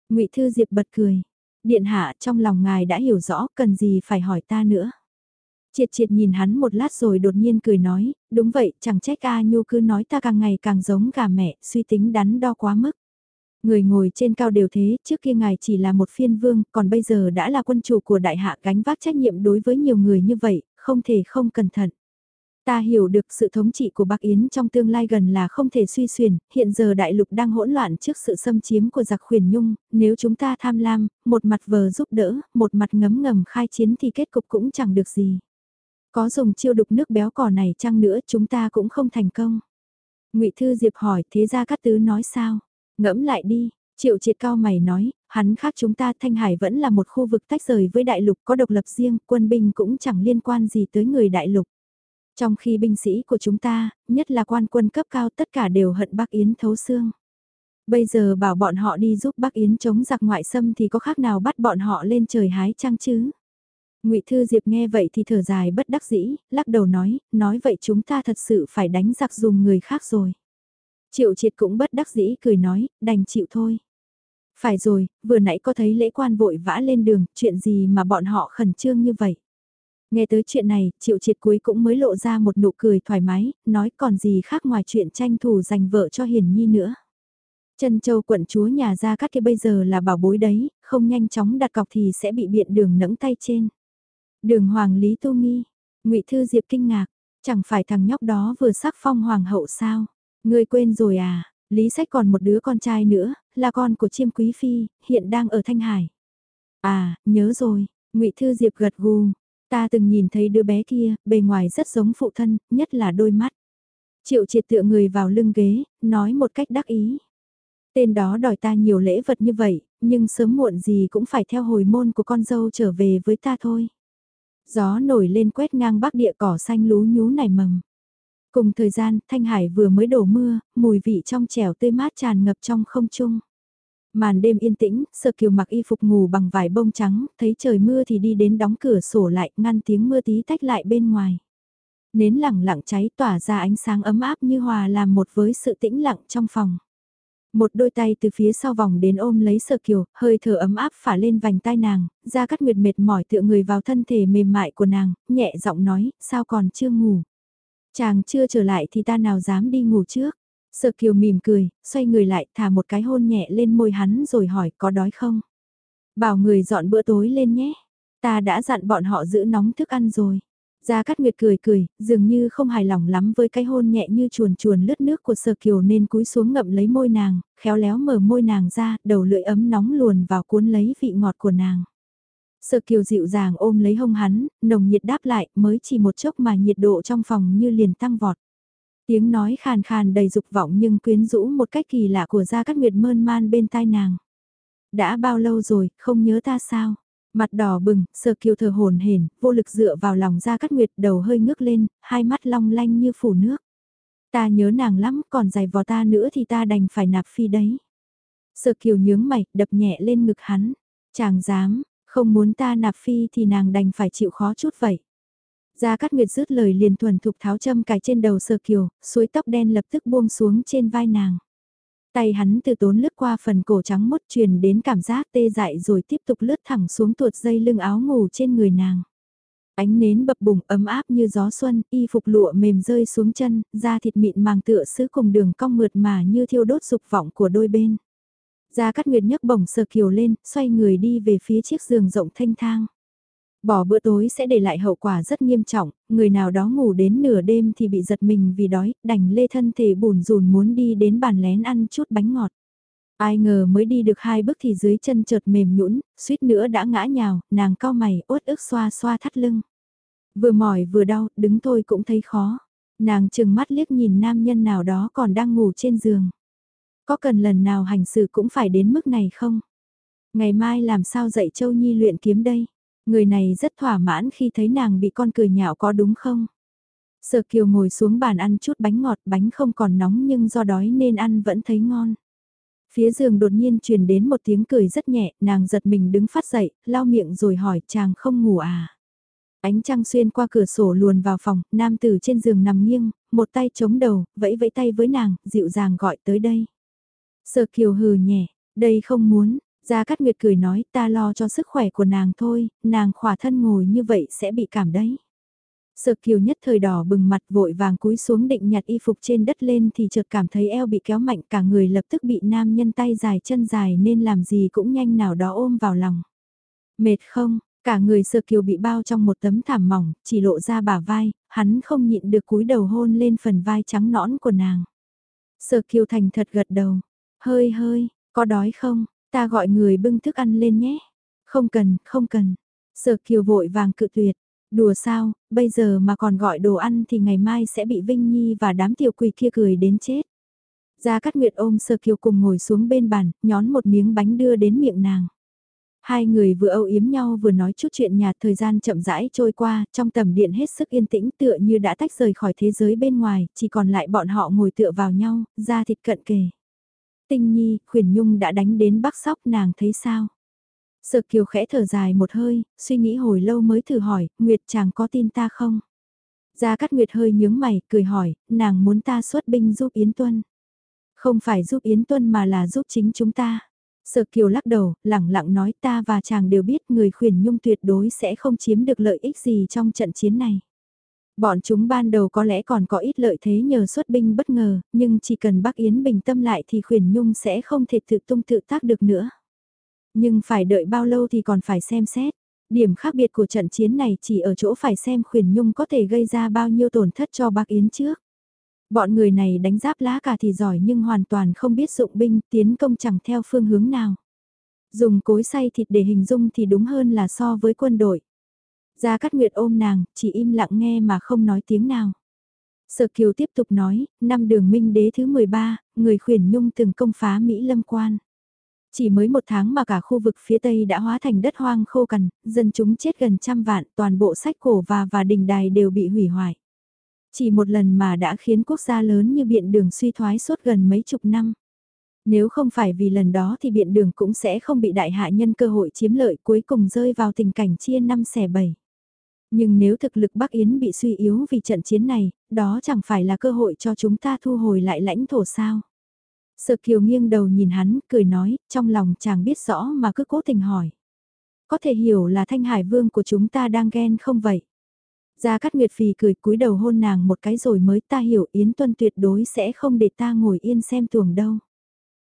Ngụy Thư Diệp bật cười. Điện hạ trong lòng ngài đã hiểu rõ, cần gì phải hỏi ta nữa. Triệt triệt nhìn hắn một lát rồi đột nhiên cười nói, đúng vậy, chẳng trách A Nhu cứ nói ta càng ngày càng giống gà mẹ, suy tính đắn đo quá mức. Người ngồi trên cao đều thế, trước kia ngài chỉ là một phiên vương, còn bây giờ đã là quân chủ của đại hạ gánh vác trách nhiệm đối với nhiều người như vậy, không thể không cẩn thận. Ta hiểu được sự thống trị của Bắc Yến trong tương lai gần là không thể suy xuyển, hiện giờ đại lục đang hỗn loạn trước sự xâm chiếm của giặc khuyển nhung, nếu chúng ta tham lam, một mặt vờ giúp đỡ, một mặt ngấm ngầm khai chiến thì kết cục cũng chẳng được gì. Có dùng chiêu đục nước béo cò này chăng nữa chúng ta cũng không thành công. ngụy Thư Diệp hỏi thế ra các tứ nói sao? Ngẫm lại đi, triệu triệt cao mày nói, hắn khác chúng ta Thanh Hải vẫn là một khu vực tách rời với đại lục có độc lập riêng, quân binh cũng chẳng liên quan gì tới người đại lục. Trong khi binh sĩ của chúng ta, nhất là quan quân cấp cao tất cả đều hận Bắc Yến thấu xương. Bây giờ bảo bọn họ đi giúp Bắc Yến chống giặc ngoại xâm thì có khác nào bắt bọn họ lên trời hái trăng chứ? Ngụy Thư Diệp nghe vậy thì thở dài bất đắc dĩ, lắc đầu nói, nói vậy chúng ta thật sự phải đánh giặc dùng người khác rồi. Triệu triệt cũng bất đắc dĩ cười nói, đành chịu thôi. Phải rồi, vừa nãy có thấy lễ quan vội vã lên đường, chuyện gì mà bọn họ khẩn trương như vậy. Nghe tới chuyện này, triệu triệt cuối cũng mới lộ ra một nụ cười thoải mái, nói còn gì khác ngoài chuyện tranh thủ giành vợ cho hiền nhi nữa. Trân Châu quận chúa nhà ra các kia bây giờ là bảo bối đấy, không nhanh chóng đặt cọc thì sẽ bị biện đường nẫng tay trên. Đường Hoàng Lý Tu Nghi, ngụy Thư Diệp kinh ngạc, chẳng phải thằng nhóc đó vừa sắc phong hoàng hậu sao? Ngươi quên rồi à, Lý Sách còn một đứa con trai nữa, là con của chiêm quý phi, hiện đang ở Thanh Hải. À, nhớ rồi, ngụy Thư Diệp gật gù, ta từng nhìn thấy đứa bé kia, bề ngoài rất giống phụ thân, nhất là đôi mắt. Triệu triệt tựa người vào lưng ghế, nói một cách đắc ý. Tên đó đòi ta nhiều lễ vật như vậy, nhưng sớm muộn gì cũng phải theo hồi môn của con dâu trở về với ta thôi. Gió nổi lên quét ngang bắc địa cỏ xanh lú nhú nảy mầm. Cùng thời gian, Thanh Hải vừa mới đổ mưa, mùi vị trong trẻo tươi mát tràn ngập trong không trung. Màn đêm yên tĩnh, Sơ Kiều mặc y phục ngủ bằng vải bông trắng, thấy trời mưa thì đi đến đóng cửa sổ lại, ngăn tiếng mưa tí tách lại bên ngoài. Nến lẳng lặng cháy tỏa ra ánh sáng ấm áp như hòa làm một với sự tĩnh lặng trong phòng. Một đôi tay từ phía sau vòng đến ôm lấy Sơ Kiều, hơi thở ấm áp phả lên vành tai nàng, ra cắt nguyệt mệt mỏi tựa người vào thân thể mềm mại của nàng, nhẹ giọng nói, sao còn chưa ngủ. Chàng chưa trở lại thì ta nào dám đi ngủ trước. Sợ kiều mỉm cười, xoay người lại thả một cái hôn nhẹ lên môi hắn rồi hỏi có đói không? Bảo người dọn bữa tối lên nhé. Ta đã dặn bọn họ giữ nóng thức ăn rồi. Gia Cát Nguyệt cười cười, dường như không hài lòng lắm với cái hôn nhẹ như chuồn chuồn lướt nước của Sở Kiều nên cúi xuống ngậm lấy môi nàng, khéo léo mở môi nàng ra, đầu lưỡi ấm nóng luồn vào cuốn lấy vị ngọt của nàng. Sở Kiều dịu dàng ôm lấy hông hắn, nồng nhiệt đáp lại, mới chỉ một chốc mà nhiệt độ trong phòng như liền tăng vọt. Tiếng nói khàn khàn đầy dục vọng nhưng quyến rũ một cách kỳ lạ của Gia Cát Nguyệt mơn man bên tai nàng. Đã bao lâu rồi, không nhớ ta sao? Mặt đỏ bừng, Sở Kiều thờ hồn hển, vô lực dựa vào lòng Gia Cát Nguyệt, đầu hơi ngước lên, hai mắt long lanh như phủ nước. Ta nhớ nàng lắm, còn dài vò ta nữa thì ta đành phải nạp phi đấy. Sở Kiều nhướng mày, đập nhẹ lên ngực hắn. Chàng dám, không muốn ta nạp phi thì nàng đành phải chịu khó chút vậy. Gia Cát Nguyệt rứt lời liền thuần thục tháo châm cài trên đầu Sơ Kiều, suối tóc đen lập tức buông xuống trên vai nàng. Tay hắn từ tốn lướt qua phần cổ trắng mốt truyền đến cảm giác tê dại rồi tiếp tục lướt thẳng xuống tuột dây lưng áo ngủ trên người nàng. Ánh nến bập bùng ấm áp như gió xuân, y phục lụa mềm rơi xuống chân, da thịt mịn màng tựa sứ cùng đường cong mượt mà như thiêu đốt dục vọng của đôi bên. Gia Cát Nguyệt nhấc bổng sờ kiều lên, xoay người đi về phía chiếc giường rộng thanh thang. Bỏ bữa tối sẽ để lại hậu quả rất nghiêm trọng, người nào đó ngủ đến nửa đêm thì bị giật mình vì đói, đành lê thân thể bùn rùn muốn đi đến bàn lén ăn chút bánh ngọt. Ai ngờ mới đi được hai bước thì dưới chân chợt mềm nhũn, suýt nữa đã ngã nhào, nàng cao mày, ốt ức xoa xoa thắt lưng. Vừa mỏi vừa đau, đứng thôi cũng thấy khó. Nàng chừng mắt liếc nhìn nam nhân nào đó còn đang ngủ trên giường. Có cần lần nào hành xử cũng phải đến mức này không? Ngày mai làm sao dạy Châu Nhi luyện kiếm đây? Người này rất thỏa mãn khi thấy nàng bị con cười nhạo có đúng không? Sở Kiều ngồi xuống bàn ăn chút bánh ngọt, bánh không còn nóng nhưng do đói nên ăn vẫn thấy ngon. Phía giường đột nhiên truyền đến một tiếng cười rất nhẹ, nàng giật mình đứng phát dậy, lau miệng rồi hỏi chàng không ngủ à? Ánh trăng xuyên qua cửa sổ luồn vào phòng, nam tử trên giường nằm nghiêng, một tay chống đầu, vẫy vẫy tay với nàng, dịu dàng gọi tới đây. Sở Kiều hừ nhẹ, đây không muốn, Gia Cát Nguyệt cười nói ta lo cho sức khỏe của nàng thôi, nàng khỏa thân ngồi như vậy sẽ bị cảm đấy. Sở Kiều nhất thời đỏ bừng mặt vội vàng cúi xuống định nhặt y phục trên đất lên thì chợt cảm thấy eo bị kéo mạnh cả người lập tức bị nam nhân tay dài chân dài nên làm gì cũng nhanh nào đó ôm vào lòng. Mệt không, cả người Sở Kiều bị bao trong một tấm thảm mỏng, chỉ lộ ra bả vai, hắn không nhịn được cúi đầu hôn lên phần vai trắng nõn của nàng. Sở Kiều thành thật gật đầu, hơi hơi, có đói không, Ta gọi người bưng thức ăn lên nhé. Không cần, không cần. Sở kiều vội vàng cự tuyệt. Đùa sao, bây giờ mà còn gọi đồ ăn thì ngày mai sẽ bị Vinh Nhi và đám tiểu quỷ kia cười đến chết. Gia Cát Nguyệt ôm Sở Kiều cùng ngồi xuống bên bàn, nhón một miếng bánh đưa đến miệng nàng. Hai người vừa âu yếm nhau vừa nói chút chuyện nhà thời gian chậm rãi trôi qua, trong tầm điện hết sức yên tĩnh tựa như đã tách rời khỏi thế giới bên ngoài, chỉ còn lại bọn họ ngồi tựa vào nhau, da thịt cận kề. Tinh Nhi, khuyển nhung đã đánh đến bắc sóc nàng thấy sao? Sợ kiều khẽ thở dài một hơi, suy nghĩ hồi lâu mới thử hỏi, Nguyệt chàng có tin ta không? Gia Cát Nguyệt hơi nhướng mày, cười hỏi, nàng muốn ta xuất binh giúp Yến Tuân. Không phải giúp Yến Tuân mà là giúp chính chúng ta. Sợ kiều lắc đầu, lẳng lặng nói ta và chàng đều biết người khuyển nhung tuyệt đối sẽ không chiếm được lợi ích gì trong trận chiến này. Bọn chúng ban đầu có lẽ còn có ít lợi thế nhờ xuất binh bất ngờ, nhưng chỉ cần Bắc Yến bình tâm lại thì khuyển nhung sẽ không thể tự tung tự tác được nữa. Nhưng phải đợi bao lâu thì còn phải xem xét. Điểm khác biệt của trận chiến này chỉ ở chỗ phải xem khuyển nhung có thể gây ra bao nhiêu tổn thất cho Bắc Yến trước. Bọn người này đánh giáp lá cả thì giỏi nhưng hoàn toàn không biết dụng binh tiến công chẳng theo phương hướng nào. Dùng cối xay thịt để hình dung thì đúng hơn là so với quân đội. Gia Cát Nguyệt ôm nàng, chỉ im lặng nghe mà không nói tiếng nào. Sở Kiều tiếp tục nói, năm đường minh đế thứ 13, người khuyển nhung từng công phá Mỹ Lâm Quan. Chỉ mới một tháng mà cả khu vực phía Tây đã hóa thành đất hoang khô cằn, dân chúng chết gần trăm vạn, toàn bộ sách cổ và và đình đài đều bị hủy hoại. Chỉ một lần mà đã khiến quốc gia lớn như biện đường suy thoái suốt gần mấy chục năm. Nếu không phải vì lần đó thì biện đường cũng sẽ không bị đại hạ nhân cơ hội chiếm lợi cuối cùng rơi vào tình cảnh chia năm xẻ bảy. Nhưng nếu thực lực Bắc Yến bị suy yếu vì trận chiến này, đó chẳng phải là cơ hội cho chúng ta thu hồi lại lãnh thổ sao. Sợ kiều nghiêng đầu nhìn hắn, cười nói, trong lòng chàng biết rõ mà cứ cố tình hỏi. Có thể hiểu là thanh hải vương của chúng ta đang ghen không vậy? Gia Cát Nguyệt Phì cười cúi đầu hôn nàng một cái rồi mới ta hiểu Yến Tuân tuyệt đối sẽ không để ta ngồi yên xem tuồng đâu.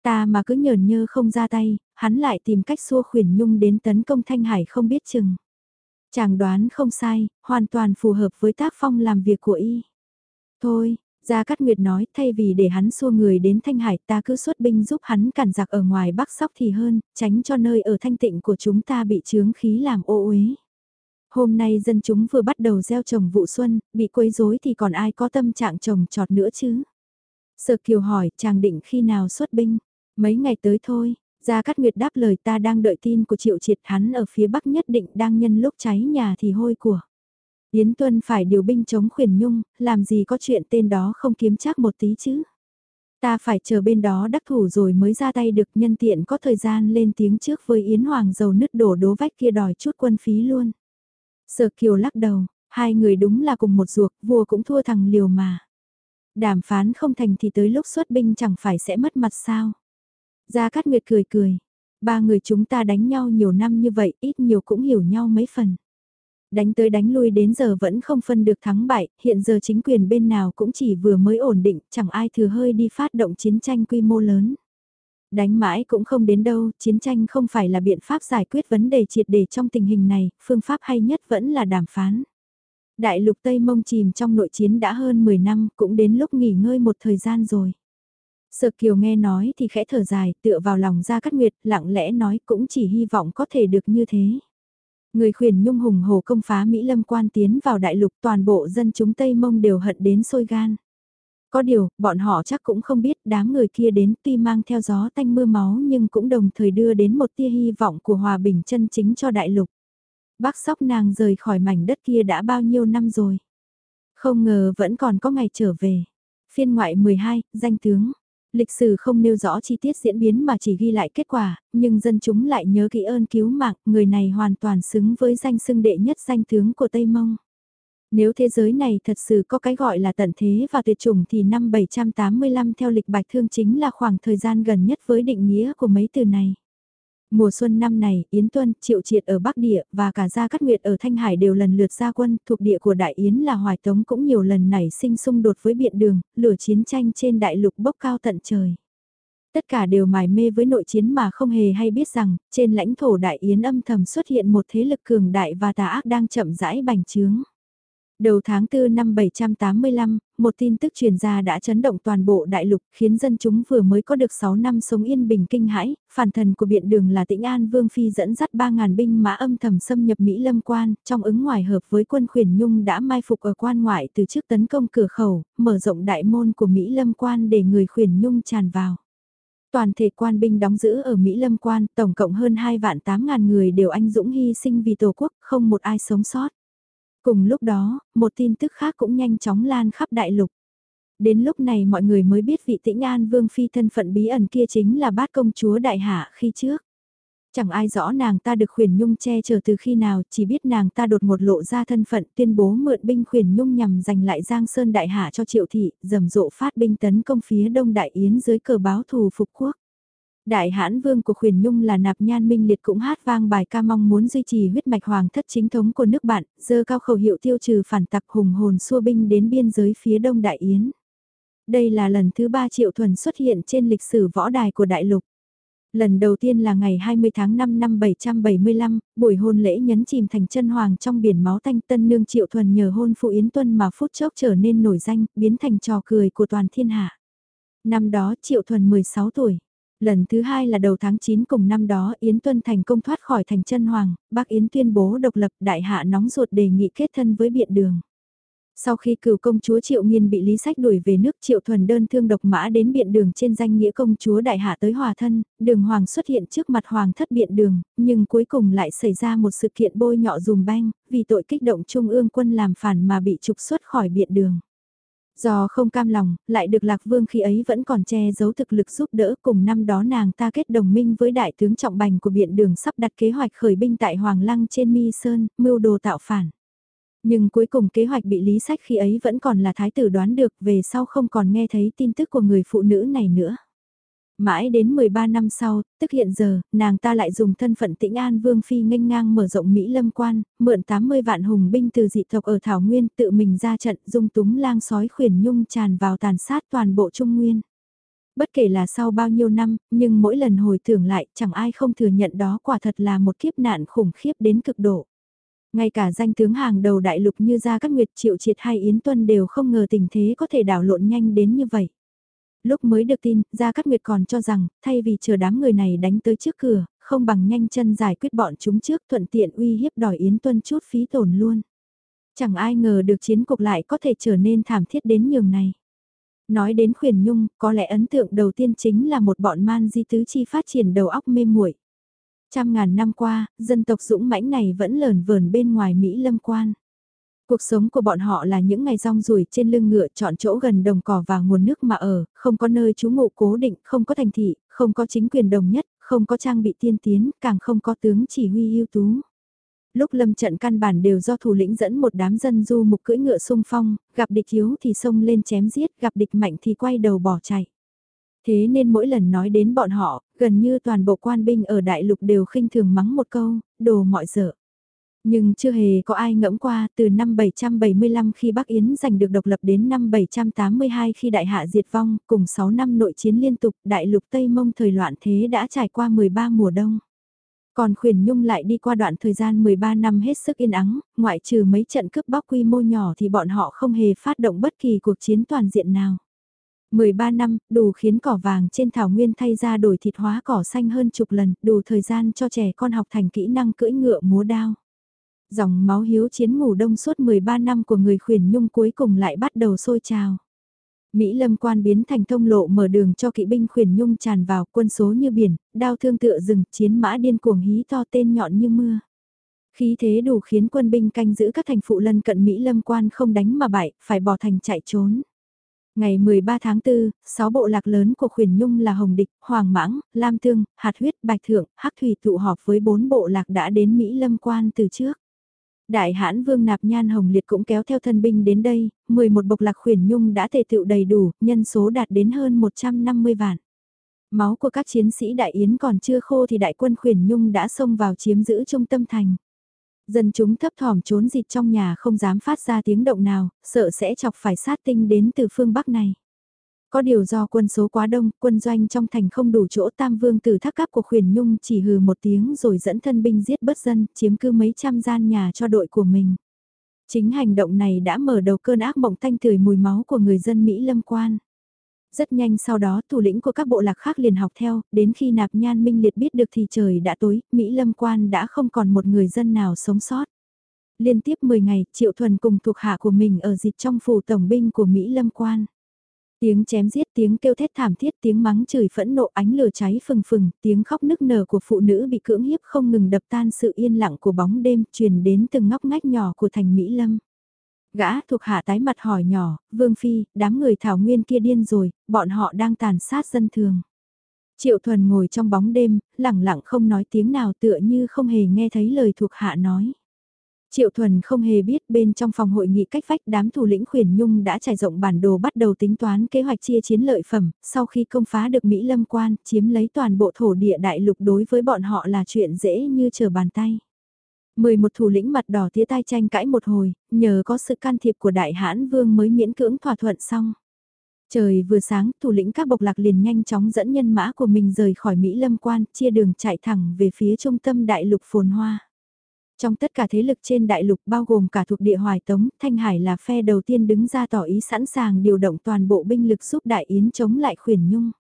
Ta mà cứ nhờn nhơ không ra tay, hắn lại tìm cách xua khuyển nhung đến tấn công Thanh Hải không biết chừng. Chàng đoán không sai, hoàn toàn phù hợp với tác phong làm việc của y. Thôi, Gia Cát Nguyệt nói thay vì để hắn xua người đến Thanh Hải ta cứ xuất binh giúp hắn cản giặc ở ngoài Bắc Sóc thì hơn, tránh cho nơi ở thanh tịnh của chúng ta bị chướng khí làm ô uế. Hôm nay dân chúng vừa bắt đầu gieo trồng vụ xuân, bị quấy rối thì còn ai có tâm trạng trồng trọt nữa chứ? Sở Kiều hỏi chàng định khi nào xuất binh? Mấy ngày tới thôi, Gia Cát Nguyệt đáp lời ta đang đợi tin của Triệu Triệt hắn ở phía Bắc nhất định đang nhân lúc cháy nhà thì hôi của. Yến Tuân phải điều binh chống khuyển nhung, làm gì có chuyện tên đó không kiếm chắc một tí chứ. Ta phải chờ bên đó đắc thủ rồi mới ra tay được nhân tiện có thời gian lên tiếng trước với Yến Hoàng dầu nứt đổ đố vách kia đòi chút quân phí luôn. Sở Kiều lắc đầu, hai người đúng là cùng một ruột, vua cũng thua thằng liều mà. Đàm phán không thành thì tới lúc xuất binh chẳng phải sẽ mất mặt sao. Gia Cát Nguyệt cười cười, ba người chúng ta đánh nhau nhiều năm như vậy ít nhiều cũng hiểu nhau mấy phần. Đánh tới đánh lui đến giờ vẫn không phân được thắng bại, hiện giờ chính quyền bên nào cũng chỉ vừa mới ổn định, chẳng ai thừa hơi đi phát động chiến tranh quy mô lớn. Đánh mãi cũng không đến đâu, chiến tranh không phải là biện pháp giải quyết vấn đề triệt để trong tình hình này, phương pháp hay nhất vẫn là đàm phán. Đại lục Tây Mông chìm trong nội chiến đã hơn 10 năm, cũng đến lúc nghỉ ngơi một thời gian rồi. Sở Kiều nghe nói thì khẽ thở dài, tựa vào lòng ra cắt nguyệt, lặng lẽ nói cũng chỉ hy vọng có thể được như thế. Người khuyển nhung hùng hồ công phá Mỹ Lâm quan tiến vào đại lục toàn bộ dân chúng Tây Mông đều hận đến sôi gan. Có điều, bọn họ chắc cũng không biết đám người kia đến tuy mang theo gió tanh mưa máu nhưng cũng đồng thời đưa đến một tia hy vọng của hòa bình chân chính cho đại lục. Bác sóc nàng rời khỏi mảnh đất kia đã bao nhiêu năm rồi. Không ngờ vẫn còn có ngày trở về. Phiên ngoại 12, danh tướng. Lịch sử không nêu rõ chi tiết diễn biến mà chỉ ghi lại kết quả, nhưng dân chúng lại nhớ kỹ ơn cứu mạng, người này hoàn toàn xứng với danh xưng đệ nhất danh tướng của Tây Mông. Nếu thế giới này thật sự có cái gọi là tận thế và tuyệt chủng thì năm 785 theo lịch bạch thương chính là khoảng thời gian gần nhất với định nghĩa của mấy từ này. Mùa xuân năm này, Yến Tuân, Triệu Triệt ở Bắc Địa và cả Gia Cát Nguyệt ở Thanh Hải đều lần lượt ra quân, thuộc địa của Đại Yến là Hoài Tống cũng nhiều lần nảy sinh xung đột với biện đường, lửa chiến tranh trên đại lục bốc cao tận trời. Tất cả đều mải mê với nội chiến mà không hề hay biết rằng, trên lãnh thổ Đại Yến âm thầm xuất hiện một thế lực cường đại và tà ác đang chậm rãi bành trướng. Đầu tháng 4 năm 785, một tin tức truyền ra đã chấn động toàn bộ đại lục, khiến dân chúng vừa mới có được 6 năm sống yên bình kinh hãi, phản thần của biện đường là tĩnh An Vương Phi dẫn dắt 3.000 binh mã âm thầm xâm nhập Mỹ Lâm Quan, trong ứng ngoài hợp với quân khuyển nhung đã mai phục ở quan ngoại từ trước tấn công cửa khẩu, mở rộng đại môn của Mỹ Lâm Quan để người khuyển nhung tràn vào. Toàn thể quan binh đóng giữ ở Mỹ Lâm Quan, tổng cộng hơn 2 vạn 8 ngàn người đều anh dũng hy sinh vì Tổ quốc, không một ai sống sót. Cùng lúc đó, một tin tức khác cũng nhanh chóng lan khắp đại lục. Đến lúc này mọi người mới biết vị tĩnh an vương phi thân phận bí ẩn kia chính là bát công chúa đại hạ khi trước. Chẳng ai rõ nàng ta được khuyển nhung che chở từ khi nào, chỉ biết nàng ta đột một lộ ra thân phận tuyên bố mượn binh khuyển nhung nhằm giành lại Giang Sơn Đại Hạ cho triệu thị, rầm rộ phát binh tấn công phía đông Đại Yến dưới cờ báo thù phục quốc. Đại hãn vương của khuyển nhung là nạp nhan minh liệt cũng hát vang bài ca mong muốn duy trì huyết mạch hoàng thất chính thống của nước bạn, dơ cao khẩu hiệu tiêu trừ phản tặc hùng hồn xua binh đến biên giới phía đông đại yến. Đây là lần thứ ba triệu thuần xuất hiện trên lịch sử võ đài của đại lục. Lần đầu tiên là ngày 20 tháng 5 năm 775, buổi hôn lễ nhấn chìm thành chân hoàng trong biển máu thanh tân nương triệu thuần nhờ hôn phụ Yến Tuân mà phút chốc trở nên nổi danh, biến thành trò cười của toàn thiên hạ. Năm đó triệu thuần 16 tuổi. Lần thứ hai là đầu tháng 9 cùng năm đó Yến Tuân thành công thoát khỏi thành chân hoàng, bác Yến tuyên bố độc lập đại hạ nóng ruột đề nghị kết thân với biện đường. Sau khi cựu công chúa Triệu Nghiên bị Lý Sách đuổi về nước Triệu Thuần đơn thương độc mã đến biện đường trên danh nghĩa công chúa đại hạ tới hòa thân, đường hoàng xuất hiện trước mặt hoàng thất biện đường, nhưng cuối cùng lại xảy ra một sự kiện bôi nhọ dùm beng, vì tội kích động trung ương quân làm phản mà bị trục xuất khỏi biện đường. Do không cam lòng, lại được Lạc Vương khi ấy vẫn còn che giấu thực lực giúp đỡ cùng năm đó nàng ta kết đồng minh với đại tướng trọng bành của biện đường sắp đặt kế hoạch khởi binh tại Hoàng Lăng trên Mi Sơn, mưu đồ tạo phản. Nhưng cuối cùng kế hoạch bị lý sách khi ấy vẫn còn là thái tử đoán được về sau không còn nghe thấy tin tức của người phụ nữ này nữa. Mãi đến 13 năm sau, tức hiện giờ, nàng ta lại dùng thân phận tĩnh an vương phi nghênh ngang mở rộng Mỹ lâm quan, mượn 80 vạn hùng binh từ dị tộc ở Thảo Nguyên tự mình ra trận dung túng lang sói khuyển nhung tràn vào tàn sát toàn bộ Trung Nguyên. Bất kể là sau bao nhiêu năm, nhưng mỗi lần hồi tưởng lại chẳng ai không thừa nhận đó quả thật là một kiếp nạn khủng khiếp đến cực độ. Ngay cả danh tướng hàng đầu đại lục như Gia Cát Nguyệt Triệu Triệt hay Yến Tuân đều không ngờ tình thế có thể đảo lộn nhanh đến như vậy. Lúc mới được tin, Gia Cát Nguyệt còn cho rằng, thay vì chờ đám người này đánh tới trước cửa, không bằng nhanh chân giải quyết bọn chúng trước thuận tiện uy hiếp đòi Yến Tuân chút phí tổn luôn. Chẳng ai ngờ được chiến cục lại có thể trở nên thảm thiết đến nhường này. Nói đến khuyển nhung, có lẽ ấn tượng đầu tiên chính là một bọn man di tứ chi phát triển đầu óc mê muội Trăm ngàn năm qua, dân tộc dũng mãnh này vẫn lờn vờn bên ngoài Mỹ lâm quan. Cuộc sống của bọn họ là những ngày rong ruổi trên lưng ngựa chọn chỗ gần đồng cỏ và nguồn nước mà ở, không có nơi trú ngụ cố định, không có thành thị, không có chính quyền đồng nhất, không có trang bị tiên tiến, càng không có tướng chỉ huy ưu tú. Lúc lâm trận căn bản đều do thủ lĩnh dẫn một đám dân du mục cưỡi ngựa sung phong, gặp địch yếu thì xông lên chém giết, gặp địch mạnh thì quay đầu bỏ chạy. Thế nên mỗi lần nói đến bọn họ, gần như toàn bộ quan binh ở đại lục đều khinh thường mắng một câu, đồ mọi dở. Nhưng chưa hề có ai ngẫm qua từ năm 775 khi Bắc Yến giành được độc lập đến năm 782 khi đại hạ diệt vong, cùng 6 năm nội chiến liên tục, đại lục Tây Mông thời loạn thế đã trải qua 13 mùa đông. Còn khuyển nhung lại đi qua đoạn thời gian 13 năm hết sức yên ắng, ngoại trừ mấy trận cướp bóc quy mô nhỏ thì bọn họ không hề phát động bất kỳ cuộc chiến toàn diện nào. 13 năm, đủ khiến cỏ vàng trên thảo nguyên thay ra đổi thịt hóa cỏ xanh hơn chục lần, đủ thời gian cho trẻ con học thành kỹ năng cưỡi ngựa múa đao. Dòng máu hiếu chiến ngủ đông suốt 13 năm của người khuyển nhung cuối cùng lại bắt đầu sôi trào. Mỹ lâm quan biến thành thông lộ mở đường cho kỵ binh khuyển nhung tràn vào quân số như biển, đao thương tựa rừng, chiến mã điên cuồng hí to tên nhọn như mưa. Khí thế đủ khiến quân binh canh giữ các thành phụ lân cận Mỹ lâm quan không đánh mà bại, phải bỏ thành chạy trốn. Ngày 13 tháng 4, 6 bộ lạc lớn của khuyển nhung là Hồng Địch, Hoàng Mãng, Lam thương Hạt Huyết, Bạch Thượng, Hắc Thủy tụ họp với 4 bộ lạc đã đến Mỹ Lâm Quan từ trước. Đại hãn vương nạp nhan hồng liệt cũng kéo theo thân binh đến đây, 11 bộc lạc khuyển nhung đã thể tựu đầy đủ, nhân số đạt đến hơn 150 vạn. Máu của các chiến sĩ đại yến còn chưa khô thì đại quân khuyển nhung đã xông vào chiếm giữ trung tâm thành. Dân chúng thấp thỏm trốn dịch trong nhà không dám phát ra tiếng động nào, sợ sẽ chọc phải sát tinh đến từ phương Bắc này. Có điều do quân số quá đông, quân doanh trong thành không đủ chỗ tam vương tử thác cáp của khuyển nhung chỉ hừ một tiếng rồi dẫn thân binh giết bất dân, chiếm cư mấy trăm gian nhà cho đội của mình. Chính hành động này đã mở đầu cơn ác mộng thanh tưởi mùi máu của người dân Mỹ lâm quan. Rất nhanh sau đó thủ lĩnh của các bộ lạc khác liền học theo, đến khi nạp nhan minh liệt biết được thì trời đã tối, Mỹ lâm quan đã không còn một người dân nào sống sót. Liên tiếp 10 ngày, Triệu Thuần cùng thuộc hạ của mình ở dịch trong phủ tổng binh của Mỹ lâm quan. Tiếng chém giết tiếng kêu thét thảm thiết tiếng mắng chửi phẫn nộ ánh lửa cháy phừng phừng, tiếng khóc nức nở của phụ nữ bị cưỡng hiếp không ngừng đập tan sự yên lặng của bóng đêm truyền đến từng ngóc ngách nhỏ của thành Mỹ Lâm. Gã thuộc hạ tái mặt hỏi nhỏ, Vương Phi, đám người thảo nguyên kia điên rồi, bọn họ đang tàn sát dân thường. Triệu Thuần ngồi trong bóng đêm, lặng lặng không nói tiếng nào tựa như không hề nghe thấy lời thuộc hạ nói. Triệu Thuần không hề biết bên trong phòng hội nghị cách vách đám thủ lĩnh khuyển nhung đã trải rộng bản đồ bắt đầu tính toán kế hoạch chia chiến lợi phẩm, sau khi công phá được Mỹ Lâm Quan, chiếm lấy toàn bộ thổ địa đại lục đối với bọn họ là chuyện dễ như trở bàn tay. 11 thủ lĩnh mặt đỏ tía tai tranh cãi một hồi, nhờ có sự can thiệp của đại hãn vương mới miễn cưỡng thỏa thuận xong. Trời vừa sáng, thủ lĩnh các bộc lạc liền nhanh chóng dẫn nhân mã của mình rời khỏi Mỹ Lâm Quan, chia đường chạy thẳng về phía trung tâm đại lục phồn hoa. Trong tất cả thế lực trên đại lục bao gồm cả thuộc địa Hoài Tống, Thanh Hải là phe đầu tiên đứng ra tỏ ý sẵn sàng điều động toàn bộ binh lực giúp Đại Yến chống lại khuyển nhung.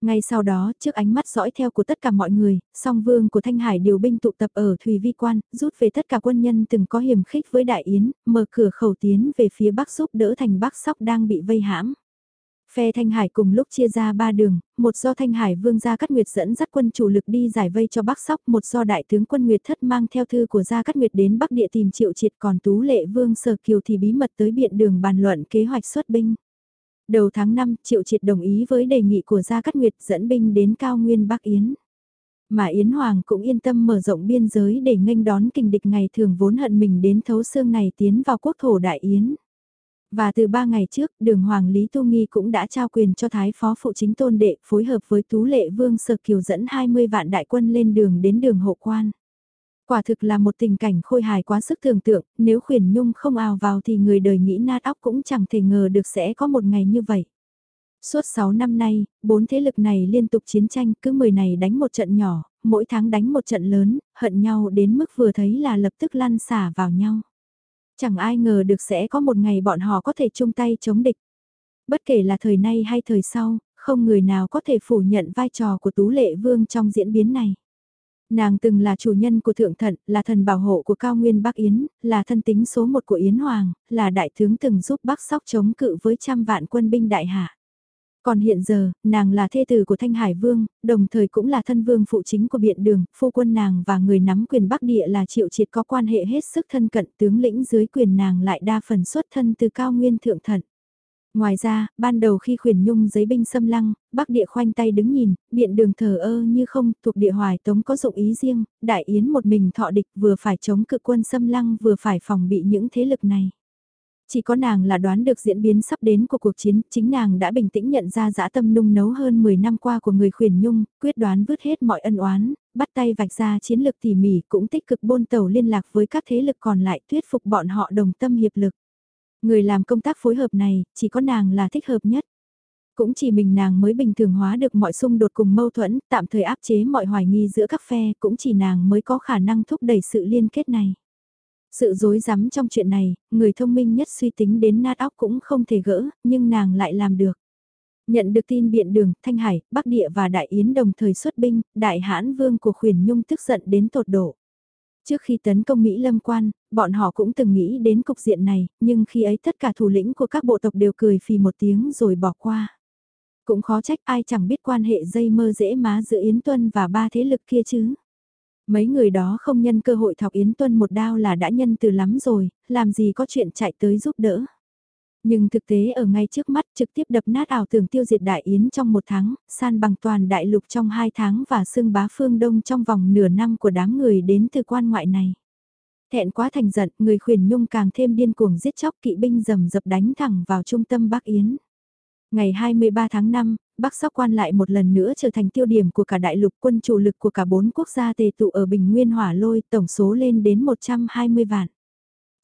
Ngay sau đó, trước ánh mắt dõi theo của tất cả mọi người, song vương của Thanh Hải điều binh tụ tập ở Thùy Vi Quan, rút về tất cả quân nhân từng có hiểm khích với Đại Yến, mở cửa khẩu tiến về phía Bắc giúp đỡ thành Bắc Sóc đang bị vây hãm. Phe Thanh Hải cùng lúc chia ra ba đường, một do Thanh Hải Vương Gia Cát Nguyệt dẫn dắt quân chủ lực đi giải vây cho Bắc Sóc, một do Đại tướng quân Nguyệt Thất mang theo thư của Gia Cát Nguyệt đến Bắc Địa tìm triệu triệt còn Tú Lệ Vương Sở Kiều thì bí mật tới biện đường bàn luận kế hoạch xuất binh. Đầu tháng 5, Triệu Triệt đồng ý với đề nghị của Gia Cát Nguyệt dẫn binh đến cao nguyên Bắc Yến. Mà Yến Hoàng cũng yên tâm mở rộng biên giới để nghênh đón kình địch ngày thường vốn hận mình đến thấu xương này tiến vào quốc thổ Đại Yến. Và từ ba ngày trước, đường Hoàng Lý Tu Nghi cũng đã trao quyền cho Thái Phó Phụ Chính Tôn Đệ phối hợp với Tú Lệ Vương Sở Kiều dẫn 20 vạn đại quân lên đường đến đường hộ quan. Quả thực là một tình cảnh khôi hài quá sức tưởng tượng, nếu khuyển nhung không ào vào thì người đời nghĩ nát óc cũng chẳng thể ngờ được sẽ có một ngày như vậy. Suốt 6 năm nay, bốn thế lực này liên tục chiến tranh, cứ 10 này đánh một trận nhỏ, mỗi tháng đánh một trận lớn, hận nhau đến mức vừa thấy là lập tức lăn xả vào nhau. Chẳng ai ngờ được sẽ có một ngày bọn họ có thể chung tay chống địch. Bất kể là thời nay hay thời sau, không người nào có thể phủ nhận vai trò của Tú Lệ Vương trong diễn biến này. Nàng từng là chủ nhân của Thượng Thận, là thần bảo hộ của Cao Nguyên Bắc Yến, là thân tính số một của Yến Hoàng, là đại tướng từng giúp Bắc Sóc chống cự với trăm vạn quân binh đại hạ. Còn hiện giờ, nàng là thê tử của Thanh Hải Vương, đồng thời cũng là thân vương phụ chính của biện đường, phu quân nàng và người nắm quyền Bắc Địa là triệu triệt có quan hệ hết sức thân cận tướng lĩnh dưới quyền nàng lại đa phần xuất thân từ cao nguyên thượng thận. Ngoài ra, ban đầu khi khuyển nhung giấy binh xâm lăng, Bắc Địa khoanh tay đứng nhìn, biện đường thờ ơ như không, thuộc địa hoài tống có dụng ý riêng, đại yến một mình thọ địch vừa phải chống cự quân xâm lăng vừa phải phòng bị những thế lực này. Chỉ có nàng là đoán được diễn biến sắp đến của cuộc chiến, chính nàng đã bình tĩnh nhận ra dã tâm nung nấu hơn 10 năm qua của người khuyển nhung, quyết đoán vứt hết mọi ân oán, bắt tay vạch ra chiến lược tỉ mỉ cũng tích cực bôn tàu liên lạc với các thế lực còn lại thuyết phục bọn họ đồng tâm hiệp lực. Người làm công tác phối hợp này, chỉ có nàng là thích hợp nhất. Cũng chỉ mình nàng mới bình thường hóa được mọi xung đột cùng mâu thuẫn, tạm thời áp chế mọi hoài nghi giữa các phe, cũng chỉ nàng mới có khả năng thúc đẩy sự liên kết này. Sự dối rắm trong chuyện này, người thông minh nhất suy tính đến nát óc cũng không thể gỡ, nhưng nàng lại làm được. Nhận được tin biện đường, Thanh Hải, Bắc Địa và Đại Yến đồng thời xuất binh, Đại Hãn Vương của khuyển Nhung tức giận đến tột độ. Trước khi tấn công Mỹ Lâm Quan, bọn họ cũng từng nghĩ đến cục diện này, nhưng khi ấy tất cả thủ lĩnh của các bộ tộc đều cười phì một tiếng rồi bỏ qua. Cũng khó trách ai chẳng biết quan hệ dây mơ dễ má giữa Yến Tuân và ba thế lực kia chứ. Mấy người đó không nhân cơ hội thọc Yến Tuân một đao là đã nhân từ lắm rồi, làm gì có chuyện chạy tới giúp đỡ. Nhưng thực tế ở ngay trước mắt trực tiếp đập nát ảo tưởng tiêu diệt Đại Yến trong một tháng, san bằng toàn đại lục trong hai tháng và xưng bá phương đông trong vòng nửa năm của đám người đến từ quan ngoại này. Thẹn quá thành giận, người khuyển nhung càng thêm điên cuồng giết chóc kỵ binh rầm dập đánh thẳng vào trung tâm Bắc Yến. Ngày 23 tháng 5, Bắc Sóc Quan lại một lần nữa trở thành tiêu điểm của cả đại lục quân chủ lực của cả bốn quốc gia tề tụ ở Bình Nguyên Hỏa Lôi, tổng số lên đến 120 vạn.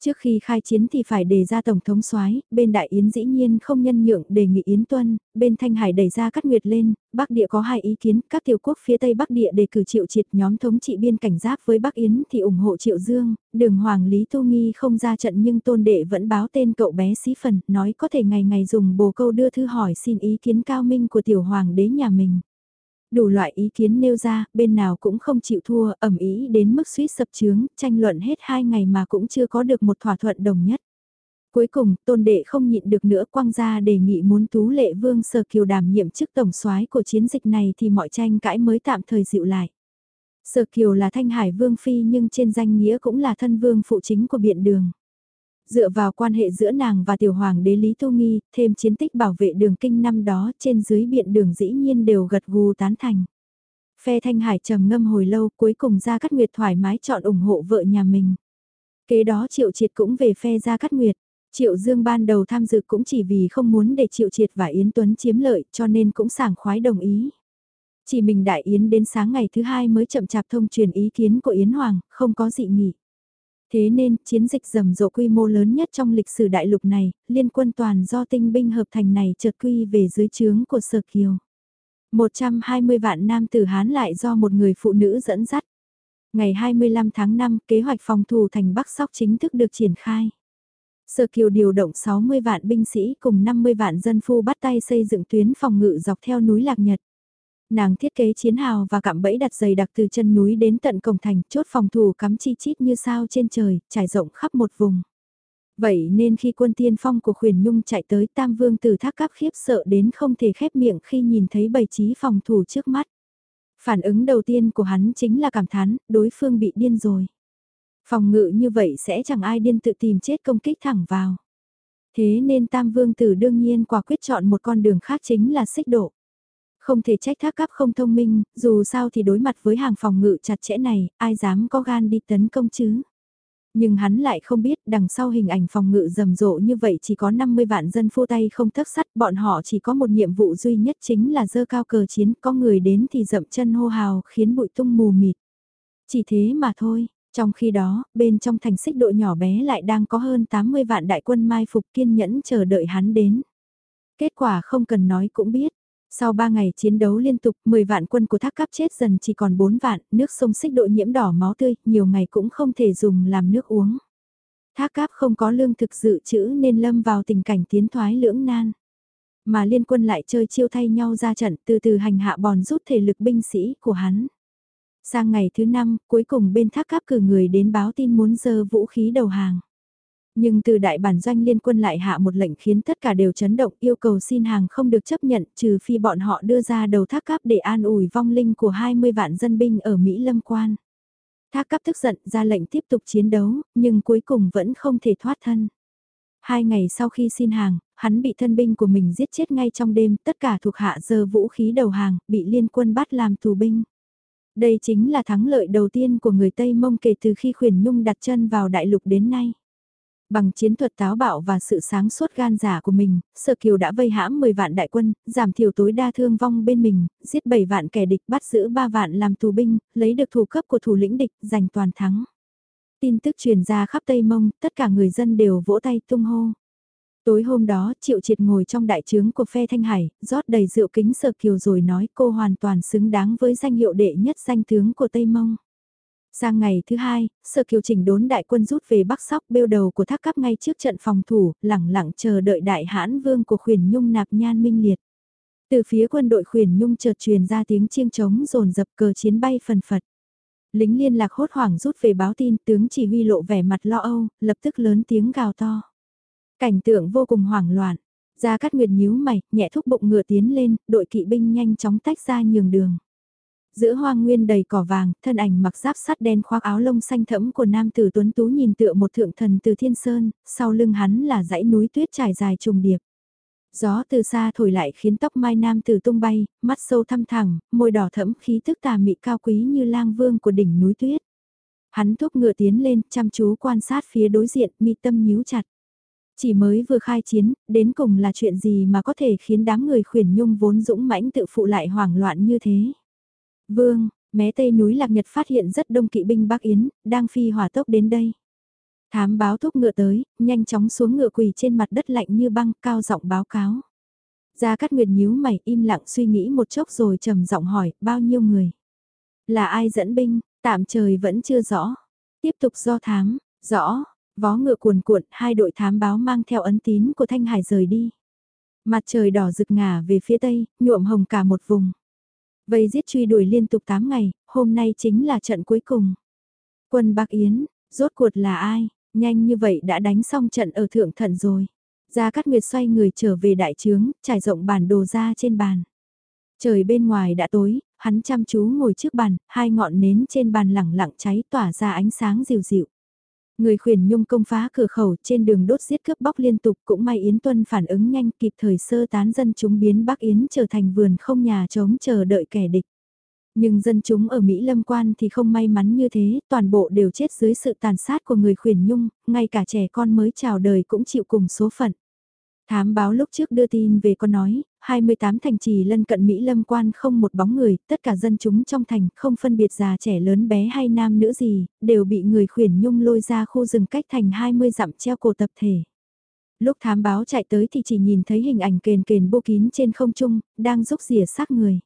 Trước khi khai chiến thì phải đề ra Tổng thống soái bên Đại Yến dĩ nhiên không nhân nhượng đề nghị Yến Tuân, bên Thanh Hải đẩy ra cát nguyệt lên, Bắc Địa có hai ý kiến, các tiểu quốc phía Tây Bắc Địa đề cử Triệu Triệt nhóm thống trị biên cảnh giáp với Bắc Yến thì ủng hộ Triệu Dương, đường Hoàng Lý Tu Nghi không ra trận nhưng Tôn Đệ vẫn báo tên cậu bé sĩ phần, nói có thể ngày ngày dùng bồ câu đưa thư hỏi xin ý kiến cao minh của tiểu hoàng đế nhà mình. Đủ loại ý kiến nêu ra, bên nào cũng không chịu thua, ẩm ý đến mức suýt sập chướng, tranh luận hết hai ngày mà cũng chưa có được một thỏa thuận đồng nhất. Cuối cùng, tôn đệ không nhịn được nữa quang gia đề nghị muốn tú lệ vương sở kiều đảm nhiệm chức tổng soái của chiến dịch này thì mọi tranh cãi mới tạm thời dịu lại. Sở kiều là thanh hải vương phi nhưng trên danh nghĩa cũng là thân vương phụ chính của biện đường. Dựa vào quan hệ giữa nàng và tiểu hoàng đế Lý tu Nghi, thêm chiến tích bảo vệ đường kinh năm đó trên dưới biện đường dĩ nhiên đều gật gù tán thành. Phe Thanh Hải trầm ngâm hồi lâu cuối cùng gia cát nguyệt thoải mái chọn ủng hộ vợ nhà mình. Kế đó Triệu Triệt cũng về phe gia cát nguyệt. Triệu Dương ban đầu tham dự cũng chỉ vì không muốn để Triệu Triệt và Yến Tuấn chiếm lợi cho nên cũng sảng khoái đồng ý. Chỉ mình Đại Yến đến sáng ngày thứ hai mới chậm chạp thông truyền ý kiến của Yến Hoàng, không có dị nghị. Thế nên, chiến dịch rầm rộ quy mô lớn nhất trong lịch sử đại lục này, liên quân toàn do tinh binh hợp thành này chợt quy về dưới trướng của Sở Kiều. 120 vạn nam tử Hán lại do một người phụ nữ dẫn dắt. Ngày 25 tháng 5, kế hoạch phòng thủ thành Bắc Sóc chính thức được triển khai. Sở Kiều điều động 60 vạn binh sĩ cùng 50 vạn dân phu bắt tay xây dựng tuyến phòng ngự dọc theo núi Lạc Nhật. Nàng thiết kế chiến hào và cạm bẫy đặt dày đặc từ chân núi đến tận cổng thành, chốt phòng thủ cắm chi chít như sao trên trời, trải rộng khắp một vùng. Vậy nên khi quân tiên phong của khuyển nhung chạy tới Tam Vương từ thác cáp khiếp sợ đến không thể khép miệng khi nhìn thấy bầy trí phòng thủ trước mắt. Phản ứng đầu tiên của hắn chính là cảm thán, đối phương bị điên rồi. Phòng ngự như vậy sẽ chẳng ai điên tự tìm chết công kích thẳng vào. Thế nên Tam Vương Tử đương nhiên quả quyết chọn một con đường khác chính là xích độ. Không thể trách thác cáp không thông minh, dù sao thì đối mặt với hàng phòng ngự chặt chẽ này, ai dám có gan đi tấn công chứ. Nhưng hắn lại không biết đằng sau hình ảnh phòng ngự rầm rộ như vậy chỉ có 50 vạn dân phu tay không thất sắt, bọn họ chỉ có một nhiệm vụ duy nhất chính là dơ cao cờ chiến, có người đến thì dậm chân hô hào khiến bụi tung mù mịt. Chỉ thế mà thôi, trong khi đó, bên trong thành xích đội nhỏ bé lại đang có hơn 80 vạn đại quân mai phục kiên nhẫn chờ đợi hắn đến. Kết quả không cần nói cũng biết, sau 3 ngày chiến đấu liên tục, 10 vạn quân của thác cáp chết dần chỉ còn 4 vạn, nước sông xích độ nhiễm đỏ máu tươi, nhiều ngày cũng không thể dùng làm nước uống. Thác cáp không có lương thực dự trữ nên lâm vào tình cảnh tiến thoái lưỡng nan. Mà liên quân lại chơi chiêu thay nhau ra trận từ từ hành hạ bòn rút thể lực binh sĩ của hắn. Sang ngày thứ năm, cuối cùng bên thác cáp cử người đến báo tin muốn dơ vũ khí đầu hàng. Nhưng từ đại bản doanh liên quân lại hạ một lệnh khiến tất cả đều chấn động yêu cầu xin hàng không được chấp nhận trừ phi bọn họ đưa ra đầu thác cáp để an ủi vong linh của 20 vạn dân binh ở Mỹ Lâm Quan. Thác cáp tức giận ra lệnh tiếp tục chiến đấu, nhưng cuối cùng vẫn không thể thoát thân. Hai ngày sau khi xin hàng, hắn bị thân binh của mình giết chết ngay trong đêm, tất cả thuộc hạ giờ vũ khí đầu hàng, bị liên quân bắt làm tù binh. Đây chính là thắng lợi đầu tiên của người Tây Mông kể từ khi khuyển nhung đặt chân vào đại lục đến nay. Bằng chiến thuật táo bạo và sự sáng suốt gan giả của mình, Sở Kiều đã vây hãm 10 vạn đại quân, giảm thiểu tối đa thương vong bên mình, giết 7 vạn kẻ địch bắt giữ 3 vạn làm tù binh, lấy được thủ cấp của thủ lĩnh địch, giành toàn thắng. Tin tức truyền ra khắp Tây Mông, tất cả người dân đều vỗ tay tung hô. Tối hôm đó, Triệu Triệt ngồi trong đại trướng của phe Thanh Hải, rót đầy rượu kính Sở Kiều rồi nói cô hoàn toàn xứng đáng với danh hiệu đệ nhất danh tướng của Tây Mông. Sang ngày thứ hai, Sở Kiều chỉnh đốn đại quân rút về Bắc Sóc bêu đầu của thác cắp ngay trước trận phòng thủ, lẳng lặng chờ đợi đại hãn vương của khuyển nhung nạp nhan minh liệt. Từ phía quân đội khuyển nhung chợt truyền ra tiếng chiêng trống rồn dập cờ chiến bay phần phật. Lính liên lạc hốt hoảng rút về báo tin tướng chỉ huy lộ vẻ mặt lo âu, lập tức lớn tiếng gào to. Cảnh tượng vô cùng hoảng loạn. Gia Cát Nguyệt nhíu mày, nhẹ thúc bụng ngựa tiến lên, đội kỵ binh nhanh chóng tách ra nhường đường. Giữa hoang nguyên đầy cỏ vàng, thân ảnh mặc giáp sắt đen khoác áo lông xanh thẫm của nam tử tuấn tú nhìn tựa một thượng thần từ thiên sơn, sau lưng hắn là dãy núi tuyết trải dài trùng điệp. Gió từ xa thổi lại khiến tóc mai nam tử tung bay, mắt sâu thăm thẳng, môi đỏ thẫm khí tức tà mị cao quý như lang vương của đỉnh núi tuyết. Hắn thúc ngựa tiến lên, chăm chú quan sát phía đối diện, mi tâm nhíu chặt. Chỉ mới vừa khai chiến, đến cùng là chuyện gì mà có thể khiến đám người khuyển nhung vốn dũng mãnh tự phụ lại hoảng loạn như thế. Vương, mé tây núi Lạc Nhật phát hiện rất đông kỵ binh Bắc Yến, đang phi hỏa tốc đến đây. Thám báo thúc ngựa tới, nhanh chóng xuống ngựa quỳ trên mặt đất lạnh như băng, cao giọng báo cáo. Gia Cát Nguyệt nhíu mày im lặng suy nghĩ một chốc rồi trầm giọng hỏi, bao nhiêu người? Là ai dẫn binh, tạm trời vẫn chưa rõ. Tiếp tục do thám, rõ, vó ngựa cuồn cuộn, hai đội thám báo mang theo ấn tín của Thanh Hải rời đi. Mặt trời đỏ rực ngả về phía tây, nhuộm hồng cả một vùng. Vây giết truy đuổi liên tục 8 ngày, hôm nay chính là trận cuối cùng. Quân Bắc Yến, rốt cuộc là ai, nhanh như vậy đã đánh xong trận ở Thượng Thận rồi. Gia Cát Nguyệt xoay người trở về đại trướng, trải rộng bản đồ ra trên bàn. Trời bên ngoài đã tối, hắn chăm chú ngồi trước bàn, hai ngọn nến trên bàn lẳng lặng cháy tỏa ra ánh sáng dịu dịu. Người khuyển nhung công phá cửa khẩu trên đường đốt giết cướp bóc liên tục cũng may Yến Tuân phản ứng nhanh kịp thời sơ tán dân chúng biến Bắc Yến trở thành vườn không nhà chống chờ đợi kẻ địch. Nhưng dân chúng ở Mỹ Lâm Quan thì không may mắn như thế, toàn bộ đều chết dưới sự tàn sát của người khuyển nhung, ngay cả trẻ con mới chào đời cũng chịu cùng số phận. Thám báo lúc trước đưa tin về con nói, 28 thành trì lân cận Mỹ lâm quan không một bóng người, tất cả dân chúng trong thành không phân biệt già trẻ lớn bé hay nam nữ gì, đều bị người khuyển nhung lôi ra khu rừng cách thành 20 dặm treo cổ tập thể. Lúc thám báo chạy tới thì chỉ nhìn thấy hình ảnh kền kền bô kín trên không trung, đang rúc rỉa xác người.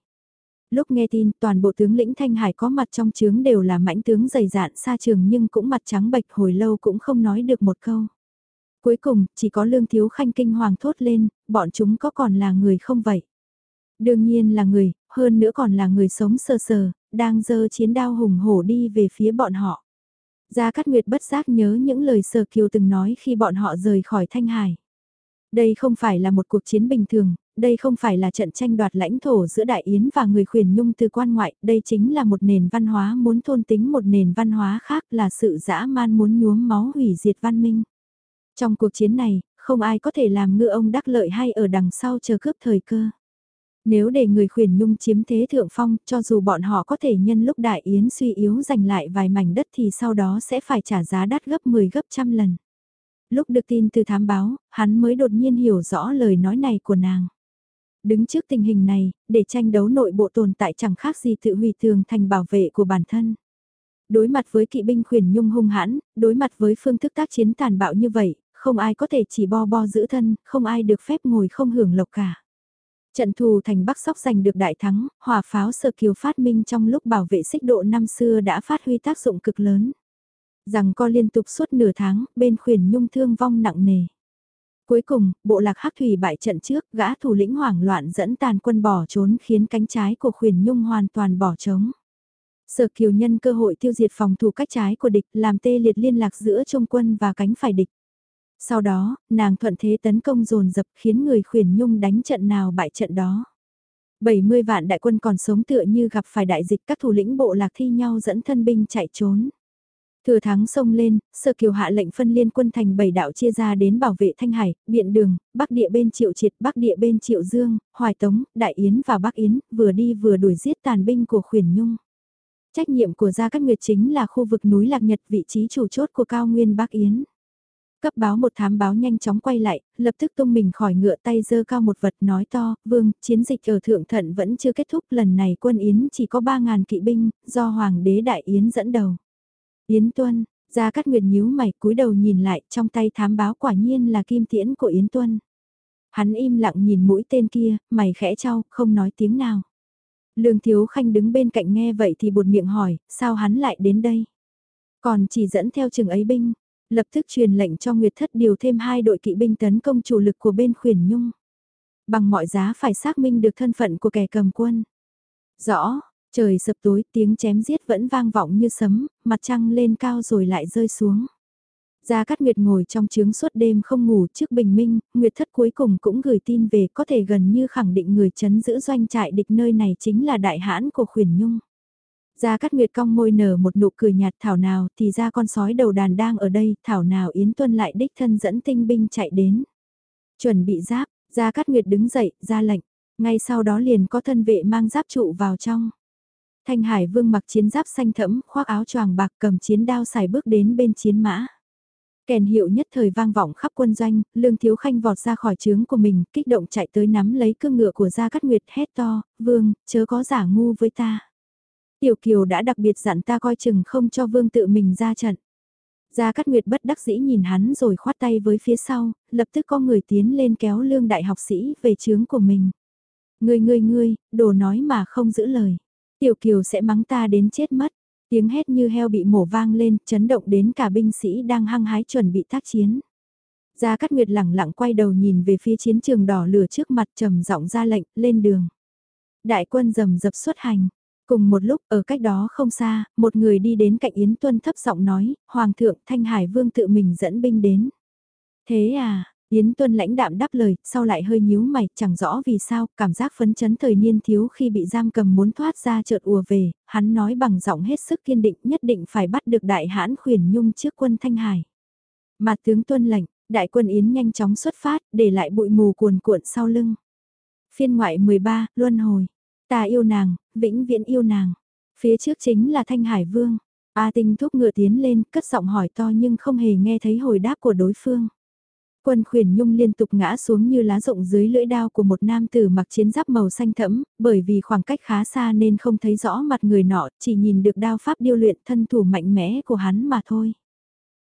Lúc nghe tin toàn bộ tướng lĩnh Thanh Hải có mặt trong chướng đều là mãnh tướng dày dạn xa trường nhưng cũng mặt trắng bệch hồi lâu cũng không nói được một câu. Cuối cùng, chỉ có lương thiếu khanh kinh hoàng thốt lên, bọn chúng có còn là người không vậy? Đương nhiên là người, hơn nữa còn là người sống sờ sờ, đang dơ chiến đao hùng hổ đi về phía bọn họ. Gia Cát Nguyệt bất giác nhớ những lời Sở Kiều từng nói khi bọn họ rời khỏi Thanh Hải. Đây không phải là một cuộc chiến bình thường, đây không phải là trận tranh đoạt lãnh thổ giữa Đại Yến và người khuyển nhung từ quan ngoại, đây chính là một nền văn hóa muốn thôn tính một nền văn hóa khác là sự dã man muốn nhuốm máu hủy diệt văn minh. Trong cuộc chiến này, không ai có thể làm ngựa ông đắc lợi hay ở đằng sau chờ cướp thời cơ. Nếu để người khuyển nhung chiếm thế thượng phong, cho dù bọn họ có thể nhân lúc đại yến suy yếu giành lại vài mảnh đất thì sau đó sẽ phải trả giá đắt gấp 10 gấp trăm lần. Lúc được tin từ thám báo, hắn mới đột nhiên hiểu rõ lời nói này của nàng. Đứng trước tình hình này, để tranh đấu nội bộ tồn tại chẳng khác gì tự hủy thường thành bảo vệ của bản thân. Đối mặt với kỵ binh khuyển nhung hung hãn, đối mặt với phương thức tác chiến tàn bạo như vậy, không ai có thể chỉ bo bo giữ thân, không ai được phép ngồi không hưởng lộc cả. Trận thù thành Bắc Sóc giành được đại thắng, hỏa pháo sơ kiều phát minh trong lúc bảo vệ xích độ năm xưa đã phát huy tác dụng cực lớn. Rằng co liên tục suốt nửa tháng, bên khuyển nhung thương vong nặng nề. Cuối cùng, bộ lạc hắc thủy bại trận trước, gã thủ lĩnh hoảng loạn dẫn tàn quân bỏ trốn khiến cánh trái của khuyển nhung hoàn toàn bỏ trống. Sở kiều nhân cơ hội tiêu diệt phòng thủ cách trái của địch làm tê liệt liên lạc giữa trung quân và cánh phải địch. Sau đó, nàng thuận thế tấn công dồn dập khiến người khuyển nhung đánh trận nào bại trận đó. 70 vạn đại quân còn sống tựa như gặp phải đại dịch các thủ lĩnh bộ lạc thi nhau dẫn thân binh chạy trốn. Thừa thắng sông lên, sơ kiều hạ lệnh phân liên quân thành bảy đạo chia ra đến bảo vệ Thanh Hải, Biện Đường, Bắc Địa bên Triệu Triệt, Bắc Địa bên Triệu Dương, Hoài Tống, Đại Yến và Bắc Yến, vừa đi vừa đuổi giết tàn binh của khuyển nhung. Trách nhiệm của Gia Cát Nguyệt chính là khu vực núi Lạc Nhật vị trí chủ chốt của cao nguyên Bắc Yến. Cấp báo một thám báo nhanh chóng quay lại, lập tức tung mình khỏi ngựa tay dơ cao một vật nói to, vương, chiến dịch ở Thượng Thận vẫn chưa kết thúc lần này quân Yến chỉ có 3.000 kỵ binh, do Hoàng đế Đại Yến dẫn đầu. Yến Tuân, ra cắt nguyệt nhíu mày cúi đầu nhìn lại trong tay thám báo quả nhiên là kim tiễn của Yến Tuân. Hắn im lặng nhìn mũi tên kia, mày khẽ trao, không nói tiếng nào. Lương Thiếu Khanh đứng bên cạnh nghe vậy thì buột miệng hỏi, sao hắn lại đến đây? Còn chỉ dẫn theo chừng ấy binh, lập tức truyền lệnh cho Nguyệt Thất điều thêm hai đội kỵ binh tấn công chủ lực của bên khuyển nhung. Bằng mọi giá phải xác minh được thân phận của kẻ cầm quân. Rõ, trời sập tối tiếng chém giết vẫn vang vọng như sấm, mặt trăng lên cao rồi lại rơi xuống. Gia Cát Nguyệt ngồi trong trướng suốt đêm không ngủ trước bình minh, Nguyệt Thất cuối cùng cũng gửi tin về có thể gần như khẳng định người chấn giữ doanh trại địch nơi này chính là đại hãn của khuyển nhung. Gia Cát Nguyệt cong môi nở một nụ cười nhạt thảo nào thì ra con sói đầu đàn đang ở đây, thảo nào Yến Tuân lại đích thân dẫn tinh binh chạy đến. Chuẩn bị giáp, Gia Cát Nguyệt đứng dậy, ra lệnh, ngay sau đó liền có thân vệ mang giáp trụ vào trong. Thanh Hải Vương mặc chiến giáp xanh thẫm, khoác áo choàng bạc cầm chiến đao xài bước đến bên chiến mã. Kèn hiệu nhất thời vang vọng khắp quân doanh, Lương Thiếu Khanh vọt ra khỏi trướng của mình, kích động chạy tới nắm lấy cương ngựa của Gia Cát Nguyệt hét to, Vương, chớ có giả ngu với ta. Tiểu Kiều đã đặc biệt dặn ta coi chừng không cho Vương tự mình ra trận. Gia Cát Nguyệt bất đắc dĩ nhìn hắn rồi khoát tay với phía sau, lập tức có người tiến lên kéo lương đại học sĩ về chướng của mình. Ngươi ngươi ngươi, đồ nói mà không giữ lời. Tiểu Kiều sẽ mắng ta đến chết mất. Tiếng hét như heo bị mổ vang lên, chấn động đến cả binh sĩ đang hăng hái chuẩn bị tác chiến. Gia Cát Nguyệt lẳng lặng quay đầu nhìn về phía chiến trường đỏ lửa trước mặt trầm giọng ra lệnh, lên đường. Đại quân rầm rập xuất hành, Cùng một lúc ở cách đó không xa, một người đi đến cạnh Yến Tuân thấp giọng nói, Hoàng thượng Thanh Hải Vương tự mình dẫn binh đến. Thế à, Yến Tuân lãnh đạm đáp lời, sau lại hơi nhíu mày, chẳng rõ vì sao, cảm giác phấn chấn thời niên thiếu khi bị giam cầm muốn thoát ra chợt ùa về, hắn nói bằng giọng hết sức kiên định nhất định phải bắt được đại hãn khuyển nhung trước quân Thanh Hải. mà tướng Tuân lệnh, đại quân Yến nhanh chóng xuất phát, để lại bụi mù cuồn cuộn sau lưng. Phiên ngoại 13, Luân Hồi. Ta yêu nàng, vĩnh viễn yêu nàng. Phía trước chính là Thanh Hải Vương. A Tinh thúc ngựa tiến lên, cất giọng hỏi to nhưng không hề nghe thấy hồi đáp của đối phương. Quân khuyển nhung liên tục ngã xuống như lá rộng dưới lưỡi đao của một nam tử mặc chiến giáp màu xanh thẫm, bởi vì khoảng cách khá xa nên không thấy rõ mặt người nọ, chỉ nhìn được đao pháp điêu luyện thân thủ mạnh mẽ của hắn mà thôi.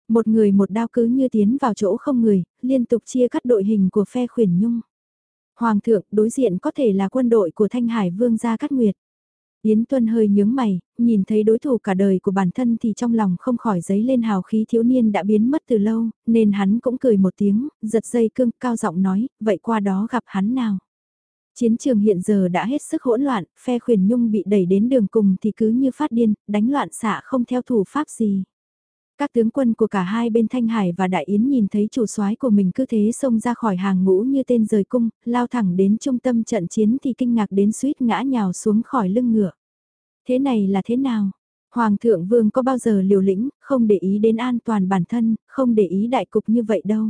Một người một đao cứ như tiến vào chỗ không người, liên tục chia cắt đội hình của phe khuyển nhung. Hoàng thượng đối diện có thể là quân đội của Thanh Hải Vương gia Cát Nguyệt. Yến Tuân hơi nhướng mày, nhìn thấy đối thủ cả đời của bản thân thì trong lòng không khỏi giấy lên hào khí thiếu niên đã biến mất từ lâu, nên hắn cũng cười một tiếng, giật dây cương cao giọng nói, vậy qua đó gặp hắn nào. Chiến trường hiện giờ đã hết sức hỗn loạn, phe khuyển nhung bị đẩy đến đường cùng thì cứ như phát điên, đánh loạn xạ không theo thủ pháp gì. Các tướng quân của cả hai bên Thanh Hải và Đại Yến nhìn thấy chủ soái của mình cứ thế xông ra khỏi hàng ngũ như tên rời cung, lao thẳng đến trung tâm trận chiến thì kinh ngạc đến suýt ngã nhào xuống khỏi lưng ngựa. Thế này là thế nào? Hoàng thượng vương có bao giờ liều lĩnh, không để ý đến an toàn bản thân, không để ý đại cục như vậy đâu.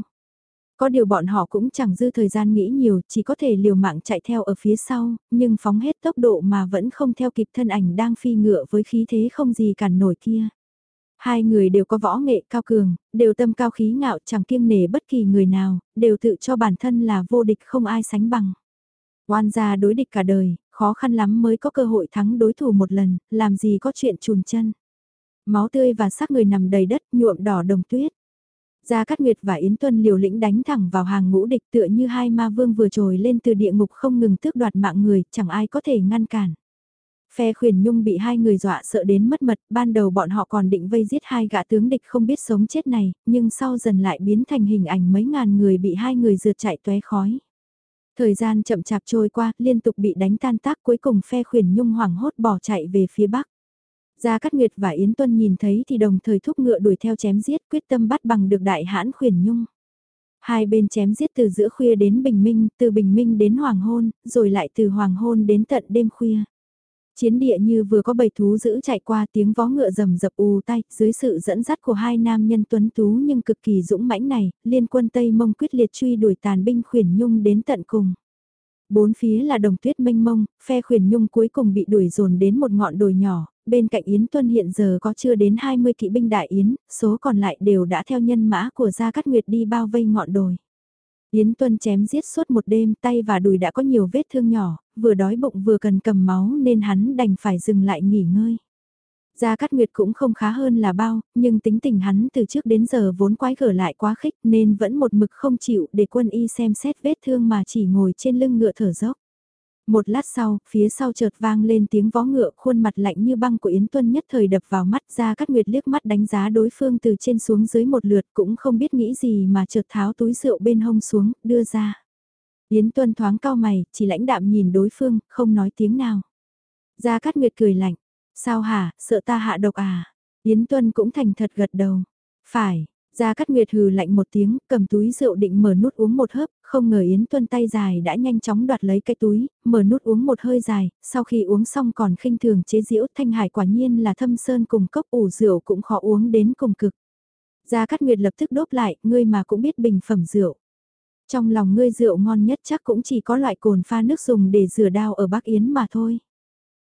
Có điều bọn họ cũng chẳng dư thời gian nghĩ nhiều, chỉ có thể liều mạng chạy theo ở phía sau, nhưng phóng hết tốc độ mà vẫn không theo kịp thân ảnh đang phi ngựa với khí thế không gì cản nổi kia. Hai người đều có võ nghệ cao cường, đều tâm cao khí ngạo chẳng kiêng nể bất kỳ người nào, đều tự cho bản thân là vô địch không ai sánh bằng. Oan gia đối địch cả đời, khó khăn lắm mới có cơ hội thắng đối thủ một lần, làm gì có chuyện chùn chân. Máu tươi và xác người nằm đầy đất nhuộm đỏ đồng tuyết. Gia Cát Nguyệt và Yến Tuân liều lĩnh đánh thẳng vào hàng ngũ địch tựa như hai ma vương vừa trồi lên từ địa ngục không ngừng tước đoạt mạng người, chẳng ai có thể ngăn cản. Phe khuyển nhung bị hai người dọa sợ đến mất mật, ban đầu bọn họ còn định vây giết hai gã tướng địch không biết sống chết này, nhưng sau dần lại biến thành hình ảnh mấy ngàn người bị hai người rượt chạy tóe khói. Thời gian chậm chạp trôi qua, liên tục bị đánh tan tác cuối cùng phe khuyển nhung hoảng hốt bỏ chạy về phía bắc. Gia Cát Nguyệt và Yến Tuân nhìn thấy thì đồng thời thúc ngựa đuổi theo chém giết quyết tâm bắt bằng được đại hãn khuyển nhung. Hai bên chém giết từ giữa khuya đến bình minh, từ bình minh đến hoàng hôn, rồi lại từ hoàng hôn đến tận đêm khuya. Chiến địa như vừa có bầy thú giữ chạy qua tiếng vó ngựa rầm rập ù tay, dưới sự dẫn dắt của hai nam nhân tuấn tú nhưng cực kỳ dũng mãnh này, liên quân Tây Mông quyết liệt truy đuổi tàn binh khuyển nhung đến tận cùng. Bốn phía là đồng tuyết mênh mông, phe khuyển nhung cuối cùng bị đuổi dồn đến một ngọn đồi nhỏ, bên cạnh Yến Tuân hiện giờ có chưa đến 20 kỵ binh đại Yến, số còn lại đều đã theo nhân mã của Gia Cát Nguyệt đi bao vây ngọn đồi. Yến Tuân chém giết suốt một đêm tay và đùi đã có nhiều vết thương nhỏ, vừa đói bụng vừa cần cầm máu nên hắn đành phải dừng lại nghỉ ngơi. Gia Cát Nguyệt cũng không khá hơn là bao, nhưng tính tình hắn từ trước đến giờ vốn quái gở lại quá khích nên vẫn một mực không chịu để quân y xem xét vết thương mà chỉ ngồi trên lưng ngựa thở dốc. Một lát sau, phía sau chợt vang lên tiếng vó ngựa khuôn mặt lạnh như băng của Yến Tuân nhất thời đập vào mắt ra cắt nguyệt liếc mắt đánh giá đối phương từ trên xuống dưới một lượt cũng không biết nghĩ gì mà chợt tháo túi rượu bên hông xuống, đưa ra. Yến Tuân thoáng cao mày, chỉ lãnh đạm nhìn đối phương, không nói tiếng nào. Gia Cát Nguyệt cười lạnh, sao hả, sợ ta hạ độc à? Yến Tuân cũng thành thật gật đầu. Phải, Gia Cát Nguyệt hừ lạnh một tiếng, cầm túi rượu định mở nút uống một hớp, không ngờ Yến Tuân tay dài đã nhanh chóng đoạt lấy cái túi, mở nút uống một hơi dài, sau khi uống xong còn khinh thường chế diễu Thanh Hải quả nhiên là thâm sơn cùng cốc ủ rượu cũng khó uống đến cùng cực. Gia Cát Nguyệt lập tức đốt lại, ngươi mà cũng biết bình phẩm rượu. Trong lòng ngươi rượu ngon nhất chắc cũng chỉ có loại cồn pha nước dùng để rửa đao ở Bắc Yến mà thôi.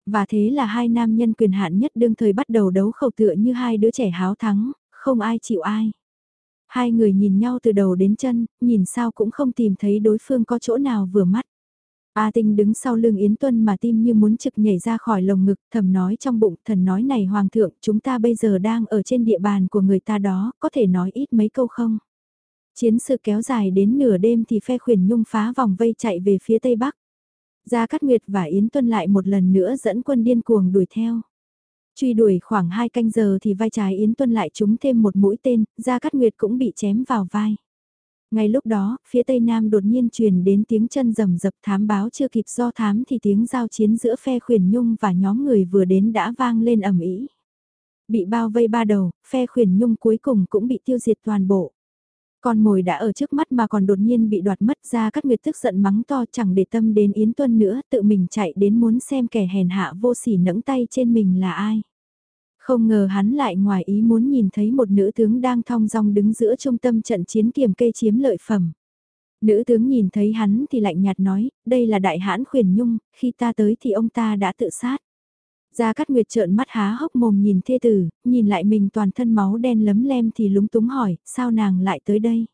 Và thế là hai nam nhân quyền hạn nhất đương thời bắt đầu đấu khẩu tựa như hai đứa trẻ háo thắng, không ai chịu ai. Hai người nhìn nhau từ đầu đến chân, nhìn sao cũng không tìm thấy đối phương có chỗ nào vừa mắt. A Tinh đứng sau lưng Yến Tuân mà tim như muốn trực nhảy ra khỏi lồng ngực, thầm nói trong bụng, thần nói này Hoàng thượng, chúng ta bây giờ đang ở trên địa bàn của người ta đó, có thể nói ít mấy câu không? Chiến sự kéo dài đến nửa đêm thì phe khuyển nhung phá vòng vây chạy về phía tây bắc. Gia Cát Nguyệt và Yến Tuân lại một lần nữa dẫn quân điên cuồng đuổi theo. Truy đuổi khoảng 2 canh giờ thì vai trái Yến Tuân lại trúng thêm một mũi tên, Gia Cát Nguyệt cũng bị chém vào vai. Ngay lúc đó, phía tây nam đột nhiên truyền đến tiếng chân rầm rập thám báo chưa kịp do thám thì tiếng giao chiến giữa phe khuyển nhung và nhóm người vừa đến đã vang lên ầm ĩ. Bị bao vây ba đầu, phe khuyển nhung cuối cùng cũng bị tiêu diệt toàn bộ. Con mồi đã ở trước mắt mà còn đột nhiên bị đoạt mất ra các nguyệt tức giận mắng to chẳng để tâm đến Yến Tuân nữa tự mình chạy đến muốn xem kẻ hèn hạ vô sỉ nẫng tay trên mình là ai. Không ngờ hắn lại ngoài ý muốn nhìn thấy một nữ tướng đang thong dong đứng giữa trung tâm trận chiến kiềm cây chiếm lợi phẩm. Nữ tướng nhìn thấy hắn thì lạnh nhạt nói, đây là đại hãn khuyển nhung, khi ta tới thì ông ta đã tự sát. Gia Cát Nguyệt trợn mắt há hốc mồm nhìn thê tử, nhìn lại mình toàn thân máu đen lấm lem thì lúng túng hỏi, sao nàng lại tới đây?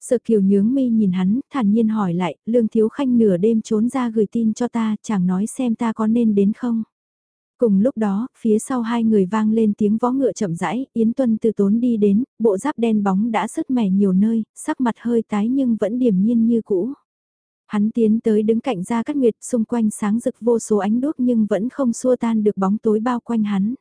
Sợ kiều nhướng mi nhìn hắn, thản nhiên hỏi lại, lương thiếu khanh nửa đêm trốn ra gửi tin cho ta, chẳng nói xem ta có nên đến không? Cùng lúc đó, phía sau hai người vang lên tiếng vó ngựa chậm rãi, Yến Tuân từ tốn đi đến, bộ giáp đen bóng đã sứt mẻ nhiều nơi, sắc mặt hơi tái nhưng vẫn điềm nhiên như cũ. Hắn tiến tới đứng cạnh ra cắt nguyệt xung quanh sáng rực vô số ánh đuốc nhưng vẫn không xua tan được bóng tối bao quanh hắn.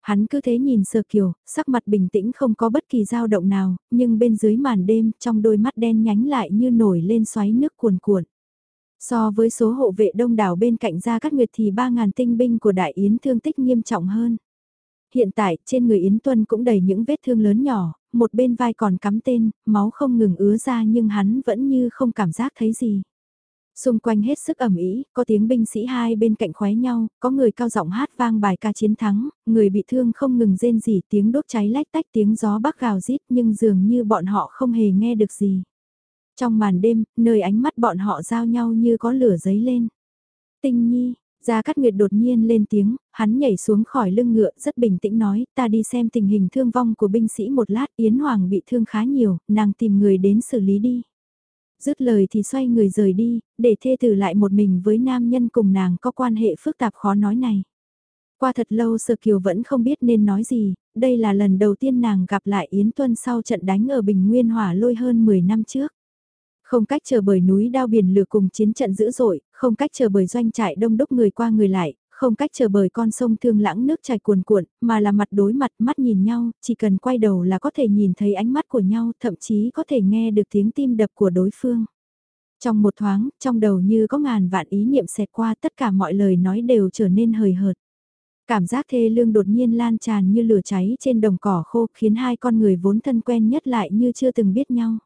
Hắn cứ thế nhìn sơ kiều, sắc mặt bình tĩnh không có bất kỳ dao động nào, nhưng bên dưới màn đêm trong đôi mắt đen nhánh lại như nổi lên xoáy nước cuồn cuộn. So với số hộ vệ đông đảo bên cạnh Gia Cát Nguyệt thì 3.000 tinh binh của Đại Yến thương tích nghiêm trọng hơn. Hiện tại, trên người Yến Tuân cũng đầy những vết thương lớn nhỏ, một bên vai còn cắm tên, máu không ngừng ứa ra nhưng hắn vẫn như không cảm giác thấy gì. Xung quanh hết sức ẩm ý, có tiếng binh sĩ hai bên cạnh khóe nhau, có người cao giọng hát vang bài ca chiến thắng, người bị thương không ngừng rên rỉ tiếng đốt cháy lách tách tiếng gió bắc gào rít nhưng dường như bọn họ không hề nghe được gì. Trong màn đêm, nơi ánh mắt bọn họ giao nhau như có lửa giấy lên. Tinh nhi, Gia Cát Nguyệt đột nhiên lên tiếng, hắn nhảy xuống khỏi lưng ngựa rất bình tĩnh nói, ta đi xem tình hình thương vong của binh sĩ một lát, Yến Hoàng bị thương khá nhiều, nàng tìm người đến xử lý đi. Dứt lời thì xoay người rời đi, để thê tử lại một mình với nam nhân cùng nàng có quan hệ phức tạp khó nói này. Qua thật lâu Sơ Kiều vẫn không biết nên nói gì, đây là lần đầu tiên nàng gặp lại Yến Tuân sau trận đánh ở Bình Nguyên Hỏa lôi hơn 10 năm trước. Không cách chờ bởi núi đao biển lửa cùng chiến trận dữ dội, không cách chờ bởi doanh trại đông đúc người qua người lại, không cách chờ bởi con sông thương lãng nước chảy cuồn cuộn, mà là mặt đối mặt mắt nhìn nhau, chỉ cần quay đầu là có thể nhìn thấy ánh mắt của nhau, thậm chí có thể nghe được tiếng tim đập của đối phương. Trong một thoáng, trong đầu như có ngàn vạn ý niệm xẹt qua tất cả mọi lời nói đều trở nên hời hợt. Cảm giác thê lương đột nhiên lan tràn như lửa cháy trên đồng cỏ khô khiến hai con người vốn thân quen nhất lại như chưa từng biết nhau.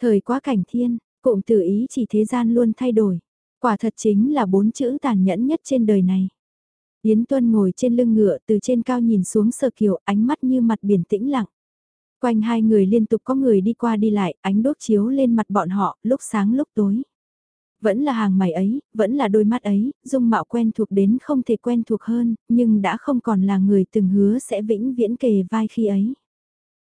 Thời quá cảnh thiên, cụm từ ý chỉ thế gian luôn thay đổi. Quả thật chính là bốn chữ tàn nhẫn nhất trên đời này. Yến Tuân ngồi trên lưng ngựa từ trên cao nhìn xuống sờ kiều ánh mắt như mặt biển tĩnh lặng. Quanh hai người liên tục có người đi qua đi lại, ánh đốt chiếu lên mặt bọn họ, lúc sáng lúc tối. Vẫn là hàng mày ấy, vẫn là đôi mắt ấy, dung mạo quen thuộc đến không thể quen thuộc hơn, nhưng đã không còn là người từng hứa sẽ vĩnh viễn kề vai khi ấy.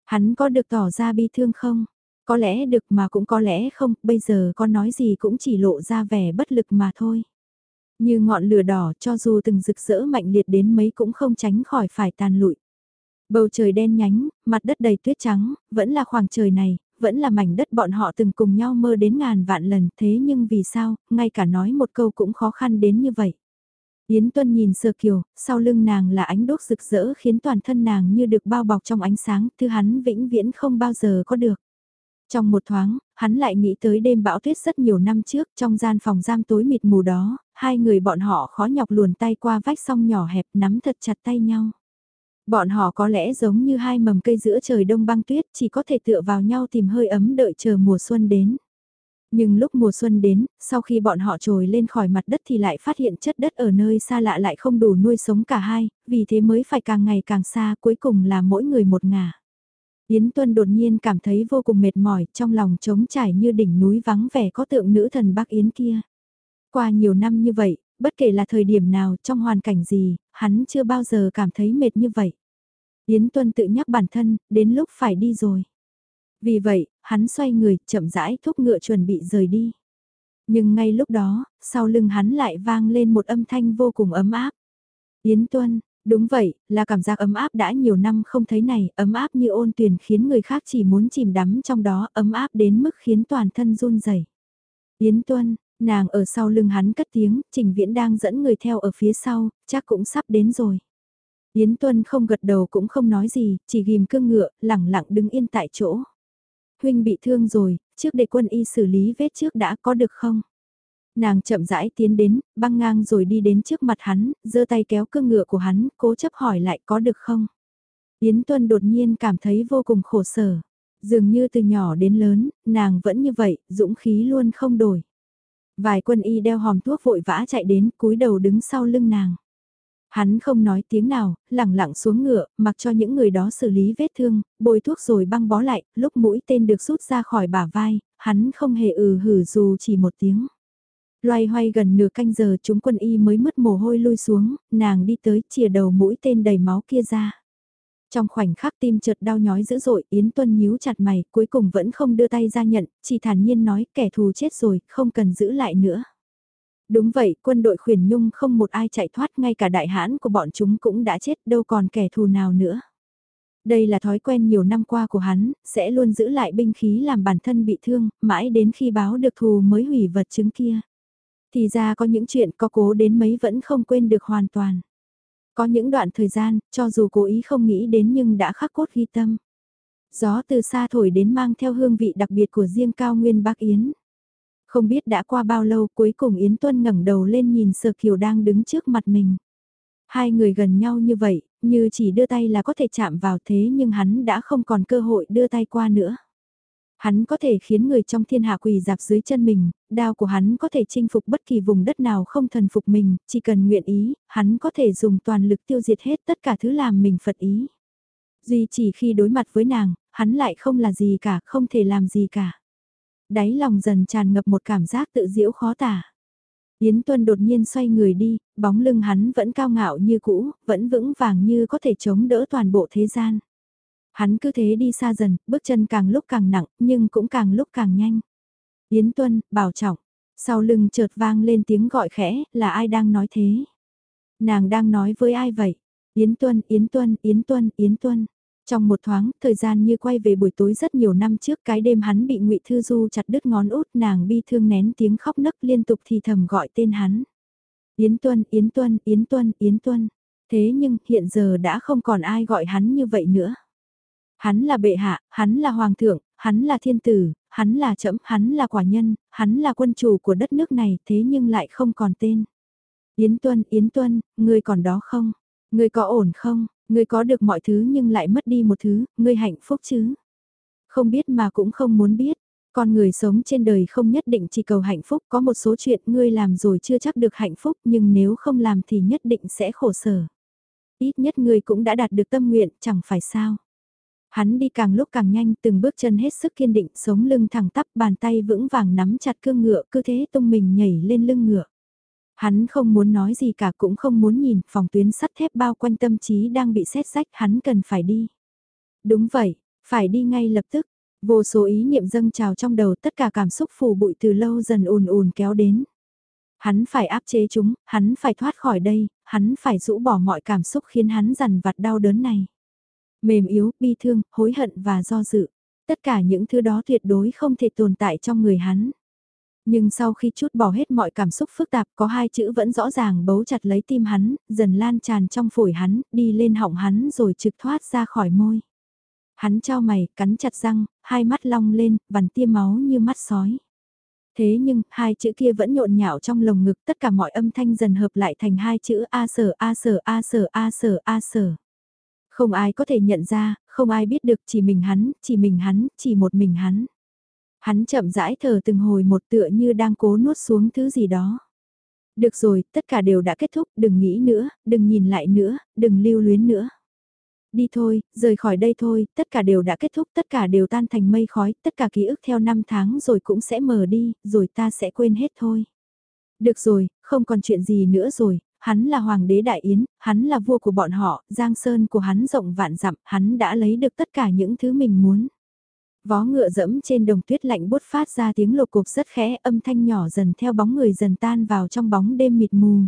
Hắn có được tỏ ra bi thương không? Có lẽ được mà cũng có lẽ không, bây giờ con nói gì cũng chỉ lộ ra vẻ bất lực mà thôi. Như ngọn lửa đỏ cho dù từng rực rỡ mạnh liệt đến mấy cũng không tránh khỏi phải tàn lụi. Bầu trời đen nhánh, mặt đất đầy tuyết trắng, vẫn là khoảng trời này, vẫn là mảnh đất bọn họ từng cùng nhau mơ đến ngàn vạn lần thế nhưng vì sao, ngay cả nói một câu cũng khó khăn đến như vậy. Yến Tuân nhìn Sơ Kiều, sau lưng nàng là ánh đốt rực rỡ khiến toàn thân nàng như được bao bọc trong ánh sáng, thứ hắn vĩnh viễn không bao giờ có được. Trong một thoáng, hắn lại nghĩ tới đêm bão tuyết rất nhiều năm trước trong gian phòng giam tối mịt mù đó, hai người bọn họ khó nhọc luồn tay qua vách song nhỏ hẹp nắm thật chặt tay nhau. Bọn họ có lẽ giống như hai mầm cây giữa trời đông băng tuyết chỉ có thể tựa vào nhau tìm hơi ấm đợi chờ mùa xuân đến. Nhưng lúc mùa xuân đến, sau khi bọn họ trồi lên khỏi mặt đất thì lại phát hiện chất đất ở nơi xa lạ lại không đủ nuôi sống cả hai, vì thế mới phải càng ngày càng xa cuối cùng là mỗi người một ngả. Yến Tuân đột nhiên cảm thấy vô cùng mệt mỏi, trong lòng trống trải như đỉnh núi vắng vẻ có tượng nữ thần Bắc Yến kia. Qua nhiều năm như vậy, bất kể là thời điểm nào, trong hoàn cảnh gì, hắn chưa bao giờ cảm thấy mệt như vậy. Yến Tuân tự nhắc bản thân, đến lúc phải đi rồi. Vì vậy, hắn xoay người, chậm rãi thúc ngựa chuẩn bị rời đi. Nhưng ngay lúc đó, sau lưng hắn lại vang lên một âm thanh vô cùng ấm áp. Yến Tuân, Đúng vậy, là cảm giác ấm áp đã nhiều năm không thấy này, ấm áp như ôn tuyền khiến người khác chỉ muốn chìm đắm trong đó, ấm áp đến mức khiến toàn thân run rẩy. Yến Tuân, nàng ở sau lưng hắn cất tiếng, Trình Viễn đang dẫn người theo ở phía sau, chắc cũng sắp đến rồi. Yến Tuân không gật đầu cũng không nói gì, chỉ ghim cương ngựa, lẳng lặng đứng yên tại chỗ. Huynh bị thương rồi, trước để quân y xử lý vết trước đã có được không? Nàng chậm rãi tiến đến, băng ngang rồi đi đến trước mặt hắn, giơ tay kéo cương ngựa của hắn, cố chấp hỏi lại có được không? Yến Tuân đột nhiên cảm thấy vô cùng khổ sở. Dường như từ nhỏ đến lớn, nàng vẫn như vậy, dũng khí luôn không đổi. Vài quân y đeo hòm thuốc vội vã chạy đến, cúi đầu đứng sau lưng nàng. Hắn không nói tiếng nào, lẳng lặng xuống ngựa, mặc cho những người đó xử lý vết thương, bôi thuốc rồi băng bó lại, lúc mũi tên được rút ra khỏi bả vai, hắn không hề ừ hử dù chỉ một tiếng. Loay hoay gần nửa canh giờ chúng quân y mới mất mồ hôi lui xuống, nàng đi tới chìa đầu mũi tên đầy máu kia ra. Trong khoảnh khắc tim chợt đau nhói dữ dội, Yến Tuân nhíu chặt mày, cuối cùng vẫn không đưa tay ra nhận, chỉ thản nhiên nói kẻ thù chết rồi, không cần giữ lại nữa. Đúng vậy, quân đội khuyển nhung không một ai chạy thoát, ngay cả đại hãn của bọn chúng cũng đã chết, đâu còn kẻ thù nào nữa. Đây là thói quen nhiều năm qua của hắn, sẽ luôn giữ lại binh khí làm bản thân bị thương, mãi đến khi báo được thù mới hủy vật chứng kia. Thì ra có những chuyện có cố đến mấy vẫn không quên được hoàn toàn. Có những đoạn thời gian, cho dù cố ý không nghĩ đến nhưng đã khắc cốt ghi tâm. Gió từ xa thổi đến mang theo hương vị đặc biệt của riêng cao nguyên Bắc Yến. Không biết đã qua bao lâu cuối cùng Yến Tuân ngẩng đầu lên nhìn Sở Kiều đang đứng trước mặt mình. Hai người gần nhau như vậy, như chỉ đưa tay là có thể chạm vào thế nhưng hắn đã không còn cơ hội đưa tay qua nữa. Hắn có thể khiến người trong thiên hạ quỳ dạp dưới chân mình, đao của hắn có thể chinh phục bất kỳ vùng đất nào không thần phục mình, chỉ cần nguyện ý, hắn có thể dùng toàn lực tiêu diệt hết tất cả thứ làm mình phật ý. Duy chỉ khi đối mặt với nàng, hắn lại không là gì cả, không thể làm gì cả. Đáy lòng dần tràn ngập một cảm giác tự diễu khó tả. Yến Tuân đột nhiên xoay người đi, bóng lưng hắn vẫn cao ngạo như cũ, vẫn vững vàng như có thể chống đỡ toàn bộ thế gian. Hắn cứ thế đi xa dần, bước chân càng lúc càng nặng, nhưng cũng càng lúc càng nhanh. Yến Tuân, bảo trọng. Sau lưng chợt vang lên tiếng gọi khẽ, là ai đang nói thế? Nàng đang nói với ai vậy? Yến Tuân, Yến Tuân, Yến Tuân, Yến Tuân. Trong một thoáng, thời gian như quay về buổi tối rất nhiều năm trước cái đêm hắn bị ngụy Thư Du chặt đứt ngón út nàng bi thương nén tiếng khóc nấc liên tục thì thầm gọi tên hắn. Yến Tuân, Yến Tuân, Yến Tuân, Yến Tuân. Thế nhưng hiện giờ đã không còn ai gọi hắn như vậy nữa. Hắn là bệ hạ, hắn là hoàng thượng, hắn là thiên tử, hắn là trẫm, hắn là quả nhân, hắn là quân chủ của đất nước này thế nhưng lại không còn tên. Yến Tuân, Yến Tuân, ngươi còn đó không? Ngươi có ổn không? Ngươi có được mọi thứ nhưng lại mất đi một thứ, ngươi hạnh phúc chứ? Không biết mà cũng không muốn biết. Con người sống trên đời không nhất định chỉ cầu hạnh phúc, có một số chuyện ngươi làm rồi chưa chắc được hạnh phúc nhưng nếu không làm thì nhất định sẽ khổ sở. Ít nhất ngươi cũng đã đạt được tâm nguyện, chẳng phải sao. Hắn đi càng lúc càng nhanh, từng bước chân hết sức kiên định, sống lưng thẳng tắp, bàn tay vững vàng nắm chặt cương ngựa, cứ thế tung mình nhảy lên lưng ngựa. Hắn không muốn nói gì cả cũng không muốn nhìn, phòng tuyến sắt thép bao quanh tâm trí đang bị xét rách, hắn cần phải đi. Đúng vậy, phải đi ngay lập tức. Vô số ý niệm dâng trào trong đầu tất cả cảm xúc phù bụi từ lâu dần ùn ùn kéo đến. Hắn phải áp chế chúng, hắn phải thoát khỏi đây, hắn phải rũ bỏ mọi cảm xúc khiến hắn dằn vặt đau đớn này. Mềm yếu, bi thương, hối hận và do dự. Tất cả những thứ đó tuyệt đối không thể tồn tại trong người hắn. Nhưng sau khi chút bỏ hết mọi cảm xúc phức tạp có hai chữ vẫn rõ ràng bấu chặt lấy tim hắn, dần lan tràn trong phổi hắn, đi lên họng hắn rồi trực thoát ra khỏi môi. Hắn trao mày, cắn chặt răng, hai mắt long lên, vằn tiêm máu như mắt sói. Thế nhưng, hai chữ kia vẫn nhộn nhạo trong lồng ngực, tất cả mọi âm thanh dần hợp lại thành hai chữ A sở A sở A sở A sở A sở. Không ai có thể nhận ra, không ai biết được chỉ mình hắn, chỉ mình hắn, chỉ một mình hắn. Hắn chậm rãi thở từng hồi một tựa như đang cố nuốt xuống thứ gì đó. Được rồi, tất cả đều đã kết thúc, đừng nghĩ nữa, đừng nhìn lại nữa, đừng lưu luyến nữa. Đi thôi, rời khỏi đây thôi, tất cả đều đã kết thúc, tất cả đều tan thành mây khói, tất cả ký ức theo năm tháng rồi cũng sẽ mờ đi, rồi ta sẽ quên hết thôi. Được rồi, không còn chuyện gì nữa rồi, hắn là hoàng đế đại yến, hắn là vua của bọn họ, giang sơn của hắn rộng vạn dặm, hắn đã lấy được tất cả những thứ mình muốn. Vó ngựa dẫm trên đồng tuyết lạnh bút phát ra tiếng lột cục rất khẽ âm thanh nhỏ dần theo bóng người dần tan vào trong bóng đêm mịt mù.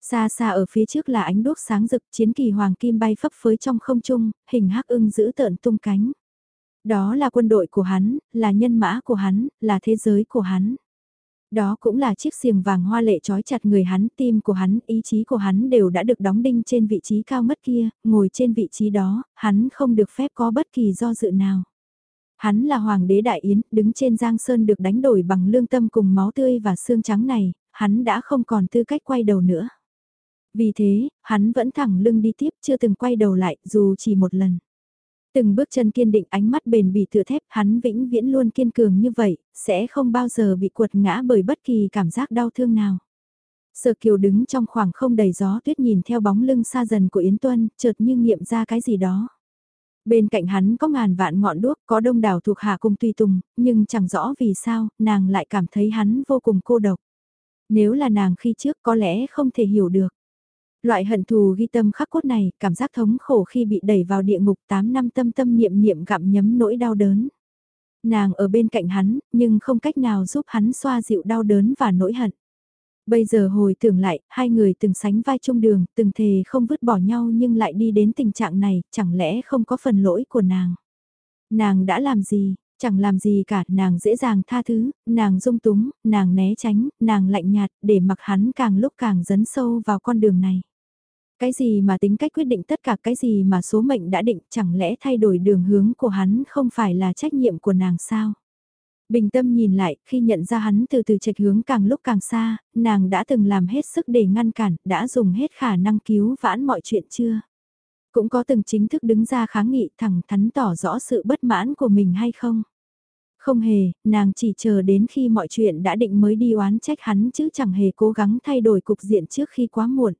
Xa xa ở phía trước là ánh đuốc sáng rực chiến kỳ hoàng kim bay phấp phới trong không trung, hình hắc ưng giữ tợn tung cánh. Đó là quân đội của hắn, là nhân mã của hắn, là thế giới của hắn. Đó cũng là chiếc xiềng vàng hoa lệ trói chặt người hắn, tim của hắn, ý chí của hắn đều đã được đóng đinh trên vị trí cao mất kia, ngồi trên vị trí đó, hắn không được phép có bất kỳ do dự nào. Hắn là hoàng đế đại yến, đứng trên giang sơn được đánh đổi bằng lương tâm cùng máu tươi và xương trắng này, hắn đã không còn tư cách quay đầu nữa. Vì thế, hắn vẫn thẳng lưng đi tiếp chưa từng quay đầu lại dù chỉ một lần. Từng bước chân kiên định ánh mắt bền bỉ tựa thép hắn vĩnh viễn luôn kiên cường như vậy, sẽ không bao giờ bị cuột ngã bởi bất kỳ cảm giác đau thương nào. Sở Kiều đứng trong khoảng không đầy gió tuyết nhìn theo bóng lưng xa dần của Yến Tuân, chợt như nghiệm ra cái gì đó. Bên cạnh hắn có ngàn vạn ngọn đuốc, có đông đảo thuộc hạ cùng tùy tùng, nhưng chẳng rõ vì sao, nàng lại cảm thấy hắn vô cùng cô độc. Nếu là nàng khi trước có lẽ không thể hiểu được. Loại hận thù ghi tâm khắc cốt này, cảm giác thống khổ khi bị đẩy vào địa ngục 8 năm tâm tâm niệm niệm gặm nhấm nỗi đau đớn. Nàng ở bên cạnh hắn, nhưng không cách nào giúp hắn xoa dịu đau đớn và nỗi hận. Bây giờ hồi tưởng lại, hai người từng sánh vai chung đường, từng thề không vứt bỏ nhau nhưng lại đi đến tình trạng này, chẳng lẽ không có phần lỗi của nàng. Nàng đã làm gì, chẳng làm gì cả, nàng dễ dàng tha thứ, nàng dung túng, nàng né tránh, nàng lạnh nhạt, để mặc hắn càng lúc càng dấn sâu vào con đường này. Cái gì mà tính cách quyết định tất cả cái gì mà số mệnh đã định chẳng lẽ thay đổi đường hướng của hắn không phải là trách nhiệm của nàng sao? Bình tâm nhìn lại, khi nhận ra hắn từ từ trạch hướng càng lúc càng xa, nàng đã từng làm hết sức để ngăn cản, đã dùng hết khả năng cứu vãn mọi chuyện chưa? Cũng có từng chính thức đứng ra kháng nghị thẳng thắn tỏ rõ sự bất mãn của mình hay không? Không hề, nàng chỉ chờ đến khi mọi chuyện đã định mới đi oán trách hắn chứ chẳng hề cố gắng thay đổi cục diện trước khi quá muộn.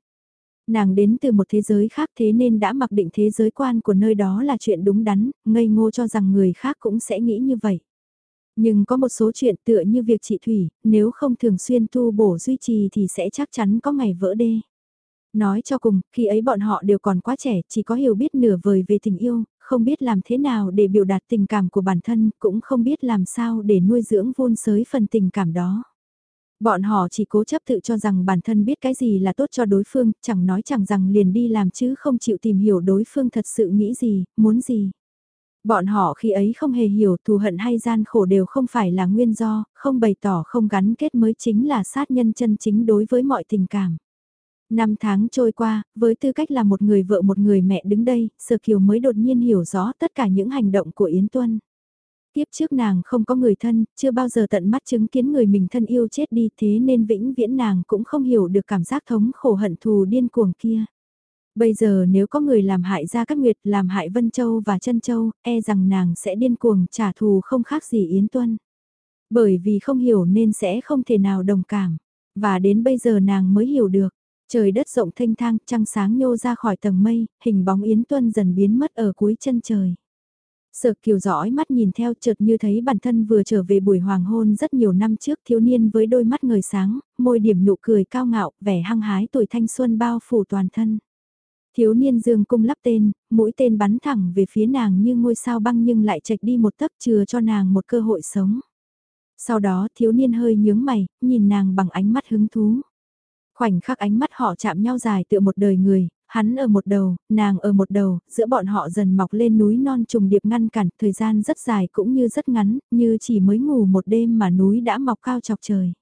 Nàng đến từ một thế giới khác thế nên đã mặc định thế giới quan của nơi đó là chuyện đúng đắn, ngây ngô cho rằng người khác cũng sẽ nghĩ như vậy. Nhưng có một số chuyện tựa như việc chị Thủy, nếu không thường xuyên tu bổ duy trì thì sẽ chắc chắn có ngày vỡ đê. Nói cho cùng, khi ấy bọn họ đều còn quá trẻ, chỉ có hiểu biết nửa vời về tình yêu, không biết làm thế nào để biểu đạt tình cảm của bản thân, cũng không biết làm sao để nuôi dưỡng vun sới phần tình cảm đó. Bọn họ chỉ cố chấp tự cho rằng bản thân biết cái gì là tốt cho đối phương, chẳng nói chẳng rằng liền đi làm chứ không chịu tìm hiểu đối phương thật sự nghĩ gì, muốn gì. Bọn họ khi ấy không hề hiểu thù hận hay gian khổ đều không phải là nguyên do, không bày tỏ không gắn kết mới chính là sát nhân chân chính đối với mọi tình cảm. Năm tháng trôi qua, với tư cách là một người vợ một người mẹ đứng đây, Sơ Kiều mới đột nhiên hiểu rõ tất cả những hành động của Yến Tuân. Tiếp trước nàng không có người thân, chưa bao giờ tận mắt chứng kiến người mình thân yêu chết đi thế nên vĩnh viễn nàng cũng không hiểu được cảm giác thống khổ hận thù điên cuồng kia. Bây giờ nếu có người làm hại ra các nguyệt làm hại Vân Châu và chân Châu, e rằng nàng sẽ điên cuồng trả thù không khác gì Yến Tuân. Bởi vì không hiểu nên sẽ không thể nào đồng cảm. Và đến bây giờ nàng mới hiểu được. Trời đất rộng thanh thang, trăng sáng nhô ra khỏi tầng mây, hình bóng Yến Tuân dần biến mất ở cuối chân trời. Sở kiều dõi mắt nhìn theo chợt như thấy bản thân vừa trở về buổi hoàng hôn rất nhiều năm trước thiếu niên với đôi mắt ngời sáng, môi điểm nụ cười cao ngạo, vẻ hăng hái tuổi thanh xuân bao phủ toàn thân. Thiếu niên dương cung lắp tên, mũi tên bắn thẳng về phía nàng như ngôi sao băng nhưng lại chạch đi một tấc chừa cho nàng một cơ hội sống. Sau đó thiếu niên hơi nhướng mày, nhìn nàng bằng ánh mắt hứng thú. Khoảnh khắc ánh mắt họ chạm nhau dài tựa một đời người, hắn ở một đầu, nàng ở một đầu, giữa bọn họ dần mọc lên núi non trùng điệp ngăn cản, thời gian rất dài cũng như rất ngắn, như chỉ mới ngủ một đêm mà núi đã mọc cao chọc trời.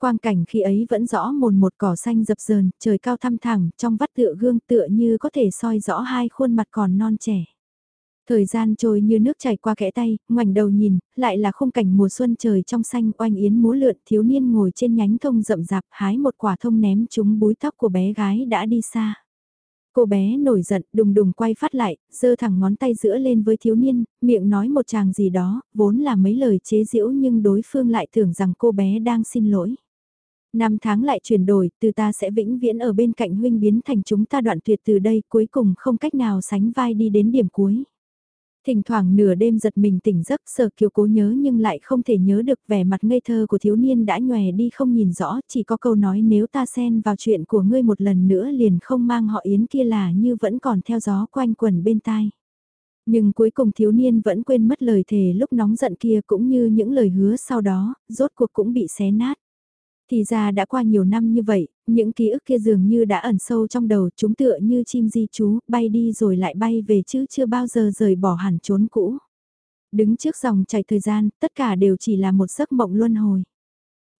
Quang cảnh khi ấy vẫn rõ mồn một cỏ xanh dập dờn, trời cao thăm thẳng, trong vắt tựa gương tựa như có thể soi rõ hai khuôn mặt còn non trẻ. Thời gian trôi như nước chảy qua kẽ tay, ngoảnh đầu nhìn, lại là khung cảnh mùa xuân trời trong xanh oanh yến múa lượn thiếu niên ngồi trên nhánh thông rậm rạp hái một quả thông ném trúng búi tóc của bé gái đã đi xa. Cô bé nổi giận đùng đùng quay phát lại, giơ thẳng ngón tay giữa lên với thiếu niên, miệng nói một chàng gì đó, vốn là mấy lời chế giễu nhưng đối phương lại tưởng rằng cô bé đang xin lỗi. Năm tháng lại chuyển đổi, từ ta sẽ vĩnh viễn ở bên cạnh huynh biến thành chúng ta đoạn tuyệt từ đây cuối cùng không cách nào sánh vai đi đến điểm cuối. Thỉnh thoảng nửa đêm giật mình tỉnh giấc sở kiều cố nhớ nhưng lại không thể nhớ được vẻ mặt ngây thơ của thiếu niên đã nhòe đi không nhìn rõ, chỉ có câu nói nếu ta xen vào chuyện của ngươi một lần nữa liền không mang họ yến kia là như vẫn còn theo gió quanh quẩn bên tai. Nhưng cuối cùng thiếu niên vẫn quên mất lời thề lúc nóng giận kia cũng như những lời hứa sau đó, rốt cuộc cũng bị xé nát. Thì ra đã qua nhiều năm như vậy, những ký ức kia dường như đã ẩn sâu trong đầu chúng tựa như chim di chú, bay đi rồi lại bay về chứ chưa bao giờ rời bỏ hẳn trốn cũ. Đứng trước dòng chảy thời gian, tất cả đều chỉ là một giấc mộng luân hồi.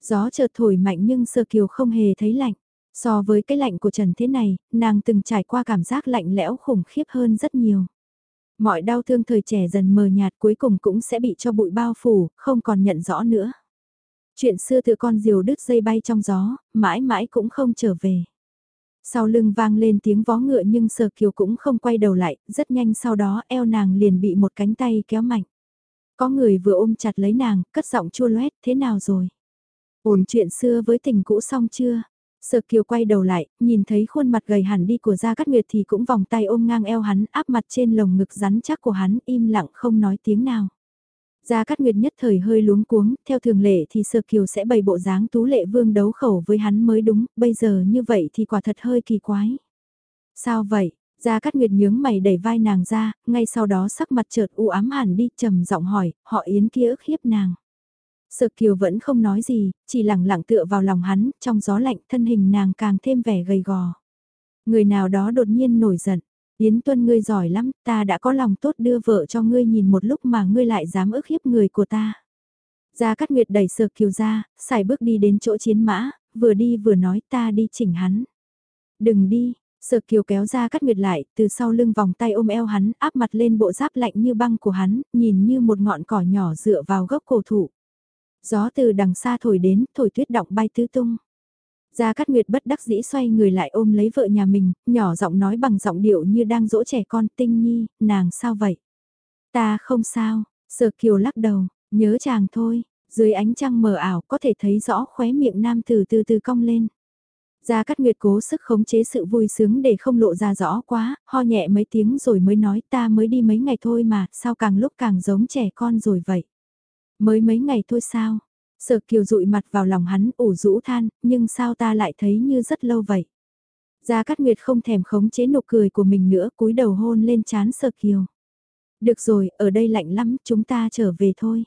Gió chợt thổi mạnh nhưng sơ kiều không hề thấy lạnh. So với cái lạnh của Trần thế này, nàng từng trải qua cảm giác lạnh lẽo khủng khiếp hơn rất nhiều. Mọi đau thương thời trẻ dần mờ nhạt cuối cùng cũng sẽ bị cho bụi bao phủ, không còn nhận rõ nữa. Chuyện xưa từ con diều đứt dây bay trong gió, mãi mãi cũng không trở về. Sau lưng vang lên tiếng vó ngựa nhưng sờ kiều cũng không quay đầu lại, rất nhanh sau đó eo nàng liền bị một cánh tay kéo mạnh. Có người vừa ôm chặt lấy nàng, cất giọng chua loét, thế nào rồi? Ổn chuyện xưa với tình cũ xong chưa? Sở Kiều quay đầu lại, nhìn thấy khuôn mặt gầy hẳn đi của Gia Cát Nguyệt thì cũng vòng tay ôm ngang eo hắn, áp mặt trên lồng ngực rắn chắc của hắn, im lặng không nói tiếng nào. Gia Cát Nguyệt nhất thời hơi luống cuống, theo thường lệ thì Sở Kiều sẽ bày bộ dáng tú lệ vương đấu khẩu với hắn mới đúng, bây giờ như vậy thì quả thật hơi kỳ quái. Sao vậy? Gia Cát Nguyệt nhướng mày đẩy vai nàng ra, ngay sau đó sắc mặt chợt u ám hẳn đi, trầm giọng hỏi, họ Yến kia ức hiếp nàng. Sở Kiều vẫn không nói gì, chỉ lẳng lặng tựa vào lòng hắn, trong gió lạnh thân hình nàng càng thêm vẻ gầy gò. Người nào đó đột nhiên nổi giận, Yến Tuân ngươi giỏi lắm, ta đã có lòng tốt đưa vợ cho ngươi nhìn một lúc mà ngươi lại dám ức hiếp người của ta. Gia Cát Nguyệt đẩy Sở Kiều ra, xài bước đi đến chỗ chiến mã, vừa đi vừa nói ta đi chỉnh hắn. Đừng đi, Sở Kiều kéo ra Cát Nguyệt lại, từ sau lưng vòng tay ôm eo hắn, áp mặt lên bộ giáp lạnh như băng của hắn, nhìn như một ngọn cỏ nhỏ dựa vào gốc cổ thụ. Gió từ đằng xa thổi đến, thổi tuyết động bay tứ tung. Gia Cát Nguyệt bất đắc dĩ xoay người lại ôm lấy vợ nhà mình, nhỏ giọng nói bằng giọng điệu như đang dỗ trẻ con tinh nhi, nàng sao vậy? Ta không sao, Sở Kiều lắc đầu, nhớ chàng thôi, dưới ánh trăng mờ ảo có thể thấy rõ khóe miệng nam từ từ từ cong lên. Gia Cát Nguyệt cố sức khống chế sự vui sướng để không lộ ra rõ quá, ho nhẹ mấy tiếng rồi mới nói ta mới đi mấy ngày thôi mà, sao càng lúc càng giống trẻ con rồi vậy. Mới mấy ngày thôi sao? Sở Kiều dụi mặt vào lòng hắn ủ rũ than, nhưng sao ta lại thấy như rất lâu vậy? Gia Cát Nguyệt không thèm khống chế nụ cười của mình nữa, cúi đầu hôn lên chán Sở Kiều. Được rồi, ở đây lạnh lắm, chúng ta trở về thôi.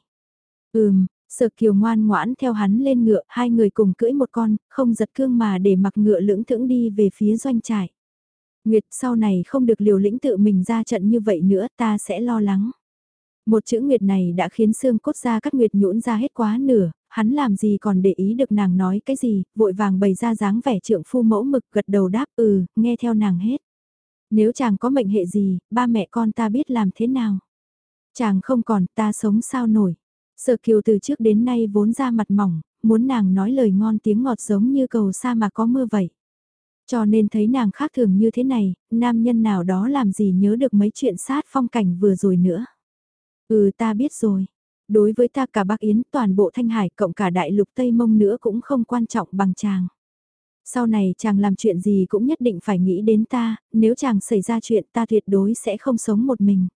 Ừm, Sở Kiều ngoan ngoãn theo hắn lên ngựa, hai người cùng cưỡi một con, không giật cương mà để mặc ngựa lưỡng thững đi về phía doanh trại. Nguyệt sau này không được liều lĩnh tự mình ra trận như vậy nữa, ta sẽ lo lắng. Một chữ Nguyệt này đã khiến xương cốt ra cắt Nguyệt nhũn ra hết quá nửa, hắn làm gì còn để ý được nàng nói cái gì, vội vàng bày ra dáng vẻ trượng phu mẫu mực gật đầu đáp ừ, nghe theo nàng hết. Nếu chàng có mệnh hệ gì, ba mẹ con ta biết làm thế nào. Chàng không còn, ta sống sao nổi. Sở kiều từ trước đến nay vốn ra mặt mỏng, muốn nàng nói lời ngon tiếng ngọt giống như cầu sa mà có mưa vậy. Cho nên thấy nàng khác thường như thế này, nam nhân nào đó làm gì nhớ được mấy chuyện sát phong cảnh vừa rồi nữa. Ừ ta biết rồi. Đối với ta cả Bắc Yến toàn bộ Thanh Hải cộng cả đại lục Tây Mông nữa cũng không quan trọng bằng chàng. Sau này chàng làm chuyện gì cũng nhất định phải nghĩ đến ta, nếu chàng xảy ra chuyện ta tuyệt đối sẽ không sống một mình.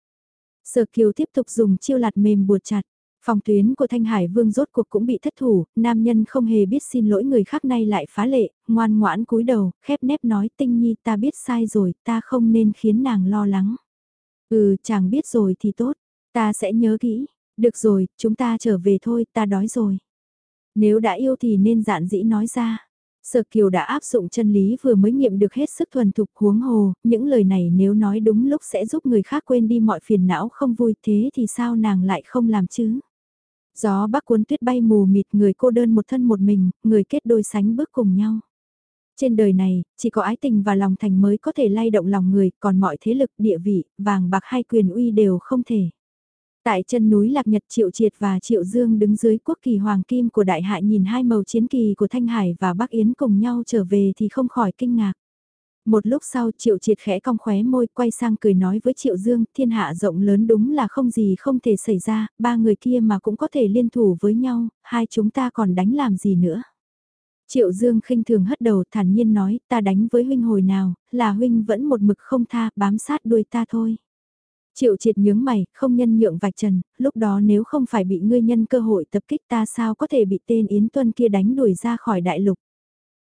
Sở Kiều tiếp tục dùng chiêu lạt mềm buộc chặt. Phòng tuyến của Thanh Hải Vương rốt cuộc cũng bị thất thủ, nam nhân không hề biết xin lỗi người khác nay lại phá lệ, ngoan ngoãn cúi đầu, khép nép nói tinh nhi ta biết sai rồi, ta không nên khiến nàng lo lắng. Ừ, chàng biết rồi thì tốt, ta sẽ nhớ kỹ, được rồi, chúng ta trở về thôi, ta đói rồi. Nếu đã yêu thì nên dạn dĩ nói ra. Sở Kiều đã áp dụng chân lý vừa mới nghiệm được hết sức thuần thục huống hồ, những lời này nếu nói đúng lúc sẽ giúp người khác quên đi mọi phiền não không vui thế thì sao nàng lại không làm chứ? Gió bắc cuốn tuyết bay mù mịt người cô đơn một thân một mình, người kết đôi sánh bước cùng nhau. Trên đời này, chỉ có ái tình và lòng thành mới có thể lay động lòng người, còn mọi thế lực, địa vị, vàng bạc hay quyền uy đều không thể. Tại chân núi Lạc Nhật Triệu Triệt và Triệu Dương đứng dưới quốc kỳ hoàng kim của đại hạ nhìn hai màu chiến kỳ của Thanh Hải và Bắc Yến cùng nhau trở về thì không khỏi kinh ngạc. Một lúc sau Triệu Triệt khẽ cong khóe môi quay sang cười nói với Triệu Dương, thiên hạ rộng lớn đúng là không gì không thể xảy ra, ba người kia mà cũng có thể liên thủ với nhau, hai chúng ta còn đánh làm gì nữa. Triệu Dương khinh thường hất đầu thản nhiên nói, ta đánh với huynh hồi nào, là huynh vẫn một mực không tha, bám sát đuôi ta thôi. Triệu triệt nhướng mày, không nhân nhượng vạch trần, lúc đó nếu không phải bị ngươi nhân cơ hội tập kích ta sao có thể bị tên Yến Tuân kia đánh đuổi ra khỏi đại lục.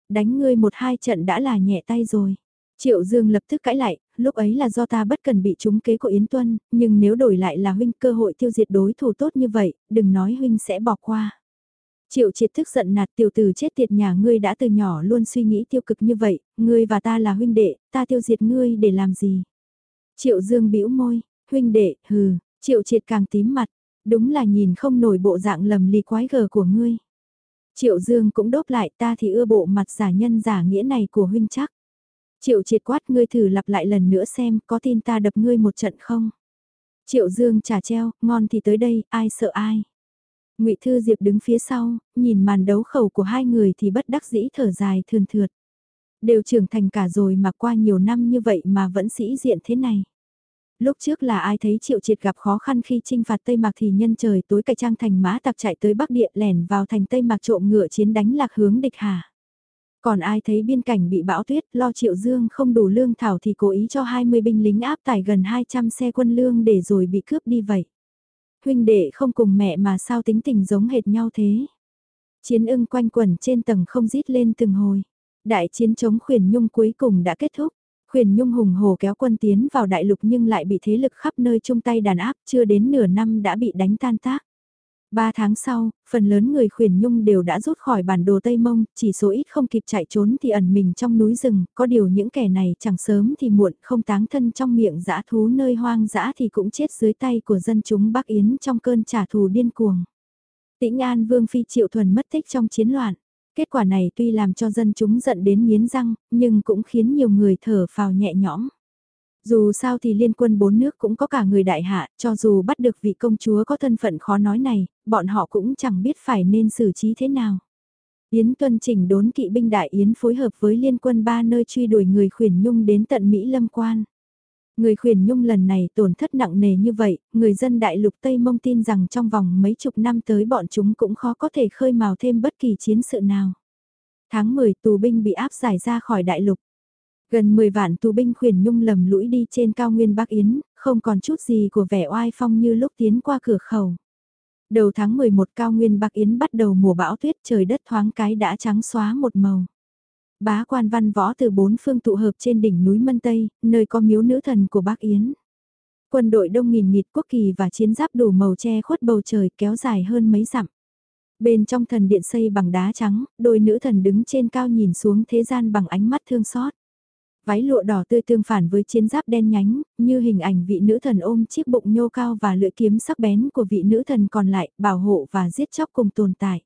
Đánh ngươi một hai trận đã là nhẹ tay rồi. Triệu Dương lập tức cãi lại, lúc ấy là do ta bất cần bị trúng kế của Yến Tuân, nhưng nếu đổi lại là huynh cơ hội tiêu diệt đối thủ tốt như vậy, đừng nói huynh sẽ bỏ qua. Triệu triệt thức giận nạt tiểu tử chết tiệt nhà ngươi đã từ nhỏ luôn suy nghĩ tiêu cực như vậy, ngươi và ta là huynh đệ, ta tiêu diệt ngươi để làm gì? Triệu Dương bĩu môi, huynh đệ, hừ, triệu triệt càng tím mặt, đúng là nhìn không nổi bộ dạng lầm lì quái gở của ngươi. Triệu Dương cũng đốt lại ta thì ưa bộ mặt giả nhân giả nghĩa này của huynh chắc. Triệu triệt quát ngươi thử lặp lại lần nữa xem có tin ta đập ngươi một trận không. Triệu Dương trả treo, ngon thì tới đây, ai sợ ai. ngụy Thư Diệp đứng phía sau, nhìn màn đấu khẩu của hai người thì bất đắc dĩ thở dài thườn thượt. Đều trưởng thành cả rồi mà qua nhiều năm như vậy mà vẫn sĩ diện thế này. Lúc trước là ai thấy triệu triệt gặp khó khăn khi chinh phạt Tây Mạc thì nhân trời tối cải trang thành mã tặc chạy tới Bắc Địa lẻn vào thành Tây Mạc trộm ngựa chiến đánh lạc hướng địch hà. Còn ai thấy biên cảnh bị bão tuyết, lo triệu dương không đủ lương thảo thì cố ý cho 20 binh lính áp tải gần 200 xe quân lương để rồi bị cướp đi vậy. Huynh đệ không cùng mẹ mà sao tính tình giống hệt nhau thế. Chiến ưng quanh quẩn trên tầng không rít lên từng hồi. Đại chiến chống khuyển nhung cuối cùng đã kết thúc. Khuyển Nhung hùng hồ kéo quân tiến vào đại lục nhưng lại bị thế lực khắp nơi chung tay đàn áp chưa đến nửa năm đã bị đánh tan tác. Ba tháng sau, phần lớn người khuyển nhung đều đã rút khỏi bản đồ Tây Mông, chỉ số ít không kịp chạy trốn thì ẩn mình trong núi rừng, có điều những kẻ này chẳng sớm thì muộn, không táng thân trong miệng dã thú nơi hoang dã thì cũng chết dưới tay của dân chúng Bắc Yến trong cơn trả thù điên cuồng. Tĩnh An Vương Phi Triệu Thuần mất tích trong chiến loạn. Kết quả này tuy làm cho dân chúng giận đến nghiến răng, nhưng cũng khiến nhiều người thở phào nhẹ nhõm. Dù sao thì liên quân bốn nước cũng có cả người đại hạ, cho dù bắt được vị công chúa có thân phận khó nói này, bọn họ cũng chẳng biết phải nên xử trí thế nào. Yến tuân chỉnh đốn kỵ binh đại Yến phối hợp với liên quân ba nơi truy đuổi người khuyển nhung đến tận Mỹ Lâm Quan. Người khuyển nhung lần này tổn thất nặng nề như vậy, người dân đại lục Tây Mông tin rằng trong vòng mấy chục năm tới bọn chúng cũng khó có thể khơi mào thêm bất kỳ chiến sự nào. Tháng 10 tù binh bị áp giải ra khỏi đại lục. Gần 10 vạn tù binh khuyển nhung lầm lũi đi trên cao nguyên Bắc Yến, không còn chút gì của vẻ oai phong như lúc tiến qua cửa khẩu. Đầu tháng 11 cao nguyên Bắc Yến bắt đầu mùa bão tuyết trời đất thoáng cái đã trắng xóa một màu. Bá quan văn võ từ bốn phương tụ hợp trên đỉnh núi Mân Tây, nơi có miếu nữ thần của bác Yến. Quân đội đông nghìn nghịt quốc kỳ và chiến giáp đủ màu che khuất bầu trời kéo dài hơn mấy dặm. Bên trong thần điện xây bằng đá trắng, đôi nữ thần đứng trên cao nhìn xuống thế gian bằng ánh mắt thương xót. Váy lụa đỏ tươi tương phản với chiến giáp đen nhánh, như hình ảnh vị nữ thần ôm chiếc bụng nhô cao và lưỡi kiếm sắc bén của vị nữ thần còn lại, bảo hộ và giết chóc cùng tồn tại.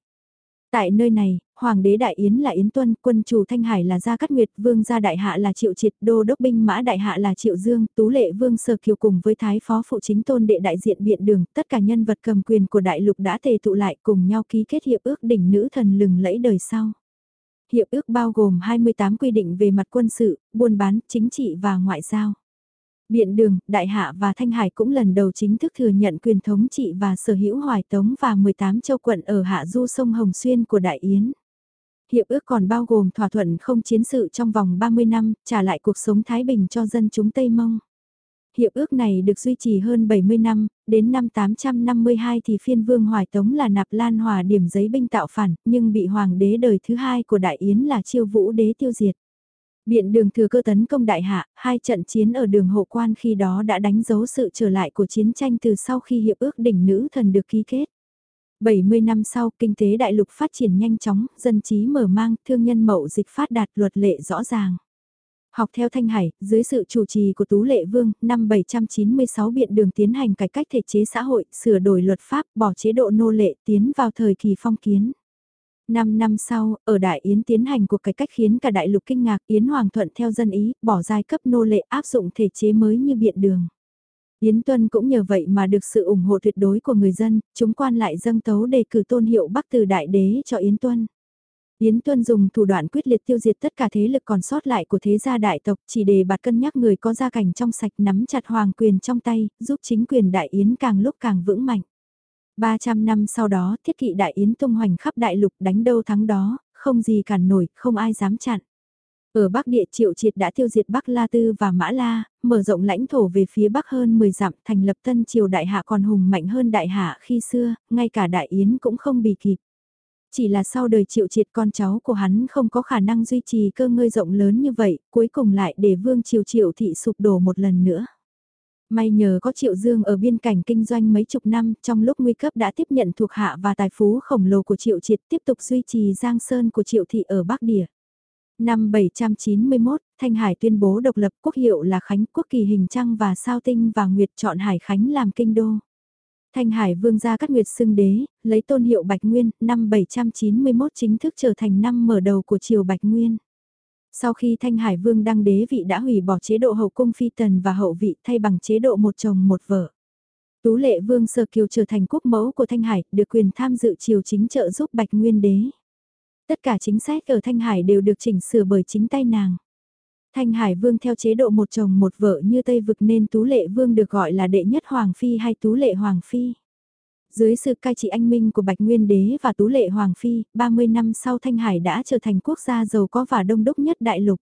Tại nơi này, Hoàng đế Đại Yến là Yến Tuân, quân chủ Thanh Hải là Gia Cát Nguyệt, vương gia Đại Hạ là Triệu Triệt, đô đốc binh mã Đại Hạ là Triệu Dương, tú lệ vương Sở Kiều cùng với Thái Phó Phụ Chính Tôn đệ đại diện biện đường, tất cả nhân vật cầm quyền của Đại Lục đã tề tụ lại cùng nhau ký kết hiệp ước đỉnh nữ thần lừng lẫy đời sau. Hiệp ước bao gồm 28 quy định về mặt quân sự, buôn bán, chính trị và ngoại giao. Biện đường, Đại Hạ và Thanh Hải cũng lần đầu chính thức thừa nhận quyền thống trị và sở hữu hoài tống và 18 châu quận ở hạ du sông Hồng Xuyên của Đại Yến. Hiệp ước còn bao gồm thỏa thuận không chiến sự trong vòng 30 năm, trả lại cuộc sống thái bình cho dân chúng Tây Mông. Hiệp ước này được duy trì hơn 70 năm, đến năm 852 thì phiên vương Hoài Tống là Nạp Lan Hòa điểm giấy binh tạo phản, nhưng bị hoàng đế đời thứ hai của Đại Yến là chiêu vũ đế tiêu diệt. Biện đường thừa cơ tấn công đại hạ, hai trận chiến ở đường hộ quan khi đó đã đánh dấu sự trở lại của chiến tranh từ sau khi hiệp ước đỉnh nữ thần được ký kết. 70 năm sau, kinh tế đại lục phát triển nhanh chóng, dân trí mở mang, thương nhân mậu dịch phát đạt luật lệ rõ ràng. Học theo Thanh Hải, dưới sự chủ trì của Tú Lệ Vương, năm 796 biện đường tiến hành cải cách thể chế xã hội, sửa đổi luật pháp, bỏ chế độ nô lệ, tiến vào thời kỳ phong kiến. Năm năm sau, ở Đại Yến tiến hành cuộc cải cách khiến cả đại lục kinh ngạc Yến Hoàng thuận theo dân ý, bỏ giai cấp nô lệ áp dụng thể chế mới như biện đường. Yến Tuân cũng nhờ vậy mà được sự ủng hộ tuyệt đối của người dân, chúng quan lại dâng tấu đề cử tôn hiệu Bắc từ Đại Đế cho Yến Tuân. Yến Tuân dùng thủ đoạn quyết liệt tiêu diệt tất cả thế lực còn sót lại của thế gia đại tộc chỉ để bạt cân nhắc người có gia cảnh trong sạch nắm chặt hoàng quyền trong tay, giúp chính quyền đại Yến càng lúc càng vững mạnh. 300 năm sau đó, thiết kỵ đại Yến tung hoành khắp đại lục đánh đâu thắng đó, không gì cản nổi, không ai dám chặn. Ở Bắc Địa Triệu Triệt đã tiêu diệt Bắc La Tư và Mã La, mở rộng lãnh thổ về phía Bắc hơn 10 dặm thành lập tân triều đại hạ còn hùng mạnh hơn đại hạ khi xưa, ngay cả đại Yến cũng không bị kịp. Chỉ là sau đời Triệu Triệt con cháu của hắn không có khả năng duy trì cơ ngơi rộng lớn như vậy, cuối cùng lại để Vương Triều Triệu Thị sụp đổ một lần nữa. May nhờ có Triệu Dương ở biên cảnh kinh doanh mấy chục năm, trong lúc nguy cấp đã tiếp nhận thuộc hạ và tài phú khổng lồ của Triệu Triệt tiếp tục duy trì Giang Sơn của Triệu Thị ở Bắc Địa. Năm 791, Thanh Hải tuyên bố độc lập quốc hiệu là Khánh quốc kỳ hình trăng và sao tinh và nguyệt chọn Hải Khánh làm kinh đô. Thanh Hải vương gia cắt nguyệt xưng đế, lấy tôn hiệu Bạch Nguyên, năm 791 chính thức trở thành năm mở đầu của triều Bạch Nguyên. Sau khi Thanh Hải Vương đăng đế vị đã hủy bỏ chế độ hậu cung phi tần và hậu vị thay bằng chế độ một chồng một vợ. Tú lệ Vương Sơ Kiều trở thành quốc mẫu của Thanh Hải, được quyền tham dự triều chính trợ giúp Bạch Nguyên đế. Tất cả chính sách ở Thanh Hải đều được chỉnh sửa bởi chính tay nàng. Thanh Hải Vương theo chế độ một chồng một vợ như Tây Vực nên Tú Lệ Vương được gọi là đệ nhất Hoàng Phi hay Tú Lệ Hoàng Phi. Dưới sự cai trị anh minh của Bạch Nguyên Đế và Tú Lệ Hoàng Phi, 30 năm sau Thanh Hải đã trở thành quốc gia giàu có và đông đúc nhất đại lục.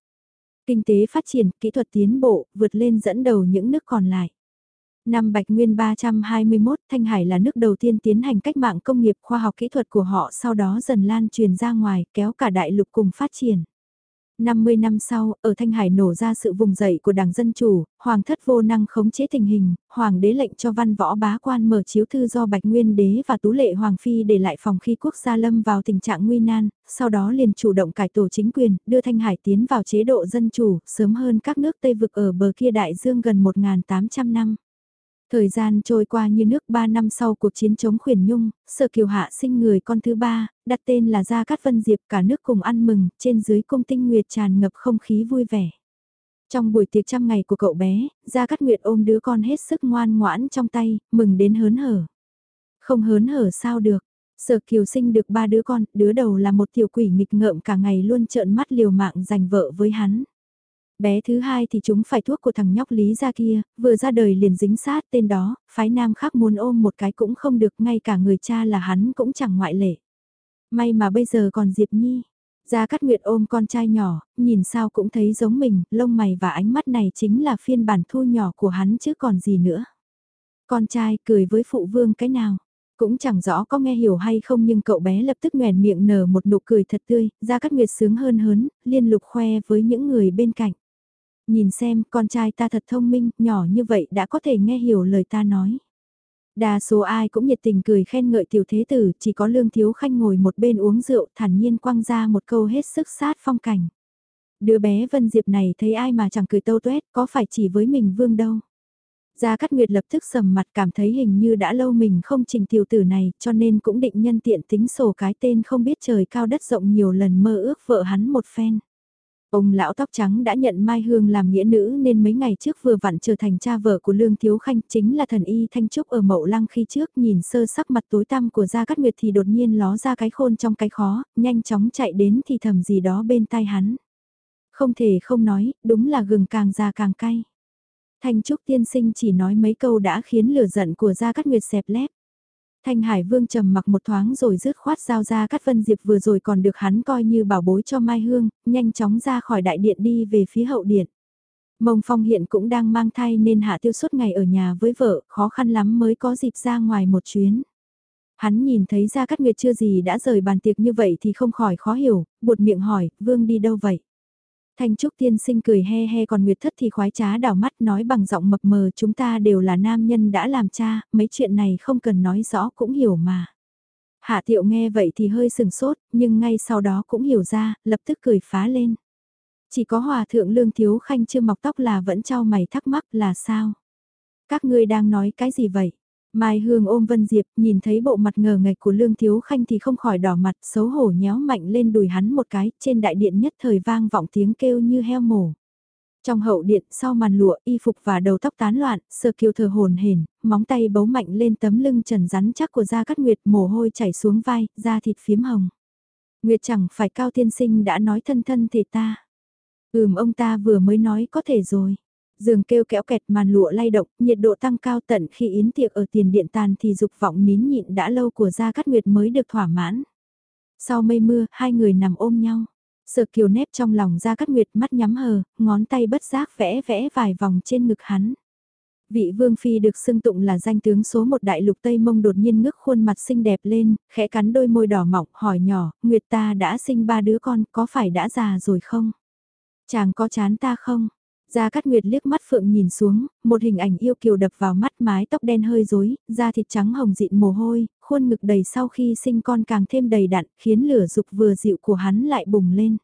Kinh tế phát triển, kỹ thuật tiến bộ, vượt lên dẫn đầu những nước còn lại. Năm Bạch Nguyên 321, Thanh Hải là nước đầu tiên tiến hành cách mạng công nghiệp khoa học kỹ thuật của họ sau đó dần lan truyền ra ngoài, kéo cả đại lục cùng phát triển. 50 năm sau, ở Thanh Hải nổ ra sự vùng dậy của Đảng Dân Chủ, Hoàng thất vô năng khống chế tình hình, Hoàng đế lệnh cho văn võ bá quan mở chiếu thư do Bạch Nguyên đế và Tú Lệ Hoàng Phi để lại phòng khi quốc gia lâm vào tình trạng nguy nan, sau đó liền chủ động cải tổ chính quyền, đưa Thanh Hải tiến vào chế độ dân chủ, sớm hơn các nước Tây Vực ở bờ kia đại dương gần 1.800 năm. Thời gian trôi qua như nước 3 năm sau cuộc chiến chống khuyển nhung, sở kiều hạ sinh người con thứ ba, đặt tên là Gia Cát Vân Diệp cả nước cùng ăn mừng, trên dưới cung tinh nguyệt tràn ngập không khí vui vẻ. Trong buổi tiệc trăm ngày của cậu bé, Gia Cát Nguyệt ôm đứa con hết sức ngoan ngoãn trong tay, mừng đến hớn hở. Không hớn hở sao được, Sở Kiều sinh được ba đứa con, đứa đầu là một tiểu quỷ nghịch ngợm cả ngày luôn trợn mắt liều mạng giành vợ với hắn. Bé thứ hai thì chúng phải thuốc của thằng nhóc Lý ra kia, vừa ra đời liền dính sát tên đó, phái nam khác muốn ôm một cái cũng không được, ngay cả người cha là hắn cũng chẳng ngoại lệ. May mà bây giờ còn Diệp Nhi. Gia Cát Nguyệt ôm con trai nhỏ, nhìn sao cũng thấy giống mình, lông mày và ánh mắt này chính là phiên bản thu nhỏ của hắn chứ còn gì nữa. Con trai cười với phụ vương cái nào, cũng chẳng rõ có nghe hiểu hay không nhưng cậu bé lập tức nhoèn miệng nở một nụ cười thật tươi, Gia Cát Nguyệt sướng hơn hớn, liên lục khoe với những người bên cạnh. Nhìn xem, con trai ta thật thông minh, nhỏ như vậy đã có thể nghe hiểu lời ta nói. Đa số ai cũng nhiệt tình cười khen ngợi tiểu thế tử, chỉ có lương thiếu khanh ngồi một bên uống rượu thản nhiên quăng ra một câu hết sức sát phong cảnh. Đứa bé Vân Diệp này thấy ai mà chẳng cười tâu tuét, có phải chỉ với mình vương đâu. Gia Cát Nguyệt lập tức sầm mặt cảm thấy hình như đã lâu mình không trình tiểu tử này cho nên cũng định nhân tiện tính sổ cái tên không biết trời cao đất rộng nhiều lần mơ ước vợ hắn một phen. Ông lão tóc trắng đã nhận Mai Hương làm nghĩa nữ nên mấy ngày trước vừa vặn trở thành cha vợ của Lương Thiếu Khanh chính là thần y Thanh Trúc ở Mậu Lăng khi trước nhìn sơ sắc mặt tối tăm của Gia Cát Nguyệt thì đột nhiên ló ra cái khôn trong cái khó, nhanh chóng chạy đến thì thầm gì đó bên tai hắn. Không thể không nói, đúng là gừng càng già càng cay. Thanh Trúc tiên sinh chỉ nói mấy câu đã khiến lửa giận của Gia Cát Nguyệt xẹp lép. Thanh Hải Vương trầm mặc một thoáng rồi rứt khoát giao ra Cát Vân Diệp vừa rồi còn được hắn coi như bảo bối cho Mai Hương, nhanh chóng ra khỏi đại điện đi về phía hậu điện. Mông Phong hiện cũng đang mang thai nên hạ tiêu suốt ngày ở nhà với vợ, khó khăn lắm mới có dịp ra ngoài một chuyến. Hắn nhìn thấy Gia Cát Nguyệt chưa gì đã rời bàn tiệc như vậy thì không khỏi khó hiểu, buột miệng hỏi, Vương đi đâu vậy? Thanh Trúc tiên sinh cười he he còn Nguyệt thất thì khoái trá đảo mắt nói bằng giọng mập mờ chúng ta đều là nam nhân đã làm cha, mấy chuyện này không cần nói rõ cũng hiểu mà. Hạ tiệu nghe vậy thì hơi sừng sốt, nhưng ngay sau đó cũng hiểu ra, lập tức cười phá lên. Chỉ có hòa thượng lương thiếu khanh chưa mọc tóc là vẫn trao mày thắc mắc là sao? Các ngươi đang nói cái gì vậy? Mai Hương ôm Vân Diệp, nhìn thấy bộ mặt ngờ ngạch của Lương Thiếu Khanh thì không khỏi đỏ mặt, xấu hổ nhéo mạnh lên đùi hắn một cái, trên đại điện nhất thời vang vọng tiếng kêu như heo mổ. Trong hậu điện, sau màn lụa, y phục và đầu tóc tán loạn, sơ kiều thờ hồn hển, móng tay bấu mạnh lên tấm lưng trần rắn chắc của Gia Cát Nguyệt, mồ hôi chảy xuống vai, da thịt phiếm hồng. Nguyệt chẳng phải cao tiên sinh đã nói thân thân thể ta. Ừm ông ta vừa mới nói có thể rồi. Giường kêu kéo kẹt màn lụa lay động, nhiệt độ tăng cao tận khi yến tiệc ở tiền điện tàn thì dục vọng nín nhịn đã lâu của Gia Cát Nguyệt mới được thỏa mãn. Sau mây mưa, hai người nằm ôm nhau. Sở kiều nếp trong lòng Gia Cát Nguyệt mắt nhắm hờ, ngón tay bất giác vẽ vẽ vài vòng trên ngực hắn. Vị vương phi được xưng tụng là danh tướng số một đại lục Tây Mông đột nhiên ngước khuôn mặt xinh đẹp lên, khẽ cắn đôi môi đỏ mọng hỏi nhỏ, Nguyệt ta đã sinh ba đứa con, có phải đã già rồi không? Chàng có chán ta không? Gia Cát Nguyệt liếc mắt Phượng nhìn xuống, một hình ảnh yêu kiều đập vào mắt mái tóc đen hơi rối, da thịt trắng hồng dịn mồ hôi, khuôn ngực đầy sau khi sinh con càng thêm đầy đặn, khiến lửa dục vừa dịu của hắn lại bùng lên.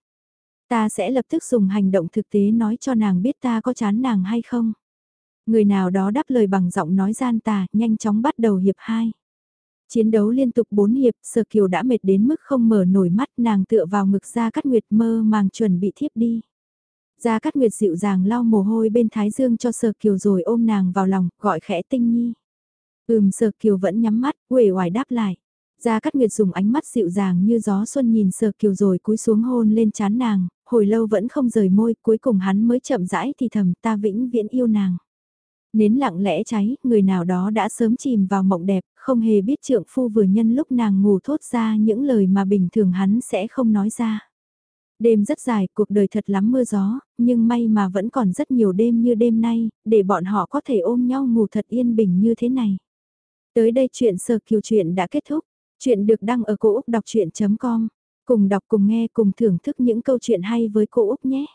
Ta sẽ lập tức dùng hành động thực tế nói cho nàng biết ta có chán nàng hay không. Người nào đó đáp lời bằng giọng nói gian tà, nhanh chóng bắt đầu hiệp 2. Chiến đấu liên tục 4 hiệp, Sở Kiều đã mệt đến mức không mở nổi mắt nàng tựa vào ngực ra cắt nguyệt mơ màng chuẩn bị thiếp đi. Gia Cát Nguyệt dịu dàng lau mồ hôi bên Thái Dương cho Sở Kiều rồi ôm nàng vào lòng, gọi khẽ tinh nhi. Ừm Sở Kiều vẫn nhắm mắt, uể oải đáp lại. Gia Cát Nguyệt dùng ánh mắt dịu dàng như gió xuân nhìn Sở Kiều rồi cúi xuống hôn lên chán nàng, hồi lâu vẫn không rời môi, cuối cùng hắn mới chậm rãi thì thầm ta vĩnh viễn yêu nàng. Nến lặng lẽ cháy, người nào đó đã sớm chìm vào mộng đẹp, không hề biết trượng phu vừa nhân lúc nàng ngủ thốt ra những lời mà bình thường hắn sẽ không nói ra. Đêm rất dài, cuộc đời thật lắm mưa gió, nhưng may mà vẫn còn rất nhiều đêm như đêm nay, để bọn họ có thể ôm nhau ngủ thật yên bình như thế này. Tới đây chuyện sờ kiều chuyện đã kết thúc. Chuyện được đăng ở cổ Úc đọc chuyện.com. Cùng đọc cùng nghe cùng thưởng thức những câu chuyện hay với cô Úc nhé.